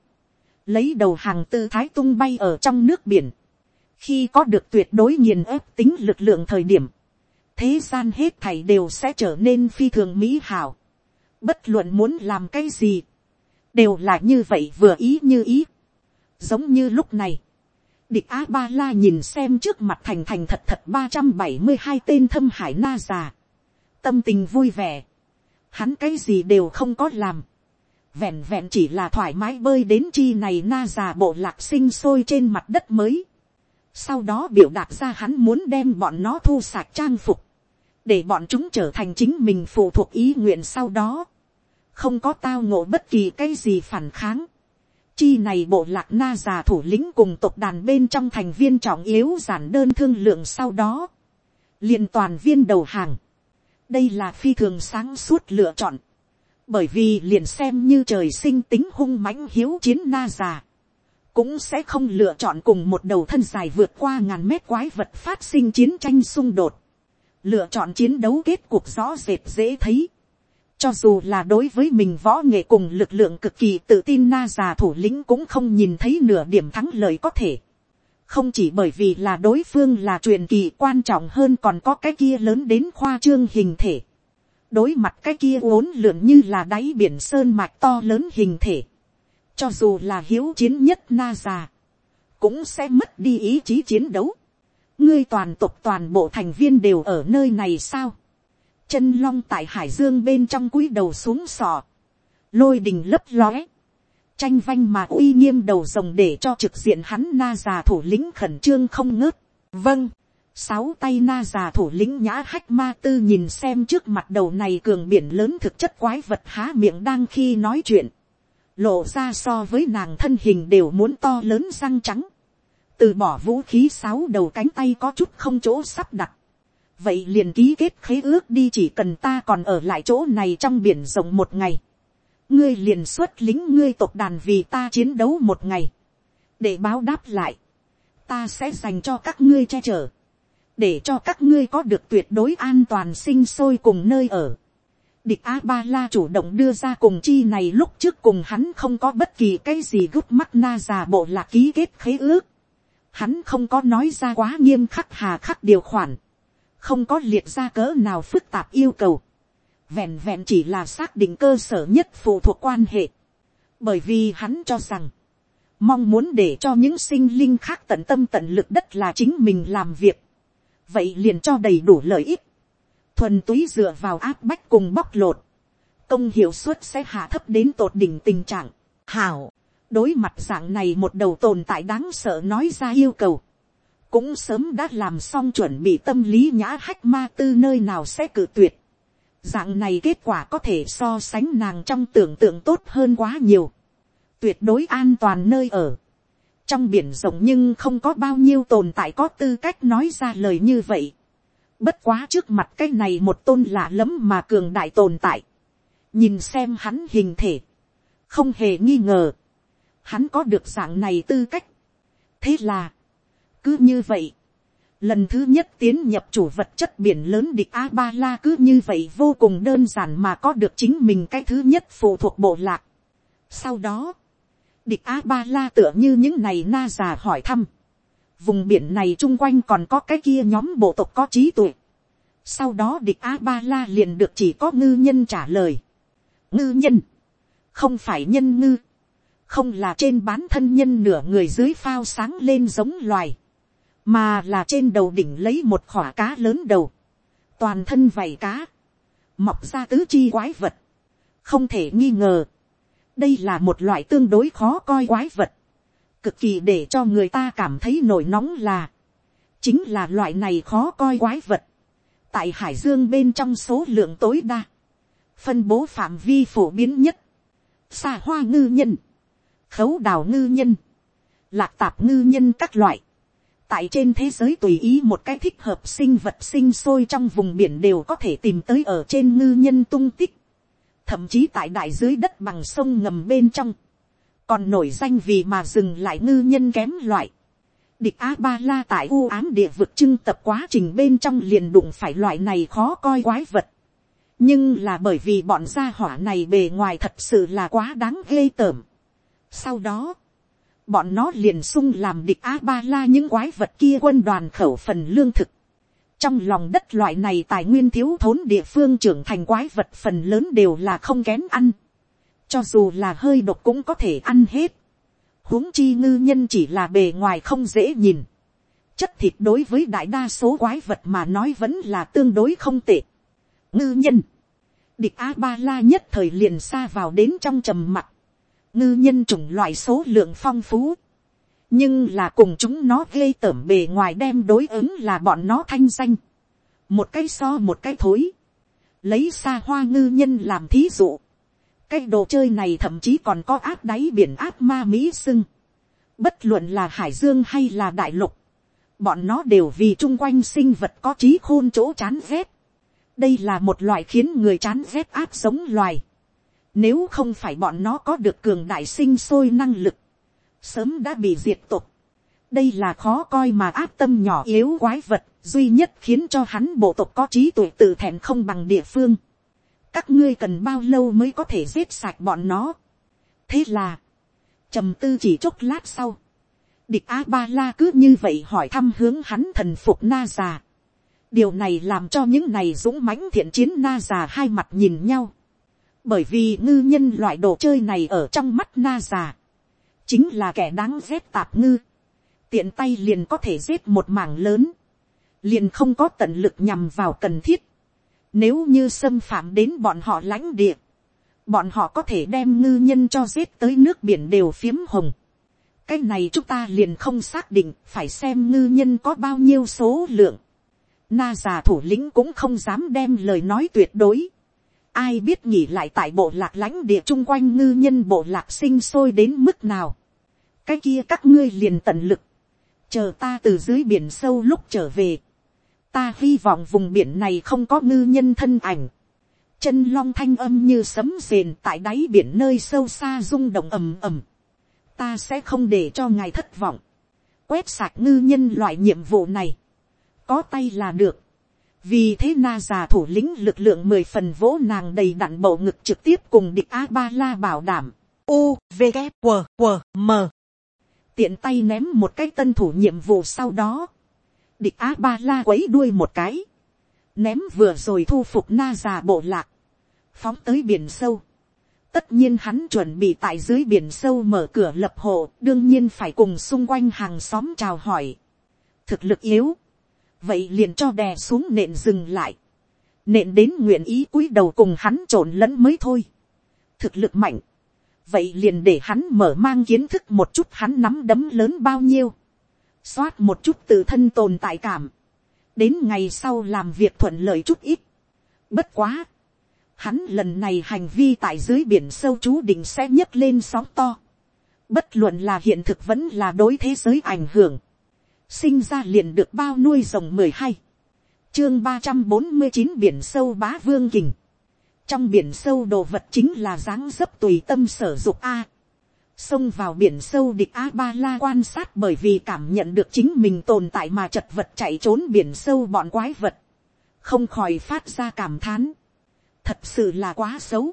lấy đầu hàng tư thái tung bay ở trong nước biển, khi có được tuyệt đối nghiền ép tính lực lượng thời điểm, thế gian hết thảy đều sẽ trở nên phi thường mỹ hảo, bất luận muốn làm cái gì, đều là như vậy vừa ý như ý, giống như lúc này, địch a ba la nhìn xem trước mặt thành thành thật thật ba trăm bảy mươi hai tên thâm hải na già, tâm tình vui vẻ, hắn cái gì đều không có làm, vẹn vẹn chỉ là thoải mái bơi đến chi này na già bộ lạc sinh sôi trên mặt đất mới. Sau đó biểu đạt ra hắn muốn đem bọn nó thu sạc trang phục, để bọn chúng trở thành chính mình phụ thuộc ý nguyện sau đó, không có tao ngộ bất kỳ cái gì phản kháng. Chi này bộ lạc na già thủ lĩnh cùng tộc đàn bên trong thành viên trọng yếu giản đơn thương lượng sau đó, liền toàn viên đầu hàng. Đây là phi thường sáng suốt lựa chọn, bởi vì liền xem như trời sinh tính hung mãnh hiếu chiến na già, cũng sẽ không lựa chọn cùng một đầu thân dài vượt qua ngàn mét quái vật phát sinh chiến tranh xung đột, lựa chọn chiến đấu kết cuộc rõ rệt dễ thấy, cho dù là đối với mình võ nghệ cùng lực lượng cực kỳ tự tin na già thủ lĩnh cũng không nhìn thấy nửa điểm thắng lợi có thể không chỉ bởi vì là đối phương là truyền kỳ quan trọng hơn còn có cái kia lớn đến khoa trương hình thể. đối mặt cái kia uốn lượn như là đáy biển sơn mạch to lớn hình thể. cho dù là hiếu chiến nhất na già, cũng sẽ mất đi ý chí chiến đấu. ngươi toàn tộc toàn bộ thành viên đều ở nơi này sao chân long tại hải dương bên trong cúi đầu xuống sò. lôi đình lấp lóe tranh vanh mà uy nghiêm đầu rồng để cho trực diện hắn na già thủ lĩnh khẩn trương không ngớt. vâng, sáu tay na già thủ lĩnh nhã hách ma tư nhìn xem trước mặt đầu này cường biển lớn thực chất quái vật há miệng đang khi nói chuyện. lộ ra so với nàng thân hình đều muốn to lớn răng trắng. từ bỏ vũ khí sáu đầu cánh tay có chút không chỗ sắp đặt vậy liền ký kết khế ước đi chỉ cần ta còn ở lại chỗ này trong biển rộng một ngày ngươi liền xuất lính ngươi tộc đàn vì ta chiến đấu một ngày, để báo đáp lại, ta sẽ dành cho các ngươi che chở, để cho các ngươi có được tuyệt đối an toàn sinh sôi cùng nơi ở. Địch A-ba-la chủ động đưa ra cùng chi này lúc trước cùng hắn không có bất kỳ cái gì gút mắt na già bộ là ký kết khế ước. Hắn không có nói ra quá nghiêm khắc hà khắc điều khoản. Không có liệt ra cỡ nào phức tạp yêu cầu. Vẹn vẹn chỉ là xác định cơ sở nhất phụ thuộc quan hệ. Bởi vì hắn cho rằng. Mong muốn để cho những sinh linh khác tận tâm tận lực đất là chính mình làm việc. Vậy liền cho đầy đủ lợi ích thuần túy dựa vào áp bách cùng bóc lột, công hiệu suất sẽ hạ thấp đến tột đỉnh tình trạng. Hảo, đối mặt dạng này một đầu tồn tại đáng sợ nói ra yêu cầu, cũng sớm đã làm xong chuẩn bị tâm lý nhã hách ma tư nơi nào sẽ cử tuyệt. Dạng này kết quả có thể so sánh nàng trong tưởng tượng tốt hơn quá nhiều. Tuyệt đối an toàn nơi ở. Trong biển rộng nhưng không có bao nhiêu tồn tại có tư cách nói ra lời như vậy. Bất quá trước mặt cái này một tôn lạ lẫm mà cường đại tồn tại. Nhìn xem hắn hình thể. Không hề nghi ngờ. Hắn có được dạng này tư cách. Thế là. Cứ như vậy. Lần thứ nhất tiến nhập chủ vật chất biển lớn địch A-ba-la cứ như vậy vô cùng đơn giản mà có được chính mình cái thứ nhất phụ thuộc bộ lạc. Sau đó. Địch A-ba-la tựa như những này na già hỏi thăm vùng biển này chung quanh còn có cái kia nhóm bộ tộc có trí tuệ. Sau đó địch A-ba-la liền được chỉ có ngư nhân trả lời. Ngư nhân, không phải nhân ngư, không là trên bán thân nhân nửa người dưới phao sáng lên giống loài, mà là trên đầu đỉnh lấy một khỏa cá lớn đầu, toàn thân vảy cá, mọc ra tứ chi quái vật, không thể nghi ngờ, đây là một loại tương đối khó coi quái vật, cực kỳ để cho người ta cảm thấy nổi nóng là, chính là loại này khó coi quái vật, tại hải dương bên trong số lượng tối đa, phân bố phạm vi phổ biến nhất, xa hoa ngư nhân, khấu đào ngư nhân, lạc tạp ngư nhân các loại, tại trên thế giới tùy ý một cái thích hợp sinh vật sinh sôi trong vùng biển đều có thể tìm tới ở trên ngư nhân tung tích, thậm chí tại đại dưới đất bằng sông ngầm bên trong, còn nổi danh vì mà dừng lại ngư nhân kém loại. Địch A Ba La tại u ám địa vực trưng tập quá trình bên trong liền đụng phải loại này khó coi quái vật. Nhưng là bởi vì bọn gia hỏa này bề ngoài thật sự là quá đáng ghê tởm. Sau đó, bọn nó liền sung làm địch A Ba La những quái vật kia quân đoàn khẩu phần lương thực. Trong lòng đất loại này tài nguyên thiếu thốn địa phương trưởng thành quái vật phần lớn đều là không kén ăn cho dù là hơi độc cũng có thể ăn hết. huống chi ngư nhân chỉ là bề ngoài không dễ nhìn. chất thịt đối với đại đa số quái vật mà nói vẫn là tương đối không tệ. ngư nhân, địch a ba la nhất thời liền xa vào đến trong trầm mặt ngư nhân chủng loại số lượng phong phú. nhưng là cùng chúng nó gây tởm bề ngoài đem đối ứng là bọn nó thanh danh. một cái so một cái thối. lấy xa hoa ngư nhân làm thí dụ cái đồ chơi này thậm chí còn có áp đáy biển áp ma mỹ sưng. Bất luận là hải dương hay là đại lục. Bọn nó đều vì chung quanh sinh vật có trí khôn chỗ chán rét. Đây là một loại khiến người chán rét áp sống loài. Nếu không phải bọn nó có được cường đại sinh sôi năng lực. Sớm đã bị diệt tục. Đây là khó coi mà áp tâm nhỏ yếu quái vật. Duy nhất khiến cho hắn bộ tộc có trí tuệ tự thẹn không bằng địa phương các ngươi cần bao lâu mới có thể giết sạch bọn nó. thế là, trầm tư chỉ chốc lát sau, địch a ba la cứ như vậy hỏi thăm hướng hắn thần phục na già. điều này làm cho những này dũng mãnh thiện chiến na già hai mặt nhìn nhau bởi vì ngư nhân loại đồ chơi này ở trong mắt na già, chính là kẻ đáng ghét tạp ngư. tiện tay liền có thể giết một mảng lớn, liền không có tận lực nhằm vào cần thiết nếu như xâm phạm đến bọn họ lãnh địa, bọn họ có thể đem ngư nhân cho giết tới nước biển đều phiếm hồng. cái này chúng ta liền không xác định phải xem ngư nhân có bao nhiêu số lượng. Na già thủ lĩnh cũng không dám đem lời nói tuyệt đối. Ai biết nghỉ lại tại bộ lạc lãnh địa chung quanh ngư nhân bộ lạc sinh sôi đến mức nào. Cái kia các ngươi liền tận lực. Chờ ta từ dưới biển sâu lúc trở về ta hy vọng vùng biển này không có ngư nhân thân ảnh. chân long thanh âm như sấm rền tại đáy biển nơi sâu xa rung động ầm ầm. ta sẽ không để cho ngài thất vọng. quét sạc ngư nhân loại nhiệm vụ này. có tay là được vì thế na già thủ lĩnh lực lượng mười phần vỗ nàng đầy đặn bầu ngực trực tiếp cùng địch a ba la bảo đảm. U, v, g q q m. Tiện tay ném một cái tân thủ nhiệm vụ sau đó. Địch a ba la quấy đuôi một cái. Ném vừa rồi thu phục na già bộ lạc. Phóng tới biển sâu. Tất nhiên hắn chuẩn bị tại dưới biển sâu mở cửa lập hộ đương nhiên phải cùng xung quanh hàng xóm chào hỏi. Thực lực yếu vậy liền cho đè xuống nện dừng lại, nện đến nguyện ý cúi đầu cùng hắn trộn lẫn mới thôi. thực lực mạnh, vậy liền để hắn mở mang kiến thức một chút hắn nắm đấm lớn bao nhiêu, xoát một chút tự thân tồn tại cảm, đến ngày sau làm việc thuận lợi chút ít. bất quá, hắn lần này hành vi tại dưới biển sâu chú định sẽ nhấc lên sóng to, bất luận là hiện thực vẫn là đối thế giới ảnh hưởng, sinh ra liền được bao nuôi rồng mười hai, chương ba trăm bốn mươi chín biển sâu bá vương kình, trong biển sâu đồ vật chính là dáng dấp tùy tâm sở dục a, xông vào biển sâu địch a ba la quan sát bởi vì cảm nhận được chính mình tồn tại mà chật vật chạy trốn biển sâu bọn quái vật, không khỏi phát ra cảm thán, thật sự là quá xấu,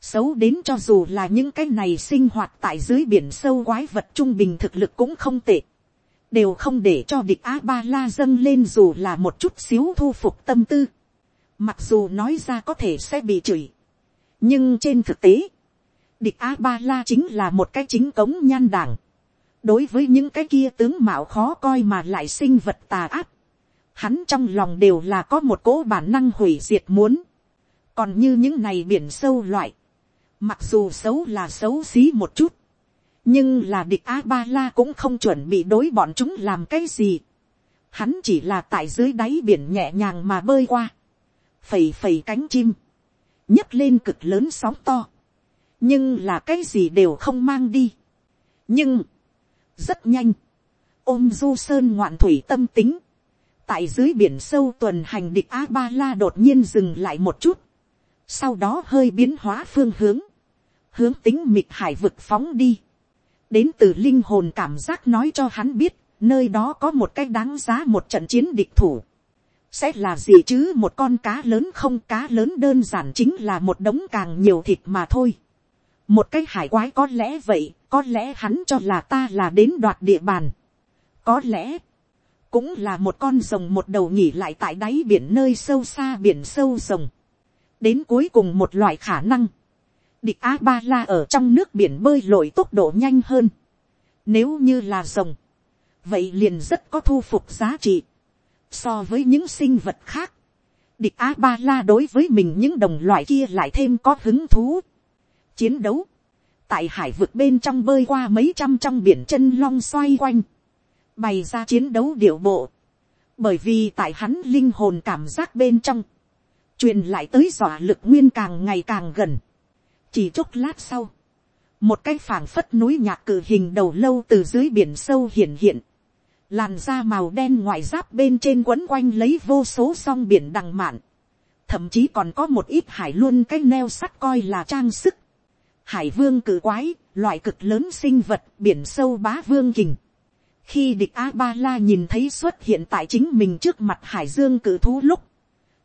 xấu đến cho dù là những cái này sinh hoạt tại dưới biển sâu quái vật trung bình thực lực cũng không tệ đều không để cho địch a ba la dâng lên dù là một chút xíu thu phục tâm tư. Mặc dù nói ra có thể sẽ bị chửi. nhưng trên thực tế, địch a ba la chính là một cái chính cống nhan đảng. đối với những cái kia tướng mạo khó coi mà lại sinh vật tà ác, hắn trong lòng đều là có một cỗ bản năng hủy diệt muốn. còn như những này biển sâu loại, mặc dù xấu là xấu xí một chút, nhưng là địch a ba la cũng không chuẩn bị đối bọn chúng làm cái gì. hắn chỉ là tại dưới đáy biển nhẹ nhàng mà bơi qua, phẩy phẩy cánh chim, nhấc lên cực lớn sóng to, nhưng là cái gì đều không mang đi. nhưng, rất nhanh, ôm du sơn ngoạn thủy tâm tính, tại dưới biển sâu tuần hành địch a ba la đột nhiên dừng lại một chút, sau đó hơi biến hóa phương hướng, hướng tính mịt hải vực phóng đi đến từ linh hồn cảm giác nói cho hắn biết, nơi đó có một cái đáng giá một trận chiến địch thủ. sẽ là gì chứ một con cá lớn không cá lớn đơn giản chính là một đống càng nhiều thịt mà thôi. một cái hải quái có lẽ vậy, có lẽ hắn cho là ta là đến đoạt địa bàn. có lẽ, cũng là một con rồng một đầu nhỉ lại tại đáy biển nơi sâu xa biển sâu rồng. đến cuối cùng một loại khả năng địch a ba la ở trong nước biển bơi lội tốc độ nhanh hơn. Nếu như là rồng, vậy liền rất có thu phục giá trị. So với những sinh vật khác, địch a ba la đối với mình những đồng loại kia lại thêm có hứng thú. Chiến đấu, tại hải vực bên trong bơi qua mấy trăm trong biển chân long xoay quanh, bày ra chiến đấu điệu bộ. Bởi vì tại hắn linh hồn cảm giác bên trong, truyền lại tới dọa lực nguyên càng ngày càng gần chỉ chốc lát sau, một cái phảng phất núi nhạc cử hình đầu lâu từ dưới biển sâu hiện hiện, làn da màu đen ngoại giáp bên trên quấn quanh lấy vô số song biển đằng mạn, thậm chí còn có một ít hải luôn cái neo sắt coi là trang sức, hải vương cử quái, loại cực lớn sinh vật biển sâu bá vương kình. khi địch a ba la nhìn thấy xuất hiện tại chính mình trước mặt hải dương cử thú lúc,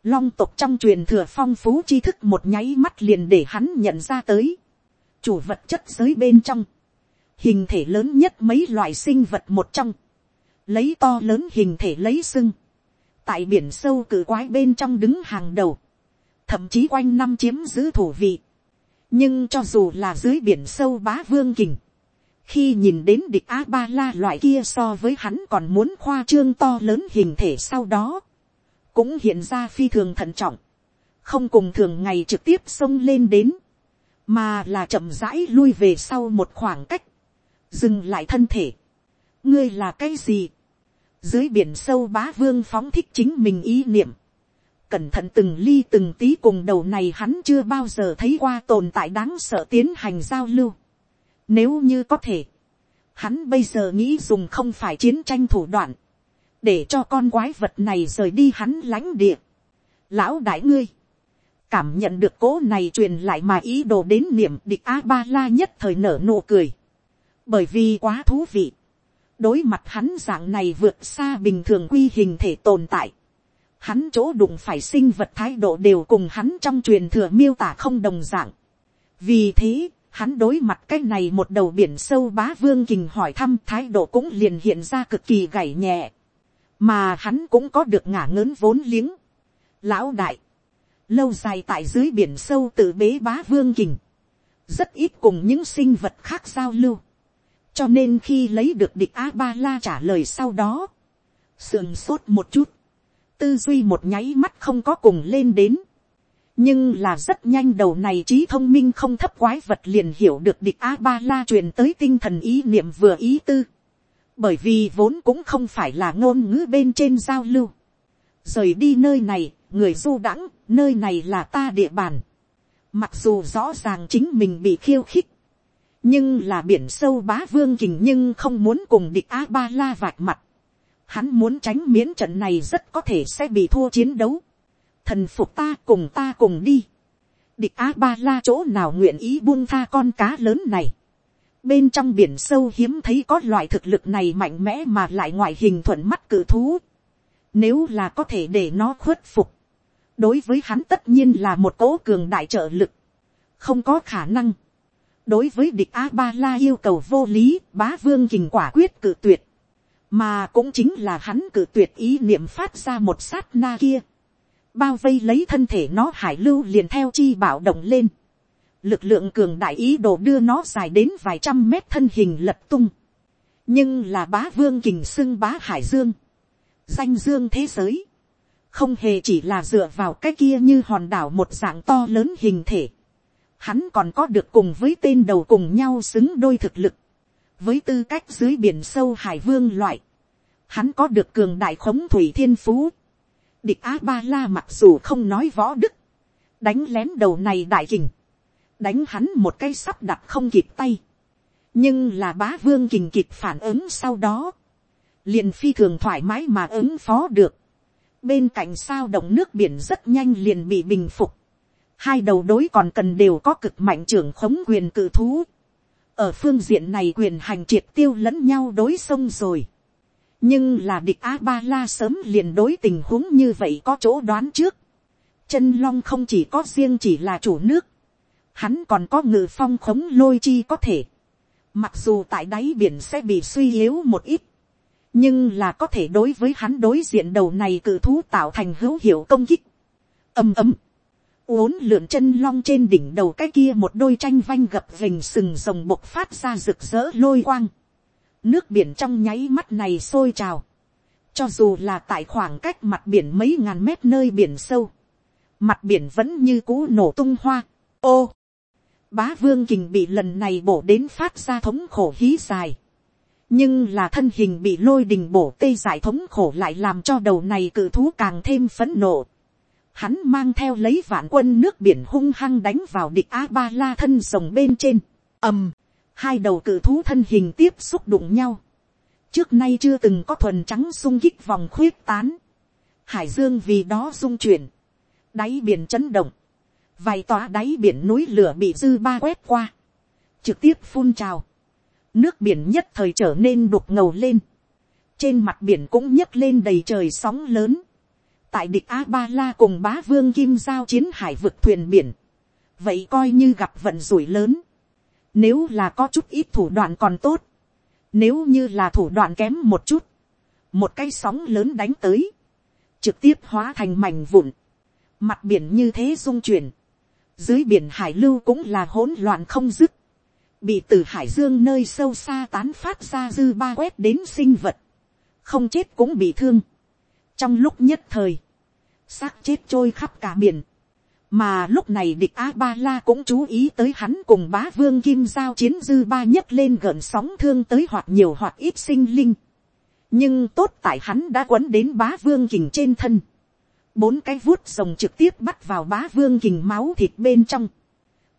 long tộc trong truyền thừa phong phú tri thức một nháy mắt liền để hắn nhận ra tới. chủ vật chất giới bên trong, hình thể lớn nhất mấy loại sinh vật một trong, lấy to lớn hình thể lấy sưng, tại biển sâu cử quái bên trong đứng hàng đầu, thậm chí quanh năm chiếm giữ thủ vị. nhưng cho dù là dưới biển sâu bá vương kình, khi nhìn đến địch a ba la loại kia so với hắn còn muốn khoa trương to lớn hình thể sau đó, cũng hiện ra phi thường thận trọng, không cùng thường ngày trực tiếp xông lên đến, mà là chậm rãi lui về sau một khoảng cách, dừng lại thân thể. ngươi là cái gì, dưới biển sâu bá vương phóng thích chính mình ý niệm, cẩn thận từng ly từng tí cùng đầu này hắn chưa bao giờ thấy qua tồn tại đáng sợ tiến hành giao lưu. Nếu như có thể, hắn bây giờ nghĩ dùng không phải chiến tranh thủ đoạn, để cho con quái vật này rời đi hắn lãnh địa. Lão đại ngươi, cảm nhận được cố này truyền lại mà ý đồ đến niệm địch a ba la nhất thời nở nụ cười. bởi vì quá thú vị. đối mặt hắn dạng này vượt xa bình thường quy hình thể tồn tại. hắn chỗ đụng phải sinh vật thái độ đều cùng hắn trong truyền thừa miêu tả không đồng dạng. vì thế, hắn đối mặt cái này một đầu biển sâu bá vương kình hỏi thăm thái độ cũng liền hiện ra cực kỳ gảy nhẹ, mà hắn cũng có được ngả ngớn vốn liếng. lão đại, lâu dài tại dưới biển sâu tự bế bá vương kình, rất ít cùng những sinh vật khác giao lưu, cho nên khi lấy được địch a ba la trả lời sau đó, sườn sốt một chút, tư duy một nháy mắt không có cùng lên đến, nhưng là rất nhanh đầu này trí thông minh không thấp quái vật liền hiểu được địch a ba la truyền tới tinh thần ý niệm vừa ý tư, bởi vì vốn cũng không phải là ngôn ngữ bên trên giao lưu, rời đi nơi này, người du đãng, nơi này là ta địa bàn, mặc dù rõ ràng chính mình bị khiêu khích, nhưng là biển sâu bá vương kình nhưng không muốn cùng địch a ba la vạch mặt, hắn muốn tránh miễn trận này rất có thể sẽ bị thua chiến đấu, thần phục ta cùng ta cùng đi, địch a ba la chỗ nào nguyện ý buông tha con cá lớn này, bên trong biển sâu hiếm thấy có loại thực lực này mạnh mẽ mà lại ngoại hình thuận mắt cự thú, nếu là có thể để nó khuất phục, đối với hắn tất nhiên là một cố cường đại trợ lực, không có khả năng. đối với địch a ba la yêu cầu vô lý, bá vương kình quả quyết cự tuyệt, mà cũng chính là hắn cự tuyệt ý niệm phát ra một sát na kia, bao vây lấy thân thể nó hải lưu liền theo chi bảo động lên, lực lượng cường đại ý đồ đưa nó dài đến vài trăm mét thân hình lật tung, nhưng là bá vương kình xưng bá hải dương, danh dương thế giới, không hề chỉ là dựa vào cái kia như hòn đảo một dạng to lớn hình thể, hắn còn có được cùng với tên đầu cùng nhau xứng đôi thực lực, với tư cách dưới biển sâu hải vương loại, hắn có được cường đại khống thủy thiên phú, địch á ba la mặc dù không nói võ đức, đánh lén đầu này đại kình, đánh hắn một cây sắp đặt không kịp tay, nhưng là bá vương kình kịp phản ứng sau đó, liền phi thường thoải mái mà ứng phó được, bên cạnh sao động nước biển rất nhanh liền bị bình phục, hai đầu đối còn cần đều có cực mạnh trưởng khống quyền cự thú, ở phương diện này quyền hành triệt tiêu lẫn nhau đối sông rồi, nhưng là địch a ba la sớm liền đối tình huống như vậy có chỗ đoán trước, chân long không chỉ có riêng chỉ là chủ nước, hắn còn có ngự phong khống lôi chi có thể, mặc dù tại đáy biển sẽ bị suy yếu một ít, nhưng là có thể đối với hắn đối diện đầu này cự thú tạo thành hữu hiệu công kích. ầm ầm, uốn lượn chân long trên đỉnh đầu cái kia một đôi tranh vanh gập vềnh sừng rồng bộc phát ra rực rỡ lôi quang. nước biển trong nháy mắt này sôi trào. cho dù là tại khoảng cách mặt biển mấy ngàn mét nơi biển sâu, mặt biển vẫn như cũ nổ tung hoa. ô, bá vương kình bị lần này bổ đến phát ra thống khổ hí dài nhưng là thân hình bị lôi đình bổ tê giải thống khổ lại làm cho đầu này cự thú càng thêm phấn nộ. Hắn mang theo lấy vạn quân nước biển hung hăng đánh vào địch a ba la thân rồng bên trên. ầm, hai đầu cự thú thân hình tiếp xúc đụng nhau. trước nay chưa từng có thuần trắng sung kích vòng khuyết tán. hải dương vì đó rung chuyển. đáy biển chấn động vài tòa đáy biển núi lửa bị dư ba quét qua. trực tiếp phun trào. Nước biển nhất thời trở nên đục ngầu lên, trên mặt biển cũng nhấc lên đầy trời sóng lớn, tại địch a ba la cùng bá vương kim giao chiến hải vực thuyền biển, vậy coi như gặp vận rủi lớn, nếu là có chút ít thủ đoạn còn tốt, nếu như là thủ đoạn kém một chút, một cái sóng lớn đánh tới, trực tiếp hóa thành mảnh vụn, mặt biển như thế dung chuyển, dưới biển hải lưu cũng là hỗn loạn không dứt, bị từ hải dương nơi sâu xa tán phát ra dư ba quét đến sinh vật, không chết cũng bị thương. trong lúc nhất thời, xác chết trôi khắp cả biển, mà lúc này địch a ba la cũng chú ý tới hắn cùng bá vương kim giao chiến dư ba nhất lên gợn sóng thương tới hoặc nhiều hoặc ít sinh linh. nhưng tốt tại hắn đã quấn đến bá vương kình trên thân bốn cái vuốt rồng trực tiếp bắt vào bá vương kình máu thịt bên trong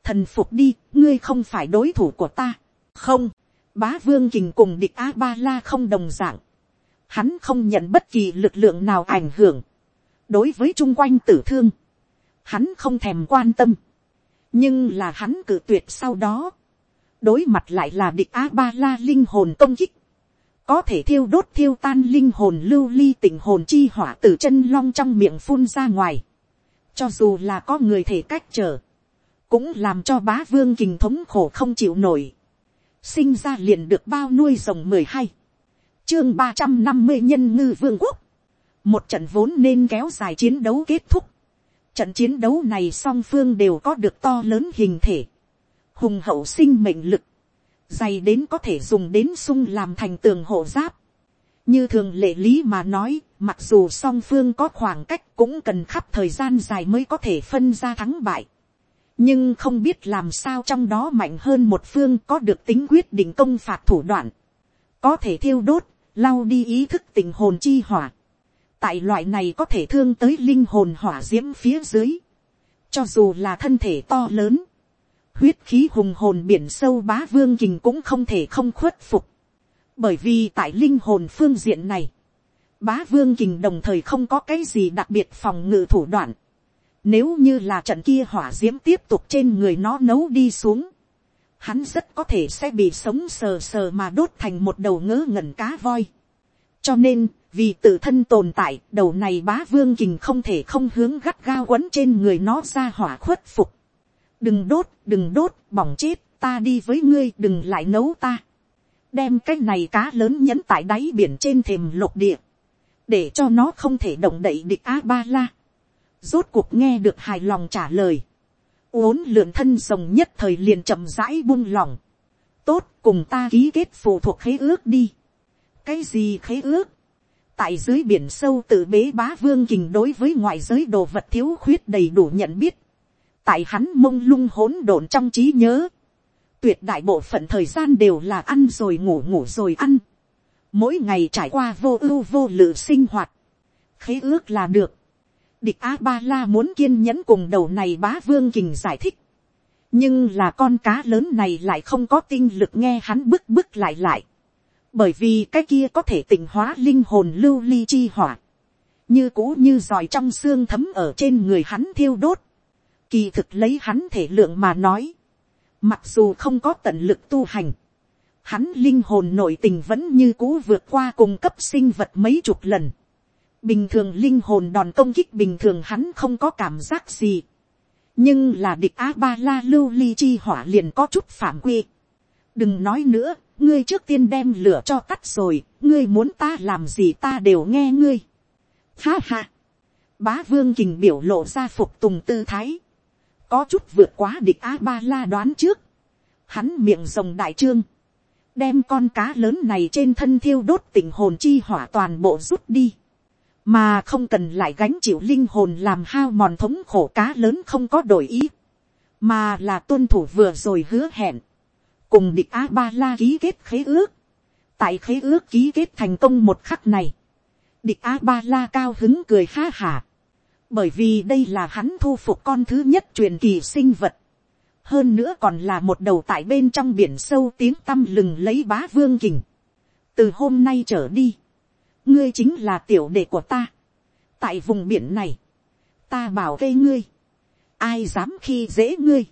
thần phục đi, ngươi không phải đối thủ của ta. không, bá vương kình cùng địch a ba la không đồng dạng. hắn không nhận bất kỳ lực lượng nào ảnh hưởng. đối với chung quanh tử thương, hắn không thèm quan tâm. nhưng là hắn cử tuyệt sau đó. đối mặt lại là địch a ba la linh hồn công kích có thể thiêu đốt thiêu tan linh hồn lưu ly tình hồn chi hỏa từ chân long trong miệng phun ra ngoài. cho dù là có người thể cách trở, cũng làm cho bá vương kình thống khổ không chịu nổi. sinh ra liền được bao nuôi rồng mười hai, chương ba trăm năm mươi nhân ngư vương quốc, một trận vốn nên kéo dài chiến đấu kết thúc. trận chiến đấu này song phương đều có được to lớn hình thể, hùng hậu sinh mệnh lực, dày đến có thể dùng đến sung làm thành tường hộ giáp. như thường lệ lý mà nói, mặc dù song phương có khoảng cách cũng cần khắp thời gian dài mới có thể phân ra thắng bại. nhưng không biết làm sao trong đó mạnh hơn một phương có được tính quyết định công phạt thủ đoạn, có thể thiêu đốt, lau đi ý thức tình hồn chi hỏa. tại loại này có thể thương tới linh hồn hỏa d i ễ m phía dưới, cho dù là thân thể to lớn, huyết khí hùng hồn biển sâu bá vương kình cũng không thể không khuất phục. Bởi vì tại linh hồn phương diện này, bá vương kình đồng thời không có cái gì đặc biệt phòng ngự thủ đoạn. Nếu như là trận kia hỏa diễm tiếp tục trên người nó nấu đi xuống, hắn rất có thể sẽ bị sống sờ sờ mà đốt thành một đầu ngớ ngẩn cá voi. cho nên, vì tự thân tồn tại, đầu này bá vương kình không thể không hướng gắt gao quấn trên người nó ra hỏa khuất phục đừng đốt, đừng đốt, bỏng chết, ta đi với ngươi, đừng lại nấu ta. đem cái này cá lớn nhẫn tại đáy biển trên thềm lục địa, để cho nó không thể động đậy địch a ba la. rốt cuộc nghe được hài lòng trả lời. uốn lượn thân rồng nhất thời liền chậm rãi buông lòng. tốt cùng ta ký kết phụ thuộc khế ước đi. cái gì khế ước. tại dưới biển sâu tự bế bá vương kình đối với ngoại giới đồ vật thiếu khuyết đầy đủ nhận biết tại hắn mông lung hỗn độn trong trí nhớ, tuyệt đại bộ phận thời gian đều là ăn rồi ngủ ngủ rồi ăn, mỗi ngày trải qua vô ưu vô lự sinh hoạt, khế ước là được, địch a ba la muốn kiên nhẫn cùng đầu này bá vương kình giải thích, nhưng là con cá lớn này lại không có tinh lực nghe hắn bức bức lại lại, bởi vì cái kia có thể tỉnh hóa linh hồn lưu ly chi hỏa, như cũ như giỏi trong xương thấm ở trên người hắn thiêu đốt, Kỳ thực lấy hắn thể lượng mà nói. Mặc dù không có tận lực tu hành. Hắn linh hồn nội tình vẫn như cũ vượt qua cùng cấp sinh vật mấy chục lần. Bình thường linh hồn đòn công kích bình thường hắn không có cảm giác gì. Nhưng là địch A-ba-la lưu ly chi hỏa liền có chút phạm quy. Đừng nói nữa, ngươi trước tiên đem lửa cho tắt rồi, ngươi muốn ta làm gì ta đều nghe ngươi. Ha ha. Bá vương kình biểu lộ ra phục tùng tư thái có chút vượt quá địch a ba la đoán trước, hắn miệng rồng đại trương, đem con cá lớn này trên thân thiêu đốt tình hồn chi hỏa toàn bộ rút đi, mà không cần lại gánh chịu linh hồn làm hao mòn thống khổ cá lớn không có đổi ý, mà là tuân thủ vừa rồi hứa hẹn, cùng địch a ba la ký kết khế ước, tại khế ước ký kết thành công một khắc này, địch a ba la cao hứng cười ha hả, bởi vì đây là hắn thu phục con thứ nhất truyền kỳ sinh vật, hơn nữa còn là một đầu tại bên trong biển sâu tiếng tăm lừng lấy bá vương kình. từ hôm nay trở đi, ngươi chính là tiểu đệ của ta. tại vùng biển này, ta bảo vệ ngươi, ai dám khi dễ ngươi,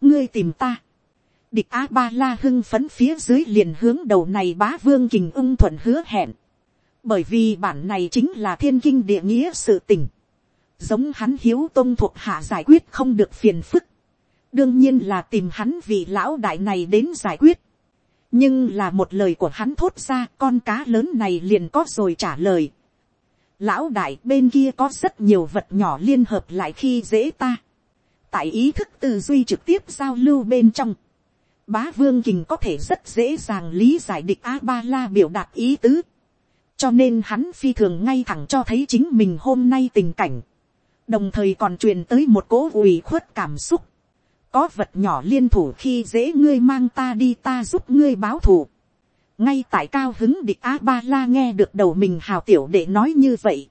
ngươi tìm ta. địch a ba la hưng phấn phía dưới liền hướng đầu này bá vương kình ưng thuận hứa hẹn, bởi vì bản này chính là thiên kinh địa nghĩa sự tình giống hắn hiếu tôn thuộc hạ giải quyết không được phiền phức, đương nhiên là tìm hắn vì lão đại này đến giải quyết. nhưng là một lời của hắn thốt ra con cá lớn này liền có rồi trả lời. lão đại bên kia có rất nhiều vật nhỏ liên hợp lại khi dễ ta. tại ý thức tư duy trực tiếp giao lưu bên trong, bá vương kình có thể rất dễ dàng lý giải địch a ba la biểu đạt ý tứ. cho nên hắn phi thường ngay thẳng cho thấy chính mình hôm nay tình cảnh đồng thời còn truyền tới một cố ủy khuất cảm xúc. có vật nhỏ liên thủ khi dễ ngươi mang ta đi ta giúp ngươi báo thù. ngay tại cao hứng địch a ba la nghe được đầu mình hào tiểu để nói như vậy.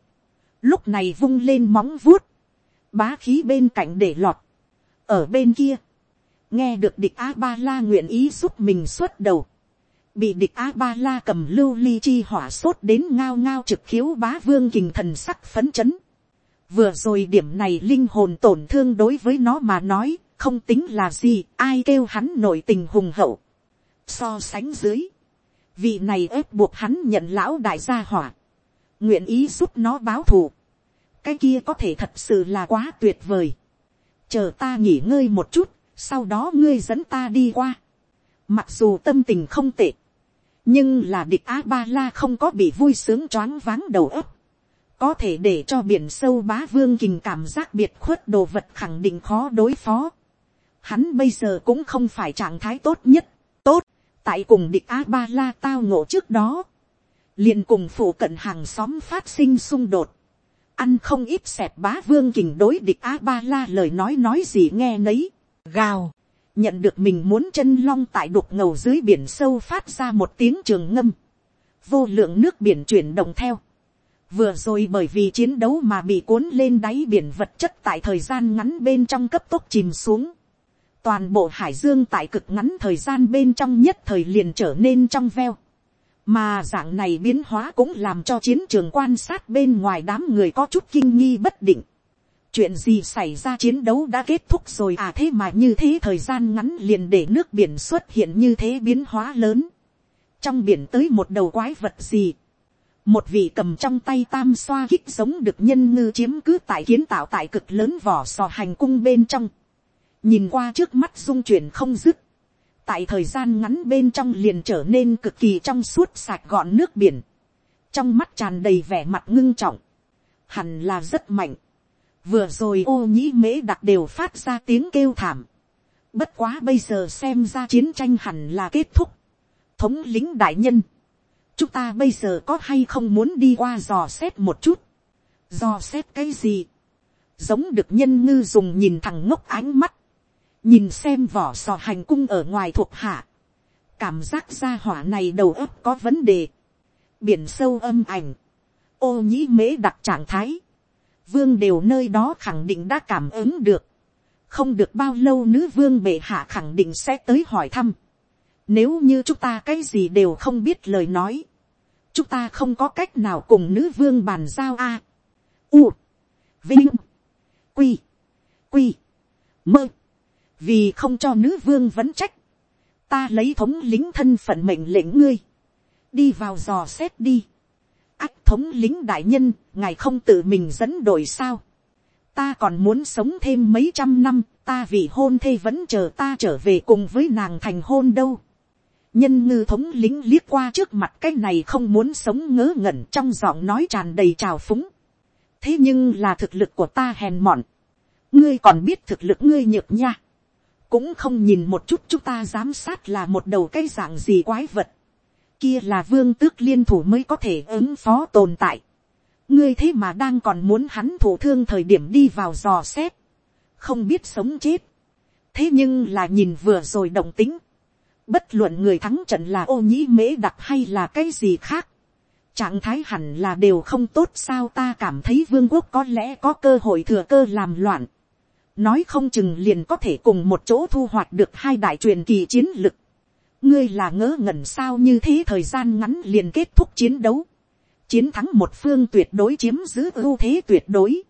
lúc này vung lên móng vuốt, bá khí bên cạnh để lọt. ở bên kia, nghe được địch a ba la nguyện ý giúp mình xuất đầu bị địch a ba la cầm lưu ly chi hỏa sốt đến ngao ngao trực khiếu bá vương kình thần sắc phấn chấn vừa rồi điểm này linh hồn tổn thương đối với nó mà nói, không tính là gì, ai kêu hắn nội tình hùng hậu. So sánh dưới, vị này ép buộc hắn nhận lão đại gia hỏa, nguyện ý giúp nó báo thù, cái kia có thể thật sự là quá tuyệt vời, chờ ta nghỉ ngơi một chút, sau đó ngươi dẫn ta đi qua, mặc dù tâm tình không tệ, nhưng là địch a ba la không có bị vui sướng choáng váng đầu óc, có thể để cho biển sâu bá vương kình cảm giác biệt khuất đồ vật khẳng định khó đối phó. Hắn bây giờ cũng không phải trạng thái tốt nhất, tốt, tại cùng địch a ba la tao ngộ trước đó, liền cùng phụ cận hàng xóm phát sinh xung đột, ăn không ít xẹp bá vương kình đối địch a ba la lời nói nói gì nghe nấy, gào, nhận được mình muốn chân long tại đục ngầu dưới biển sâu phát ra một tiếng trường ngâm, vô lượng nước biển chuyển động theo, vừa rồi bởi vì chiến đấu mà bị cuốn lên đáy biển vật chất tại thời gian ngắn bên trong cấp tốc chìm xuống, toàn bộ hải dương tại cực ngắn thời gian bên trong nhất thời liền trở nên trong veo, mà dạng này biến hóa cũng làm cho chiến trường quan sát bên ngoài đám người có chút kinh nghi bất định, chuyện gì xảy ra chiến đấu đã kết thúc rồi à thế mà như thế thời gian ngắn liền để nước biển xuất hiện như thế biến hóa lớn. trong biển tới một đầu quái vật gì một vị cầm trong tay tam xoa kích giống được nhân ngư chiếm cứ tại kiến tạo tại cực lớn vỏ sò hành cung bên trong. nhìn qua trước mắt dung chuyển không dứt. tại thời gian ngắn bên trong liền trở nên cực kỳ trong suốt sạch gọn nước biển. trong mắt tràn đầy vẻ mặt ngưng trọng. hẳn là rất mạnh vừa rồi ô nhĩ mễ đặc đều phát ra tiếng kêu thảm. bất quá bây giờ xem ra chiến tranh hẳn là kết thúc. thống lính đại nhân, chúng ta bây giờ có hay không muốn đi qua dò xét một chút. dò xét cái gì. giống được nhân ngư dùng nhìn thằng ngốc ánh mắt. nhìn xem vỏ sò hành cung ở ngoài thuộc hạ. cảm giác ra hỏa này đầu óc có vấn đề. biển sâu âm ảnh. ô nhĩ mễ đặc trạng thái vương đều nơi đó khẳng định đã cảm ứng được. không được bao lâu nữ vương bệ hạ khẳng định sẽ tới hỏi thăm. nếu như chúng ta cái gì đều không biết lời nói, chúng ta không có cách nào cùng nữ vương bàn giao a. u, vinh, quy, quy, mơ, vì không cho nữ vương vẫn trách, ta lấy thống lính thân phận mệnh lệnh ngươi, đi vào dò xét đi. Ách thống lính đại nhân, ngài không tự mình dẫn đội sao. ta còn muốn sống thêm mấy trăm năm, ta vì hôn thê vẫn chờ ta trở về cùng với nàng thành hôn đâu nhân ngư thống lính liếc qua trước mặt cái này không muốn sống ngớ ngẩn trong giọng nói tràn đầy trào phúng. thế nhưng là thực lực của ta hèn mọn. ngươi còn biết thực lực ngươi nhược nha. cũng không nhìn một chút chúng ta giám sát là một đầu cái dạng gì quái vật kia là vương tước liên thủ mới có thể ứng phó tồn tại. ngươi thế mà đang còn muốn hắn thủ thương thời điểm đi vào dò xét, không biết sống chết. thế nhưng là nhìn vừa rồi động tính, bất luận người thắng trận là ô nhĩ mễ đặc hay là cái gì khác, trạng thái hẳn là đều không tốt sao ta cảm thấy vương quốc có lẽ có cơ hội thừa cơ làm loạn, nói không chừng liền có thể cùng một chỗ thu hoạch được hai đại truyền kỳ chiến lực. Ngươi là ngỡ ngẩn sao như thế thời gian ngắn liền kết thúc chiến đấu, chiến thắng một phương tuyệt đối chiếm giữ ưu thế tuyệt đối,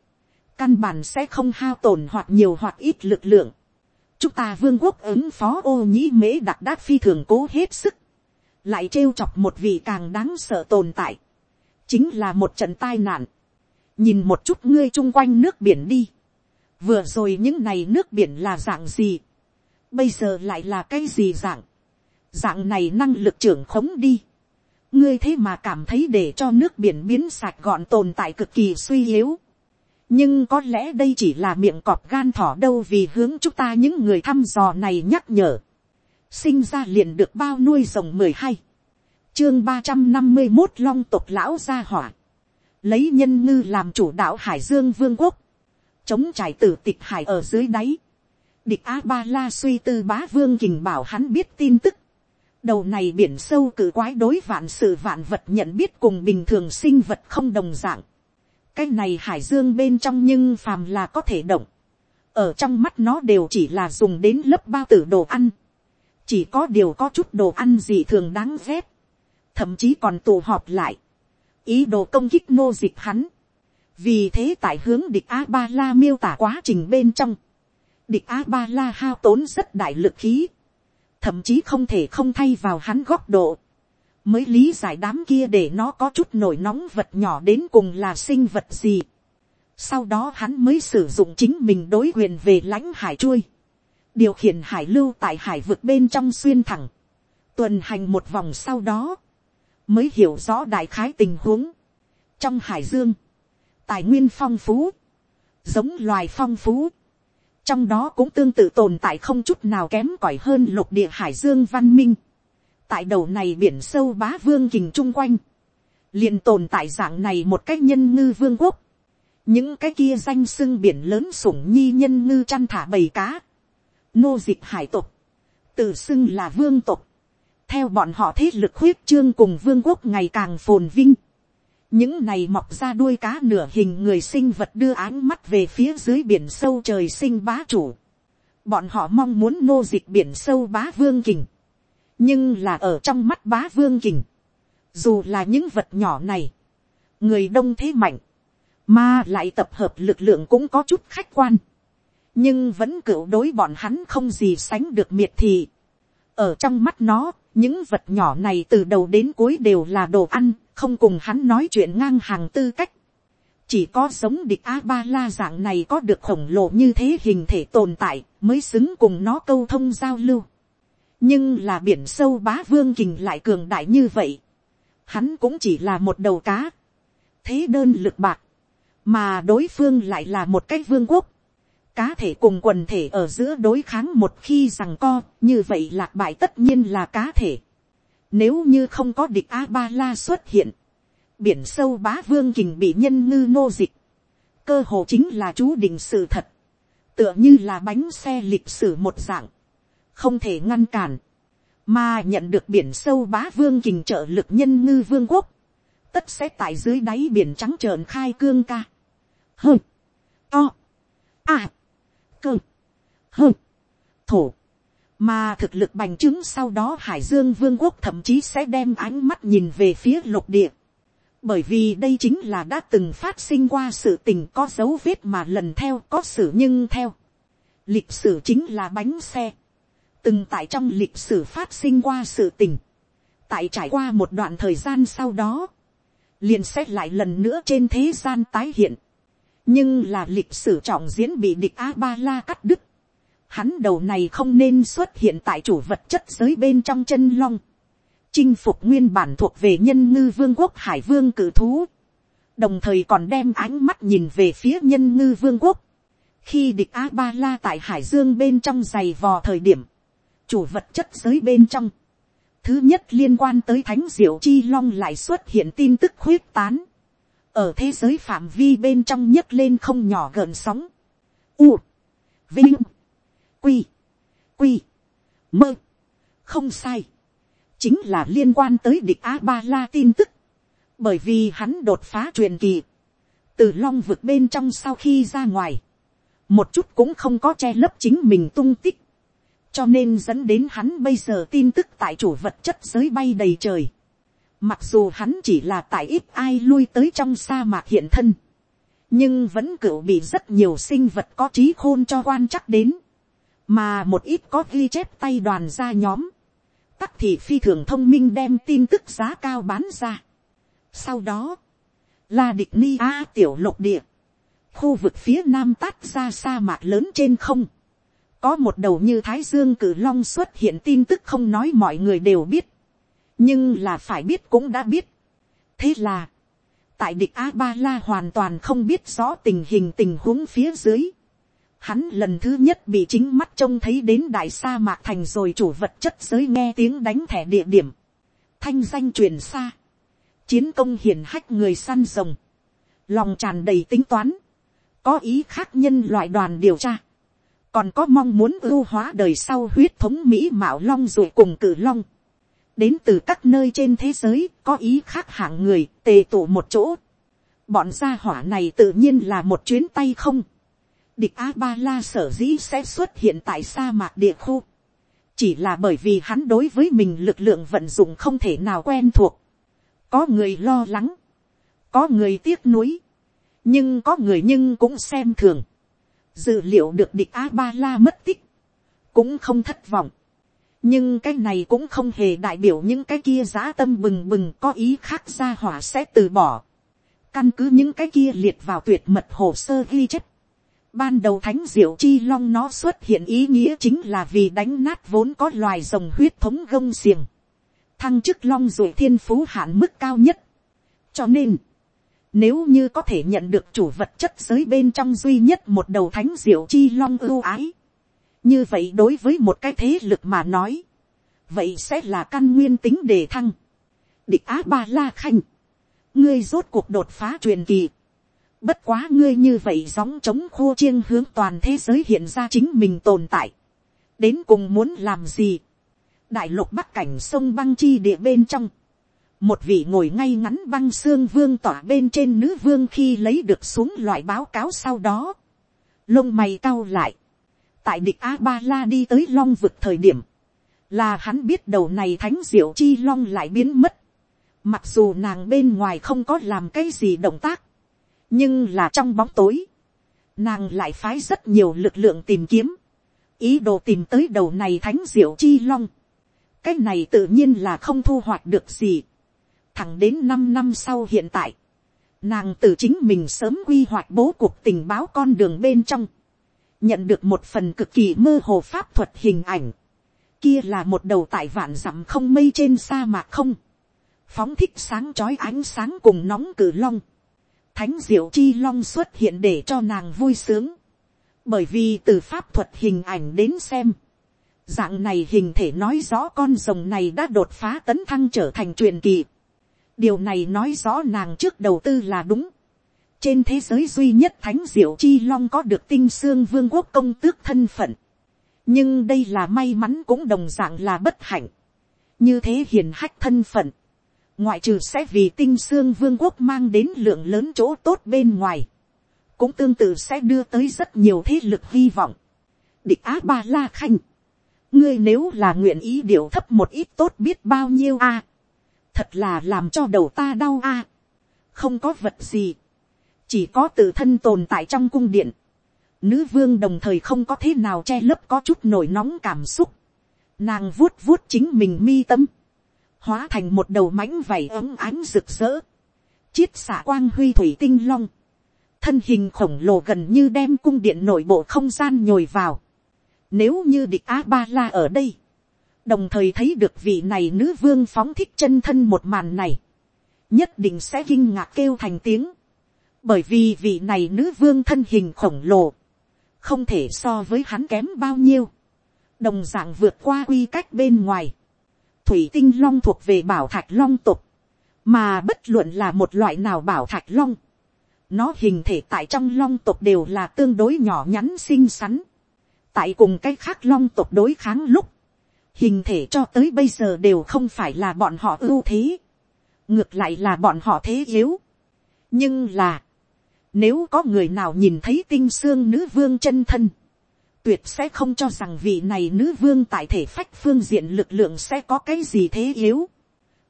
căn bản sẽ không hao tổn hoặc nhiều hoặc ít lực lượng chúng ta vương quốc ứng phó ô nhĩ mễ đặc đát phi thường cố hết sức, lại trêu chọc một vị càng đáng sợ tồn tại, chính là một trận tai nạn, nhìn một chút ngươi chung quanh nước biển đi, vừa rồi những này nước biển là dạng gì, bây giờ lại là cái gì dạng, dạng này năng lực trưởng khống đi. ngươi thế mà cảm thấy để cho nước biển biến sạch gọn tồn tại cực kỳ suy yếu nhưng có lẽ đây chỉ là miệng cọp gan thỏ đâu vì hướng chúng ta những người thăm dò này nhắc nhở. sinh ra liền được bao nuôi rồng mười hai. chương ba trăm năm mươi một long tộc lão gia hỏa. lấy nhân ngư làm chủ đạo hải dương vương quốc. chống trải tử tịch hải ở dưới đáy. địch a ba la suy tư bá vương kình bảo hắn biết tin tức Đầu này biển sâu cử quái đối vạn sự vạn vật nhận biết cùng bình thường sinh vật không đồng dạng. Cái này hải dương bên trong nhưng phàm là có thể động. Ở trong mắt nó đều chỉ là dùng đến lớp bao tử đồ ăn. Chỉ có điều có chút đồ ăn gì thường đáng ghét. Thậm chí còn tụ họp lại. Ý đồ công kích nô dịch hắn. Vì thế tại hướng địch A-ba-la miêu tả quá trình bên trong. Địch A-ba-la hao tốn rất đại lực khí thậm chí không thể không thay vào hắn góc độ, mới lý giải đám kia để nó có chút nổi nóng vật nhỏ đến cùng là sinh vật gì. Sau đó hắn mới sử dụng chính mình đối quyền về lãnh hải chui. Điều khiển hải lưu tại hải vực bên trong xuyên thẳng. Tuần hành một vòng sau đó. Mới hiểu rõ đại khái tình huống. Trong hải dương. Tài nguyên phong phú. Giống loài phong phú. Trong đó cũng tương tự tồn tại không chút nào kém cỏi hơn lục địa hải dương văn minh. Tại đầu này biển sâu bá vương kình chung quanh. liền tồn tại dạng này một cách nhân ngư vương quốc. Những cái kia danh sưng biển lớn sủng nhi nhân ngư chăn thả bầy cá, nô dịch hải tộc, tự xưng là vương tộc, theo bọn họ thế lực huyết trương cùng vương quốc ngày càng phồn vinh, những này mọc ra đuôi cá nửa hình người sinh vật đưa áng mắt về phía dưới biển sâu trời sinh bá chủ, bọn họ mong muốn nô dịch biển sâu bá vương kình, nhưng là ở trong mắt bá vương kình, dù là những vật nhỏ này, người đông thế mạnh, mà lại tập hợp lực lượng cũng có chút khách quan, nhưng vẫn cựu đối bọn hắn không gì sánh được miệt thị. ở trong mắt nó, những vật nhỏ này từ đầu đến cuối đều là đồ ăn, không cùng hắn nói chuyện ngang hàng tư cách. chỉ có giống địch a ba la dạng này có được khổng lồ như thế hình thể tồn tại, mới xứng cùng nó câu thông giao lưu nhưng là biển sâu bá vương kình lại cường đại như vậy. hắn cũng chỉ là một đầu cá. thế đơn lực bạc mà đối phương lại là một cái vương quốc, cá thể cùng quần thể ở giữa đối kháng một khi rằng co, như vậy lạc bại tất nhiên là cá thể. Nếu như không có địch A-ba-la xuất hiện, biển sâu bá vương kình bị nhân ngư nô dịch, cơ hồ chính là chú định sự thật, tựa như là bánh xe lịch sử một dạng, không thể ngăn cản, mà nhận được biển sâu bá vương kình trợ lực nhân ngư vương quốc, tất sẽ tại dưới đáy biển trắng trợn khai cương ca. Hơ, to, à, cơ, hơ, thổ. Mà thực lực bành trướng sau đó Hải Dương Vương quốc thậm chí sẽ đem ánh mắt nhìn về phía lục địa. Bởi vì đây chính là đã từng phát sinh qua sự tình có dấu vết mà lần theo có sự nhưng theo. Lịch sử chính là bánh xe. Từng tại trong lịch sử phát sinh qua sự tình. Tại trải qua một đoạn thời gian sau đó liền xét lại lần nữa trên thế gian tái hiện. nhưng là lịch sử trọng diễn bị địch a ba la cắt đứt. hắn đầu này không nên xuất hiện tại chủ vật chất giới bên trong chân long. chinh phục nguyên bản thuộc về nhân ngư vương quốc hải vương cử thú. đồng thời còn đem ánh mắt nhìn về phía nhân ngư vương quốc. khi địch a ba la tại hải dương bên trong giày vò thời điểm, chủ vật chất giới bên trong, Thứ nhất liên quan tới thánh diệu chi long lại xuất hiện tin tức khuyết tán. Ở thế giới phạm vi bên trong nhấc lên không nhỏ gần sóng. U. Vinh. Quy. Quy. Mơ. Không sai. Chính là liên quan tới địch A-ba-la tin tức. Bởi vì hắn đột phá truyền kỳ. Từ long vực bên trong sau khi ra ngoài. Một chút cũng không có che lấp chính mình tung tích cho nên dẫn đến hắn bây giờ tin tức tại chủ vật chất giới bay đầy trời. Mặc dù hắn chỉ là tại ít ai lui tới trong sa mạc hiện thân. Nhưng vẫn cựu bị rất nhiều sinh vật có trí khôn cho quan chắc đến. Mà một ít có ghi chép tay đoàn ra nhóm. Tắc thì phi thường thông minh đem tin tức giá cao bán ra. Sau đó, là địch ni a tiểu lục địa. Khu vực phía nam tát ra sa mạc lớn trên không có một đầu như thái dương cử long xuất hiện tin tức không nói mọi người đều biết, nhưng là phải biết cũng đã biết. thế là, tại địch a ba la hoàn toàn không biết rõ tình hình tình huống phía dưới, hắn lần thứ nhất bị chính mắt trông thấy đến đại sa mạc thành rồi chủ vật chất giới nghe tiếng đánh thẻ địa điểm, thanh danh truyền xa, chiến công hiển hách người săn rồng, lòng tràn đầy tính toán, có ý khác nhân loại đoàn điều tra, còn có mong muốn ưu hóa đời sau huyết thống mỹ mạo long rồi cùng cử long, đến từ các nơi trên thế giới có ý khác hạng người tề tụ một chỗ. Bọn gia hỏa này tự nhiên là một chuyến tay không. Địch A-ba-la sở dĩ sẽ xuất hiện tại sa mạc địa khu. Chỉ là bởi vì hắn đối với mình lực lượng vận dụng không thể nào quen thuộc. Có người lo lắng. Có người tiếc nuối. Nhưng có người nhưng cũng xem thường dự liệu được địch a ba la mất tích, cũng không thất vọng. nhưng cái này cũng không hề đại biểu những cái kia giá tâm bừng bừng có ý khác ra hỏa sẽ từ bỏ. căn cứ những cái kia liệt vào tuyệt mật hồ sơ ghi chép. ban đầu thánh diệu chi long nó xuất hiện ý nghĩa chính là vì đánh nát vốn có loài rồng huyết thống gông xiềng. thăng chức long rồi thiên phú hạn mức cao nhất. cho nên, nếu như có thể nhận được chủ vật chất giới bên trong duy nhất một đầu thánh diệu chi long ưu ái. Như vậy đối với một cái thế lực mà nói. Vậy sẽ là căn nguyên tính đề thăng. Địch Á Ba La Khanh. Ngươi rốt cuộc đột phá truyền kỳ. Bất quá ngươi như vậy gióng chống khô chiêng hướng toàn thế giới hiện ra chính mình tồn tại. Đến cùng muốn làm gì? Đại lục bắc cảnh sông băng chi địa bên trong một vị ngồi ngay ngắn băng xương vương tỏa bên trên nữ vương khi lấy được xuống loại báo cáo sau đó, lông mày cau lại, tại địch a ba la đi tới long vực thời điểm, là hắn biết đầu này thánh diệu chi long lại biến mất, mặc dù nàng bên ngoài không có làm cái gì động tác, nhưng là trong bóng tối, nàng lại phái rất nhiều lực lượng tìm kiếm, ý đồ tìm tới đầu này thánh diệu chi long, cái này tự nhiên là không thu hoạch được gì, thẳng đến năm năm sau hiện tại, nàng từ chính mình sớm quy hoạch bố cuộc tình báo con đường bên trong, nhận được một phần cực kỳ mơ hồ pháp thuật hình ảnh, kia là một đầu tại vạn dặm không mây trên sa mạc không, phóng thích sáng trói ánh sáng cùng nóng cử long, thánh diệu chi long xuất hiện để cho nàng vui sướng, bởi vì từ pháp thuật hình ảnh đến xem, dạng này hình thể nói rõ con rồng này đã đột phá tấn thăng trở thành truyền kỳ, điều này nói rõ nàng trước đầu tư là đúng. trên thế giới duy nhất thánh diệu chi long có được tinh xương vương quốc công tước thân phận. nhưng đây là may mắn cũng đồng d ạ n g là bất hạnh. như thế hiền hách thân phận. ngoại trừ sẽ vì tinh xương vương quốc mang đến lượng lớn chỗ tốt bên ngoài. cũng tương tự sẽ đưa tới rất nhiều thế lực hy vọng. địch á ba la khanh. ngươi nếu là nguyện ý điều thấp một ít tốt biết bao nhiêu a thật là làm cho đầu ta đau a. không có vật gì, chỉ có tự thân tồn tại trong cung điện. Nữ vương đồng thời không có thế nào che lấp có chút nổi nóng cảm xúc. Nàng vuốt vuốt chính mình mi tâm, hóa thành một đầu mánh vảy ấm ánh rực rỡ, chiết xạ quang huy thủy tinh long, thân hình khổng lồ gần như đem cung điện nội bộ không gian nhồi vào. Nếu như địch a ba la ở đây, đồng thời thấy được vị này nữ vương phóng thích chân thân một màn này, nhất định sẽ kinh ngạc kêu thành tiếng, bởi vì vị này nữ vương thân hình khổng lồ, không thể so với hắn kém bao nhiêu, đồng d ạ n g vượt qua quy cách bên ngoài, thủy tinh long thuộc về bảo thạch long tục, mà bất luận là một loại nào bảo thạch long, nó hình thể tại trong long tục đều là tương đối nhỏ nhắn xinh xắn, tại cùng cái khác long tục đối kháng lúc, hình thể cho tới bây giờ đều không phải là bọn họ ưu thế, ngược lại là bọn họ thế yếu. nhưng là, nếu có người nào nhìn thấy tinh xương nữ vương chân thân, tuyệt sẽ không cho rằng vị này nữ vương tại thể phách phương diện lực lượng sẽ có cái gì thế yếu.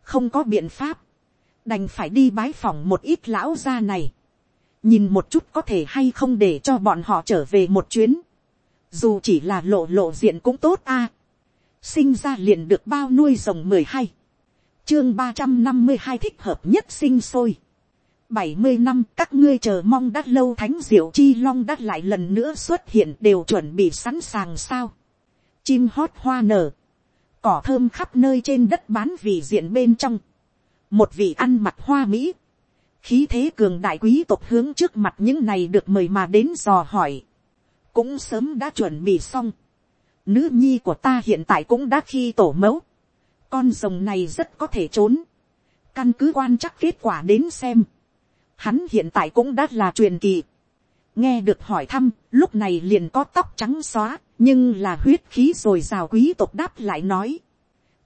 không có biện pháp, đành phải đi bái phòng một ít lão gia này, nhìn một chút có thể hay không để cho bọn họ trở về một chuyến, dù chỉ là lộ lộ diện cũng tốt a sinh ra liền được bao nuôi rồng mười hai, chương ba trăm năm mươi hai thích hợp nhất sinh sôi, bảy mươi năm các ngươi chờ mong đã lâu thánh diệu chi long đã lại lần nữa xuất hiện đều chuẩn bị sẵn sàng sao, chim hót hoa nở, cỏ thơm khắp nơi trên đất bán vị diện bên trong, một vị ăn mặt hoa mỹ, khí thế cường đại quý tộc hướng trước mặt những này được mời mà đến dò hỏi, cũng sớm đã chuẩn bị xong, Nữ nhi của ta hiện tại cũng đã khi tổ mẫu. Con rồng này rất có thể trốn. Căn cứ quan chắc kết quả đến xem. Hắn hiện tại cũng đã là truyền kỳ. Nghe được hỏi thăm, lúc này liền có tóc trắng xóa, nhưng là huyết khí rồi rào quý tộc đáp lại nói.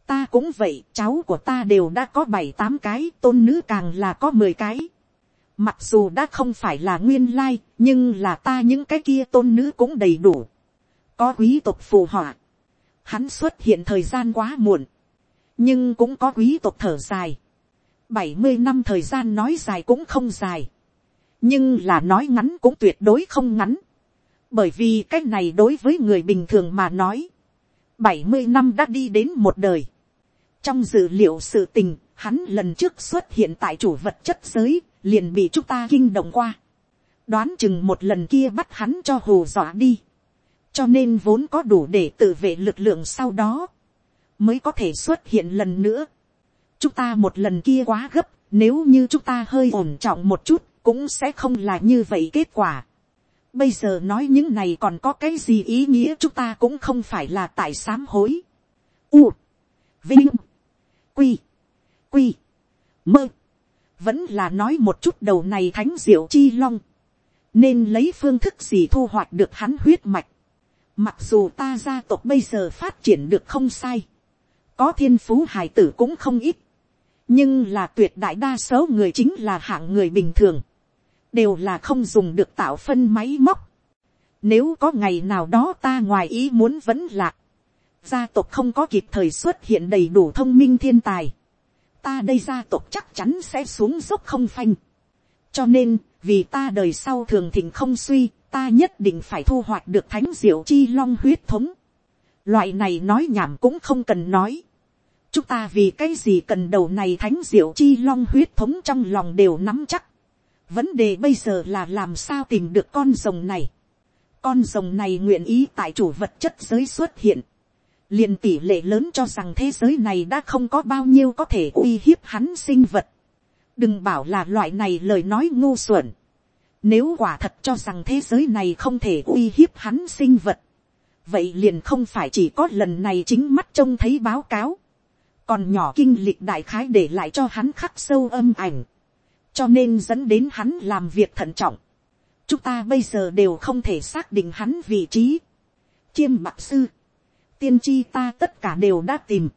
Ta cũng vậy, cháu của ta đều đã có bảy tám cái, tôn nữ càng là có mười cái. Mặc dù đã không phải là nguyên lai, nhưng là ta những cái kia tôn nữ cũng đầy đủ có quý tộc phù họa, hắn xuất hiện thời gian quá muộn, nhưng cũng có quý tộc thở dài, bảy mươi năm thời gian nói dài cũng không dài, nhưng là nói ngắn cũng tuyệt đối không ngắn, bởi vì cái này đối với người bình thường mà nói, bảy mươi năm đã đi đến một đời. trong dự liệu sự tình, hắn lần trước xuất hiện tại chủ vật chất giới, liền bị chúng ta kinh động qua. đoán chừng một lần kia bắt hắn cho hù dọa đi cho nên vốn có đủ để tự vệ lực lượng sau đó, mới có thể xuất hiện lần nữa. chúng ta một lần kia quá gấp, nếu như chúng ta hơi ổn trọng một chút, cũng sẽ không là như vậy kết quả. Bây giờ nói những này còn có cái gì ý nghĩa chúng ta cũng không phải là tại sám hối. U. Vinh. Quy. Quy. Mơ. Vẫn là nói một chút đầu này thánh diệu chi long. Nên lấy phương thức gì thu hoạch được hắn huyết mạch. Mặc dù ta gia tộc bây giờ phát triển được không sai. Có thiên phú hải tử cũng không ít. Nhưng là tuyệt đại đa số người chính là hạng người bình thường đều là không dùng được tạo phân máy móc. Nếu có ngày nào đó ta ngoài ý muốn vẫn lạc, gia tộc không có kịp thời xuất hiện đầy đủ thông minh thiên tài, ta đây gia tộc chắc chắn sẽ xuống dốc không phanh. cho nên, vì ta đời sau thường thịnh không suy, ta nhất định phải thu hoạch được thánh diệu chi long huyết thống. loại này nói nhảm cũng không cần nói. chúng ta vì cái gì cần đầu này thánh diệu chi long huyết thống trong lòng đều nắm chắc. Vấn đề bây giờ là làm sao tìm được con rồng này. Con rồng này nguyện ý tại chủ vật chất giới xuất hiện. liền tỷ lệ lớn cho rằng thế giới này đã không có bao nhiêu có thể uy hiếp hắn sinh vật. Đừng bảo là loại này lời nói ngu xuẩn. Nếu quả thật cho rằng thế giới này không thể uy hiếp hắn sinh vật. Vậy liền không phải chỉ có lần này chính mắt trông thấy báo cáo. Còn nhỏ kinh lịch đại khái để lại cho hắn khắc sâu âm ảnh cho nên dẫn đến hắn làm việc thận trọng. chúng ta bây giờ đều không thể xác định hắn vị trí. chiêm bạc sư, tiên tri ta tất cả đều đã tìm,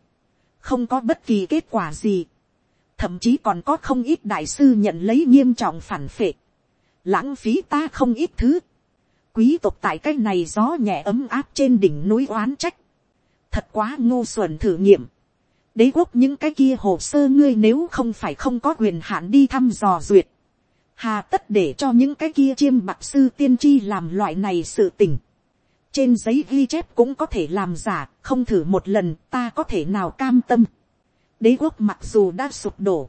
không có bất kỳ kết quả gì. thậm chí còn có không ít đại sư nhận lấy nghiêm trọng phản phệ, lãng phí ta không ít thứ. quý tộc tại cái này gió nhẹ ấm áp trên đỉnh núi oán trách, thật quá ngu xuẩn thử nghiệm đế quốc những cái kia hồ sơ ngươi nếu không phải không có quyền hạn đi thăm dò duyệt. Hà tất để cho những cái kia chiêm bạc sư tiên tri làm loại này sự tình. Trên giấy ghi chép cũng có thể làm giả, không thử một lần ta có thể nào cam tâm. Đế quốc mặc dù đã sụp đổ.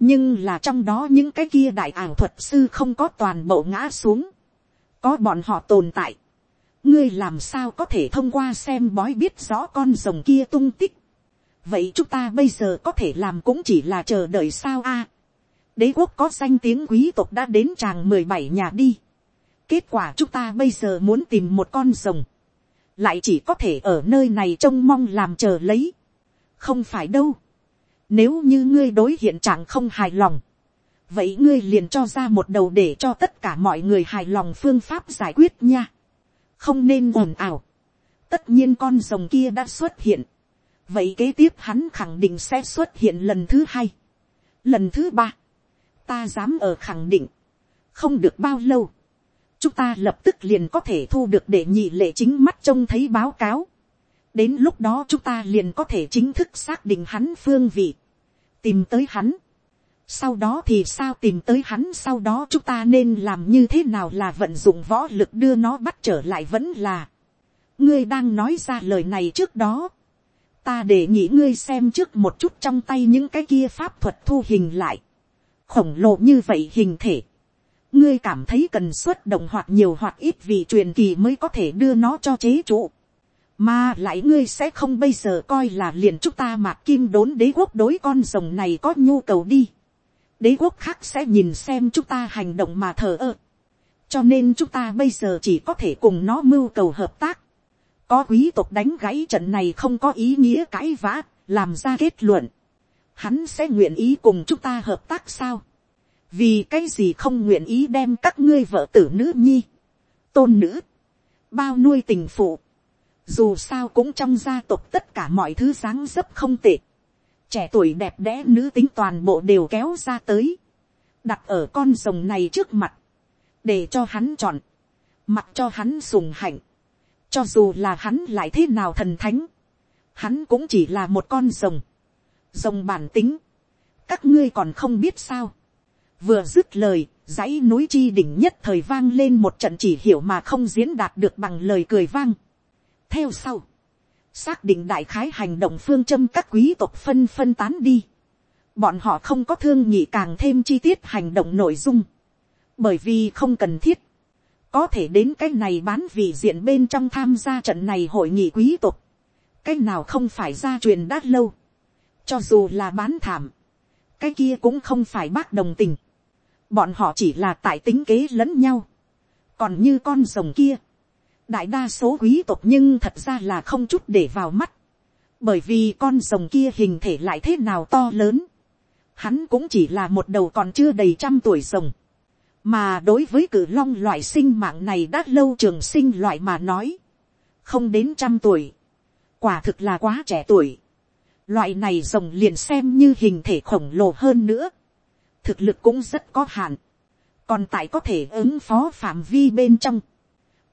Nhưng là trong đó những cái kia đại ảo thuật sư không có toàn bộ ngã xuống. Có bọn họ tồn tại. Ngươi làm sao có thể thông qua xem bói biết rõ con rồng kia tung tích vậy chúng ta bây giờ có thể làm cũng chỉ là chờ đợi sao a. đế quốc có danh tiếng quý tộc đã đến tràng mười bảy nhà đi. kết quả chúng ta bây giờ muốn tìm một con rồng. lại chỉ có thể ở nơi này trông mong làm chờ lấy. không phải đâu nếu như ngươi đối hiện trạng không hài lòng. vậy ngươi liền cho ra một đầu để cho tất cả mọi người hài lòng phương pháp giải quyết nha. không nên ồn ào. tất nhiên con rồng kia đã xuất hiện vậy kế tiếp hắn khẳng định sẽ xuất hiện lần thứ hai, lần thứ ba, ta dám ở khẳng định, không được bao lâu, chúng ta lập tức liền có thể thu được để nhị lệ chính mắt trông thấy báo cáo, đến lúc đó chúng ta liền có thể chính thức xác định hắn phương vị, tìm tới hắn, sau đó thì sao tìm tới hắn sau đó chúng ta nên làm như thế nào là vận dụng võ lực đưa nó bắt trở lại vẫn là, ngươi đang nói ra lời này trước đó, ta để nghĩ ngươi xem trước một chút trong tay những cái kia pháp thuật thu hình lại. khổng lồ như vậy hình thể. ngươi cảm thấy cần xuất động hoặc nhiều hoặc ít vì truyền kỳ mới có thể đưa nó cho chế trụ mà lại ngươi sẽ không bây giờ coi là liền chúng ta mạc kim đốn đế quốc đối con rồng này có nhu cầu đi. đế quốc khác sẽ nhìn xem chúng ta hành động mà thờ ơ. cho nên chúng ta bây giờ chỉ có thể cùng nó mưu cầu hợp tác có quý tộc đánh gãy trận này không có ý nghĩa cãi vã, làm ra kết luận. Hắn sẽ nguyện ý cùng chúng ta hợp tác sao? Vì cái gì không nguyện ý đem các ngươi vợ tử nữ nhi, tôn nữ, bao nuôi tình phụ. Dù sao cũng trong gia tộc tất cả mọi thứ dáng dấp không tệ. Trẻ tuổi đẹp đẽ nữ tính toàn bộ đều kéo ra tới. Đặt ở con rồng này trước mặt. Để cho hắn chọn. Mặc cho hắn sùng hạnh cho dù là hắn lại thế nào thần thánh. Hắn cũng chỉ là một con rồng. Rồng bản tính. Các ngươi còn không biết sao. Vừa dứt lời, dãy núi chi đỉnh nhất thời vang lên một trận chỉ hiểu mà không diễn đạt được bằng lời cười vang. Theo sau. xác định đại khái hành động phương châm các quý tộc phân phân tán đi. bọn họ không có thương nhị càng thêm chi tiết hành động nội dung, bởi vì không cần thiết, có thể đến cái này bán vị diện bên trong tham gia trận này hội nghị quý tộc, cái nào không phải gia truyền đã lâu, cho dù là bán thảm, cái kia cũng không phải bác đồng tình, bọn họ chỉ là tại tính kế lẫn nhau, còn như con rồng kia, đại đa số quý tộc nhưng thật ra là không chút để vào mắt, bởi vì con rồng kia hình thể lại thế nào to lớn, hắn cũng chỉ là một đầu còn chưa đầy trăm tuổi rồng, mà đối với cử long loại sinh mạng này đã lâu trường sinh loại mà nói, không đến trăm tuổi, quả thực là quá trẻ tuổi, loại này rồng liền xem như hình thể khổng lồ hơn nữa, thực lực cũng rất có hạn, còn tại có thể ứng phó phạm vi bên trong,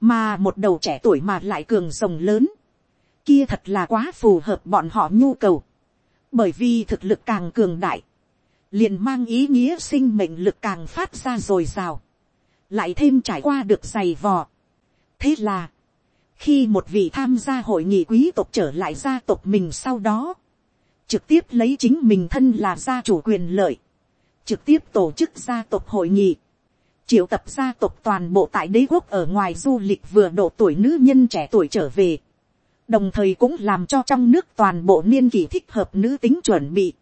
mà một đầu trẻ tuổi mà lại cường rồng lớn, kia thật là quá phù hợp bọn họ nhu cầu, bởi vì thực lực càng cường đại, liền mang ý nghĩa sinh mệnh lực càng phát ra rồi rào, lại thêm trải qua được giày vò. thế là, khi một vị tham gia hội nghị quý tộc trở lại gia tộc mình sau đó, trực tiếp lấy chính mình thân là gia chủ quyền lợi, trực tiếp tổ chức gia tộc hội nghị, triệu tập gia tộc toàn bộ tại đế quốc ở ngoài du lịch vừa độ tuổi nữ nhân trẻ tuổi trở về, đồng thời cũng làm cho trong nước toàn bộ niên kỷ thích hợp nữ tính chuẩn bị,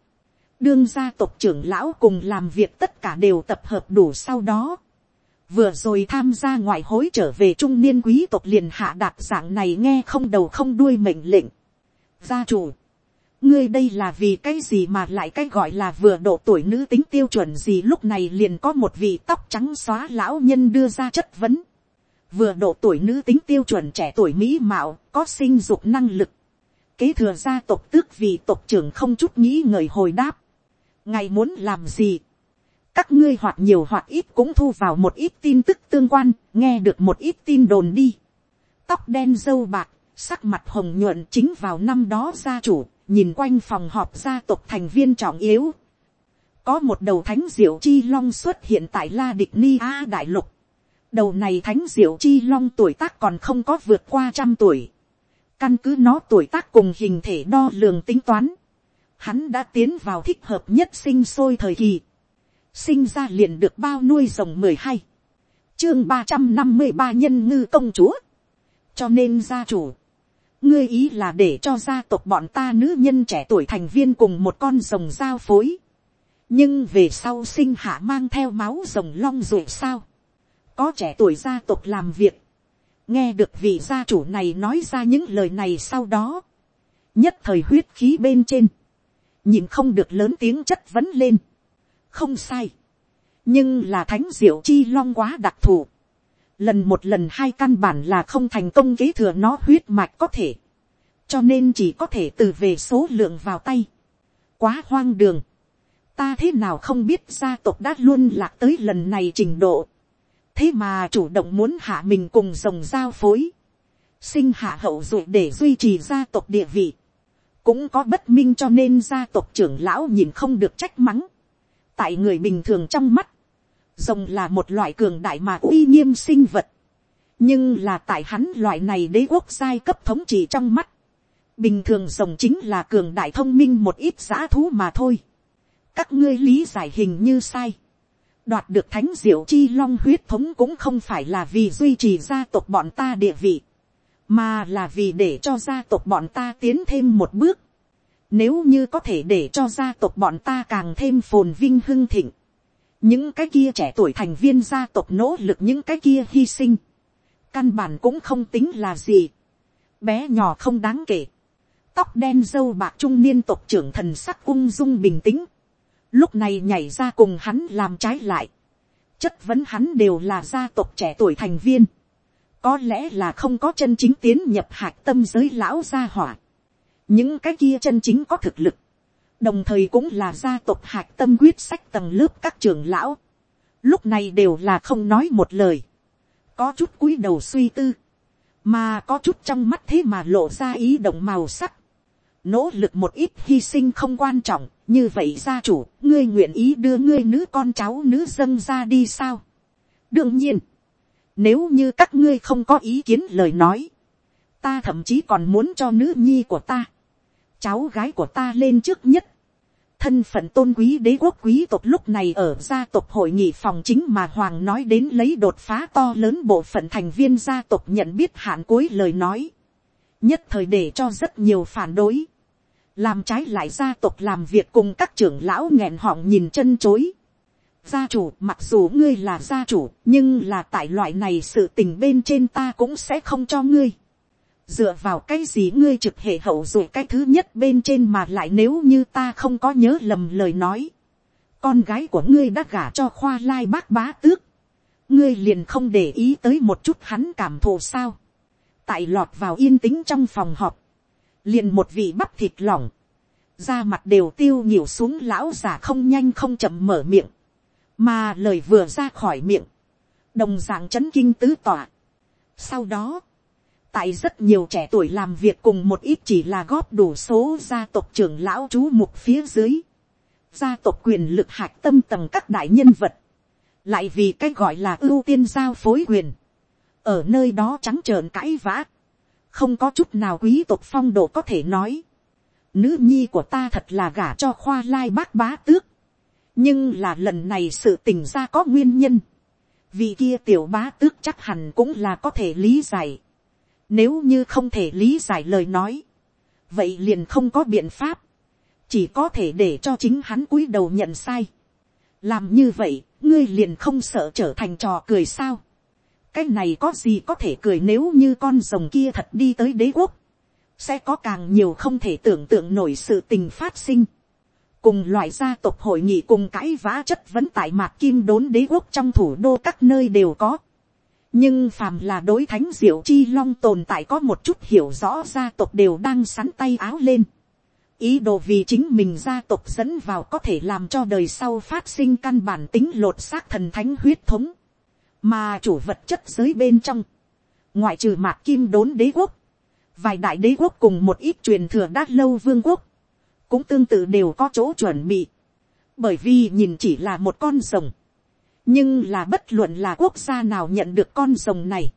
đương gia tộc trưởng lão cùng làm việc tất cả đều tập hợp đủ sau đó, vừa rồi tham gia ngoại hối trở về trung niên quý tộc liền hạ đạt dạng này nghe không đầu không đuôi mệnh lệnh. gia chủ, ngươi đây là vì cái gì mà lại cái gọi là vừa độ tuổi nữ tính tiêu chuẩn gì lúc này liền có một vị tóc trắng xóa lão nhân đưa ra chất vấn. vừa độ tuổi nữ tính tiêu chuẩn trẻ tuổi mỹ mạo, có sinh dục năng lực. kế thừa gia tộc tước vì tộc trưởng không chút nghĩ ngợi hồi đáp. ngài muốn làm gì. các ngươi hoặc nhiều hoặc ít cũng thu vào một ít tin tức tương quan, nghe được một ít tin đồn đi. tóc đen dâu bạc, sắc mặt hồng nhuận chính vào năm đó gia chủ nhìn quanh phòng họp gia tộc thành viên trọng yếu, có một đầu thánh diệu chi long xuất hiện tại la địch ni a đại lục. đầu này thánh diệu chi long tuổi tác còn không có vượt qua trăm tuổi. căn cứ nó tuổi tác cùng hình thể đo lường tính toán. hắn đã tiến vào thích hợp nhất sinh sôi thời kỳ. sinh ra liền được bao nuôi rồng mười hai. chương ba trăm năm mươi ba nhân ngư công chúa. cho nên gia chủ ngươi ý là để cho gia tộc bọn ta nữ nhân trẻ tuổi thành viên cùng một con rồng giao phối. nhưng về sau sinh hạ mang theo máu rồng long rồi sao. có trẻ tuổi gia tộc làm việc. nghe được vị gia chủ này nói ra những lời này sau đó. nhất thời huyết khí bên trên. nhìn không được lớn tiếng chất vấn lên. không sai. nhưng là thánh diệu chi long quá đặc thù lần một lần hai căn bản là không thành công kế thừa nó huyết mạch có thể, cho nên chỉ có thể từ về số lượng vào tay, quá hoang đường, ta thế nào không biết gia tộc đã luôn lạc tới lần này trình độ, thế mà chủ động muốn hạ mình cùng dòng giao phối, sinh hạ hậu duệ để duy trì gia tộc địa vị, cũng có bất minh cho nên gia tộc trưởng lão nhìn không được trách mắng, tại người bình thường trong mắt, rồng là một loại cường đại mà uy nghiêm sinh vật. nhưng là tại hắn loại này đế quốc giai cấp thống trị trong mắt. bình thường rồng chính là cường đại thông minh một ít giã thú mà thôi. các ngươi lý giải hình như sai. đoạt được thánh diệu chi long huyết thống cũng không phải là vì duy trì gia tộc bọn ta địa vị. mà là vì để cho gia tộc bọn ta tiến thêm một bước. nếu như có thể để cho gia tộc bọn ta càng thêm phồn vinh hưng thịnh những cái kia trẻ tuổi thành viên gia tộc nỗ lực những cái kia hy sinh, căn bản cũng không tính là gì, bé nhỏ không đáng kể, tóc đen dâu bạc trung niên tộc trưởng thần sắc ung dung bình tĩnh, lúc này nhảy ra cùng hắn làm trái lại, chất vấn hắn đều là gia tộc trẻ tuổi thành viên, có lẽ là không có chân chính tiến nhập hạc tâm giới lão gia hỏa, những cái kia chân chính có thực lực, đồng thời cũng là gia tộc hạc tâm quyết sách tầng lớp các trưởng lão, lúc này đều là không nói một lời, có chút cúi đầu suy tư, mà có chút trong mắt thế mà lộ ra ý động màu sắc, nỗ lực một ít hy sinh không quan trọng, như vậy gia chủ, ngươi nguyện ý đưa ngươi nữ con cháu nữ dân ra đi sao. đương nhiên, nếu như các ngươi không có ý kiến lời nói, ta thậm chí còn muốn cho nữ nhi của ta, cháu gái của ta lên trước nhất, thân phận tôn quý đế quốc quý tộc lúc này ở gia tộc hội nghị phòng chính mà hoàng nói đến lấy đột phá to lớn bộ phận thành viên gia tộc nhận biết hạn cuối lời nói, nhất thời để cho rất nhiều phản đối, làm trái lại gia tộc làm việc cùng các trưởng lão nghẹn họng nhìn chân chối. Gia chủ mặc dù ngươi là gia chủ nhưng là tại loại này sự tình bên trên ta cũng sẽ không cho ngươi dựa vào cái gì ngươi trực hệ hậu rồi cái thứ nhất bên trên mà lại nếu như ta không có nhớ lầm lời nói. con gái của ngươi đã gả cho khoa lai bác bá tước. ngươi liền không để ý tới một chút hắn cảm thụ sao. tại lọt vào yên tĩnh trong phòng họp. liền một vị bắp thịt lỏng. da mặt đều tiêu nhiều xuống lão già không nhanh không chậm mở miệng. mà lời vừa ra khỏi miệng. đồng d ạ n g chấn kinh tứ tỏa. sau đó, tại rất nhiều trẻ tuổi làm việc cùng một ít chỉ là góp đủ số gia tộc trưởng lão chú mục phía dưới, gia tộc quyền lực hạc tâm tầng các đại nhân vật, lại vì cái gọi là ưu tiên giao phối quyền, ở nơi đó trắng trợn cãi vã, không có chút nào quý tộc phong độ có thể nói, nữ nhi của ta thật là gả cho khoa lai bác bá tước, nhưng là lần này sự tình ra có nguyên nhân, vì kia tiểu bá tước chắc hẳn cũng là có thể lý giải, nếu như không thể lý giải lời nói. Vậy liền không có biện pháp. Chỉ có thể để cho chính hắn cúi đầu nhận sai. Làm như vậy, ngươi liền không sợ trở thành trò cười sao. Cái này có gì có thể cười nếu như con rồng kia thật đi tới đế quốc. Sẽ có càng nhiều không thể tưởng tượng nổi sự tình phát sinh cùng loại gia tộc hội nghị cùng cãi vã chất vấn tại mạc kim đốn đế quốc trong thủ đô các nơi đều có nhưng phàm là đối thánh diệu chi long tồn tại có một chút hiểu rõ gia tộc đều đang sắn tay áo lên. ý đồ vì chính mình gia tộc dẫn vào có thể làm cho đời sau phát sinh căn bản tính lột xác thần thánh huyết thống. mà chủ vật chất giới bên trong, ngoại trừ mạc kim đốn đế quốc, vài đại đế quốc cùng một ít truyền thừa đát lâu vương quốc, cũng tương tự đều có chỗ chuẩn bị. bởi vì nhìn chỉ là một con rồng, nhưng là bất luận là quốc gia nào nhận được con rồng này,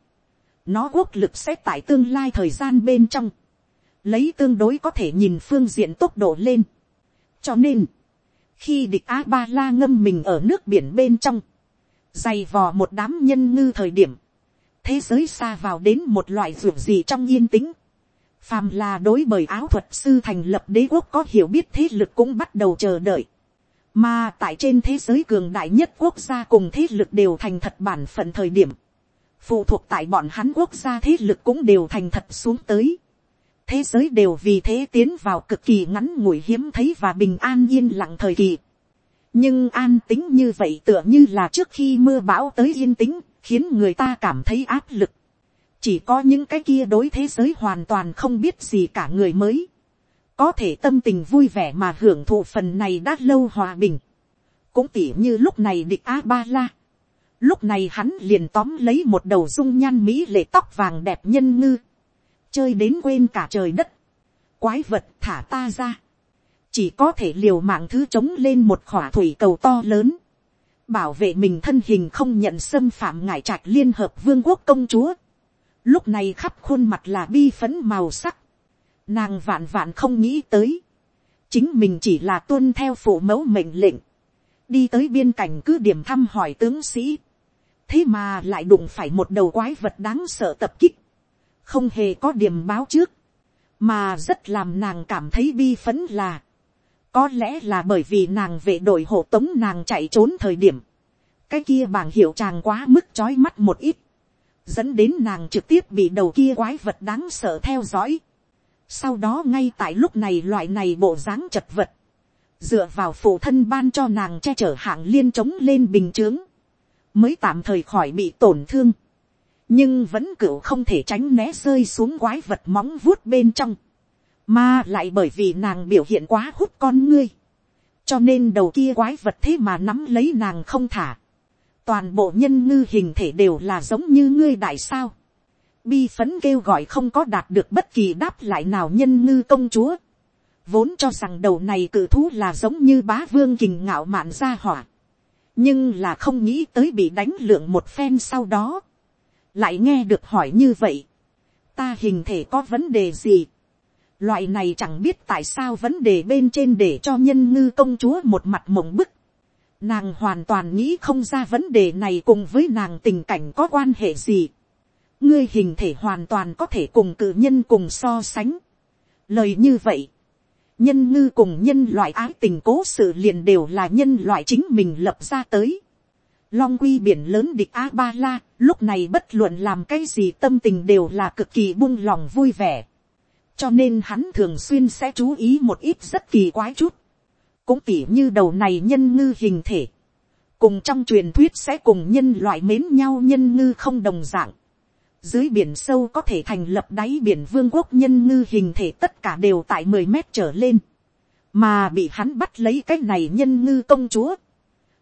nó quốc lực sẽ tại tương lai thời gian bên trong, lấy tương đối có thể nhìn phương diện tốc độ lên. cho nên, khi địch a ba la ngâm mình ở nước biển bên trong, dày vò một đám nhân ngư thời điểm, thế giới xa vào đến một loại ruộng gì trong yên tĩnh, phàm là đối bởi áo thuật sư thành lập đế quốc có hiểu biết thế lực cũng bắt đầu chờ đợi. Mà tại trên thế giới cường đại nhất quốc gia cùng thế lực đều thành thật bản phận thời điểm. Phụ thuộc tại bọn hắn quốc gia thế lực cũng đều thành thật xuống tới. Thế giới đều vì thế tiến vào cực kỳ ngắn ngủi hiếm thấy và bình an yên lặng thời kỳ. Nhưng an tính như vậy tựa như là trước khi mưa bão tới yên tĩnh, khiến người ta cảm thấy áp lực. Chỉ có những cái kia đối thế giới hoàn toàn không biết gì cả người mới có thể tâm tình vui vẻ mà hưởng thụ phần này đã lâu hòa bình. cũng tỉ như lúc này địch a ba la. lúc này hắn liền tóm lấy một đầu dung nhan mỹ lệ tóc vàng đẹp nhân ngư. chơi đến quên cả trời đất. quái vật thả ta ra. chỉ có thể liều mạng thứ trống lên một khỏa thủy cầu to lớn. bảo vệ mình thân hình không nhận xâm phạm ngải trạch liên hợp vương quốc công chúa. lúc này khắp khuôn mặt là bi phấn màu sắc Nàng vạn vạn không nghĩ tới. Chính mình chỉ là tuân theo phụ mẫu mệnh lệnh. Đi tới biên cảnh cứ điểm thăm hỏi tướng sĩ. Thế mà lại đụng phải một đầu quái vật đáng sợ tập kích. Không hề có điểm báo trước. Mà rất làm nàng cảm thấy bi phấn là. Có lẽ là bởi vì nàng về đội hộ tống nàng chạy trốn thời điểm. Cái kia bảng hiệu chàng quá mức chói mắt một ít dẫn đến nàng trực tiếp bị đầu kia quái vật đáng sợ theo dõi. Sau đó ngay tại lúc này loại này bộ dáng chật vật. Dựa vào phụ thân ban cho nàng che chở hạng liên chống lên bình chướng. Mới tạm thời khỏi bị tổn thương. Nhưng vẫn cựu không thể tránh né rơi xuống quái vật móng vuốt bên trong. Mà lại bởi vì nàng biểu hiện quá hút con ngươi. Cho nên đầu kia quái vật thế mà nắm lấy nàng không thả. Toàn bộ nhân ngư hình thể đều là giống như ngươi đại sao bi phấn kêu gọi không có đạt được bất kỳ đáp lại nào nhân ngư công chúa. Vốn cho rằng đầu này cử thú là giống như bá vương kình ngạo mạn ra hỏa. Nhưng là không nghĩ tới bị đánh lượng một phen sau đó. Lại nghe được hỏi như vậy. ta hình thể có vấn đề gì. loại này chẳng biết tại sao vấn đề bên trên để cho nhân ngư công chúa một mặt mộng bức. nàng hoàn toàn nghĩ không ra vấn đề này cùng với nàng tình cảnh có quan hệ gì ngươi hình thể hoàn toàn có thể cùng cử nhân cùng so sánh. lời như vậy, nhân ngư cùng nhân loại ái tình cố sự liền đều là nhân loại chính mình lập ra tới. Long quy biển lớn địch A-ba-la, lúc này bất luận làm cái gì tâm tình đều là cực kỳ buông lòng vui vẻ. Cho nên hắn thường xuyên sẽ chú ý một ít rất kỳ quái chút. Cũng tỉ như đầu này nhân ngư hình thể. Cùng trong truyền thuyết sẽ cùng nhân loại mến nhau nhân ngư không đồng dạng. Dưới biển sâu có thể thành lập đáy biển vương quốc nhân ngư hình thể tất cả đều tại mười mét trở lên. Mà bị hắn bắt lấy cái này nhân ngư công chúa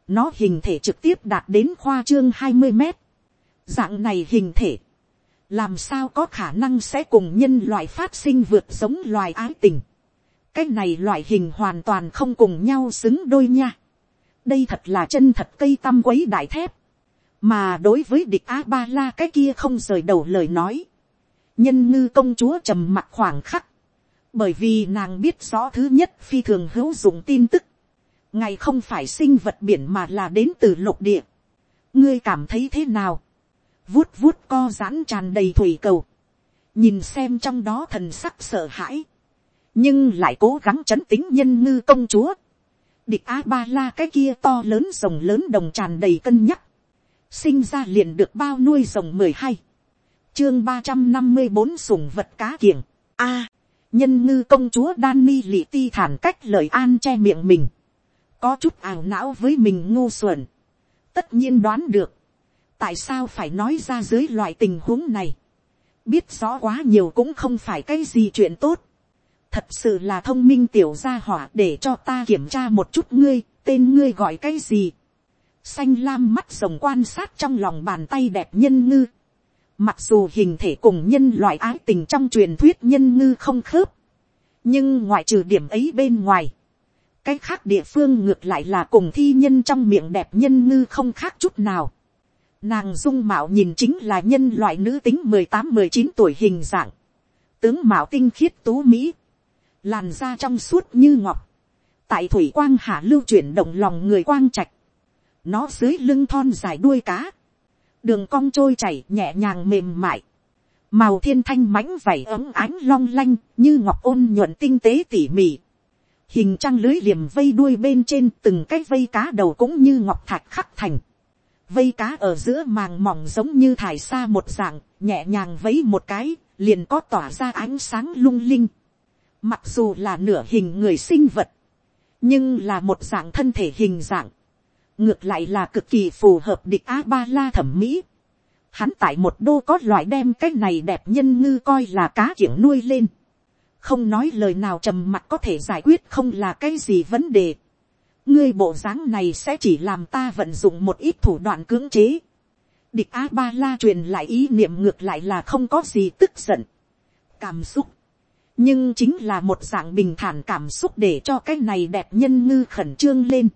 nó hình thể trực tiếp đạt đến khoa trương hai mươi mét. Dạng này hình thể. Làm sao có khả năng sẽ cùng nhân loại phát sinh vượt giống loài ái tình. Cái này loại hình hoàn toàn không cùng nhau xứng đôi nha. Đây thật là chân thật cây tăm quấy đại thép. Mà đối với địch A-ba-la cái kia không rời đầu lời nói. Nhân ngư công chúa trầm mặt khoảng khắc. Bởi vì nàng biết rõ thứ nhất phi thường hữu dụng tin tức ngày không phải sinh vật biển mà là đến từ lục địa. ngươi cảm thấy thế nào. vuốt vuốt co giãn tràn đầy thủy cầu. nhìn xem trong đó thần sắc sợ hãi. nhưng lại cố gắng chấn tính nhân ngư công chúa. địch a ba la cái kia to lớn rồng lớn đồng tràn đầy cân nhắc sinh ra liền được bao nuôi rồng mười hai. chương ba trăm năm mươi bốn sủng vật cá kiểng. a. nhân ngư công chúa đan mi lị ti thản cách lời an che miệng mình có chút ảo não với mình ngu xuẩn, tất nhiên đoán được, tại sao phải nói ra dưới loại tình huống này, biết rõ quá nhiều cũng không phải cái gì chuyện tốt, thật sự là thông minh tiểu gia hỏa để cho ta kiểm tra một chút ngươi, tên ngươi gọi cái gì, xanh lam mắt rồng quan sát trong lòng bàn tay đẹp nhân ngư, mặc dù hình thể cùng nhân loại ái tình trong truyền thuyết nhân ngư không khớp, nhưng ngoại trừ điểm ấy bên ngoài, cái khác địa phương ngược lại là cùng thi nhân trong miệng đẹp nhân ngư không khác chút nào. Nàng dung mạo nhìn chính là nhân loại nữ tính mười tám mười chín tuổi hình dạng. Tướng mạo tinh khiết tú Mỹ. Làn da trong suốt như ngọc. Tại thủy quang hạ lưu chuyển động lòng người quang trạch. Nó dưới lưng thon dài đuôi cá. Đường cong trôi chảy nhẹ nhàng mềm mại. Màu thiên thanh mãnh vảy ấm ánh long lanh như ngọc ôn nhuận tinh tế tỉ mỉ hình trăng lưới liềm vây đuôi bên trên từng cái vây cá đầu cũng như ngọc thạch khắc thành. Vây cá ở giữa màng mỏng giống như thải xa một dạng, nhẹ nhàng vấy một cái, liền có tỏa ra ánh sáng lung linh. Mặc dù là nửa hình người sinh vật, nhưng là một dạng thân thể hình dạng. Ngược lại là cực kỳ phù hợp địch A-ba-la thẩm mỹ. Hắn tại một đô có loại đem cái này đẹp nhân ngư coi là cá kiểng nuôi lên không nói lời nào trầm mặt có thể giải quyết không là cái gì vấn đề. ngươi bộ dáng này sẽ chỉ làm ta vận dụng một ít thủ đoạn cưỡng chế. địch a ba la truyền lại ý niệm ngược lại là không có gì tức giận. cảm xúc. nhưng chính là một dạng bình thản cảm xúc để cho cái này đẹp nhân ngư khẩn trương lên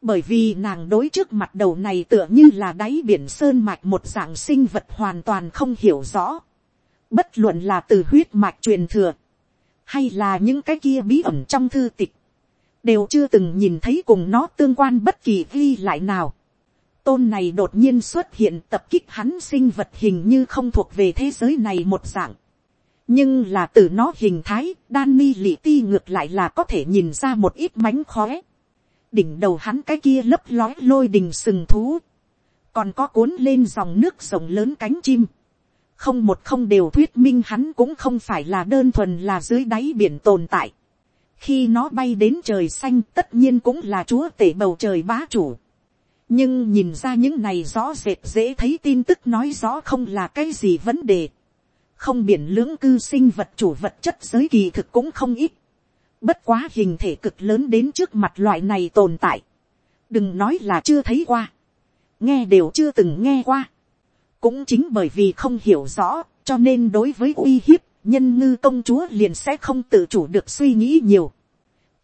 bởi vì nàng đối trước mặt đầu này tựa như là đáy biển sơn mạch một dạng sinh vật hoàn toàn không hiểu rõ. bất luận là từ huyết mạch truyền thừa hay là những cái kia bí ẩn trong thư tịch, đều chưa từng nhìn thấy cùng nó tương quan bất kỳ ghi lại nào. Tôn này đột nhiên xuất hiện tập kích hắn sinh vật hình như không thuộc về thế giới này một dạng. nhưng là từ nó hình thái, Danny lị ti ngược lại là có thể nhìn ra một ít mánh khóe đỉnh đầu hắn cái kia lấp lói lôi đình sừng thú, còn có cuốn lên dòng nước rồng lớn cánh chim không một không đều thuyết minh hắn cũng không phải là đơn thuần là dưới đáy biển tồn tại. khi nó bay đến trời xanh tất nhiên cũng là chúa tể bầu trời bá chủ. nhưng nhìn ra những này rõ rệt dễ thấy tin tức nói rõ không là cái gì vấn đề. không biển lưỡng cư sinh vật chủ vật chất giới kỳ thực cũng không ít bất quá hình thể cực lớn đến trước mặt loại này tồn tại. đừng nói là chưa thấy qua. nghe đều chưa từng nghe qua cũng chính bởi vì không hiểu rõ, cho nên đối với uy hiếp, nhân ngư công chúa liền sẽ không tự chủ được suy nghĩ nhiều.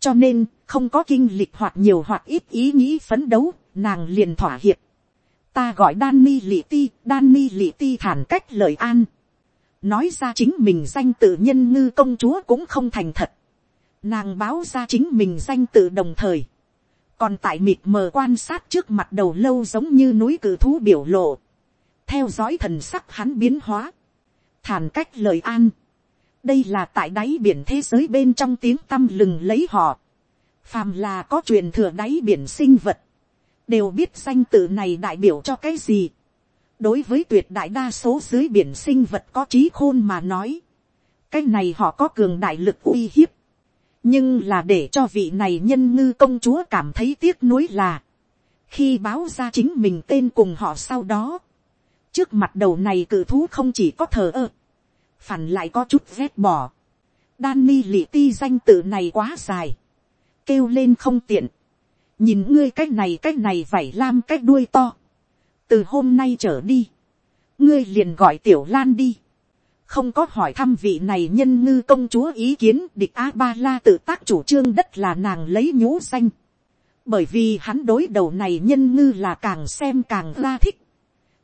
cho nên, không có kinh lịch hoặc nhiều hoặc ít ý nghĩ phấn đấu, nàng liền thỏa hiệp. ta gọi đan mi lị ti, đan mi lị ti thản cách lời an. nói ra chính mình danh tự nhân ngư công chúa cũng không thành thật, nàng báo ra chính mình danh tự đồng thời, còn tại mịt mờ quan sát trước mặt đầu lâu giống như núi cử thú biểu lộ, theo dõi thần sắc hắn biến hóa, thản cách lời an, đây là tại đáy biển thế giới bên trong tiếng tăm lừng lấy họ, phàm là có truyền thừa đáy biển sinh vật, đều biết danh tự này đại biểu cho cái gì. đối với tuyệt đại đa số dưới biển sinh vật có trí khôn mà nói, cái này họ có cường đại lực uy hiếp, nhưng là để cho vị này nhân ngư công chúa cảm thấy tiếc nuối là, khi báo ra chính mình tên cùng họ sau đó, trước mặt đầu này cự thú không chỉ có thờ ơ, phản lại có chút rét bỏ. Danny lị ti danh tự này quá dài, kêu lên không tiện, nhìn ngươi cái này cái này vảy lam cái đuôi to, từ hôm nay trở đi, ngươi liền gọi tiểu lan đi, không có hỏi thăm vị này nhân ngư công chúa ý kiến địch a ba la tự tác chủ trương đất là nàng lấy nhũ danh, bởi vì hắn đối đầu này nhân ngư là càng xem càng la thích,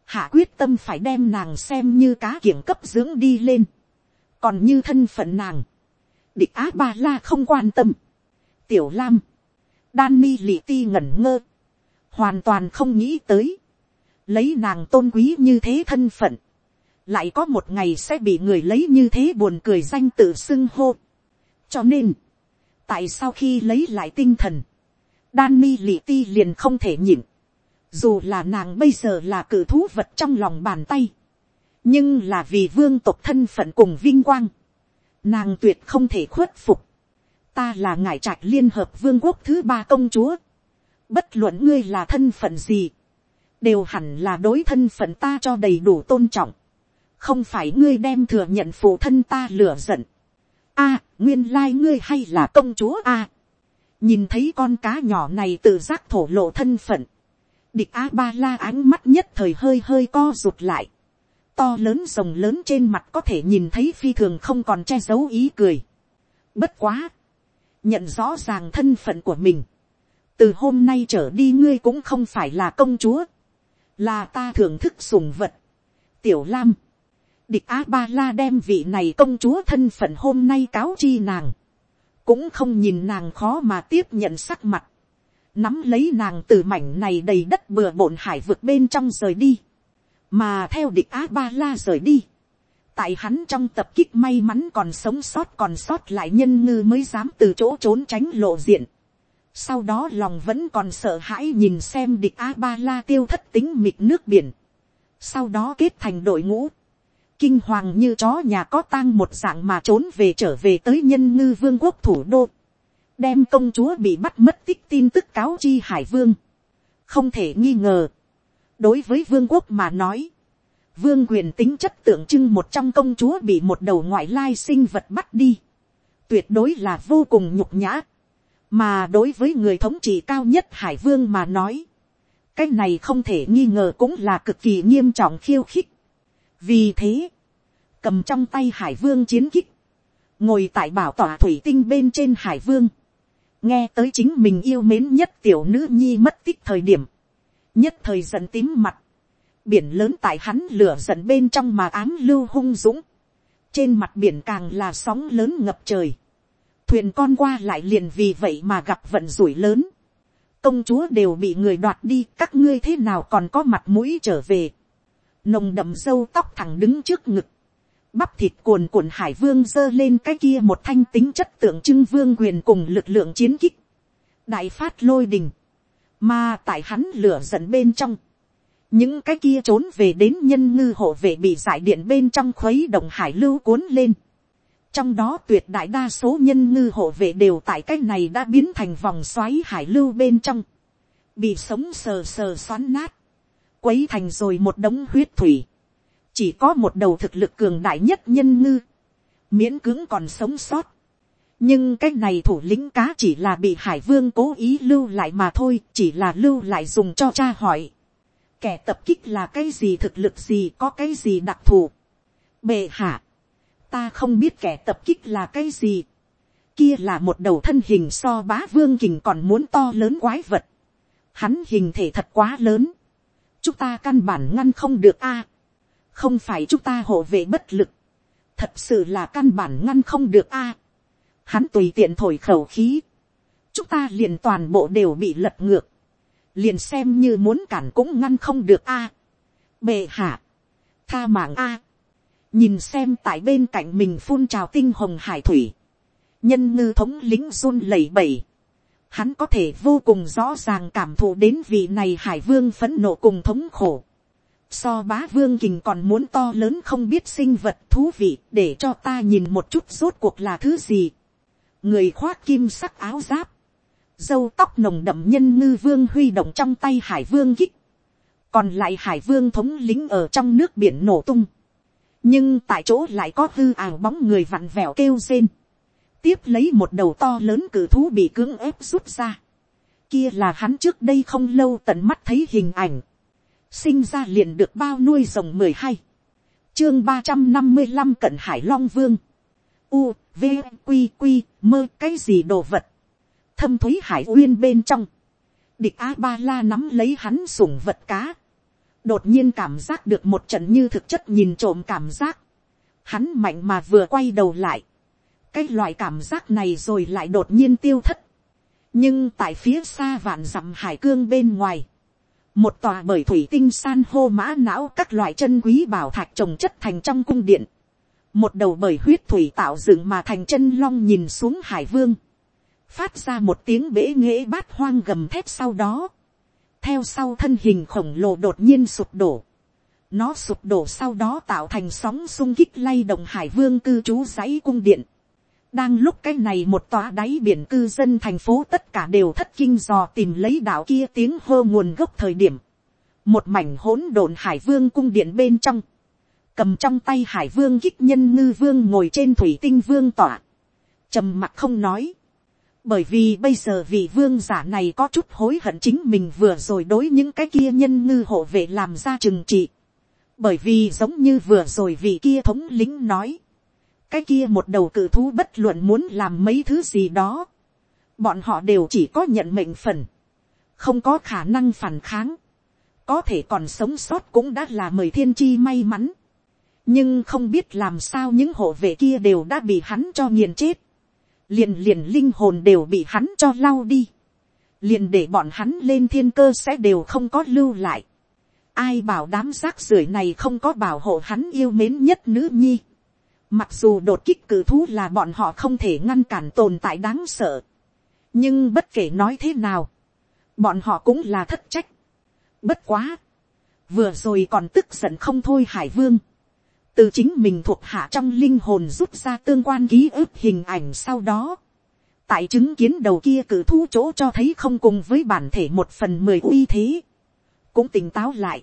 hạ quyết tâm phải đem nàng xem như cá kiểng cấp dưỡng đi lên, còn như thân phận nàng, địch á ba la không quan tâm, tiểu lam, đan mi lì ti ngẩn ngơ, hoàn toàn không nghĩ tới, lấy nàng tôn quý như thế thân phận, lại có một ngày sẽ bị người lấy như thế buồn cười danh tự xưng hô. cho nên, tại sao khi lấy lại tinh thần, Danny lì ti liền không thể nhịn, dù là nàng bây giờ là cử thú vật trong lòng bàn tay, nhưng là vì vương tộc thân phận cùng vinh quang, nàng tuyệt không thể khuất phục, ta là ngải trạch liên hợp vương quốc thứ ba công chúa, bất luận ngươi là thân phận gì, đều hẳn là đối thân phận ta cho đầy đủ tôn trọng, không phải ngươi đem thừa nhận phụ thân ta lửa giận, a, nguyên lai ngươi hay là công chúa a, nhìn thấy con cá nhỏ này tự giác thổ lộ thân phận, địch a ba la ánh mắt nhất thời hơi hơi co rụt lại, to lớn rồng lớn trên mặt có thể nhìn thấy phi thường không còn che giấu ý cười. Bất quá, nhận rõ ràng thân phận của mình, từ hôm nay trở đi ngươi cũng không phải là công chúa, là ta thưởng thức sùng vật. Tiểu Lam, địch a ba la đem vị này công chúa thân phận hôm nay cáo chi nàng, cũng không nhìn nàng khó mà tiếp nhận sắc mặt, nắm lấy nàng từ mảnh này đầy đất bừa bộn hải vực bên trong rời đi, mà theo địch a ba la rời đi, tại hắn trong tập kích may mắn còn sống sót còn sót lại nhân ngư mới dám từ chỗ trốn tránh lộ diện. Sau đó lòng vẫn còn sợ hãi nhìn xem địch A-ba-la tiêu thất tính mịt nước biển. Sau đó kết thành đội ngũ. Kinh hoàng như chó nhà có tang một dạng mà trốn về trở về tới nhân ngư vương quốc thủ đô đem công chúa bị bắt mất tích tin tức cáo chi hải vương. không thể nghi ngờ. đối với vương quốc mà nói, vương quyền tính chất tượng trưng một trong công chúa bị một đầu ngoại lai sinh vật bắt đi. tuyệt đối là vô cùng nhục nhã. mà đối với người thống trị cao nhất hải vương mà nói, cái này không thể nghi ngờ cũng là cực kỳ nghiêm trọng khiêu khích. vì thế, cầm trong tay hải vương chiến kích, ngồi tại bảo tỏa thủy tinh bên trên hải vương, nghe tới chính mình yêu mến nhất tiểu nữ nhi mất tích thời điểm, nhất thời giận tím mặt, biển lớn tại hắn lửa giận bên trong mà ám lưu hung dũng, trên mặt biển càng là sóng lớn ngập trời, thuyền con qua lại liền vì vậy mà gặp vận rủi lớn, công chúa đều bị người đoạt đi các ngươi thế nào còn có mặt mũi trở về, nồng đậm sâu tóc thẳng đứng trước ngực, bắp thịt cuồn cuộn hải vương giơ lên cái kia một thanh tính chất tượng trưng vương quyền cùng lực lượng chiến kích, đại phát lôi đình, mà tại hắn lửa giận bên trong, những cái kia trốn về đến nhân ngư hộ vệ bị giải điện bên trong khuấy động hải lưu cuốn lên, trong đó tuyệt đại đa số nhân ngư hộ vệ đều tại cái này đã biến thành vòng xoáy hải lưu bên trong, bị sống sờ sờ xoắn nát, quấy thành rồi một đống huyết thủy, chỉ có một đầu thực lực cường đại nhất nhân ngư, miễn cưỡng còn sống sót. nhưng cái này thủ lĩnh cá chỉ là bị hải vương cố ý lưu lại mà thôi, chỉ là lưu lại dùng cho cha hỏi. kẻ tập kích là cái gì thực lực gì có cái gì đặc thù. bệ hạ, ta không biết kẻ tập kích là cái gì. kia là một đầu thân hình so bá vương kình còn muốn to lớn quái vật. hắn hình thể thật quá lớn. chúng ta căn bản ngăn không được a không phải chúng ta hộ vệ bất lực, thật sự là căn bản ngăn không được a. hắn tùy tiện thổi khẩu khí, chúng ta liền toàn bộ đều bị lật ngược, liền xem như muốn cản cũng ngăn không được a. bệ hạ, tha mạng a, nhìn xem tại bên cạnh mình phun trào tinh hồng hải thủy, nhân ngư thống lính run lẩy bẩy, hắn có thể vô cùng rõ ràng cảm thụ đến vị này hải vương phấn nộ cùng thống khổ. So bá vương kình còn muốn to lớn không biết sinh vật thú vị, để cho ta nhìn một chút rốt cuộc là thứ gì. Người khoác kim sắc áo giáp. Dâu tóc nồng đậm nhân ngư vương huy động trong tay hải vương kích. Còn lại hải vương thống lính ở trong nước biển nổ tung. Nhưng tại chỗ lại có hư ảo bóng người vặn vẹo kêu rên tiếp lấy một đầu to lớn cử thú bị cưỡng ép rút ra. Kia là hắn trước đây không lâu tận mắt thấy hình ảnh. Sinh ra liền được bao nuôi rồng mười hai Chương ba trăm năm mươi năm cận hải long vương. U, V, q q mơ cái gì đồ vật. Thâm thúy hải uyên bên trong. Địch A-ba-la nắm lấy hắn sủng vật cá. Đột nhiên cảm giác được một trận như thực chất nhìn trộm cảm giác. Hắn mạnh mà vừa quay đầu lại cái loại cảm giác này rồi lại đột nhiên tiêu thất. nhưng tại phía xa vạn dặm hải cương bên ngoài, một tòa bởi thủy tinh san hô mã não các loại chân quý bảo thạch trồng chất thành trong cung điện, một đầu bởi huyết thủy tạo dựng mà thành chân long nhìn xuống hải vương, phát ra một tiếng bể nghễ bát hoang gầm thép sau đó, theo sau thân hình khổng lồ đột nhiên sụp đổ, nó sụp đổ sau đó tạo thành sóng sung kích lay động hải vương cư trú dãy cung điện, đang lúc cái này một tòa đáy biển cư dân thành phố tất cả đều thất kinh dò tìm lấy đạo kia tiếng hô nguồn gốc thời điểm. Một mảnh hỗn độn hải vương cung điện bên trong. Cầm trong tay hải vương kích nhân ngư vương ngồi trên thủy tinh vương tỏa. trầm mặt không nói. Bởi vì bây giờ vị vương giả này có chút hối hận chính mình vừa rồi đối những cái kia nhân ngư hộ vệ làm ra trừng trị. Bởi vì giống như vừa rồi vị kia thống lính nói cái kia một đầu cự thú bất luận muốn làm mấy thứ gì đó, bọn họ đều chỉ có nhận mệnh phần, không có khả năng phản kháng, có thể còn sống sót cũng đã là mời thiên chi may mắn, nhưng không biết làm sao những hộ vệ kia đều đã bị hắn cho nghiền chết, liền liền linh hồn đều bị hắn cho lau đi, liền để bọn hắn lên thiên cơ sẽ đều không có lưu lại, ai bảo đám rác rưởi này không có bảo hộ hắn yêu mến nhất nữ nhi, Mặc dù đột kích cử thú là bọn họ không thể ngăn cản tồn tại đáng sợ. Nhưng bất kể nói thế nào. Bọn họ cũng là thất trách. Bất quá. Vừa rồi còn tức giận không thôi Hải Vương. Từ chính mình thuộc hạ trong linh hồn rút ra tương quan ký ức hình ảnh sau đó. Tại chứng kiến đầu kia cử thú chỗ cho thấy không cùng với bản thể một phần mười uy thế. Cũng tỉnh táo lại.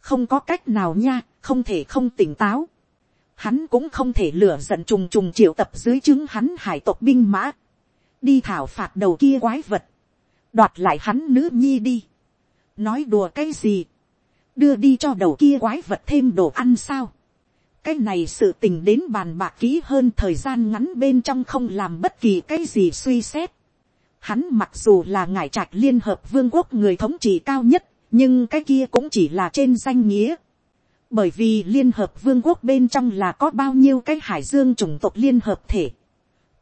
Không có cách nào nha, không thể không tỉnh táo hắn cũng không thể lửa giận trùng trùng triệu tập dưới chứng hắn hải tộc binh mã, đi thảo phạt đầu kia quái vật, đoạt lại hắn nữ nhi đi, nói đùa cái gì, đưa đi cho đầu kia quái vật thêm đồ ăn sao, cái này sự tình đến bàn bạc kỹ hơn thời gian ngắn bên trong không làm bất kỳ cái gì suy xét. Hắn mặc dù là ngải trạch liên hợp vương quốc người thống trị cao nhất, nhưng cái kia cũng chỉ là trên danh nghĩa bởi vì liên hợp vương quốc bên trong là có bao nhiêu cái hải dương chủng tộc liên hợp thể,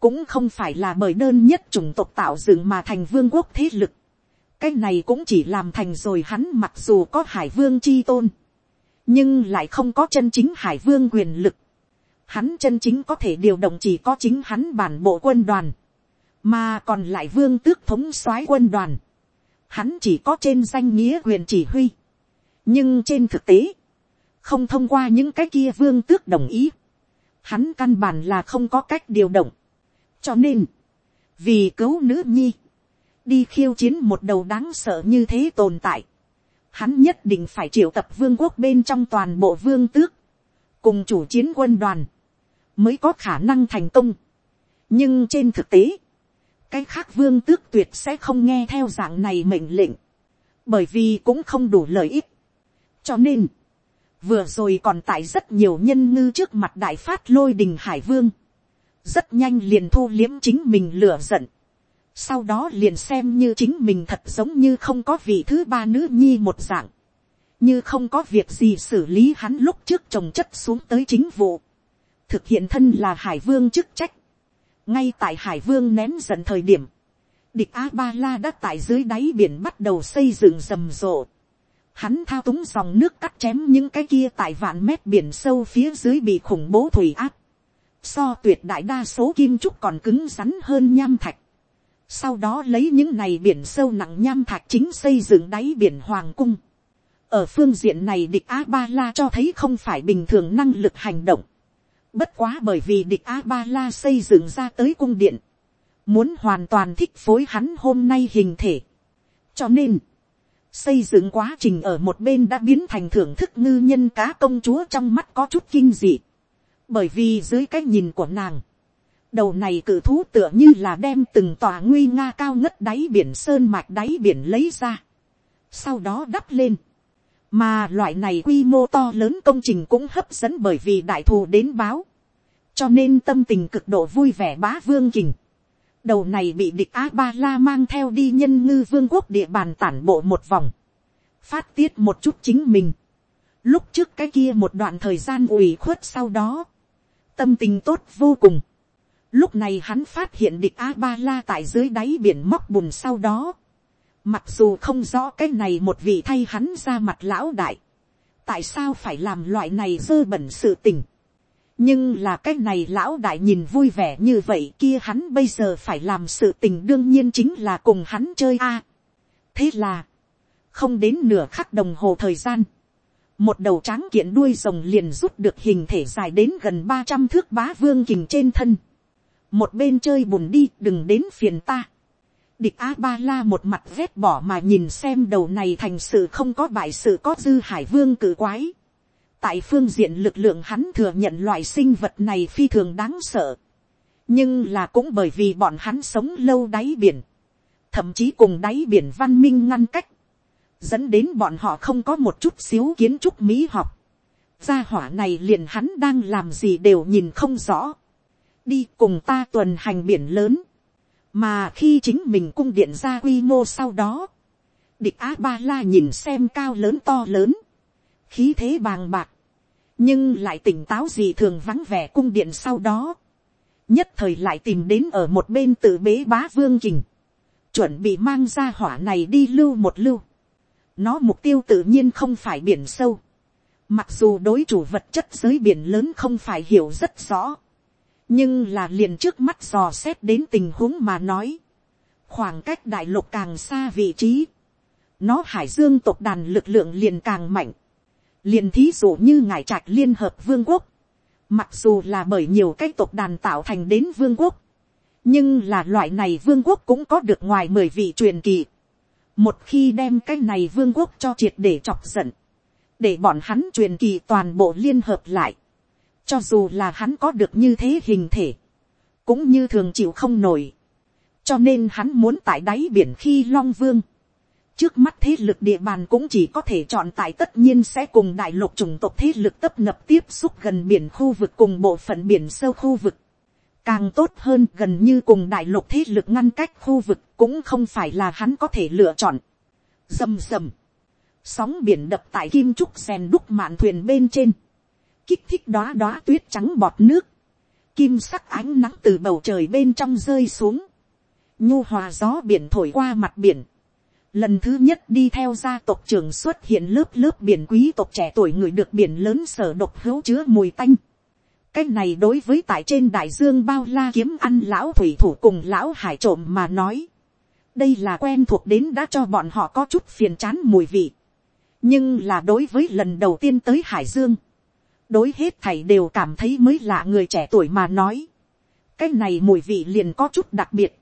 cũng không phải là bởi đơn nhất chủng tộc tạo dựng mà thành vương quốc thế lực. cái này cũng chỉ làm thành rồi hắn mặc dù có hải vương chi tôn, nhưng lại không có chân chính hải vương quyền lực. Hắn chân chính có thể điều động chỉ có chính hắn bản bộ quân đoàn, mà còn lại vương tước thống soái quân đoàn. Hắn chỉ có trên danh nghĩa quyền chỉ huy, nhưng trên thực tế, không thông qua những cái kia vương tước đồng ý, hắn căn bản là không có cách điều động. cho nên, vì cứu nữ nhi, đi khiêu chiến một đầu đáng sợ như thế tồn tại, hắn nhất định phải triệu tập vương quốc bên trong toàn bộ vương tước, cùng chủ chiến quân đoàn, mới có khả năng thành công. nhưng trên thực tế, cái khác vương tước tuyệt sẽ không nghe theo dạng này mệnh lệnh, bởi vì cũng không đủ lợi ích. cho nên, vừa rồi còn tại rất nhiều nhân ngư trước mặt đại phát lôi đình hải vương, rất nhanh liền thu liếm chính mình lửa giận, sau đó liền xem như chính mình thật giống như không có vị thứ ba nữ nhi một dạng, như không có việc gì xử lý hắn lúc trước trồng chất xuống tới chính vụ, thực hiện thân là hải vương chức trách, ngay tại hải vương nén giận thời điểm, địch a ba la đã tại dưới đáy biển bắt đầu xây dựng rầm rộ, hắn thao túng dòng nước cắt chém những cái kia tại vạn mét biển sâu phía dưới bị khủng bố thủy áp, so tuyệt đại đa số kim trúc còn cứng rắn hơn nham thạch, sau đó lấy những này biển sâu nặng nham thạch chính xây dựng đáy biển hoàng cung. ở phương diện này địch a ba la cho thấy không phải bình thường năng lực hành động. bất quá bởi vì địch a ba la xây dựng ra tới cung điện, muốn hoàn toàn thích phối hắn hôm nay hình thể. cho nên, xây dựng quá trình ở một bên đã biến thành thưởng thức ngư nhân cá công chúa trong mắt có chút kinh dị. bởi vì dưới cái nhìn của nàng, đầu này cử thú tựa như là đem từng tòa nguy nga cao ngất đáy biển sơn mạch đáy biển lấy ra, sau đó đắp lên, mà loại này quy mô to lớn công trình cũng hấp dẫn bởi vì đại thù đến báo, cho nên tâm tình cực độ vui vẻ bá vương kình, đầu này bị địch a ba la mang theo đi nhân ngư vương quốc địa bàn tản bộ một vòng, phát tiết một chút chính mình, lúc trước cái kia một đoạn thời gian ủy khuất sau đó, tâm tình tốt vô cùng, Lúc này hắn phát hiện địch A-ba-la tại dưới đáy biển móc bùn sau đó. Mặc dù không rõ cái này một vị thay hắn ra mặt lão đại. Tại sao phải làm loại này dơ bẩn sự tình. Nhưng là cái này lão đại nhìn vui vẻ như vậy kia hắn bây giờ phải làm sự tình đương nhiên chính là cùng hắn chơi a. thế là, không đến nửa khắc đồng hồ thời gian. Một đầu tráng kiện đuôi rồng liền rút được hình thể dài đến gần ba trăm thước bá vương kình trên thân một bên chơi bùn đi đừng đến phiền ta. địch a ba la một mặt vét bỏ mà nhìn xem đầu này thành sự không có bại sự có dư hải vương cử quái tại phương diện lực lượng hắn thừa nhận loại sinh vật này phi thường đáng sợ. nhưng là cũng bởi vì bọn hắn sống lâu đáy biển. thậm chí cùng đáy biển văn minh ngăn cách. dẫn đến bọn họ không có một chút xíu kiến trúc mỹ học. gia hỏa này liền hắn đang làm gì đều nhìn không rõ đi cùng ta tuần hành biển lớn, mà khi chính mình cung điện ra quy mô sau đó, địch a ba la nhìn xem cao lớn to lớn, khí thế bàng bạc, nhưng lại tỉnh táo gì thường vắng vẻ cung điện sau đó, nhất thời lại tìm đến ở một bên tự bế bá vương kình, chuẩn bị mang ra hỏa này đi lưu một lưu. nó mục tiêu tự nhiên không phải biển sâu, mặc dù đối chủ vật chất giới biển lớn không phải hiểu rất rõ, nhưng là liền trước mắt dò xét đến tình huống mà nói, khoảng cách đại lục càng xa vị trí, nó hải dương tộc đàn lực lượng liền càng mạnh, liền thí dụ như ngài trạch liên hợp vương quốc, mặc dù là bởi nhiều cái tộc đàn tạo thành đến vương quốc, nhưng là loại này vương quốc cũng có được ngoài mười vị truyền kỳ. một khi đem cái này vương quốc cho triệt để chọc giận, để bọn hắn truyền kỳ toàn bộ liên hợp lại, cho dù là hắn có được như thế hình thể. Cũng như thường chịu không nổi. Cho nên hắn muốn tại đáy biển khi Long Vương. Trước mắt thế lực địa bàn cũng chỉ có thể chọn tại tất nhiên sẽ cùng đại lục chủng tộc thế lực tấp nập tiếp xúc gần biển khu vực cùng bộ phận biển sâu khu vực. Càng tốt hơn gần như cùng đại lục thế lực ngăn cách khu vực cũng không phải là hắn có thể lựa chọn. Dầm dầm. Sóng biển đập tại kim trúc sen đúc mạn thuyền bên trên kích thích đóa đóa tuyết trắng bọt nước, kim sắc ánh nắng từ bầu trời bên trong rơi xuống, nhu hòa gió biển thổi qua mặt biển, lần thứ nhất đi theo gia tộc trưởng xuất hiện lớp lớp biển quý tộc trẻ tuổi người được biển lớn sở độc hữu chứa mùi tanh. cái này đối với tại trên đại dương bao la kiếm ăn lão thủy thủ cùng lão hải trộm mà nói. đây là quen thuộc đến đã cho bọn họ có chút phiền chán mùi vị. nhưng là đối với lần đầu tiên tới hải dương, đối hết thảy đều cảm thấy mới lạ người trẻ tuổi mà nói. cái này mùi vị liền có chút đặc biệt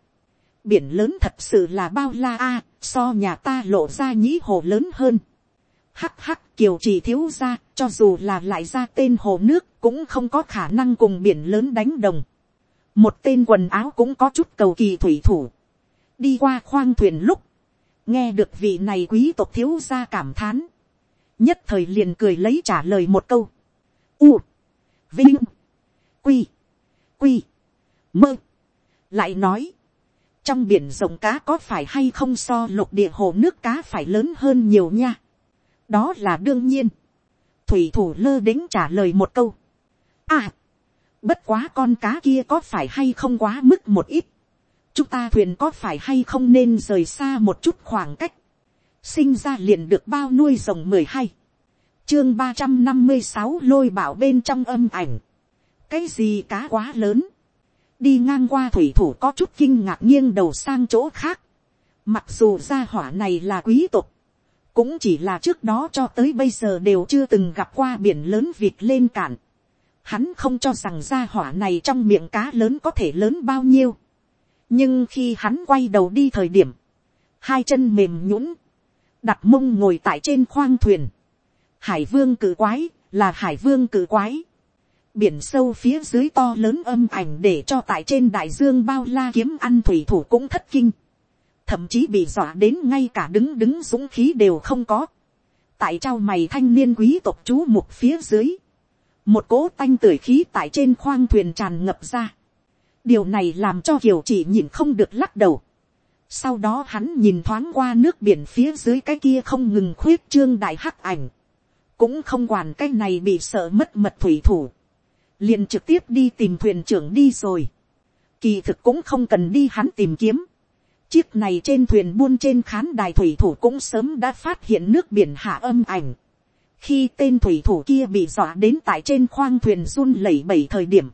biển lớn thật sự là bao la a, so nhà ta lộ ra nhĩ hồ lớn hơn. hắc hắc kiều chỉ thiếu ra, cho dù là lại ra tên hồ nước cũng không có khả năng cùng biển lớn đánh đồng. một tên quần áo cũng có chút cầu kỳ thủy thủ. đi qua khoang thuyền lúc, nghe được vị này quý tộc thiếu ra cảm thán. nhất thời liền cười lấy trả lời một câu u, vinh, quy, quy, mơ. lại nói, trong biển rồng cá có phải hay không so lục địa hồ nước cá phải lớn hơn nhiều nha. đó là đương nhiên. thủy thủ lơ đĩnh trả lời một câu. à, Bất quá con cá kia có phải hay không quá mức một ít. Chúng ta thuyền có phải hay không nên rời xa một chút khoảng cách. Sinh ra liền được bao nuôi rồng mười hai. Chương ba trăm năm mươi sáu lôi bảo bên trong âm ảnh. Cái gì cá quá lớn. Đi ngang qua thủy thủ có chút kinh ngạc nghiêng đầu sang chỗ khác. Mặc dù gia hỏa này là quý tộc cũng chỉ là trước đó cho tới bây giờ đều chưa từng gặp qua biển lớn vịt lên cạn. Hắn không cho rằng gia hỏa này trong miệng cá lớn có thể lớn bao nhiêu. nhưng khi hắn quay đầu đi thời điểm, hai chân mềm nhũn, đặt mông ngồi tại trên khoang thuyền. hải vương cử quái là hải vương cử quái biển sâu phía dưới to lớn âm ảnh để cho tại trên đại dương bao la kiếm ăn thủy thủ cũng thất kinh thậm chí bị dọa đến ngay cả đứng đứng dũng khí đều không có. tại trao mày thanh niên quý tộc chú mục phía dưới, một cỗ tanh tưởi khí tại trên khoang thuyền tràn ngập ra. điều này làm cho kiều chỉ nhìn không được lắc đầu. sau đó hắn nhìn thoáng qua nước biển phía dưới cái kia không ngừng khuyết trương đại hắc ảnh. cũng không quản cái này bị sợ mất mật thủy thủ liền trực tiếp đi tìm thuyền trưởng đi rồi. kỳ thực cũng không cần đi hắn tìm kiếm Chiếc này trên thuyền buôn trên khán đài thủy thủ cũng sớm đã phát hiện nước biển hạ âm ảnh. Khi tên thủy thủ kia bị dọa đến tại trên khoang thuyền run lẩy bẩy thời điểm.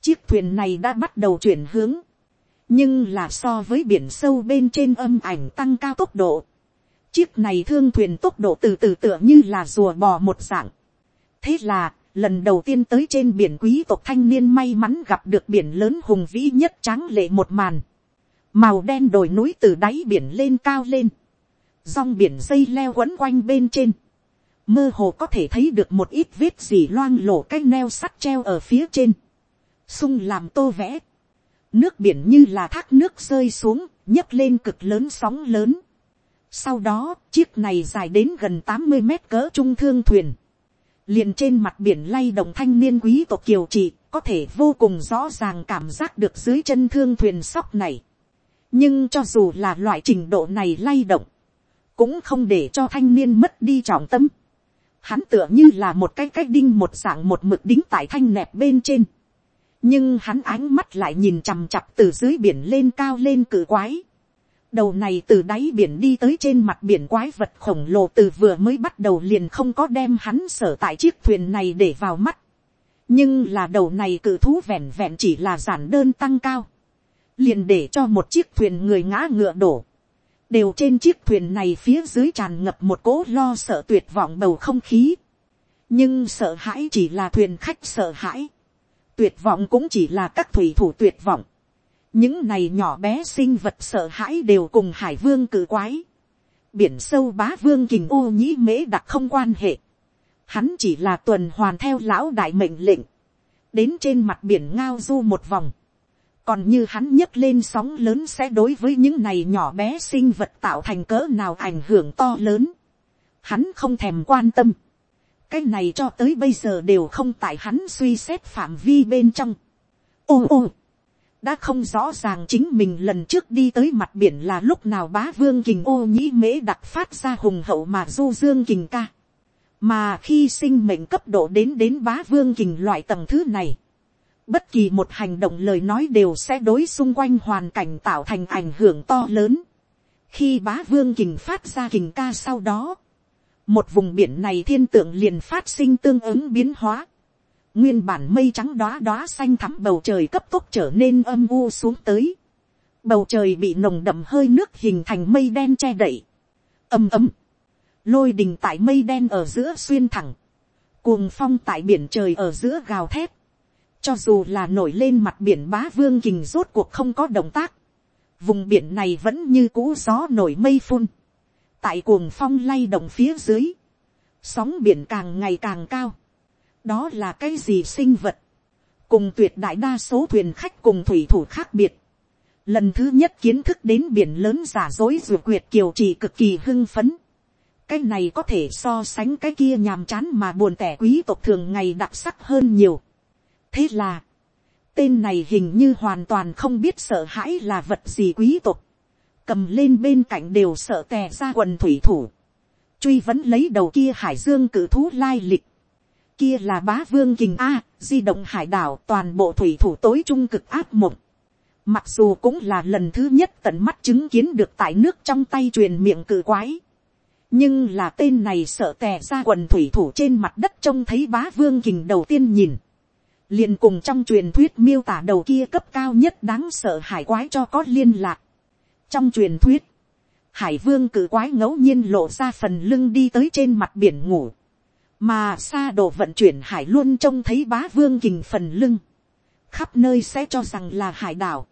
Chiếc thuyền này đã bắt đầu chuyển hướng. Nhưng là so với biển sâu bên trên âm ảnh tăng cao tốc độ. Chiếc này thương thuyền tốc độ từ từ tựa như là rùa bò một dạng. Thế là, lần đầu tiên tới trên biển quý tộc thanh niên may mắn gặp được biển lớn hùng vĩ nhất tráng lệ một màn. Màu đen đồi núi từ đáy biển lên cao lên, Dòng biển dây leo quấn quanh bên trên, mơ hồ có thể thấy được một ít vết gì loang lổ cái neo sắt treo ở phía trên, sung làm tô vẽ, nước biển như là thác nước rơi xuống, nhấc lên cực lớn sóng lớn. Sau đó, chiếc này dài đến gần tám mươi mét cỡ trung thương thuyền liền trên mặt biển lay động thanh niên quý tộc kiều trị, có thể vô cùng rõ ràng cảm giác được dưới chân thương thuyền sóc này nhưng cho dù là loại trình độ này lay động, cũng không để cho thanh niên mất đi trọng tâm. Hắn tựa như là một cái cách đinh một dạng một mực đính tại thanh nẹp bên trên. nhưng hắn ánh mắt lại nhìn chằm chặp từ dưới biển lên cao lên cử quái đầu này từ đáy biển đi tới trên mặt biển quái vật khổng lồ từ vừa mới bắt đầu liền không có đem hắn sở tại chiếc thuyền này để vào mắt. nhưng là đầu này cự thú vẹn vẹn chỉ là giản đơn tăng cao liền để cho một chiếc thuyền người ngã ngựa đổ, đều trên chiếc thuyền này phía dưới tràn ngập một cỗ lo sợ tuyệt vọng bầu không khí. nhưng sợ hãi chỉ là thuyền khách sợ hãi, tuyệt vọng cũng chỉ là các thủy thủ tuyệt vọng những này nhỏ bé sinh vật sợ hãi đều cùng hải vương cử quái. biển sâu bá vương kình ô nhĩ mễ đặc không quan hệ. hắn chỉ là tuần hoàn theo lão đại mệnh lệnh, đến trên mặt biển ngao du một vòng còn như hắn nhấc lên sóng lớn sẽ đối với những này nhỏ bé sinh vật tạo thành cỡ nào ảnh hưởng to lớn. Hắn không thèm quan tâm. cái này cho tới bây giờ đều không tại hắn suy xét phạm vi bên trong. ô ô, đã không rõ ràng chính mình lần trước đi tới mặt biển là lúc nào bá vương kình ô nhĩ mễ đặc phát ra hùng hậu mà du dương kình ca. mà khi sinh mệnh cấp độ đến đến bá vương kình loại tầng thứ này, Bất kỳ một hành động lời nói đều sẽ đối xung quanh hoàn cảnh tạo thành ảnh hưởng to lớn. Khi bá vương kình phát ra kình ca sau đó. Một vùng biển này thiên tượng liền phát sinh tương ứng biến hóa. Nguyên bản mây trắng đóa đóa xanh thắm bầu trời cấp tốc trở nên âm u xuống tới. Bầu trời bị nồng đậm hơi nước hình thành mây đen che đậy. Âm ấm. Lôi đình tại mây đen ở giữa xuyên thẳng. Cuồng phong tại biển trời ở giữa gào thét cho dù là nổi lên mặt biển bá vương kình rốt cuộc không có động tác. Vùng biển này vẫn như cũ gió nổi mây phun. Tại cuồng phong lay động phía dưới. Sóng biển càng ngày càng cao. Đó là cái gì sinh vật. Cùng tuyệt đại đa số thuyền khách cùng thủy thủ khác biệt. Lần thứ nhất kiến thức đến biển lớn giả dối dù quyệt kiều trì cực kỳ hưng phấn. Cái này có thể so sánh cái kia nhàm chán mà buồn tẻ quý tộc thường ngày đặc sắc hơn nhiều thế là, tên này hình như hoàn toàn không biết sợ hãi là vật gì quý tộc, cầm lên bên cạnh đều sợ tè ra quần thủy thủ, truy vẫn lấy đầu kia hải dương cử thú lai lịch, kia là bá vương kình a, di động hải đảo toàn bộ thủy thủ tối trung cực áp mộng. Mặc dù cũng là lần thứ nhất tận mắt chứng kiến được tại nước trong tay truyền miệng cự quái. Nhưng là tên này sợ tè ra quần thủy thủ trên mặt đất trông thấy bá vương kình đầu tiên nhìn. liền cùng trong truyền thuyết miêu tả đầu kia cấp cao nhất đáng sợ hải quái cho có liên lạc. Trong truyền thuyết, hải vương cự quái ngẫu nhiên lộ ra phần lưng đi tới trên mặt biển ngủ mà xa đồ vận chuyển hải luôn trông thấy bá vương kình phần lưng, khắp nơi sẽ cho rằng là hải đảo,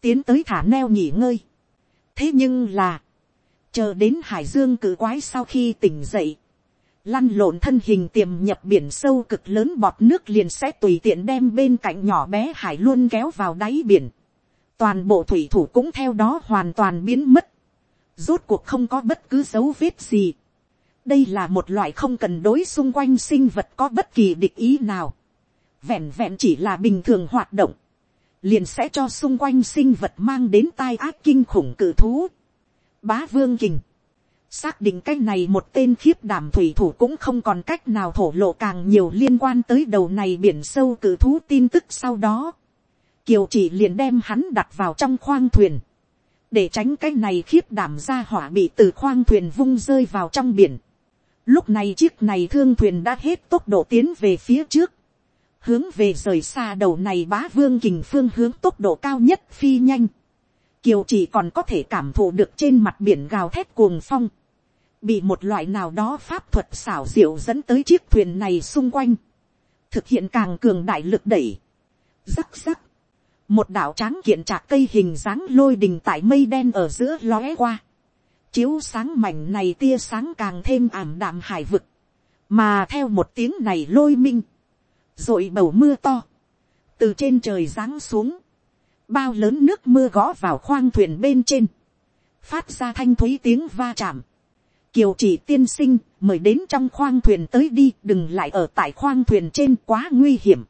tiến tới thả neo nghỉ ngơi. thế nhưng là, chờ đến hải dương cự quái sau khi tỉnh dậy, lăn lộn thân hình tiềm nhập biển sâu cực lớn bọt nước liền sẽ tùy tiện đem bên cạnh nhỏ bé hải luôn kéo vào đáy biển. toàn bộ thủy thủ cũng theo đó hoàn toàn biến mất. rốt cuộc không có bất cứ dấu vết gì đây là một loại không cần đối xung quanh sinh vật có bất kỳ địch ý nào. vẹn vẹn chỉ là bình thường hoạt động, liền sẽ cho xung quanh sinh vật mang đến tai ác kinh khủng cự thú. bá vương kình, xác định cái này một tên khiếp đảm thủy thủ cũng không còn cách nào thổ lộ càng nhiều liên quan tới đầu này biển sâu cự thú tin tức sau đó. Kiều chỉ liền đem hắn đặt vào trong khoang thuyền. Để tránh cái này khiếp đảm ra hỏa bị từ khoang thuyền vung rơi vào trong biển. Lúc này chiếc này thương thuyền đã hết tốc độ tiến về phía trước. Hướng về rời xa đầu này bá vương kình phương hướng tốc độ cao nhất phi nhanh. Kiều chỉ còn có thể cảm thụ được trên mặt biển gào thét cuồng phong. Bị một loại nào đó pháp thuật xảo diệu dẫn tới chiếc thuyền này xung quanh. Thực hiện càng cường đại lực đẩy. Rắc rắc. Một đảo tráng kiện trạc cây hình dáng lôi đình tại mây đen ở giữa lóe qua chiếu sáng mảnh này tia sáng càng thêm ảm đạm hải vực, mà theo một tiếng này lôi minh, rồi bầu mưa to, từ trên trời giáng xuống, bao lớn nước mưa gõ vào khoang thuyền bên trên, phát ra thanh thúy tiếng va chạm, kiều chỉ tiên sinh mời đến trong khoang thuyền tới đi đừng lại ở tại khoang thuyền trên quá nguy hiểm.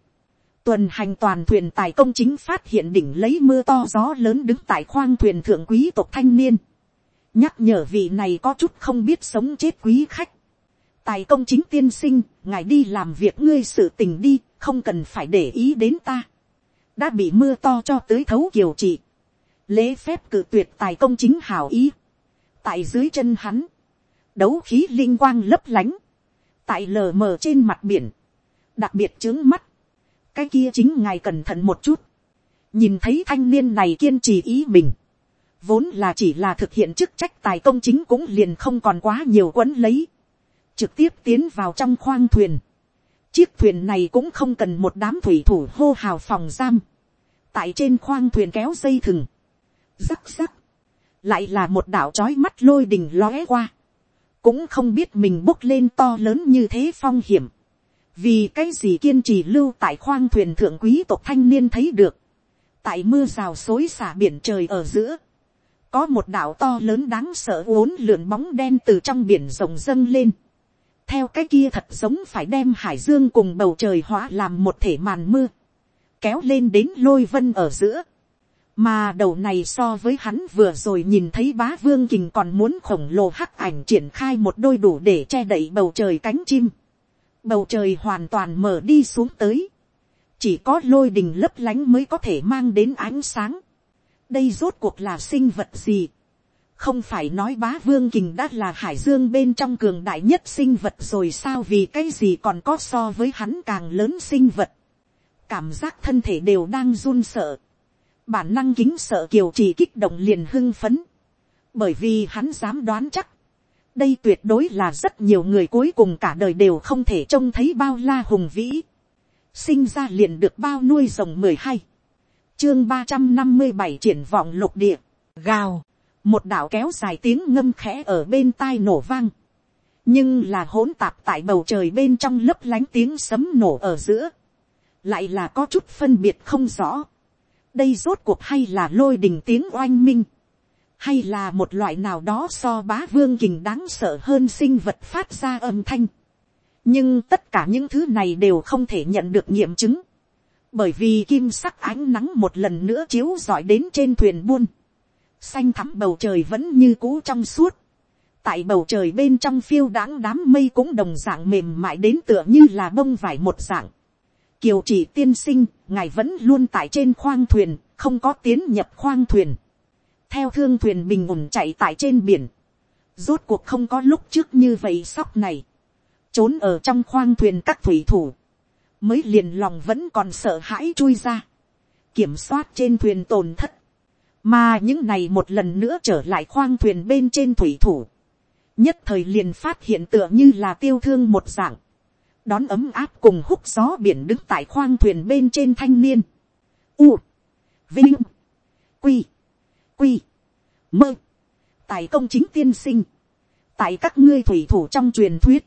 tuần hành toàn thuyền tài công chính phát hiện đỉnh lấy mưa to gió lớn đứng tại khoang thuyền thượng quý tộc thanh niên nhắc nhở vị này có chút không biết sống chết quý khách. tài công chính tiên sinh, ngài đi làm việc ngươi sự tình đi, không cần phải để ý đến ta. đã bị mưa to cho tới thấu kiều trị. lễ phép cự tuyệt tài công chính hảo ý. tại dưới chân hắn, đấu khí linh quang lấp lánh. tại lờ mờ trên mặt biển, đặc biệt trướng mắt. cái kia chính ngài cẩn thận một chút. nhìn thấy thanh niên này kiên trì ý mình vốn là chỉ là thực hiện chức trách tài công chính cũng liền không còn quá nhiều quấn lấy, trực tiếp tiến vào trong khoang thuyền. Chiếc thuyền này cũng không cần một đám thủy thủ hô hào phòng giam, tại trên khoang thuyền kéo dây thừng, rắc rắc, lại là một đảo trói mắt lôi đình lóe qua, cũng không biết mình bốc lên to lớn như thế phong hiểm, vì cái gì kiên trì lưu tại khoang thuyền thượng quý tộc thanh niên thấy được, tại mưa rào xối xả biển trời ở giữa, có một đảo to lớn đáng sợ uốn lượn bóng đen từ trong biển rồng dâng lên. theo cái kia thật giống phải đem hải dương cùng bầu trời hóa làm một thể màn mưa, kéo lên đến lôi vân ở giữa. mà đầu này so với hắn vừa rồi nhìn thấy bá vương kình còn muốn khổng lồ hắc ảnh triển khai một đôi đủ để che đậy bầu trời cánh chim. bầu trời hoàn toàn mở đi xuống tới. chỉ có lôi đình lấp lánh mới có thể mang đến ánh sáng đây rốt cuộc là sinh vật gì. không phải nói bá vương kình đã là hải dương bên trong cường đại nhất sinh vật rồi sao vì cái gì còn có so với hắn càng lớn sinh vật. cảm giác thân thể đều đang run sợ. bản năng kính sợ kiều chỉ kích động liền hưng phấn. bởi vì hắn dám đoán chắc. đây tuyệt đối là rất nhiều người cuối cùng cả đời đều không thể trông thấy bao la hùng vĩ. sinh ra liền được bao nuôi rồng mười hai chương ba trăm năm mươi bảy triển vọng lục địa, gào, một đạo kéo dài tiếng ngâm khẽ ở bên tai nổ vang, nhưng là hỗn tạp tại bầu trời bên trong lấp lánh tiếng sấm nổ ở giữa, lại là có chút phân biệt không rõ, đây rốt cuộc hay là lôi đình tiếng oanh minh, hay là một loại nào đó so bá vương kình đáng sợ hơn sinh vật phát ra âm thanh. nhưng tất cả những thứ này đều không thể nhận được nghiệm chứng bởi vì kim sắc ánh nắng một lần nữa chiếu rọi đến trên thuyền buôn, xanh thắm bầu trời vẫn như cũ trong suốt, tại bầu trời bên trong phiêu đãng đám mây cũng đồng dạng mềm mại đến tựa như là bông vải một dạng. Kiều chỉ tiên sinh, ngài vẫn luôn tại trên khoang thuyền, không có tiến nhập khoang thuyền. Theo thương thuyền bình ổn chạy tại trên biển. Rốt cuộc không có lúc trước như vậy sóc này. Trốn ở trong khoang thuyền các thủy thủ. Mới liền lòng vẫn còn sợ hãi chui ra. Kiểm soát trên thuyền tồn thất. Mà những này một lần nữa trở lại khoang thuyền bên trên thủy thủ. Nhất thời liền phát hiện tựa như là tiêu thương một dạng đón ấm áp cùng hút gió biển đứng tại khoang thuyền bên trên thanh niên. U, vinh, quy, quy, mơ, tại công chính tiên sinh, tại các ngươi thủy thủ trong truyền thuyết,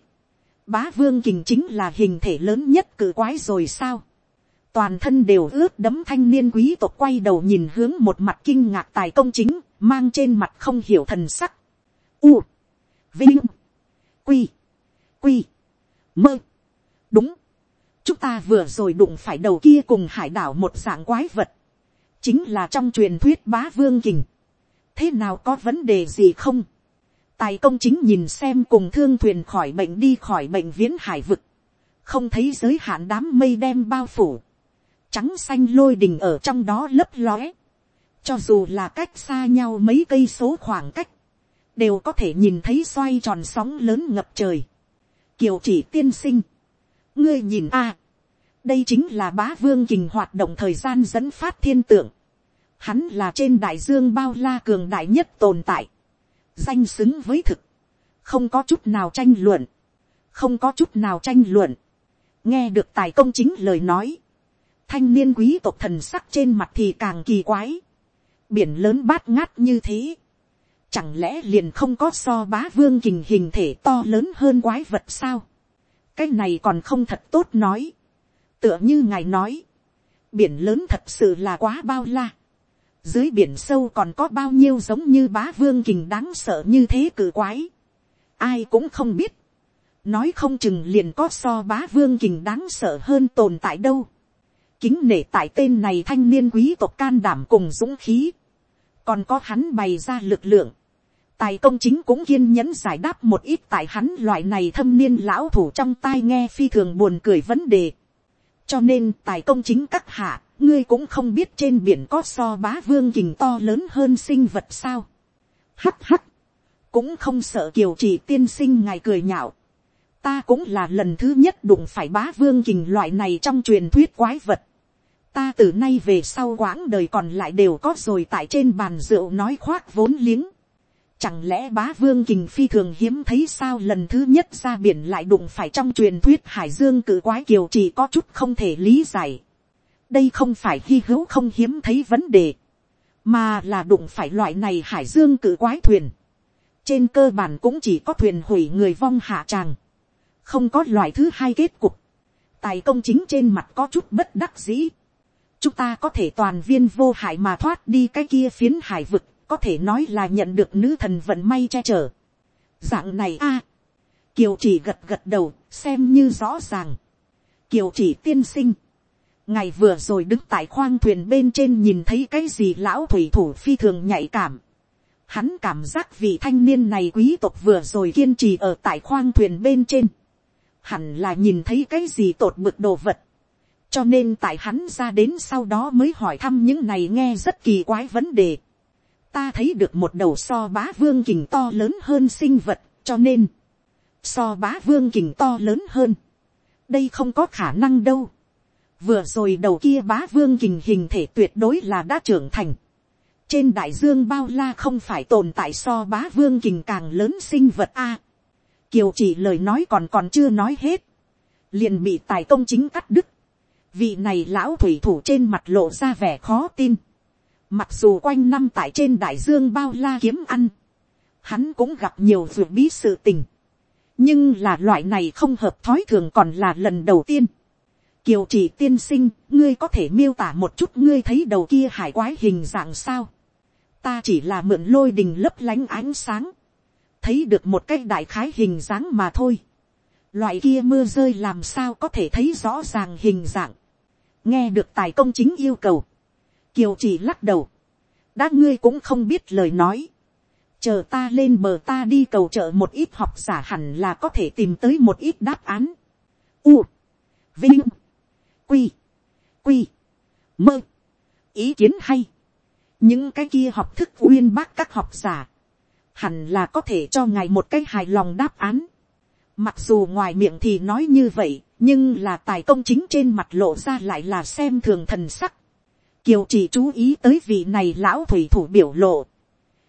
bá vương kình chính là hình thể lớn nhất cử quái rồi sao. toàn thân đều ướt đấm thanh niên quý tộc quay đầu nhìn hướng một mặt kinh ngạc tài công chính, mang trên mặt không hiểu thần sắc. U, vinh, quy, quy, mơ. Đúng, chúng ta vừa rồi đụng phải đầu kia cùng hải đảo một dạng quái vật, chính là trong truyền thuyết bá vương kình, thế nào có vấn đề gì không, tài công chính nhìn xem cùng thương thuyền khỏi bệnh đi khỏi bệnh viễn hải vực, không thấy giới hạn đám mây đem bao phủ, trắng xanh lôi đình ở trong đó lấp lóe, cho dù là cách xa nhau mấy cây số khoảng cách, đều có thể nhìn thấy xoay tròn sóng lớn ngập trời. Kiều chỉ tiên sinh, ngươi nhìn a, đây chính là bá vương kình hoạt động thời gian dẫn phát thiên tượng. Hắn là trên đại dương bao la cường đại nhất tồn tại. Danh xứng với thực. Không có chút nào tranh luận. Không có chút nào tranh luận. Nghe được tài công chính lời nói. Thanh niên quý tộc thần sắc trên mặt thì càng kỳ quái. Biển lớn bát ngát như thế. Chẳng lẽ liền không có so bá vương kình hình thể to lớn hơn quái vật sao? cái này còn không thật tốt nói. tựa như ngài nói, biển lớn thật sự là quá bao la dưới biển sâu còn có bao nhiêu giống như bá vương kình đáng sợ như thế cử quái. ai cũng không biết. nói không chừng liền có so bá vương kình đáng sợ hơn tồn tại đâu. kính nể tại tên này thanh niên quý tộc can đảm cùng dũng khí. còn có hắn bày ra lực lượng Tài công chính cũng kiên nhẫn giải đáp một ít tại hắn loại này thâm niên lão thủ trong tai nghe phi thường buồn cười vấn đề. Cho nên tài công chính các hạ, ngươi cũng không biết trên biển có so bá vương kình to lớn hơn sinh vật sao. Hắt hắt, cũng không sợ kiều chỉ tiên sinh ngài cười nhạo. Ta cũng là lần thứ nhất đụng phải bá vương kình loại này trong truyền thuyết quái vật. Ta từ nay về sau quãng đời còn lại đều có rồi tại trên bàn rượu nói khoác vốn liếng Chẳng lẽ bá vương kình phi thường hiếm thấy sao lần thứ nhất ra biển lại đụng phải trong truyền thuyết hải dương cử quái kiều chỉ có chút không thể lý giải. Đây không phải hy hữu không hiếm thấy vấn đề. Mà là đụng phải loại này hải dương cử quái thuyền. Trên cơ bản cũng chỉ có thuyền hủy người vong hạ tràng. Không có loại thứ hai kết cục. Tài công chính trên mặt có chút bất đắc dĩ. Chúng ta có thể toàn viên vô hại mà thoát đi cái kia phiến hải vực có thể nói là nhận được nữ thần vận may che chở. dạng này a, kiều chỉ gật gật đầu, xem như rõ ràng. kiều chỉ tiên sinh, ngày vừa rồi đứng tại khoang thuyền bên trên nhìn thấy cái gì lão thủy thủ phi thường nhạy cảm. Hắn cảm giác vị thanh niên này quý tộc vừa rồi kiên trì ở tại khoang thuyền bên trên. Hẳn là nhìn thấy cái gì tột bực đồ vật. Cho nên tại hắn ra đến sau đó mới hỏi thăm những này nghe rất kỳ quái vấn đề ta thấy được một đầu so bá vương kình to lớn hơn sinh vật, cho nên, so bá vương kình to lớn hơn, đây không có khả năng đâu vừa rồi đầu kia bá vương kình hình thể tuyệt đối là đã trưởng thành. trên đại dương bao la không phải tồn tại so bá vương kình càng lớn sinh vật a. kiều chỉ lời nói còn còn chưa nói hết, liền bị tài công chính cắt đứt. vị này lão thủy thủ trên mặt lộ ra vẻ khó tin Mặc dù quanh năm tại trên đại dương bao la kiếm ăn. Hắn cũng gặp nhiều ruột bí sự tình. Nhưng là loại này không hợp thói thường còn là lần đầu tiên. Kiều chỉ tiên sinh, ngươi có thể miêu tả một chút ngươi thấy đầu kia hải quái hình dạng sao. Ta chỉ là mượn lôi đình lấp lánh ánh sáng. Thấy được một cái đại khái hình dáng mà thôi. Loại kia mưa rơi làm sao có thể thấy rõ ràng hình dạng. Nghe được tài công chính yêu cầu kiều chỉ lắc đầu, đã ngươi cũng không biết lời nói, chờ ta lên bờ ta đi cầu trợ một ít học giả hẳn là có thể tìm tới một ít đáp án. U, vinh, quy, quy, mơ, ý kiến hay. những cái kia học thức uyên bác các học giả, hẳn là có thể cho ngài một cái hài lòng đáp án. mặc dù ngoài miệng thì nói như vậy, nhưng là tài công chính trên mặt lộ ra lại là xem thường thần sắc. kiều chỉ chú ý tới vị này lão thủy thủ biểu lộ,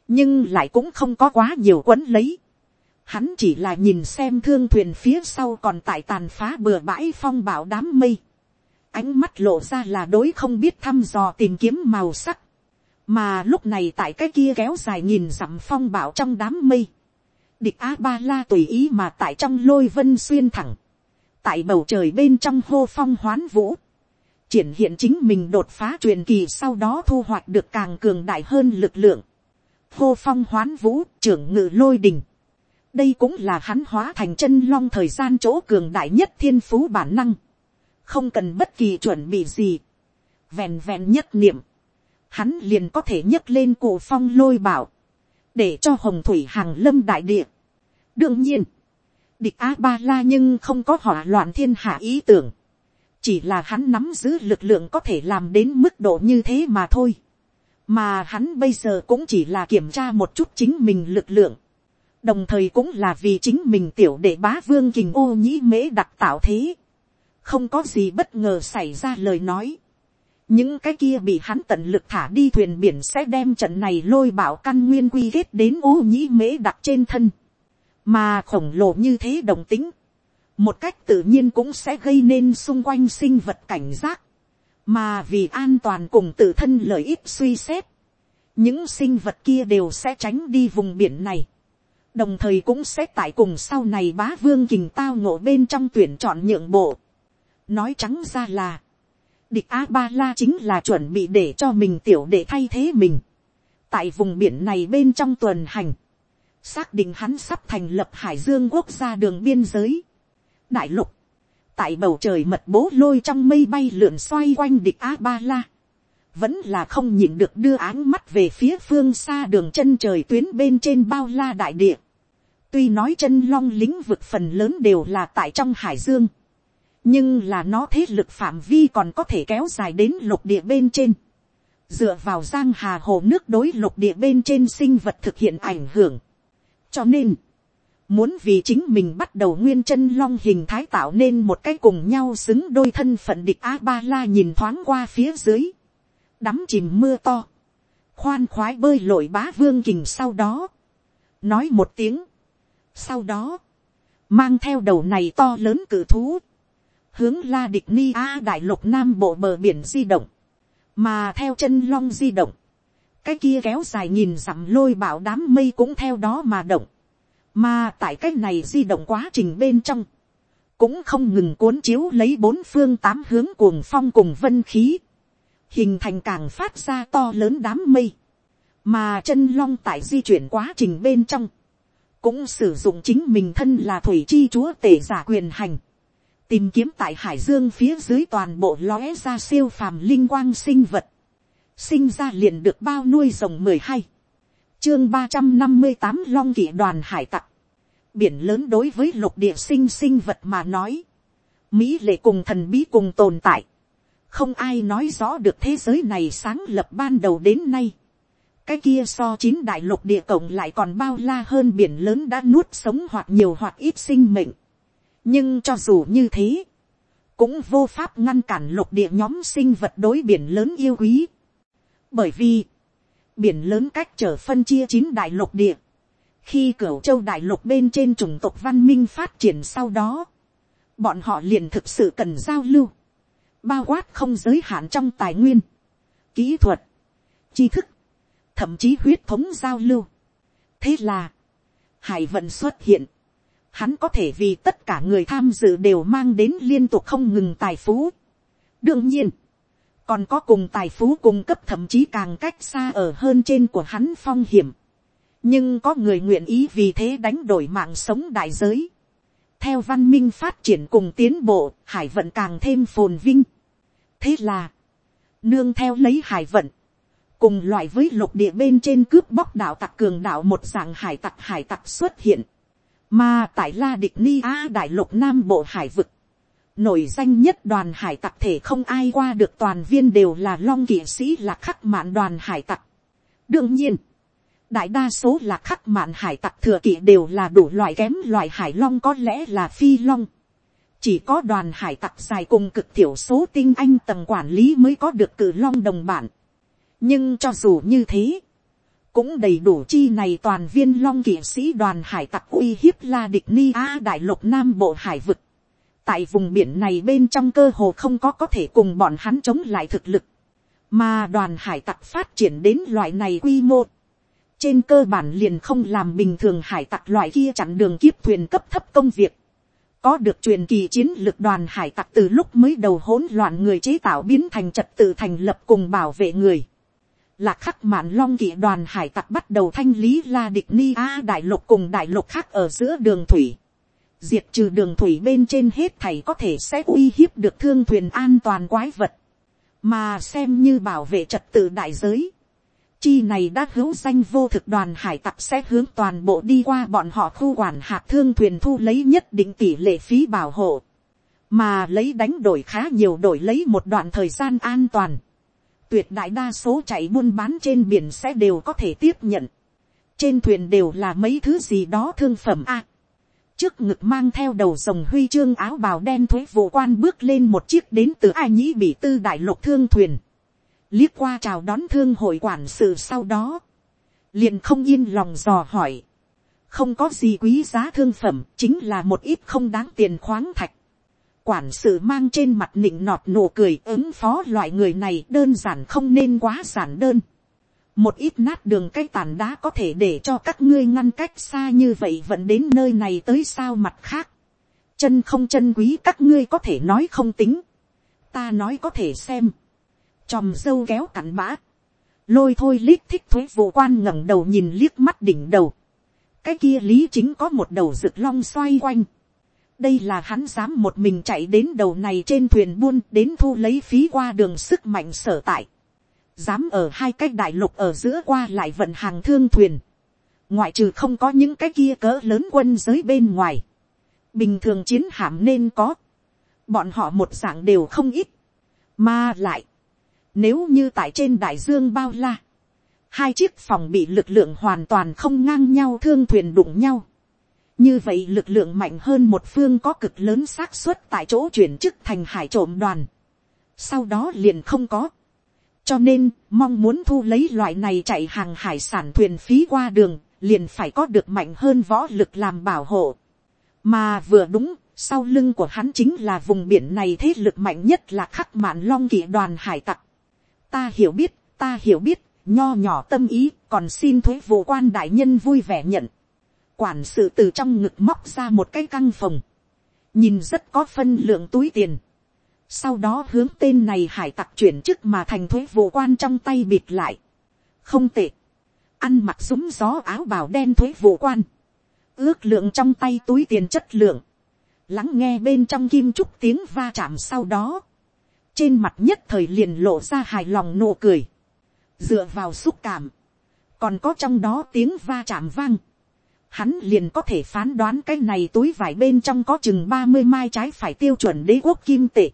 nhưng lại cũng không có quá nhiều quấn lấy. Hắn chỉ là nhìn xem thương thuyền phía sau còn tại tàn phá bừa bãi phong bảo đám mây. Ánh mắt lộ ra là đối không biết thăm dò tìm kiếm màu sắc. Mà lúc này tại cái kia kéo dài nhìn dặm phong bảo trong đám mây. Địch A-ba-la tùy ý mà tại trong lôi vân xuyên thẳng. Tại bầu trời bên trong hô phong hoán vũ. Triển hiện chính mình đột phá truyền kỳ sau đó thu hoạch được càng cường đại hơn lực lượng hô phong hoán vũ, trưởng ngự lôi đình. đây cũng là hắn hóa thành chân long thời gian chỗ cường đại nhất thiên phú bản năng không cần bất kỳ chuẩn bị gì. vẹn vẹn nhất niệm. hắn liền có thể nhấc lên cổ phong lôi bảo. để cho hồng thủy hàng lâm đại địa. đương nhiên, địch a ba la nhưng không có hỏa loạn thiên hạ ý tưởng. chỉ là hắn nắm giữ lực lượng có thể làm đến mức độ như thế mà thôi mà hắn bây giờ cũng chỉ là kiểm tra một chút chính mình lực lượng, đồng thời cũng là vì chính mình tiểu đệ bá vương kình ô nhĩ mễ đặc tạo thế, không có gì bất ngờ xảy ra lời nói, những cái kia bị hắn tận lực thả đi thuyền biển sẽ đem trận này lôi bảo căn nguyên quy kết đến ô nhĩ mễ đặt trên thân, mà khổng lồ như thế đồng tính, một cách tự nhiên cũng sẽ gây nên xung quanh sinh vật cảnh giác, mà vì an toàn cùng tự thân lợi ích suy xét, những sinh vật kia đều sẽ tránh đi vùng biển này, đồng thời cũng sẽ tại cùng sau này bá vương kình tao ngộ bên trong tuyển chọn nhượng bộ nói trắng ra là, địch a ba la chính là chuẩn bị để cho mình tiểu để thay thế mình, tại vùng biển này bên trong tuần hành, xác định hắn sắp thành lập hải dương quốc gia đường biên giới, đại lục, tại bầu trời mật bố lôi trong mây bay lượn xoay quanh địch a ba la, vẫn là không nhịn được đưa áng mắt về phía phương xa đường chân trời tuyến bên trên bao la đại địa. tuy nói chân long lĩnh vực phần lớn đều là tại trong hải dương, nhưng là nó thế lực phạm vi còn có thể kéo dài đến lục địa bên trên. dựa vào giang hà hồ nước đối lục địa bên trên sinh vật thực hiện ảnh hưởng. cho nên, Muốn vì chính mình bắt đầu nguyên chân long hình thái tạo nên một cái cùng nhau xứng đôi thân phận địch A-ba-la nhìn thoáng qua phía dưới. Đắm chìm mưa to. Khoan khoái bơi lội bá vương kình sau đó. Nói một tiếng. Sau đó. Mang theo đầu này to lớn cử thú. Hướng la địch ni A đại lục nam bộ bờ biển di động. Mà theo chân long di động. Cái kia kéo dài nhìn dặm lôi bảo đám mây cũng theo đó mà động mà tại cái này di động quá trình bên trong, cũng không ngừng cuốn chiếu lấy bốn phương tám hướng cuồng phong cùng vân khí, hình thành càng phát ra to lớn đám mây, mà chân long tại di chuyển quá trình bên trong, cũng sử dụng chính mình thân là thủy chi chúa tể giả quyền hành, tìm kiếm tại hải dương phía dưới toàn bộ lóe ra siêu phàm linh quang sinh vật, sinh ra liền được bao nuôi rồng mười hai, chương ba trăm năm mươi tám long kỵ đoàn hải tặc. Biển lớn đối với lục địa sinh sinh vật mà nói. Mỹ lệ cùng thần bí cùng tồn tại. Không ai nói rõ được thế giới này sáng lập ban đầu đến nay. Cái kia so chín đại lục địa cộng lại còn bao la hơn biển lớn đã nuốt sống hoặc nhiều hoặc ít sinh mệnh. Nhưng cho dù như thế. Cũng vô pháp ngăn cản lục địa nhóm sinh vật đối biển lớn yêu quý. Bởi vì biển lớn cách trở phân chia chín đại lục địa. khi cửu châu đại lục bên trên chủng tộc văn minh phát triển sau đó, bọn họ liền thực sự cần giao lưu, bao quát không giới hạn trong tài nguyên, kỹ thuật, tri thức, thậm chí huyết thống giao lưu. thế là, hải vận xuất hiện, hắn có thể vì tất cả người tham dự đều mang đến liên tục không ngừng tài phú. đương nhiên, còn có cùng tài phú cung cấp thậm chí càng cách xa ở hơn trên của hắn phong hiểm. nhưng có người nguyện ý vì thế đánh đổi mạng sống đại giới. theo văn minh phát triển cùng tiến bộ, hải vận càng thêm phồn vinh. thế là, nương theo lấy hải vận, cùng loại với lục địa bên trên cướp bóc đạo tặc cường đạo một dạng hải tặc hải tặc xuất hiện, mà tại la địch ni a đại lục nam bộ hải vực, nổi danh nhất đoàn hải tặc thể không ai qua được toàn viên đều là long kỵ sĩ là khắc mạn đoàn hải tặc. đương nhiên, đại đa số là khắc mạn hải tặc thừa kỵ đều là đủ loại kém loại hải long có lẽ là phi long. chỉ có đoàn hải tặc dài cùng cực thiểu số tinh anh tầng quản lý mới có được cử long đồng bản. nhưng cho dù như thế, cũng đầy đủ chi này toàn viên long kỵ sĩ đoàn hải tặc uy hiếp la địch ni a đại lục nam bộ hải vực. tại vùng biển này bên trong cơ hồ không có có thể cùng bọn hắn chống lại thực lực, mà đoàn hải tặc phát triển đến loại này quy mô trên cơ bản liền không làm bình thường hải tặc loại kia chặn đường kiếp thuyền cấp thấp công việc. Có được truyền kỳ chiến lược đoàn hải tặc từ lúc mới đầu hỗn loạn người chế tạo biến thành trật tự thành lập cùng bảo vệ người. Là khắc mạn long kỵ đoàn hải tặc bắt đầu thanh lý la địch ni a đại lục cùng đại lục khác ở giữa đường thủy. Diệt trừ đường thủy bên trên hết thầy có thể sẽ uy hiếp được thương thuyền an toàn quái vật. Mà xem như bảo vệ trật tự đại giới chi này đã hữu danh vô thực đoàn hải tặc sẽ hướng toàn bộ đi qua bọn họ thu quản hạt thương thuyền thu lấy nhất định tỷ lệ phí bảo hộ, mà lấy đánh đổi khá nhiều đổi lấy một đoạn thời gian an toàn. Tuyệt đại đa số chạy buôn bán trên biển sẽ đều có thể tiếp nhận. Trên thuyền đều là mấy thứ gì đó thương phẩm a. trước ngực mang theo đầu rồng huy chương áo bào đen thuế vụ quan bước lên một chiếc đến từ ai nhĩ bị tư đại lục thương thuyền liếc qua chào đón thương hội quản sự sau đó, liền không yên lòng dò hỏi, không có gì quý giá thương phẩm chính là một ít không đáng tiền khoáng thạch quản sự mang trên mặt nịnh nọt nụ cười ứng phó loại người này đơn giản không nên quá giản đơn. một ít nát đường cái tàn đá có thể để cho các ngươi ngăn cách xa như vậy vẫn đến nơi này tới sao mặt khác. chân không chân quý các ngươi có thể nói không tính. ta nói có thể xem chòm dâu kéo cắn bã, lôi thôi lít thích thuế vụ quan ngẩng đầu nhìn liếc mắt đỉnh đầu, cái kia lý chính có một đầu rực long xoay quanh, đây là hắn dám một mình chạy đến đầu này trên thuyền buôn đến thu lấy phí qua đường sức mạnh sở tại, dám ở hai cái đại lục ở giữa qua lại vận hàng thương thuyền, ngoại trừ không có những cái kia cỡ lớn quân giới bên ngoài, bình thường chiến hạm nên có, bọn họ một dạng đều không ít, mà lại, nếu như tại trên đại dương bao la, hai chiếc phòng bị lực lượng hoàn toàn không ngang nhau thương thuyền đụng nhau. Như vậy lực lượng mạnh hơn một phương có cực lớn xác suất tại chỗ chuyển chức thành hải trộm đoàn. Sau đó liền không có. Cho nên, mong muốn thu lấy loại này chạy hàng hải sản thuyền phí qua đường, liền phải có được mạnh hơn võ lực làm bảo hộ. Mà vừa đúng, sau lưng của hắn chính là vùng biển này thế lực mạnh nhất là khắc mạn long kỵ đoàn hải tặc ta hiểu biết, ta hiểu biết, nho nhỏ tâm ý, còn xin thuế vụ quan đại nhân vui vẻ nhận. Quản sự từ trong ngực móc ra một cái căng phòng, nhìn rất có phân lượng túi tiền. Sau đó hướng tên này hải tặc chuyển chức mà thành thuế vụ quan trong tay bịt lại. Không tệ. Ăn mặc súng gió áo bào đen thuế vụ quan. Ước lượng trong tay túi tiền chất lượng. Lắng nghe bên trong kim trúc tiếng va chạm sau đó trên mặt nhất thời liền lộ ra hài lòng nụ cười, dựa vào xúc cảm, còn có trong đó tiếng va chạm vang, hắn liền có thể phán đoán cái này túi vải bên trong có chừng ba mươi mai trái phải tiêu chuẩn đế quốc kim tệ.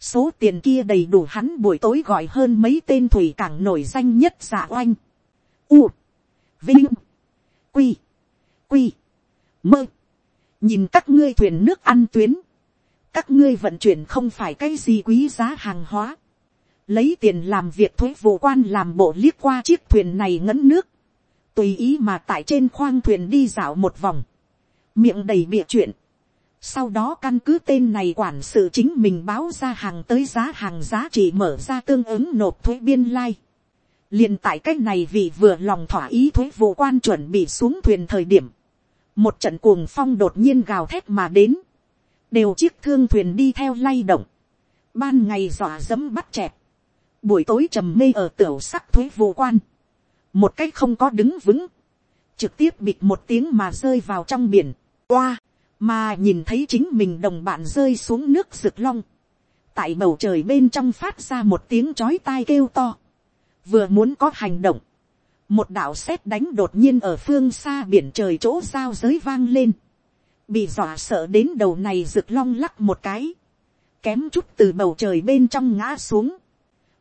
Số tiền kia đầy đủ hắn buổi tối gọi hơn mấy tên thủy cảng nổi danh nhất giả oanh. U. Vinh. Quy. Quy. Mơ. Nhìn các ngươi thuyền nước ăn tuyến các ngươi vận chuyển không phải cái gì quý giá hàng hóa, lấy tiền làm việc thuế vụ quan làm bộ liếc qua chiếc thuyền này ngấn nước, tùy ý mà tại trên khoang thuyền đi dạo một vòng, miệng đầy bịa chuyện, sau đó căn cứ tên này quản sự chính mình báo ra hàng tới giá hàng giá trị mở ra tương ứng nộp thuế biên lai. liền tại cách này vì vừa lòng thỏa ý thuế vụ quan chuẩn bị xuống thuyền thời điểm, một trận cuồng phong đột nhiên gào thét mà đến, đều chiếc thương thuyền đi theo lay động, ban ngày dọa dẫm bắt chẹp, buổi tối trầm mê ở tiểu sắc thuế vụ quan, một cách không có đứng vững, trực tiếp bịt một tiếng mà rơi vào trong biển, qua mà nhìn thấy chính mình đồng bạn rơi xuống nước rực long, tại bầu trời bên trong phát ra một tiếng chói tai kêu to, vừa muốn có hành động, một đạo sét đánh đột nhiên ở phương xa biển trời chỗ giao giới vang lên, bị dọa sợ đến đầu này rực long lắc một cái, kém chút từ bầu trời bên trong ngã xuống,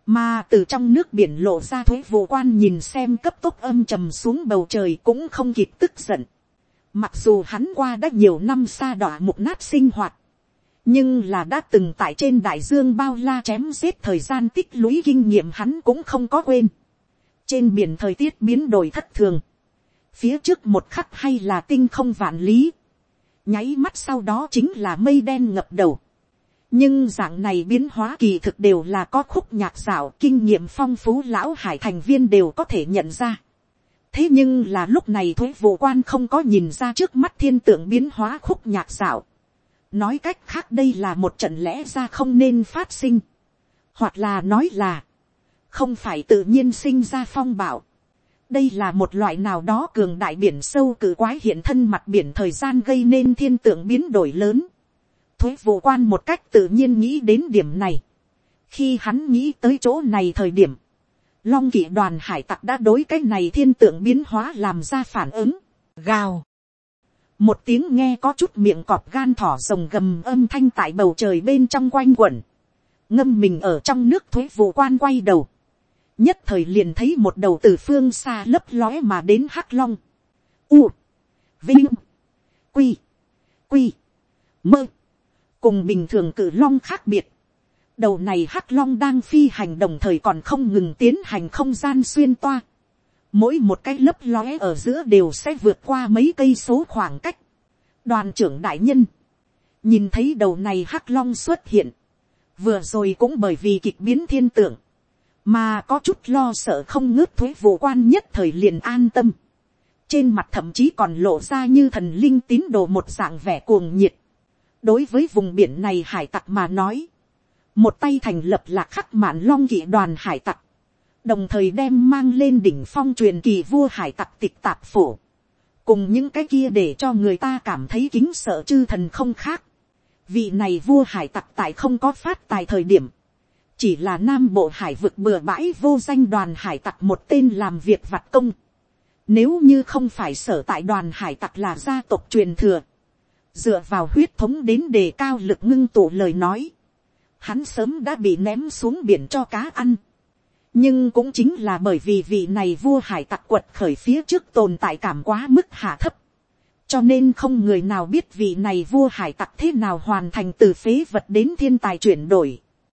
mà từ trong nước biển lộ ra thuế vụ quan nhìn xem cấp tốc âm trầm xuống bầu trời cũng không kịp tức giận. Mặc dù hắn qua đã nhiều năm xa đọa mục nát sinh hoạt, nhưng là đã từng tại trên đại dương bao la chém giết thời gian tích lũy kinh nghiệm hắn cũng không có quên. trên biển thời tiết biến đổi thất thường, phía trước một khắc hay là tinh không vạn lý, nháy mắt sau đó chính là mây đen ngập đầu nhưng dạng này biến hóa kỳ thực đều là có khúc nhạc dạo kinh nghiệm phong phú lão hải thành viên đều có thể nhận ra. thế nhưng là lúc này thuế vụ quan không có nhìn ra trước mắt thiên tượng biến hóa khúc nhạc dạo. nói cách khác đây là một trận lẽ ra không nên phát sinh, hoặc là nói là, không phải tự nhiên sinh ra phong bảo. đây là một loại nào đó cường đại biển sâu cử quái hiện thân mặt biển thời gian gây nên thiên tượng biến đổi lớn thuế vụ quan một cách tự nhiên nghĩ đến điểm này. khi hắn nghĩ tới chỗ này thời điểm, long kỵ đoàn hải tặc đã đối cái này thiên tượng biến hóa làm ra phản ứng, gào. Một tiếng nghe có chút miệng cọp gan thỏ rồng gầm âm thanh tại bầu trời bên trong quanh quẩn, ngâm mình ở trong nước thuế vụ quan quay đầu, nhất thời liền thấy một đầu từ phương xa lấp lóe mà đến hắc long, u, vinh, quy, quy, mơ, cùng bình thường cử long khác biệt, đầu này hắc long đang phi hành đồng thời còn không ngừng tiến hành không gian xuyên toa, mỗi một cái lớp lóe ở giữa đều sẽ vượt qua mấy cây số khoảng cách. đoàn trưởng đại nhân, nhìn thấy đầu này hắc long xuất hiện, vừa rồi cũng bởi vì kịch biến thiên tượng, mà có chút lo sợ không ngớt thuế vụ quan nhất thời liền an tâm. trên mặt thậm chí còn lộ ra như thần linh tín đồ một dạng vẻ cuồng nhiệt đối với vùng biển này hải tặc mà nói, một tay thành lập lạc khắc mạn long kỵ đoàn hải tặc, đồng thời đem mang lên đỉnh phong truyền kỳ vua hải tặc tịch tạp phổ, cùng những cái kia để cho người ta cảm thấy kính sợ chư thần không khác. Vị này vua hải tặc tại không có phát tài thời điểm, chỉ là nam bộ hải vực bừa bãi vô danh đoàn hải tặc một tên làm việc vặt công. Nếu như không phải sở tại đoàn hải tặc là gia tộc truyền thừa, dựa vào huyết thống đến đề cao lực ngưng tụ lời nói, hắn sớm đã bị ném xuống biển cho cá ăn. Nhưng cũng chính là bởi vì vị này vua hải tặc quật khởi phía trước tồn tại cảm quá mức hạ thấp, cho nên không người nào biết vị này vua hải tặc thế nào hoàn thành từ phế vật đến thiên tài chuyển đổi.